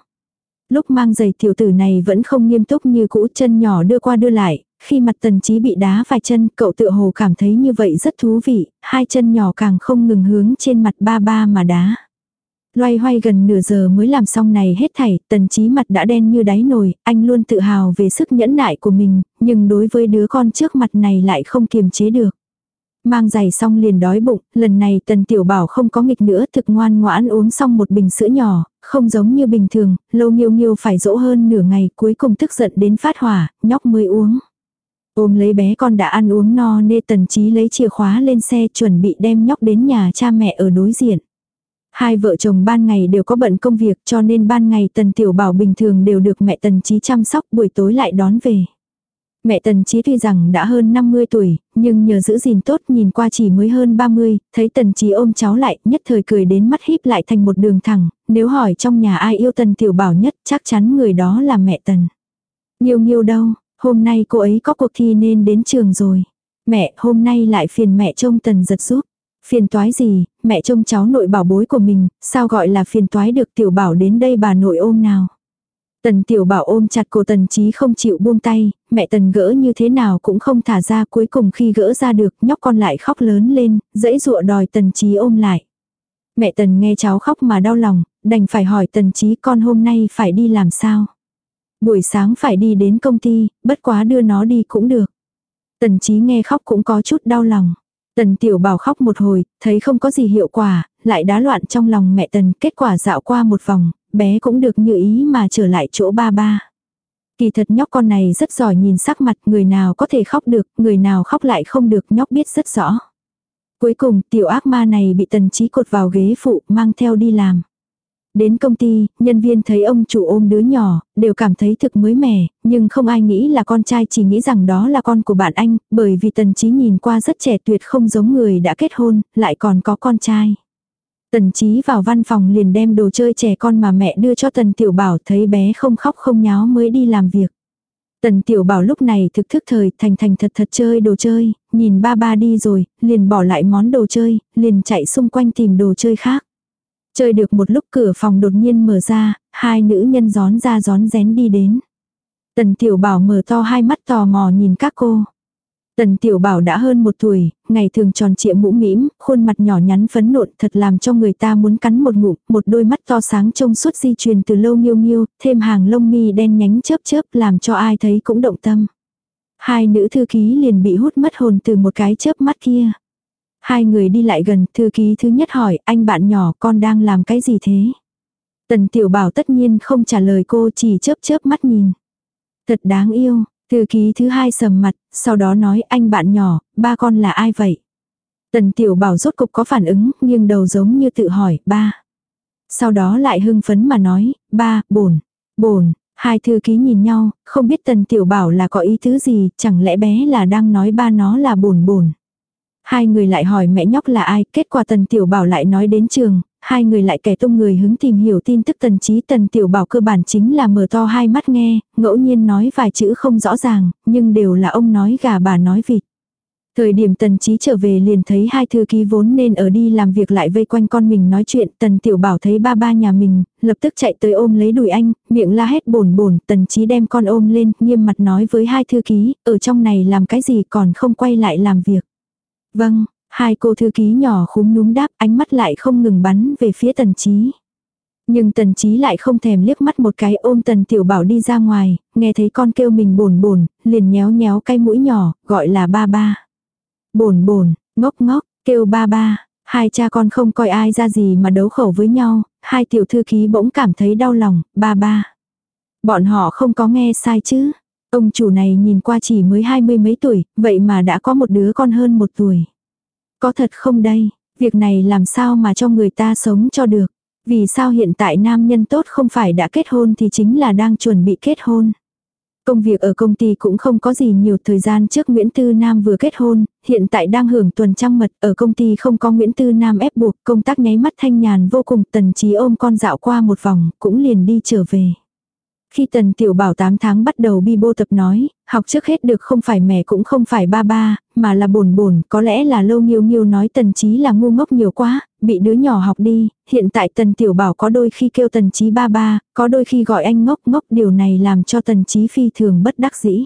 Lúc mang giày tiểu tử này vẫn không nghiêm túc như cũ chân nhỏ đưa qua đưa lại, khi mặt tần trí bị đá vài chân, cậu tự hồ cảm thấy như vậy rất thú vị, hai chân nhỏ càng không ngừng hướng trên mặt ba ba mà đá. Loay hoay gần nửa giờ mới làm xong này hết thảy, tần trí mặt đã đen như đáy nồi, anh luôn tự hào về sức nhẫn nại của mình, nhưng đối với đứa con trước mặt này lại không kiềm chế được. Mang giày xong liền đói bụng, lần này tần tiểu bảo không có nghịch nữa thực ngoan ngoãn uống xong một bình sữa nhỏ, không giống như bình thường, lâu nghiêu nghiêu phải dỗ hơn nửa ngày cuối cùng tức giận đến phát hỏa, nhóc mới uống. Ôm lấy bé con đã ăn uống no nê tần trí lấy chìa khóa lên xe chuẩn bị đem nhóc đến nhà cha mẹ ở đối diện. Hai vợ chồng ban ngày đều có bận công việc cho nên ban ngày tần tiểu bảo bình thường đều được mẹ tần trí chăm sóc buổi tối lại đón về. Mẹ Tần Chí tuy rằng đã hơn 50 tuổi, nhưng nhờ giữ gìn tốt nhìn qua chỉ mới hơn 30, thấy Tần Chí ôm cháu lại, nhất thời cười đến mắt híp lại thành một đường thẳng, nếu hỏi trong nhà ai yêu Tần Tiểu Bảo nhất chắc chắn người đó là mẹ Tần. Nhiều nhiêu đâu, hôm nay cô ấy có cuộc thi nên đến trường rồi. Mẹ, hôm nay lại phiền mẹ trông Tần giật giúp. Phiền toái gì, mẹ trông cháu nội bảo bối của mình, sao gọi là phiền toái được Tiểu Bảo đến đây bà nội ôm nào. Tần tiểu bảo ôm chặt cổ tần trí không chịu buông tay, mẹ tần gỡ như thế nào cũng không thả ra cuối cùng khi gỡ ra được nhóc con lại khóc lớn lên, dãy dụa đòi tần trí ôm lại. Mẹ tần nghe cháu khóc mà đau lòng, đành phải hỏi tần trí con hôm nay phải đi làm sao. Buổi sáng phải đi đến công ty, bất quá đưa nó đi cũng được. Tần trí nghe khóc cũng có chút đau lòng. Tần tiểu bảo khóc một hồi, thấy không có gì hiệu quả, lại đá loạn trong lòng mẹ tần, kết quả dạo qua một vòng, bé cũng được như ý mà trở lại chỗ ba ba. Kỳ thật nhóc con này rất giỏi nhìn sắc mặt người nào có thể khóc được, người nào khóc lại không được nhóc biết rất rõ. Cuối cùng tiểu ác ma này bị tần trí cột vào ghế phụ mang theo đi làm. Đến công ty, nhân viên thấy ông chủ ôm đứa nhỏ, đều cảm thấy thực mới mẻ, nhưng không ai nghĩ là con trai chỉ nghĩ rằng đó là con của bạn anh, bởi vì tần trí nhìn qua rất trẻ tuyệt không giống người đã kết hôn, lại còn có con trai. Tần trí vào văn phòng liền đem đồ chơi trẻ con mà mẹ đưa cho Tần Tiểu Bảo thấy bé không khóc không nháo mới đi làm việc. Tần Tiểu Bảo lúc này thực thức thời thành thành thật thật chơi đồ chơi, nhìn ba ba đi rồi, liền bỏ lại món đồ chơi, liền chạy xung quanh tìm đồ chơi khác. Chơi được một lúc cửa phòng đột nhiên mở ra, hai nữ nhân gión ra gión rén đi đến. Tần Tiểu Bảo mở to hai mắt tò mò nhìn các cô. Tần Tiểu Bảo đã hơn một tuổi, ngày thường tròn trịa mũ mĩm, khuôn mặt nhỏ nhắn phấn nộn thật làm cho người ta muốn cắn một ngụm, một đôi mắt to sáng trông suốt di truyền từ lâu nghiêu nghiêu, thêm hàng lông mi đen nhánh chớp chớp làm cho ai thấy cũng động tâm. Hai nữ thư ký liền bị hút mất hồn từ một cái chớp mắt kia. Hai người đi lại gần, thư ký thứ nhất hỏi, anh bạn nhỏ con đang làm cái gì thế? Tần Tiểu Bảo tất nhiên không trả lời cô chỉ chớp chớp mắt nhìn. Thật đáng yêu, Thư ký thứ hai sầm mặt, sau đó nói anh bạn nhỏ, ba con là ai vậy? Tần tiểu bảo rốt cục có phản ứng, nghiêng đầu giống như tự hỏi, ba. Sau đó lại hưng phấn mà nói, ba, bổn, bổn, hai thư ký nhìn nhau, không biết tần tiểu bảo là có ý tứ gì, chẳng lẽ bé là đang nói ba nó là bổn bổn. Hai người lại hỏi mẹ nhóc là ai, kết quả tần tiểu bảo lại nói đến trường, hai người lại kẻ tung người hứng tìm hiểu tin tức tần trí tần tiểu bảo cơ bản chính là mở to hai mắt nghe, ngẫu nhiên nói vài chữ không rõ ràng, nhưng đều là ông nói gà bà nói vịt. Thời điểm tần trí trở về liền thấy hai thư ký vốn nên ở đi làm việc lại vây quanh con mình nói chuyện, tần tiểu bảo thấy ba ba nhà mình, lập tức chạy tới ôm lấy đùi anh, miệng la hét bồn bồn, tần trí đem con ôm lên, nghiêm mặt nói với hai thư ký, ở trong này làm cái gì còn không quay lại làm việc. Vâng, Hai cô thư ký nhỏ khúm núm đáp ánh mắt lại không ngừng bắn về phía tần trí. Nhưng tần trí lại không thèm liếc mắt một cái ôm tần tiểu bảo đi ra ngoài, nghe thấy con kêu mình bồn bồn, liền nhéo nhéo cái mũi nhỏ, gọi là ba ba. Bồn bồn, ngốc ngốc, kêu ba ba, hai cha con không coi ai ra gì mà đấu khẩu với nhau, hai tiểu thư ký bỗng cảm thấy đau lòng, ba ba. Bọn họ không có nghe sai chứ. Ông chủ này nhìn qua chỉ mới hai mươi mấy tuổi, vậy mà đã có một đứa con hơn một tuổi. Có thật không đây, việc này làm sao mà cho người ta sống cho được. Vì sao hiện tại nam nhân tốt không phải đã kết hôn thì chính là đang chuẩn bị kết hôn. Công việc ở công ty cũng không có gì nhiều thời gian trước Nguyễn Tư Nam vừa kết hôn, hiện tại đang hưởng tuần trăng mật ở công ty không có Nguyễn Tư Nam ép buộc công tác nháy mắt thanh nhàn vô cùng tần trí ôm con dạo qua một vòng cũng liền đi trở về. Khi tần tiểu bảo 8 tháng bắt đầu bi bô tập nói, học trước hết được không phải mẹ cũng không phải ba ba, mà là bồn bồn, có lẽ là lâu nghiêu nghiêu nói tần trí là ngu ngốc nhiều quá, bị đứa nhỏ học đi, hiện tại tần tiểu bảo có đôi khi kêu tần trí ba ba, có đôi khi gọi anh ngốc ngốc điều này làm cho tần trí phi thường bất đắc dĩ.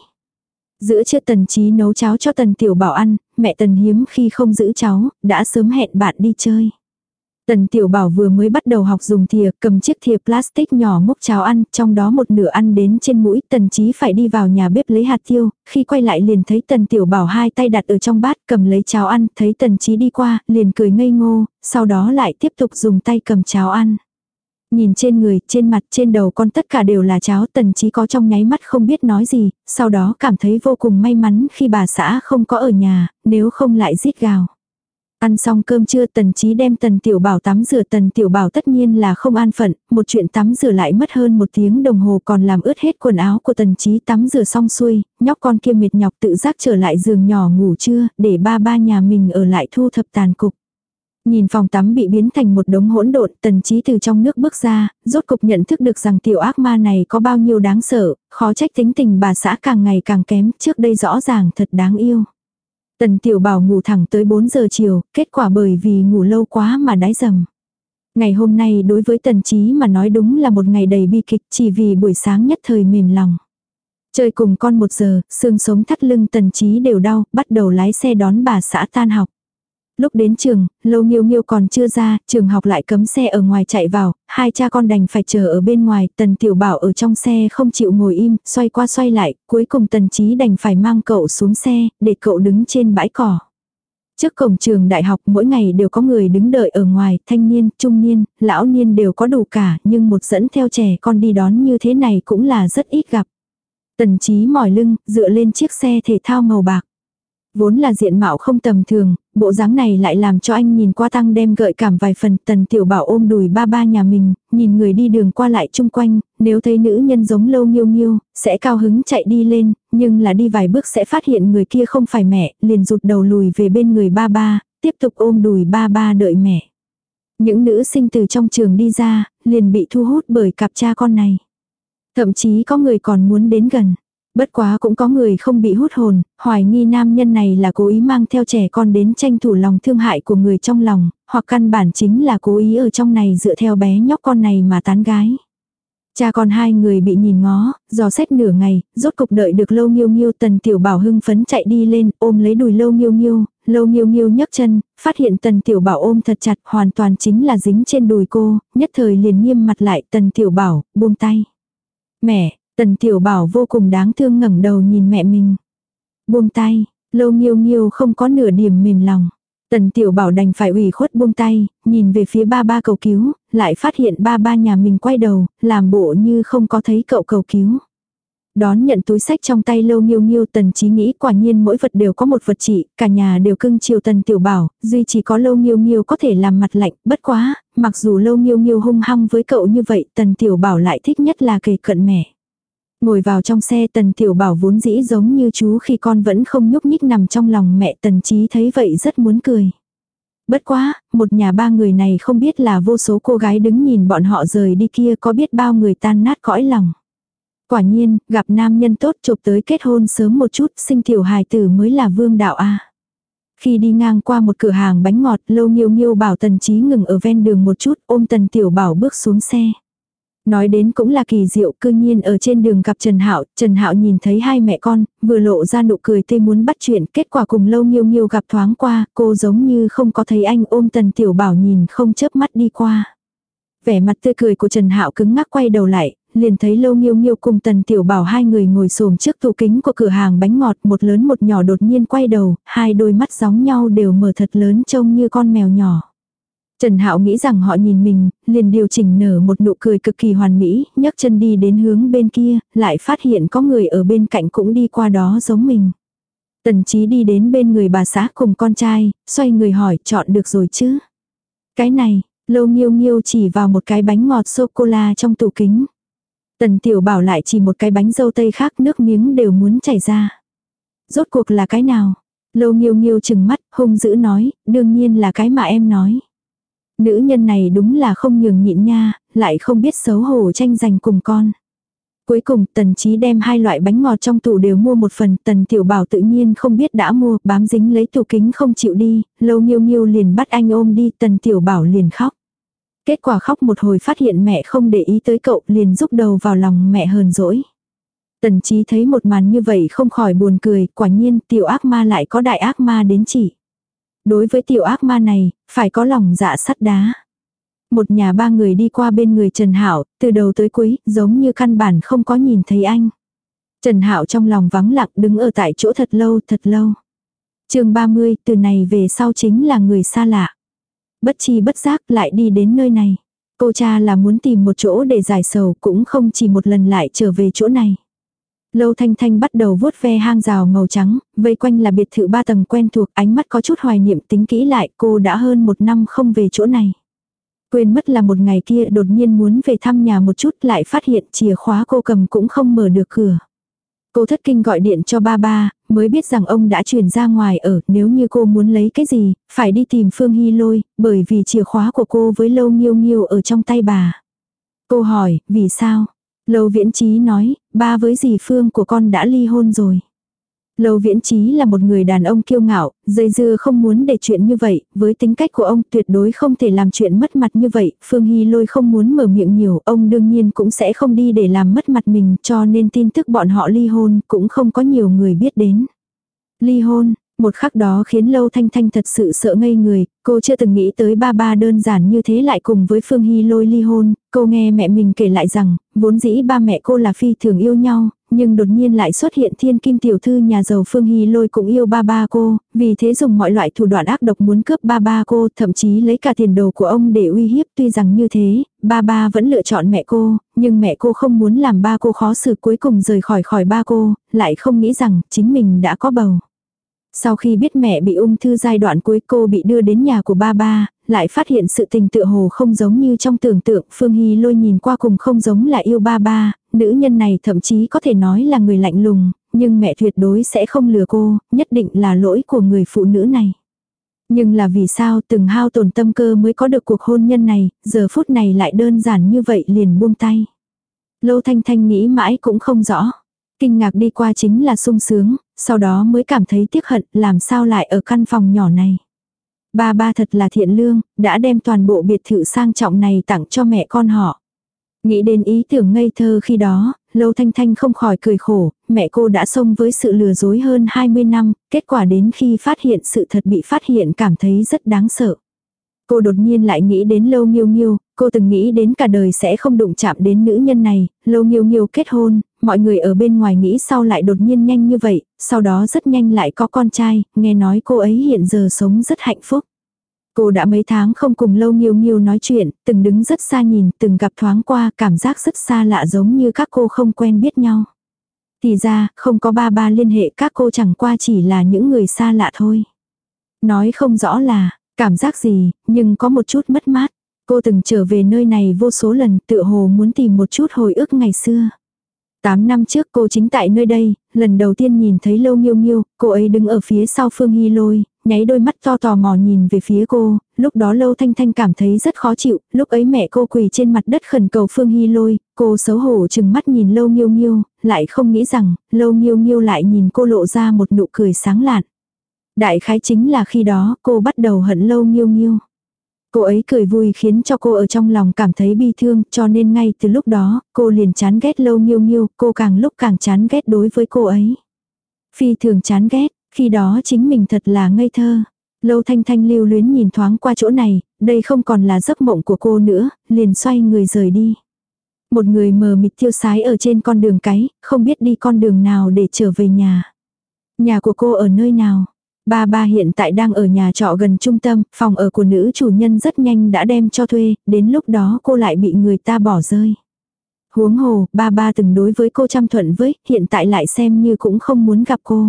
Giữa trưa tần trí nấu cháo cho tần tiểu bảo ăn, mẹ tần hiếm khi không giữ cháu, đã sớm hẹn bạn đi chơi. Tần Tiểu Bảo vừa mới bắt đầu học dùng thìa, cầm chiếc thìa plastic nhỏ múc cháo ăn, trong đó một nửa ăn đến trên mũi, Tần Chí phải đi vào nhà bếp lấy hạt tiêu, khi quay lại liền thấy Tần Tiểu Bảo hai tay đặt ở trong bát, cầm lấy cháo ăn, thấy Tần Chí đi qua, liền cười ngây ngô, sau đó lại tiếp tục dùng tay cầm cháo ăn. Nhìn trên người, trên mặt, trên đầu con tất cả đều là cháo tần chí có trong nháy mắt không biết nói gì, sau đó cảm thấy vô cùng may mắn khi bà xã không có ở nhà, nếu không lại rít gào. Ăn xong cơm trưa tần chí đem tần tiểu bảo tắm rửa tần tiểu bảo tất nhiên là không an phận, một chuyện tắm rửa lại mất hơn một tiếng đồng hồ còn làm ướt hết quần áo của tần chí tắm rửa xong xuôi, nhóc con kia mệt nhọc tự giác trở lại giường nhỏ ngủ trưa, để ba ba nhà mình ở lại thu thập tàn cục. Nhìn phòng tắm bị biến thành một đống hỗn độn, tần trí từ trong nước bước ra, rốt cục nhận thức được rằng tiểu ác ma này có bao nhiêu đáng sợ, khó trách tính tình bà xã càng ngày càng kém, trước đây rõ ràng thật đáng yêu. Tần tiểu bảo ngủ thẳng tới 4 giờ chiều, kết quả bởi vì ngủ lâu quá mà đái dầm. Ngày hôm nay đối với tần trí mà nói đúng là một ngày đầy bi kịch chỉ vì buổi sáng nhất thời mềm lòng. Chơi cùng con một giờ, xương sống thắt lưng tần trí đều đau, bắt đầu lái xe đón bà xã tan học. Lúc đến trường, lâu nghiêu nghiêu còn chưa ra, trường học lại cấm xe ở ngoài chạy vào, hai cha con đành phải chờ ở bên ngoài, tần tiểu bảo ở trong xe không chịu ngồi im, xoay qua xoay lại, cuối cùng tần trí đành phải mang cậu xuống xe, để cậu đứng trên bãi cỏ. Trước cổng trường đại học mỗi ngày đều có người đứng đợi ở ngoài, thanh niên, trung niên, lão niên đều có đủ cả, nhưng một dẫn theo trẻ con đi đón như thế này cũng là rất ít gặp. Tần trí mỏi lưng, dựa lên chiếc xe thể thao màu bạc. Vốn là diện mạo không tầm thường, bộ dáng này lại làm cho anh nhìn qua tăng đem gợi cảm vài phần tần tiểu bảo ôm đùi ba ba nhà mình, nhìn người đi đường qua lại chung quanh, nếu thấy nữ nhân giống lâu nghiêu nghiêu, sẽ cao hứng chạy đi lên, nhưng là đi vài bước sẽ phát hiện người kia không phải mẹ, liền rụt đầu lùi về bên người ba ba, tiếp tục ôm đùi ba ba đợi mẹ. Những nữ sinh từ trong trường đi ra, liền bị thu hút bởi cặp cha con này. Thậm chí có người còn muốn đến gần. Bất quá cũng có người không bị hút hồn, hoài nghi nam nhân này là cố ý mang theo trẻ con đến tranh thủ lòng thương hại của người trong lòng, hoặc căn bản chính là cố ý ở trong này dựa theo bé nhóc con này mà tán gái. Cha con hai người bị nhìn ngó, dò xét nửa ngày, rốt cục đợi được lâu nghiêu nghiêu tần tiểu bảo hưng phấn chạy đi lên, ôm lấy đùi lâu nghiêu nghiêu, lâu nghiêu nghiêu nhấc chân, phát hiện tần tiểu bảo ôm thật chặt hoàn toàn chính là dính trên đùi cô, nhất thời liền nghiêm mặt lại tần tiểu bảo, buông tay. Mẹ, Tần tiểu bảo vô cùng đáng thương ngẩng đầu nhìn mẹ mình. Buông tay, lâu nghiêu nghiêu không có nửa điểm mềm lòng. Tần tiểu bảo đành phải ủy khuất buông tay, nhìn về phía ba ba cầu cứu, lại phát hiện ba ba nhà mình quay đầu, làm bộ như không có thấy cậu cầu cứu. Đón nhận túi sách trong tay lâu nghiêu nghiêu tần trí nghĩ quả nhiên mỗi vật đều có một vật trị, cả nhà đều cưng chiều tần tiểu bảo, duy chỉ có lâu nghiêu nghiêu có thể làm mặt lạnh, bất quá, mặc dù lâu nghiêu nghiêu hung hăng với cậu như vậy tần tiểu bảo lại thích nhất là kề cận mẹ. Ngồi vào trong xe tần tiểu bảo vốn dĩ giống như chú khi con vẫn không nhúc nhích nằm trong lòng mẹ tần trí thấy vậy rất muốn cười. Bất quá, một nhà ba người này không biết là vô số cô gái đứng nhìn bọn họ rời đi kia có biết bao người tan nát cõi lòng. Quả nhiên, gặp nam nhân tốt chụp tới kết hôn sớm một chút, sinh tiểu hài tử mới là vương đạo a. Khi đi ngang qua một cửa hàng bánh ngọt, lâu nghiêu nghiêu bảo tần trí ngừng ở ven đường một chút, ôm tần tiểu bảo bước xuống xe. Nói đến cũng là kỳ diệu, cư nhiên ở trên đường gặp Trần Hạo, Trần Hạo nhìn thấy hai mẹ con, vừa lộ ra nụ cười tê muốn bắt chuyện, kết quả cùng lâu nghiêu nghiêu gặp thoáng qua, cô giống như không có thấy anh ôm Tần Tiểu Bảo nhìn không chớp mắt đi qua. Vẻ mặt tươi cười của Trần Hạo cứng ngắc quay đầu lại, liền thấy lâu nghiêu nghiêu cùng Tần Tiểu Bảo hai người ngồi xổm trước tủ kính của cửa hàng bánh ngọt, một lớn một nhỏ đột nhiên quay đầu, hai đôi mắt giống nhau đều mở thật lớn trông như con mèo nhỏ. Trần Hạo nghĩ rằng họ nhìn mình, liền điều chỉnh nở một nụ cười cực kỳ hoàn mỹ, nhấc chân đi đến hướng bên kia, lại phát hiện có người ở bên cạnh cũng đi qua đó giống mình. Tần Chí đi đến bên người bà xã cùng con trai, xoay người hỏi chọn được rồi chứ. Cái này, lâu nghiêu nghiêu chỉ vào một cái bánh ngọt sô-cô-la trong tủ kính. Tần Tiểu bảo lại chỉ một cái bánh dâu tây khác nước miếng đều muốn chảy ra. Rốt cuộc là cái nào? Lâu nghiêu nghiêu chừng mắt, hung dữ nói, đương nhiên là cái mà em nói. Nữ nhân này đúng là không nhường nhịn nha, lại không biết xấu hổ tranh giành cùng con. Cuối cùng tần trí đem hai loại bánh ngọt trong tủ đều mua một phần, tần tiểu bảo tự nhiên không biết đã mua, bám dính lấy tủ kính không chịu đi, lâu nghiêu nghiêu liền bắt anh ôm đi, tần tiểu bảo liền khóc. Kết quả khóc một hồi phát hiện mẹ không để ý tới cậu, liền rúc đầu vào lòng mẹ hờn dỗi. Tần trí thấy một màn như vậy không khỏi buồn cười, quả nhiên tiểu ác ma lại có đại ác ma đến chỉ. Đối với tiểu ác ma này, phải có lòng dạ sắt đá. Một nhà ba người đi qua bên người Trần Hạo, từ đầu tới cuối, giống như căn bản không có nhìn thấy anh. Trần Hạo trong lòng vắng lặng đứng ở tại chỗ thật lâu thật lâu. chương 30, từ này về sau chính là người xa lạ. Bất chi bất giác lại đi đến nơi này. Cô cha là muốn tìm một chỗ để giải sầu cũng không chỉ một lần lại trở về chỗ này. Lâu Thanh Thanh bắt đầu vuốt ve hang rào màu trắng, vây quanh là biệt thự ba tầng quen thuộc, ánh mắt có chút hoài niệm tính kỹ lại, cô đã hơn một năm không về chỗ này. Quên mất là một ngày kia đột nhiên muốn về thăm nhà một chút lại phát hiện chìa khóa cô cầm cũng không mở được cửa. Cô thất kinh gọi điện cho ba ba, mới biết rằng ông đã chuyển ra ngoài ở, nếu như cô muốn lấy cái gì, phải đi tìm Phương Hy Lôi, bởi vì chìa khóa của cô với Lâu Nghiêu Nghiêu ở trong tay bà. Cô hỏi, vì sao? Lâu Viễn Trí nói, ba với dì Phương của con đã ly hôn rồi. Lâu Viễn Trí là một người đàn ông kiêu ngạo, dây dưa không muốn để chuyện như vậy, với tính cách của ông tuyệt đối không thể làm chuyện mất mặt như vậy, Phương Hy Lôi không muốn mở miệng nhiều, ông đương nhiên cũng sẽ không đi để làm mất mặt mình, cho nên tin tức bọn họ ly hôn cũng không có nhiều người biết đến. Ly hôn, một khắc đó khiến Lâu Thanh Thanh thật sự sợ ngây người, cô chưa từng nghĩ tới ba ba đơn giản như thế lại cùng với Phương Hy lôi ly hôn, cô nghe mẹ mình kể lại rằng, vốn dĩ ba mẹ cô là phi thường yêu nhau, nhưng đột nhiên lại xuất hiện thiên kim tiểu thư nhà giàu Phương Hy lôi cũng yêu ba ba cô, vì thế dùng mọi loại thủ đoạn ác độc muốn cướp ba ba cô, thậm chí lấy cả tiền đồ của ông để uy hiếp tuy rằng như thế, ba ba vẫn lựa chọn mẹ cô, nhưng mẹ cô không muốn làm ba cô khó xử cuối cùng rời khỏi khỏi ba cô, lại không nghĩ rằng chính mình đã có bầu. Sau khi biết mẹ bị ung thư giai đoạn cuối cô bị đưa đến nhà của ba ba, lại phát hiện sự tình tựa hồ không giống như trong tưởng tượng. Phương Hy lôi nhìn qua cùng không giống là yêu ba ba, nữ nhân này thậm chí có thể nói là người lạnh lùng, nhưng mẹ tuyệt đối sẽ không lừa cô, nhất định là lỗi của người phụ nữ này. Nhưng là vì sao từng hao tổn tâm cơ mới có được cuộc hôn nhân này, giờ phút này lại đơn giản như vậy liền buông tay. lô Thanh Thanh nghĩ mãi cũng không rõ. Kinh ngạc đi qua chính là sung sướng, sau đó mới cảm thấy tiếc hận làm sao lại ở căn phòng nhỏ này. Ba ba thật là thiện lương, đã đem toàn bộ biệt thự sang trọng này tặng cho mẹ con họ. Nghĩ đến ý tưởng ngây thơ khi đó, Lâu Thanh Thanh không khỏi cười khổ, mẹ cô đã xông với sự lừa dối hơn 20 năm, kết quả đến khi phát hiện sự thật bị phát hiện cảm thấy rất đáng sợ. Cô đột nhiên lại nghĩ đến Lâu Nghiêu Nghiêu, cô từng nghĩ đến cả đời sẽ không đụng chạm đến nữ nhân này, Lâu Nghiêu Nghiêu kết hôn, mọi người ở bên ngoài nghĩ sau lại đột nhiên nhanh như vậy, sau đó rất nhanh lại có con trai, nghe nói cô ấy hiện giờ sống rất hạnh phúc. Cô đã mấy tháng không cùng Lâu Nghiêu Nghiêu nói chuyện, từng đứng rất xa nhìn, từng gặp thoáng qua, cảm giác rất xa lạ giống như các cô không quen biết nhau. Thì ra, không có ba ba liên hệ các cô chẳng qua chỉ là những người xa lạ thôi. Nói không rõ là, cảm giác gì, nhưng có một chút mất mát. Cô từng trở về nơi này vô số lần tựa hồ muốn tìm một chút hồi ức ngày xưa. Tám năm trước cô chính tại nơi đây, lần đầu tiên nhìn thấy Lâu Nghiêu Nghiêu, cô ấy đứng ở phía sau Phương Hy Lôi, nháy đôi mắt to tò mò nhìn về phía cô, lúc đó Lâu Thanh Thanh cảm thấy rất khó chịu, lúc ấy mẹ cô quỳ trên mặt đất khẩn cầu Phương Hy Lôi, cô xấu hổ chừng mắt nhìn Lâu Nghiêu Nghiêu, lại không nghĩ rằng, Lâu Nghiêu Nghiêu lại nhìn cô lộ ra một nụ cười sáng lạn. Đại khái chính là khi đó cô bắt đầu hận Lâu Nghiêu Nghiêu. Cô ấy cười vui khiến cho cô ở trong lòng cảm thấy bi thương, cho nên ngay từ lúc đó, cô liền chán ghét lâu nghiêu nghiêu, cô càng lúc càng chán ghét đối với cô ấy. Phi thường chán ghét, khi đó chính mình thật là ngây thơ. Lâu thanh thanh lưu luyến nhìn thoáng qua chỗ này, đây không còn là giấc mộng của cô nữa, liền xoay người rời đi. Một người mờ mịt tiêu sái ở trên con đường cái, không biết đi con đường nào để trở về nhà. Nhà của cô ở nơi nào? Ba ba hiện tại đang ở nhà trọ gần trung tâm, phòng ở của nữ chủ nhân rất nhanh đã đem cho thuê, đến lúc đó cô lại bị người ta bỏ rơi. Huống hồ, ba ba từng đối với cô chăm thuận với, hiện tại lại xem như cũng không muốn gặp cô.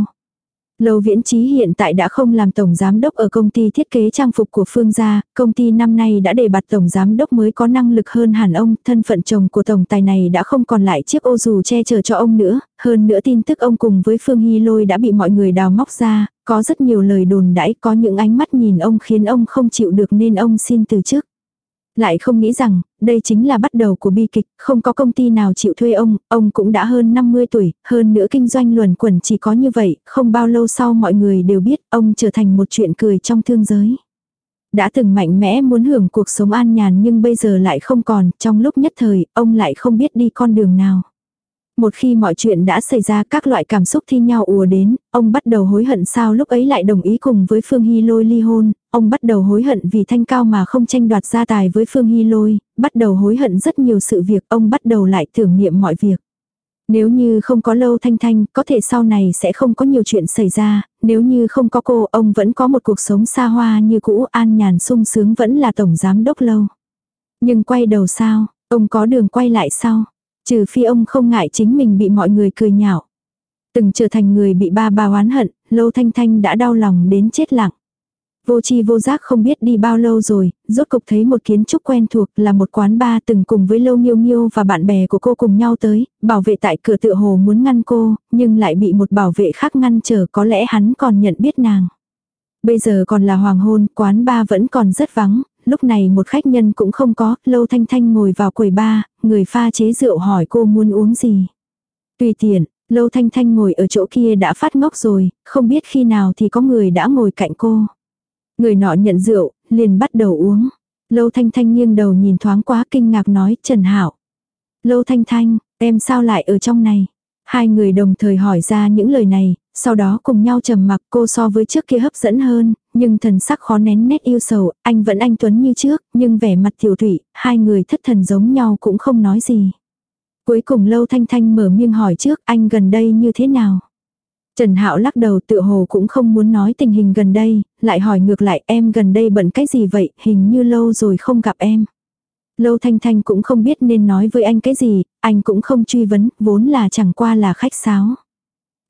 Lầu Viễn Trí hiện tại đã không làm tổng giám đốc ở công ty thiết kế trang phục của Phương gia, công ty năm nay đã đề bạt tổng giám đốc mới có năng lực hơn hẳn ông, thân phận chồng của tổng tài này đã không còn lại chiếc ô dù che chở cho ông nữa, hơn nữa tin tức ông cùng với Phương Hy Lôi đã bị mọi người đào móc ra, có rất nhiều lời đồn đãi, có những ánh mắt nhìn ông khiến ông không chịu được nên ông xin từ chức. Lại không nghĩ rằng, đây chính là bắt đầu của bi kịch, không có công ty nào chịu thuê ông, ông cũng đã hơn 50 tuổi, hơn nữa kinh doanh luẩn quẩn chỉ có như vậy, không bao lâu sau mọi người đều biết ông trở thành một chuyện cười trong thương giới. Đã từng mạnh mẽ muốn hưởng cuộc sống an nhàn nhưng bây giờ lại không còn, trong lúc nhất thời, ông lại không biết đi con đường nào. Một khi mọi chuyện đã xảy ra các loại cảm xúc thi nhau ùa đến, ông bắt đầu hối hận sao lúc ấy lại đồng ý cùng với Phương Hy Lôi ly hôn, ông bắt đầu hối hận vì thanh cao mà không tranh đoạt gia tài với Phương Hy Lôi, bắt đầu hối hận rất nhiều sự việc, ông bắt đầu lại tưởng niệm mọi việc. Nếu như không có lâu thanh thanh, có thể sau này sẽ không có nhiều chuyện xảy ra, nếu như không có cô, ông vẫn có một cuộc sống xa hoa như cũ an nhàn sung sướng vẫn là tổng giám đốc lâu. Nhưng quay đầu sao, ông có đường quay lại sao Trừ phi ông không ngại chính mình bị mọi người cười nhạo. Từng trở thành người bị ba ba oán hận, Lâu Thanh Thanh đã đau lòng đến chết lặng. Vô chi vô giác không biết đi bao lâu rồi, rốt cục thấy một kiến trúc quen thuộc là một quán bar từng cùng với Lâu Miêu Miêu và bạn bè của cô cùng nhau tới, bảo vệ tại cửa tựa hồ muốn ngăn cô, nhưng lại bị một bảo vệ khác ngăn trở có lẽ hắn còn nhận biết nàng. Bây giờ còn là hoàng hôn, quán ba vẫn còn rất vắng, lúc này một khách nhân cũng không có, Lâu Thanh Thanh ngồi vào quầy ba, người pha chế rượu hỏi cô muốn uống gì. Tùy tiện, Lâu Thanh Thanh ngồi ở chỗ kia đã phát ngốc rồi, không biết khi nào thì có người đã ngồi cạnh cô. Người nọ nhận rượu, liền bắt đầu uống. Lâu Thanh Thanh nghiêng đầu nhìn thoáng quá kinh ngạc nói Trần Hảo. Lâu Thanh Thanh, em sao lại ở trong này? Hai người đồng thời hỏi ra những lời này, sau đó cùng nhau trầm mặc cô so với trước kia hấp dẫn hơn, nhưng thần sắc khó nén nét yêu sầu, anh vẫn anh Tuấn như trước, nhưng vẻ mặt tiểu thủy, hai người thất thần giống nhau cũng không nói gì. Cuối cùng Lâu Thanh Thanh mở miệng hỏi trước anh gần đây như thế nào? Trần Hạo lắc đầu tự hồ cũng không muốn nói tình hình gần đây, lại hỏi ngược lại em gần đây bận cái gì vậy, hình như lâu rồi không gặp em. Lâu Thanh Thanh cũng không biết nên nói với anh cái gì, anh cũng không truy vấn, vốn là chẳng qua là khách sáo.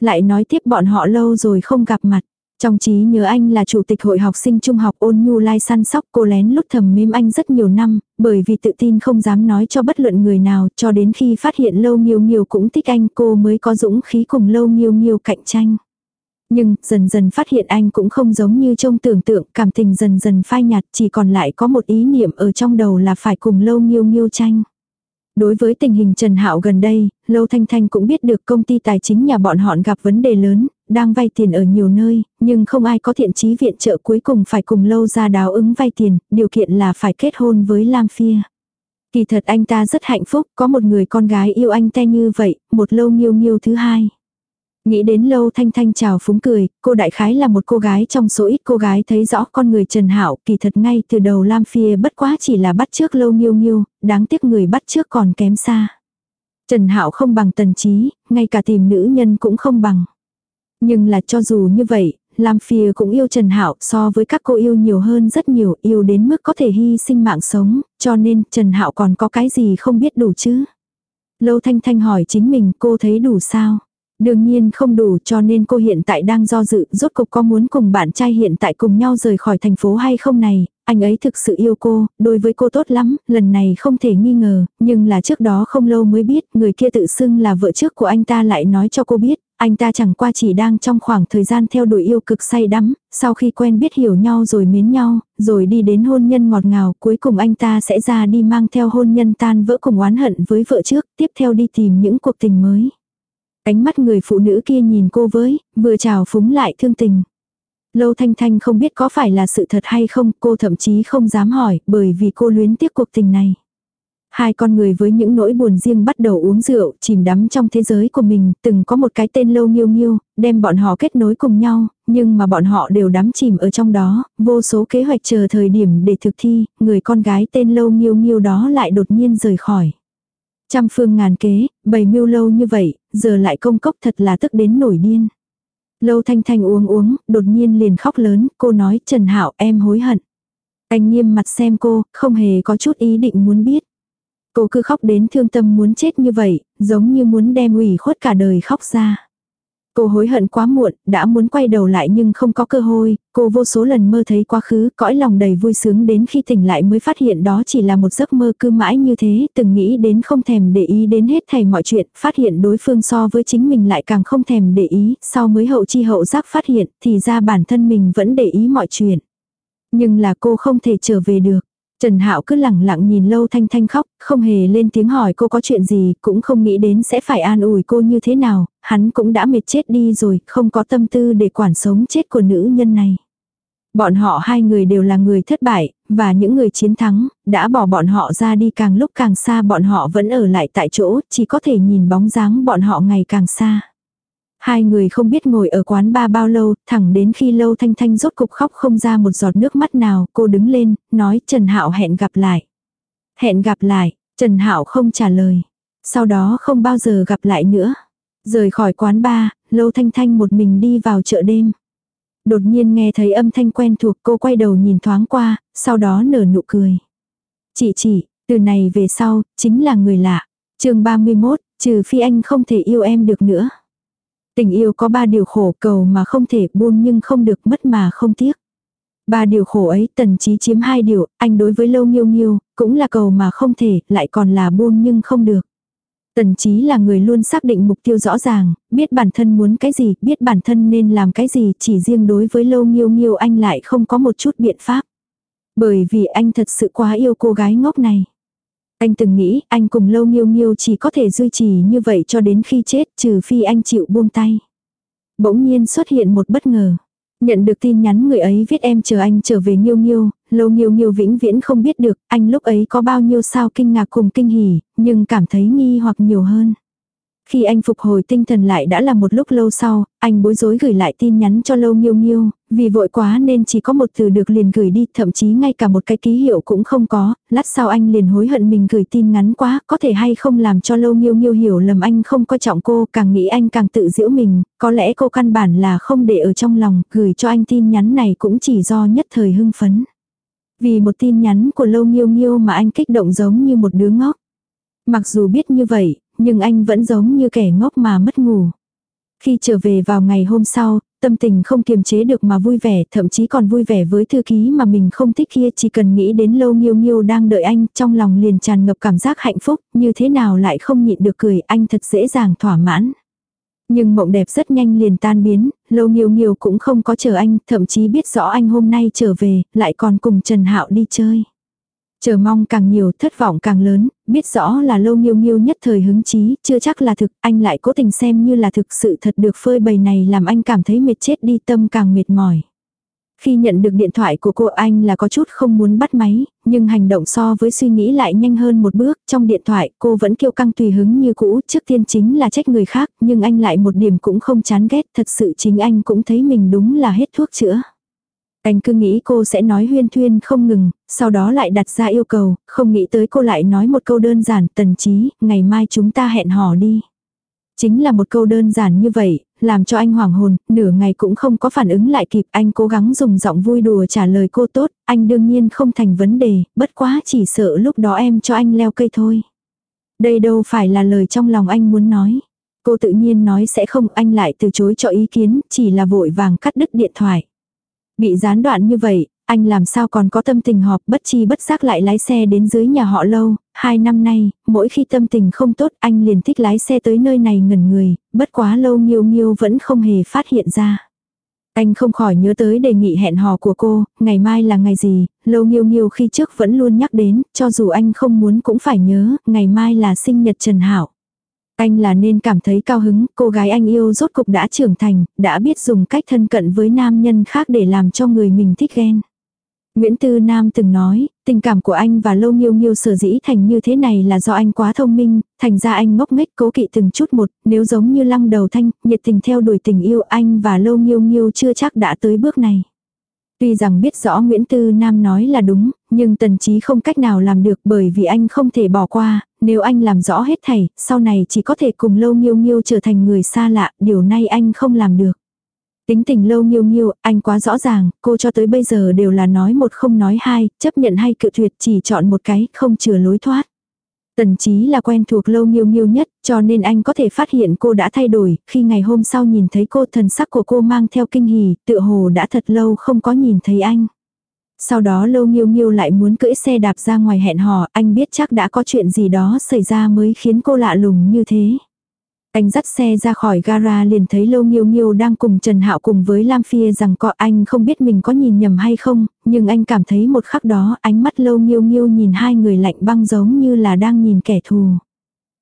Lại nói tiếp bọn họ lâu rồi không gặp mặt. Trong trí nhớ anh là chủ tịch hội học sinh trung học ôn nhu lai săn sóc cô lén lút thầm mím anh rất nhiều năm, bởi vì tự tin không dám nói cho bất luận người nào cho đến khi phát hiện lâu nghiêu nghiêu cũng thích anh cô mới có dũng khí cùng lâu nghiêu nghiêu cạnh tranh. Nhưng dần dần phát hiện anh cũng không giống như trông tưởng tượng cảm tình dần dần phai nhạt chỉ còn lại có một ý niệm ở trong đầu là phải cùng lâu nghiêu nghiêu tranh. Đối với tình hình Trần Hạo gần đây, Lâu Thanh Thanh cũng biết được công ty tài chính nhà bọn họ gặp vấn đề lớn, đang vay tiền ở nhiều nơi, nhưng không ai có thiện chí viện trợ cuối cùng phải cùng Lâu ra đáo ứng vay tiền, điều kiện là phải kết hôn với Lam Phia. Kỳ thật anh ta rất hạnh phúc, có một người con gái yêu anh ta như vậy, một Lâu nghiêu nghiêu thứ hai. Nghĩ đến lâu thanh thanh chào phúng cười, cô đại khái là một cô gái trong số ít cô gái thấy rõ con người Trần Hạo kỳ thật ngay từ đầu Lam Phia bất quá chỉ là bắt trước lâu nghiêu nghiêu, đáng tiếc người bắt trước còn kém xa. Trần Hạo không bằng tần trí, ngay cả tìm nữ nhân cũng không bằng. Nhưng là cho dù như vậy, Lam Phia cũng yêu Trần Hạo so với các cô yêu nhiều hơn rất nhiều, yêu đến mức có thể hy sinh mạng sống, cho nên Trần Hạo còn có cái gì không biết đủ chứ. Lâu Thanh Thanh hỏi chính mình cô thấy đủ sao. Đương nhiên không đủ cho nên cô hiện tại đang do dự rốt cục có muốn cùng bạn trai hiện tại cùng nhau rời khỏi thành phố hay không này, anh ấy thực sự yêu cô, đối với cô tốt lắm, lần này không thể nghi ngờ, nhưng là trước đó không lâu mới biết người kia tự xưng là vợ trước của anh ta lại nói cho cô biết, anh ta chẳng qua chỉ đang trong khoảng thời gian theo đuổi yêu cực say đắm, sau khi quen biết hiểu nhau rồi mến nhau, rồi đi đến hôn nhân ngọt ngào, cuối cùng anh ta sẽ ra đi mang theo hôn nhân tan vỡ cùng oán hận với vợ trước, tiếp theo đi tìm những cuộc tình mới. Ánh mắt người phụ nữ kia nhìn cô với, vừa chào phúng lại thương tình. Lâu Thanh Thanh không biết có phải là sự thật hay không, cô thậm chí không dám hỏi, bởi vì cô luyến tiếc cuộc tình này. Hai con người với những nỗi buồn riêng bắt đầu uống rượu, chìm đắm trong thế giới của mình, từng có một cái tên lâu nghiêu nghiêu, đem bọn họ kết nối cùng nhau, nhưng mà bọn họ đều đắm chìm ở trong đó, vô số kế hoạch chờ thời điểm để thực thi, người con gái tên lâu nghiêu nghiêu đó lại đột nhiên rời khỏi. Trăm phương ngàn kế, bày mưu lâu như vậy, giờ lại công cốc thật là tức đến nổi điên. Lâu thanh thanh uống uống, đột nhiên liền khóc lớn, cô nói Trần hảo em hối hận. Anh nghiêm mặt xem cô, không hề có chút ý định muốn biết. Cô cứ khóc đến thương tâm muốn chết như vậy, giống như muốn đem ủy khuất cả đời khóc ra. Cô hối hận quá muộn, đã muốn quay đầu lại nhưng không có cơ hội, cô vô số lần mơ thấy quá khứ, cõi lòng đầy vui sướng đến khi tỉnh lại mới phát hiện đó chỉ là một giấc mơ cứ mãi như thế, từng nghĩ đến không thèm để ý đến hết thảy mọi chuyện, phát hiện đối phương so với chính mình lại càng không thèm để ý, sau mới hậu chi hậu giác phát hiện, thì ra bản thân mình vẫn để ý mọi chuyện. Nhưng là cô không thể trở về được. Trần Hạo cứ lẳng lặng nhìn Lâu Thanh Thanh khóc, không hề lên tiếng hỏi cô có chuyện gì, cũng không nghĩ đến sẽ phải an ủi cô như thế nào, hắn cũng đã mệt chết đi rồi, không có tâm tư để quản sống chết của nữ nhân này. Bọn họ hai người đều là người thất bại, và những người chiến thắng, đã bỏ bọn họ ra đi càng lúc càng xa bọn họ vẫn ở lại tại chỗ, chỉ có thể nhìn bóng dáng bọn họ ngày càng xa. Hai người không biết ngồi ở quán ba bao lâu, thẳng đến khi lâu thanh thanh rốt cục khóc không ra một giọt nước mắt nào, cô đứng lên, nói Trần Hạo hẹn gặp lại. Hẹn gặp lại, Trần Hạo không trả lời. Sau đó không bao giờ gặp lại nữa. Rời khỏi quán ba, lâu thanh thanh một mình đi vào chợ đêm. Đột nhiên nghe thấy âm thanh quen thuộc cô quay đầu nhìn thoáng qua, sau đó nở nụ cười. Chị chị, Từ này về sau, chính là người lạ. chương 31, trừ phi anh không thể yêu em được nữa. Tình yêu có ba điều khổ cầu mà không thể buông nhưng không được mất mà không tiếc. Ba điều khổ ấy tần trí chiếm hai điều, anh đối với lâu nghiêu nghiêu, cũng là cầu mà không thể, lại còn là buông nhưng không được. Tần trí là người luôn xác định mục tiêu rõ ràng, biết bản thân muốn cái gì, biết bản thân nên làm cái gì, chỉ riêng đối với lâu nghiêu nghiêu anh lại không có một chút biện pháp. Bởi vì anh thật sự quá yêu cô gái ngốc này. Anh từng nghĩ anh cùng lâu nghiêu nghiêu chỉ có thể duy trì như vậy cho đến khi chết trừ phi anh chịu buông tay. Bỗng nhiên xuất hiện một bất ngờ. Nhận được tin nhắn người ấy viết em chờ anh trở về nghiêu nghiêu, lâu nghiêu nghiêu vĩnh viễn không biết được anh lúc ấy có bao nhiêu sao kinh ngạc cùng kinh hỉ, nhưng cảm thấy nghi hoặc nhiều hơn. Khi anh phục hồi tinh thần lại đã là một lúc lâu sau, anh bối rối gửi lại tin nhắn cho Lâu Nghiêu Nghiêu, vì vội quá nên chỉ có một từ được liền gửi đi, thậm chí ngay cả một cái ký hiệu cũng không có, lát sau anh liền hối hận mình gửi tin ngắn quá, có thể hay không làm cho Lâu Nghiêu Nghiêu hiểu lầm anh không coi trọng cô, càng nghĩ anh càng tự giễu mình, có lẽ cô căn bản là không để ở trong lòng, gửi cho anh tin nhắn này cũng chỉ do nhất thời hưng phấn. Vì một tin nhắn của Lâu Nghiêu Nghiêu mà anh kích động giống như một đứa ngốc. Mặc dù biết như vậy, nhưng anh vẫn giống như kẻ ngốc mà mất ngủ. Khi trở về vào ngày hôm sau, tâm tình không kiềm chế được mà vui vẻ, thậm chí còn vui vẻ với thư ký mà mình không thích kia chỉ cần nghĩ đến lâu nghiêu nghiêu đang đợi anh, trong lòng liền tràn ngập cảm giác hạnh phúc, như thế nào lại không nhịn được cười, anh thật dễ dàng thỏa mãn. Nhưng mộng đẹp rất nhanh liền tan biến, lâu nghiêu nghiêu cũng không có chờ anh, thậm chí biết rõ anh hôm nay trở về, lại còn cùng Trần Hạo đi chơi. Chờ mong càng nhiều, thất vọng càng lớn, biết rõ là lâu nghiêu nghiêu nhất thời hứng chí, chưa chắc là thực, anh lại cố tình xem như là thực sự thật được phơi bày này làm anh cảm thấy mệt chết đi tâm càng mệt mỏi. Khi nhận được điện thoại của cô anh là có chút không muốn bắt máy, nhưng hành động so với suy nghĩ lại nhanh hơn một bước. Trong điện thoại cô vẫn kêu căng tùy hứng như cũ, trước tiên chính là trách người khác, nhưng anh lại một điểm cũng không chán ghét, thật sự chính anh cũng thấy mình đúng là hết thuốc chữa. Anh cứ nghĩ cô sẽ nói huyên thuyên không ngừng, sau đó lại đặt ra yêu cầu, không nghĩ tới cô lại nói một câu đơn giản, tần trí, ngày mai chúng ta hẹn hò đi. Chính là một câu đơn giản như vậy, làm cho anh hoảng hồn, nửa ngày cũng không có phản ứng lại kịp anh cố gắng dùng giọng vui đùa trả lời cô tốt, anh đương nhiên không thành vấn đề, bất quá chỉ sợ lúc đó em cho anh leo cây thôi. Đây đâu phải là lời trong lòng anh muốn nói. Cô tự nhiên nói sẽ không anh lại từ chối cho ý kiến, chỉ là vội vàng cắt đứt điện thoại. Bị gián đoạn như vậy, anh làm sao còn có tâm tình họp bất chi bất giác lại lái xe đến dưới nhà họ lâu, hai năm nay, mỗi khi tâm tình không tốt anh liền thích lái xe tới nơi này ngẩn người, bất quá lâu nghiêu nghiêu vẫn không hề phát hiện ra. Anh không khỏi nhớ tới đề nghị hẹn hò của cô, ngày mai là ngày gì, lâu nghiêu nghiêu khi trước vẫn luôn nhắc đến, cho dù anh không muốn cũng phải nhớ, ngày mai là sinh nhật Trần Hảo. Anh là nên cảm thấy cao hứng, cô gái anh yêu rốt cục đã trưởng thành, đã biết dùng cách thân cận với nam nhân khác để làm cho người mình thích ghen. Nguyễn Tư Nam từng nói, tình cảm của anh và Lâu Nghiêu Nghiêu sở dĩ thành như thế này là do anh quá thông minh, thành ra anh ngốc nghếch cố kỵ từng chút một, nếu giống như lăng đầu thanh, nhiệt tình theo đuổi tình yêu anh và Lâu Nghiêu Nghiêu chưa chắc đã tới bước này. Tuy rằng biết rõ Nguyễn Tư Nam nói là đúng, nhưng tần trí không cách nào làm được bởi vì anh không thể bỏ qua, nếu anh làm rõ hết thảy, sau này chỉ có thể cùng lâu nghiêu nghiêu trở thành người xa lạ, điều này anh không làm được. Tính tình lâu nghiêu nghiêu, anh quá rõ ràng, cô cho tới bây giờ đều là nói một không nói hai, chấp nhận hay cự tuyệt chỉ chọn một cái, không chừa lối thoát. Tần Chí là quen thuộc lâu nghiêu nghiêu nhất, cho nên anh có thể phát hiện cô đã thay đổi, khi ngày hôm sau nhìn thấy cô thần sắc của cô mang theo kinh hỉ, tựa hồ đã thật lâu không có nhìn thấy anh. Sau đó lâu nghiêu nghiêu lại muốn cưỡi xe đạp ra ngoài hẹn hò, anh biết chắc đã có chuyện gì đó xảy ra mới khiến cô lạ lùng như thế. Anh dắt xe ra khỏi gara liền thấy Lâu Nghiêu Nghiêu đang cùng Trần Hạo cùng với Lam Phia rằng có anh không biết mình có nhìn nhầm hay không, nhưng anh cảm thấy một khắc đó ánh mắt Lâu Nghiêu Nghiêu nhìn hai người lạnh băng giống như là đang nhìn kẻ thù.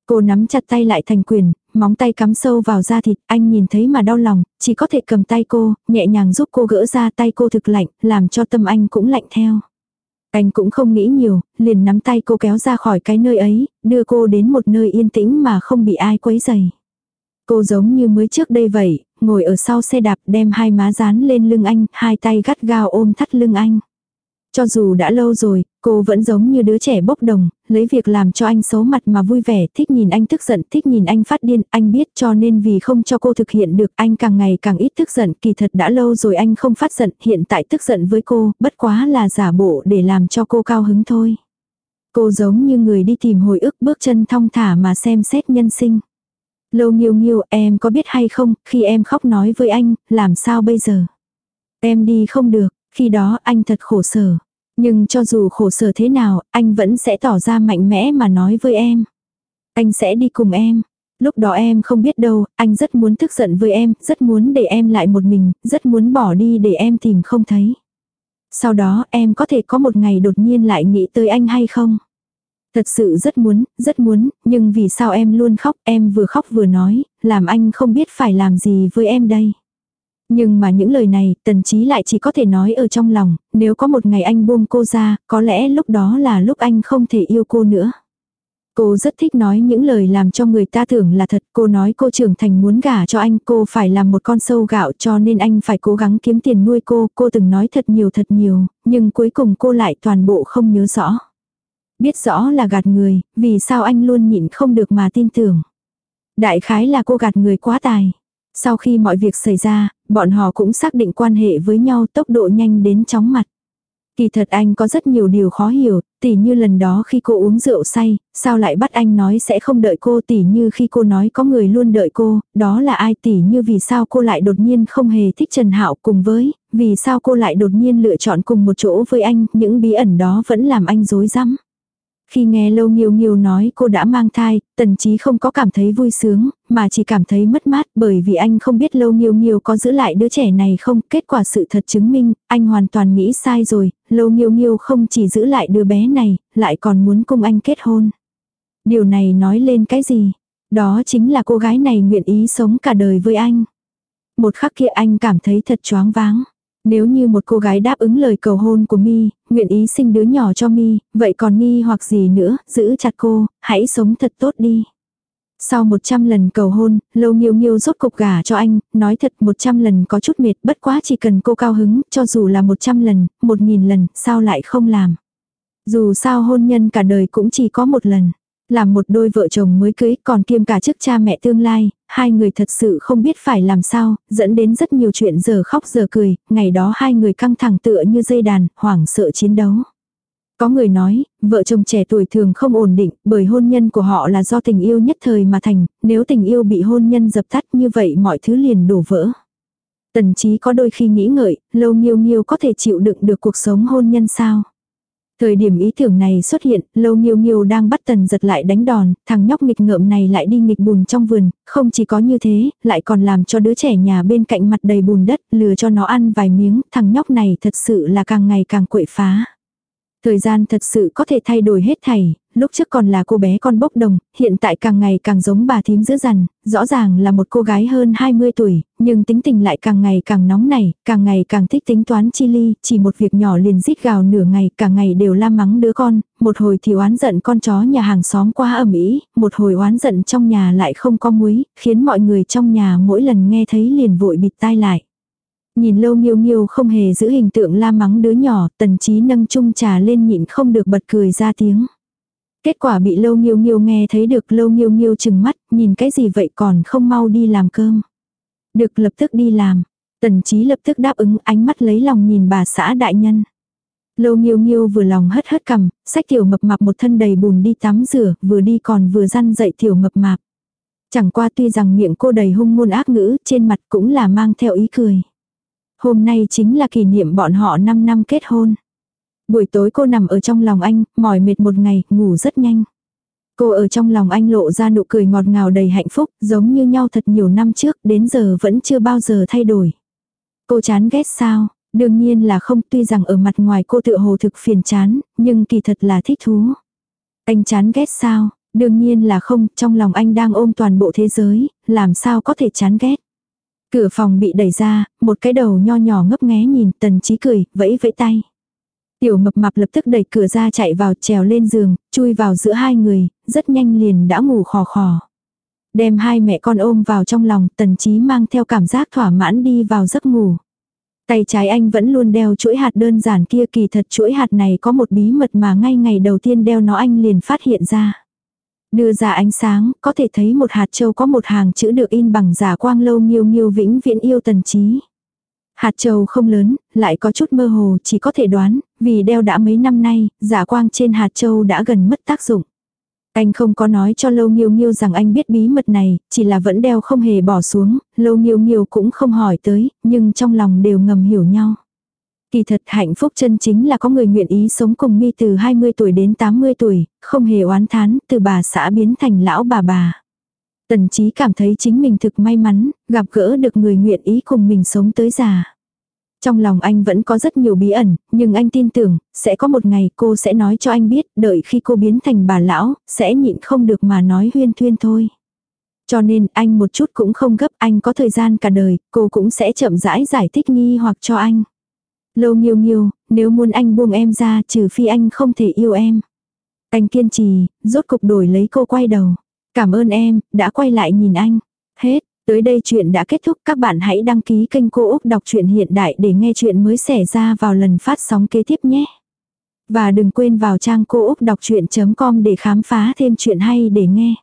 Cô nắm chặt tay lại thành quyền, móng tay cắm sâu vào da thịt, anh nhìn thấy mà đau lòng, chỉ có thể cầm tay cô, nhẹ nhàng giúp cô gỡ ra tay cô thực lạnh, làm cho tâm anh cũng lạnh theo. Anh cũng không nghĩ nhiều, liền nắm tay cô kéo ra khỏi cái nơi ấy, đưa cô đến một nơi yên tĩnh mà không bị ai quấy rầy. Cô giống như mới trước đây vậy, ngồi ở sau xe đạp đem hai má dán lên lưng anh, hai tay gắt gao ôm thắt lưng anh. Cho dù đã lâu rồi, cô vẫn giống như đứa trẻ bốc đồng, lấy việc làm cho anh xấu mặt mà vui vẻ, thích nhìn anh tức giận, thích nhìn anh phát điên, anh biết cho nên vì không cho cô thực hiện được anh càng ngày càng ít tức giận, kỳ thật đã lâu rồi anh không phát giận, hiện tại tức giận với cô, bất quá là giả bộ để làm cho cô cao hứng thôi. Cô giống như người đi tìm hồi ức bước chân thong thả mà xem xét nhân sinh. Lâu nghiêu nghiêu em có biết hay không, khi em khóc nói với anh, làm sao bây giờ? Em đi không được, khi đó anh thật khổ sở. Nhưng cho dù khổ sở thế nào, anh vẫn sẽ tỏ ra mạnh mẽ mà nói với em. Anh sẽ đi cùng em. Lúc đó em không biết đâu, anh rất muốn tức giận với em, rất muốn để em lại một mình, rất muốn bỏ đi để em tìm không thấy. Sau đó em có thể có một ngày đột nhiên lại nghĩ tới anh hay không? Thật sự rất muốn, rất muốn, nhưng vì sao em luôn khóc, em vừa khóc vừa nói, làm anh không biết phải làm gì với em đây. Nhưng mà những lời này, tần trí lại chỉ có thể nói ở trong lòng, nếu có một ngày anh buông cô ra, có lẽ lúc đó là lúc anh không thể yêu cô nữa. Cô rất thích nói những lời làm cho người ta tưởng là thật. Cô nói cô trưởng thành muốn gả cho anh. Cô phải làm một con sâu gạo cho nên anh phải cố gắng kiếm tiền nuôi cô. Cô từng nói thật nhiều thật nhiều. Nhưng cuối cùng cô lại toàn bộ không nhớ rõ. Biết rõ là gạt người. Vì sao anh luôn nhịn không được mà tin tưởng. Đại khái là cô gạt người quá tài. Sau khi mọi việc xảy ra, bọn họ cũng xác định quan hệ với nhau tốc độ nhanh đến chóng mặt. Kỳ thật anh có rất nhiều điều khó hiểu, tỉ như lần đó khi cô uống rượu say, sao lại bắt anh nói sẽ không đợi cô tỉ như khi cô nói có người luôn đợi cô, đó là ai tỉ như vì sao cô lại đột nhiên không hề thích Trần Hạo cùng với, vì sao cô lại đột nhiên lựa chọn cùng một chỗ với anh, những bí ẩn đó vẫn làm anh rối rắm. Khi nghe Lâu Nghiêu Nghiêu nói cô đã mang thai, Tần Chí không có cảm thấy vui sướng, mà chỉ cảm thấy mất mát bởi vì anh không biết Lâu Nghiêu Nghiêu có giữ lại đứa trẻ này không. Kết quả sự thật chứng minh, anh hoàn toàn nghĩ sai rồi, Lâu Nghiêu Nghiêu không chỉ giữ lại đứa bé này, lại còn muốn cùng anh kết hôn. Điều này nói lên cái gì? Đó chính là cô gái này nguyện ý sống cả đời với anh. Một khắc kia anh cảm thấy thật choáng váng. Nếu như một cô gái đáp ứng lời cầu hôn của mi, nguyện ý sinh đứa nhỏ cho mi, vậy còn nghi hoặc gì nữa, giữ chặt cô, hãy sống thật tốt đi. Sau 100 lần cầu hôn, Lâu Nghiêu Nghiêu rốt cục gả cho anh, nói thật 100 lần có chút mệt, bất quá chỉ cần cô cao hứng, cho dù là 100 lần, 1000 lần, sao lại không làm. Dù sao hôn nhân cả đời cũng chỉ có một lần. Làm một đôi vợ chồng mới cưới còn kiêm cả chức cha mẹ tương lai, hai người thật sự không biết phải làm sao, dẫn đến rất nhiều chuyện giờ khóc giờ cười, ngày đó hai người căng thẳng tựa như dây đàn, hoảng sợ chiến đấu. Có người nói, vợ chồng trẻ tuổi thường không ổn định, bởi hôn nhân của họ là do tình yêu nhất thời mà thành, nếu tình yêu bị hôn nhân dập tắt như vậy mọi thứ liền đổ vỡ. Tần trí có đôi khi nghĩ ngợi, lâu nghiêu nghiêu có thể chịu đựng được cuộc sống hôn nhân sao? Thời điểm ý tưởng này xuất hiện, lâu nghiêu nghiêu đang bắt tần giật lại đánh đòn, thằng nhóc nghịch ngợm này lại đi nghịch bùn trong vườn, không chỉ có như thế, lại còn làm cho đứa trẻ nhà bên cạnh mặt đầy bùn đất, lừa cho nó ăn vài miếng, thằng nhóc này thật sự là càng ngày càng quậy phá. Thời gian thật sự có thể thay đổi hết thảy, lúc trước còn là cô bé con bốc đồng, hiện tại càng ngày càng giống bà thím dữ dằn, rõ ràng là một cô gái hơn 20 tuổi, nhưng tính tình lại càng ngày càng nóng nảy, càng ngày càng thích tính toán chi ly, chỉ một việc nhỏ liền rít gào nửa ngày, cả ngày đều la mắng đứa con, một hồi thì oán giận con chó nhà hàng xóm quá ầm ĩ, một hồi oán giận trong nhà lại không có muối, khiến mọi người trong nhà mỗi lần nghe thấy liền vội bịt tai lại. Nhìn lâu nghiêu nghiêu không hề giữ hình tượng la mắng đứa nhỏ, tần trí nâng chung trà lên nhịn không được bật cười ra tiếng. Kết quả bị lâu nghiêu nghiêu nghe thấy được lâu nghiêu nghiêu chừng mắt, nhìn cái gì vậy còn không mau đi làm cơm. Được lập tức đi làm. Tần trí lập tức đáp ứng ánh mắt lấy lòng nhìn bà xã đại nhân. Lâu nghiêu nghiêu vừa lòng hất hất cầm, sách tiểu mập mạp một thân đầy bùn đi tắm rửa, vừa đi còn vừa răn dậy tiểu mập mạp. Chẳng qua tuy rằng miệng cô đầy hung ngôn ác ngữ, trên mặt cũng là mang theo ý cười. Hôm nay chính là kỷ niệm bọn họ 5 năm kết hôn. Buổi tối cô nằm ở trong lòng anh, mỏi mệt một ngày, ngủ rất nhanh. Cô ở trong lòng anh lộ ra nụ cười ngọt ngào đầy hạnh phúc, giống như nhau thật nhiều năm trước, đến giờ vẫn chưa bao giờ thay đổi. Cô chán ghét sao? Đương nhiên là không, tuy rằng ở mặt ngoài cô tựa hồ thực phiền chán, nhưng kỳ thật là thích thú. Anh chán ghét sao? Đương nhiên là không, trong lòng anh đang ôm toàn bộ thế giới, làm sao có thể chán ghét. Cửa phòng bị đẩy ra, một cái đầu nho nhỏ ngấp nghé nhìn, tần trí cười, vẫy vẫy tay. Tiểu mập mạp lập tức đẩy cửa ra chạy vào trèo lên giường, chui vào giữa hai người, rất nhanh liền đã ngủ khò khò. Đem hai mẹ con ôm vào trong lòng, tần trí mang theo cảm giác thỏa mãn đi vào giấc ngủ. Tay trái anh vẫn luôn đeo chuỗi hạt đơn giản kia kỳ thật chuỗi hạt này có một bí mật mà ngay ngày đầu tiên đeo nó anh liền phát hiện ra. Đưa ra ánh sáng, có thể thấy một hạt châu có một hàng chữ được in bằng giả quang lâu nghiêu nghiêu vĩnh viễn yêu tần trí. Hạt châu không lớn, lại có chút mơ hồ chỉ có thể đoán, vì đeo đã mấy năm nay, giả quang trên hạt châu đã gần mất tác dụng. Anh không có nói cho Lâu Nghiêu Nghiêu rằng anh biết bí mật này, chỉ là vẫn đeo không hề bỏ xuống, Lâu Nghiêu Nghiêu cũng không hỏi tới, nhưng trong lòng đều ngầm hiểu nhau. Kỳ thật hạnh phúc chân chính là có người nguyện ý sống cùng mi từ 20 tuổi đến 80 tuổi, không hề oán thán, từ bà xã biến thành lão bà bà. Tần trí cảm thấy chính mình thực may mắn, gặp gỡ được người nguyện ý cùng mình sống tới già. Trong lòng anh vẫn có rất nhiều bí ẩn, nhưng anh tin tưởng, sẽ có một ngày cô sẽ nói cho anh biết, đợi khi cô biến thành bà lão, sẽ nhịn không được mà nói huyên thuyên thôi. Cho nên anh một chút cũng không gấp, anh có thời gian cả đời, cô cũng sẽ chậm rãi giải thích nghi hoặc cho anh. Lâu nghiêu nghiêu, nếu muốn anh buông em ra trừ phi anh không thể yêu em. Anh kiên trì, rốt cục đổi lấy cô quay đầu. Cảm ơn em, đã quay lại nhìn anh. Hết, tới đây chuyện đã kết thúc. Các bạn hãy đăng ký kênh Cô Úc Đọc truyện Hiện Đại để nghe chuyện mới xảy ra vào lần phát sóng kế tiếp nhé. Và đừng quên vào trang cô úc đọc chuyện.com để khám phá thêm chuyện hay để nghe.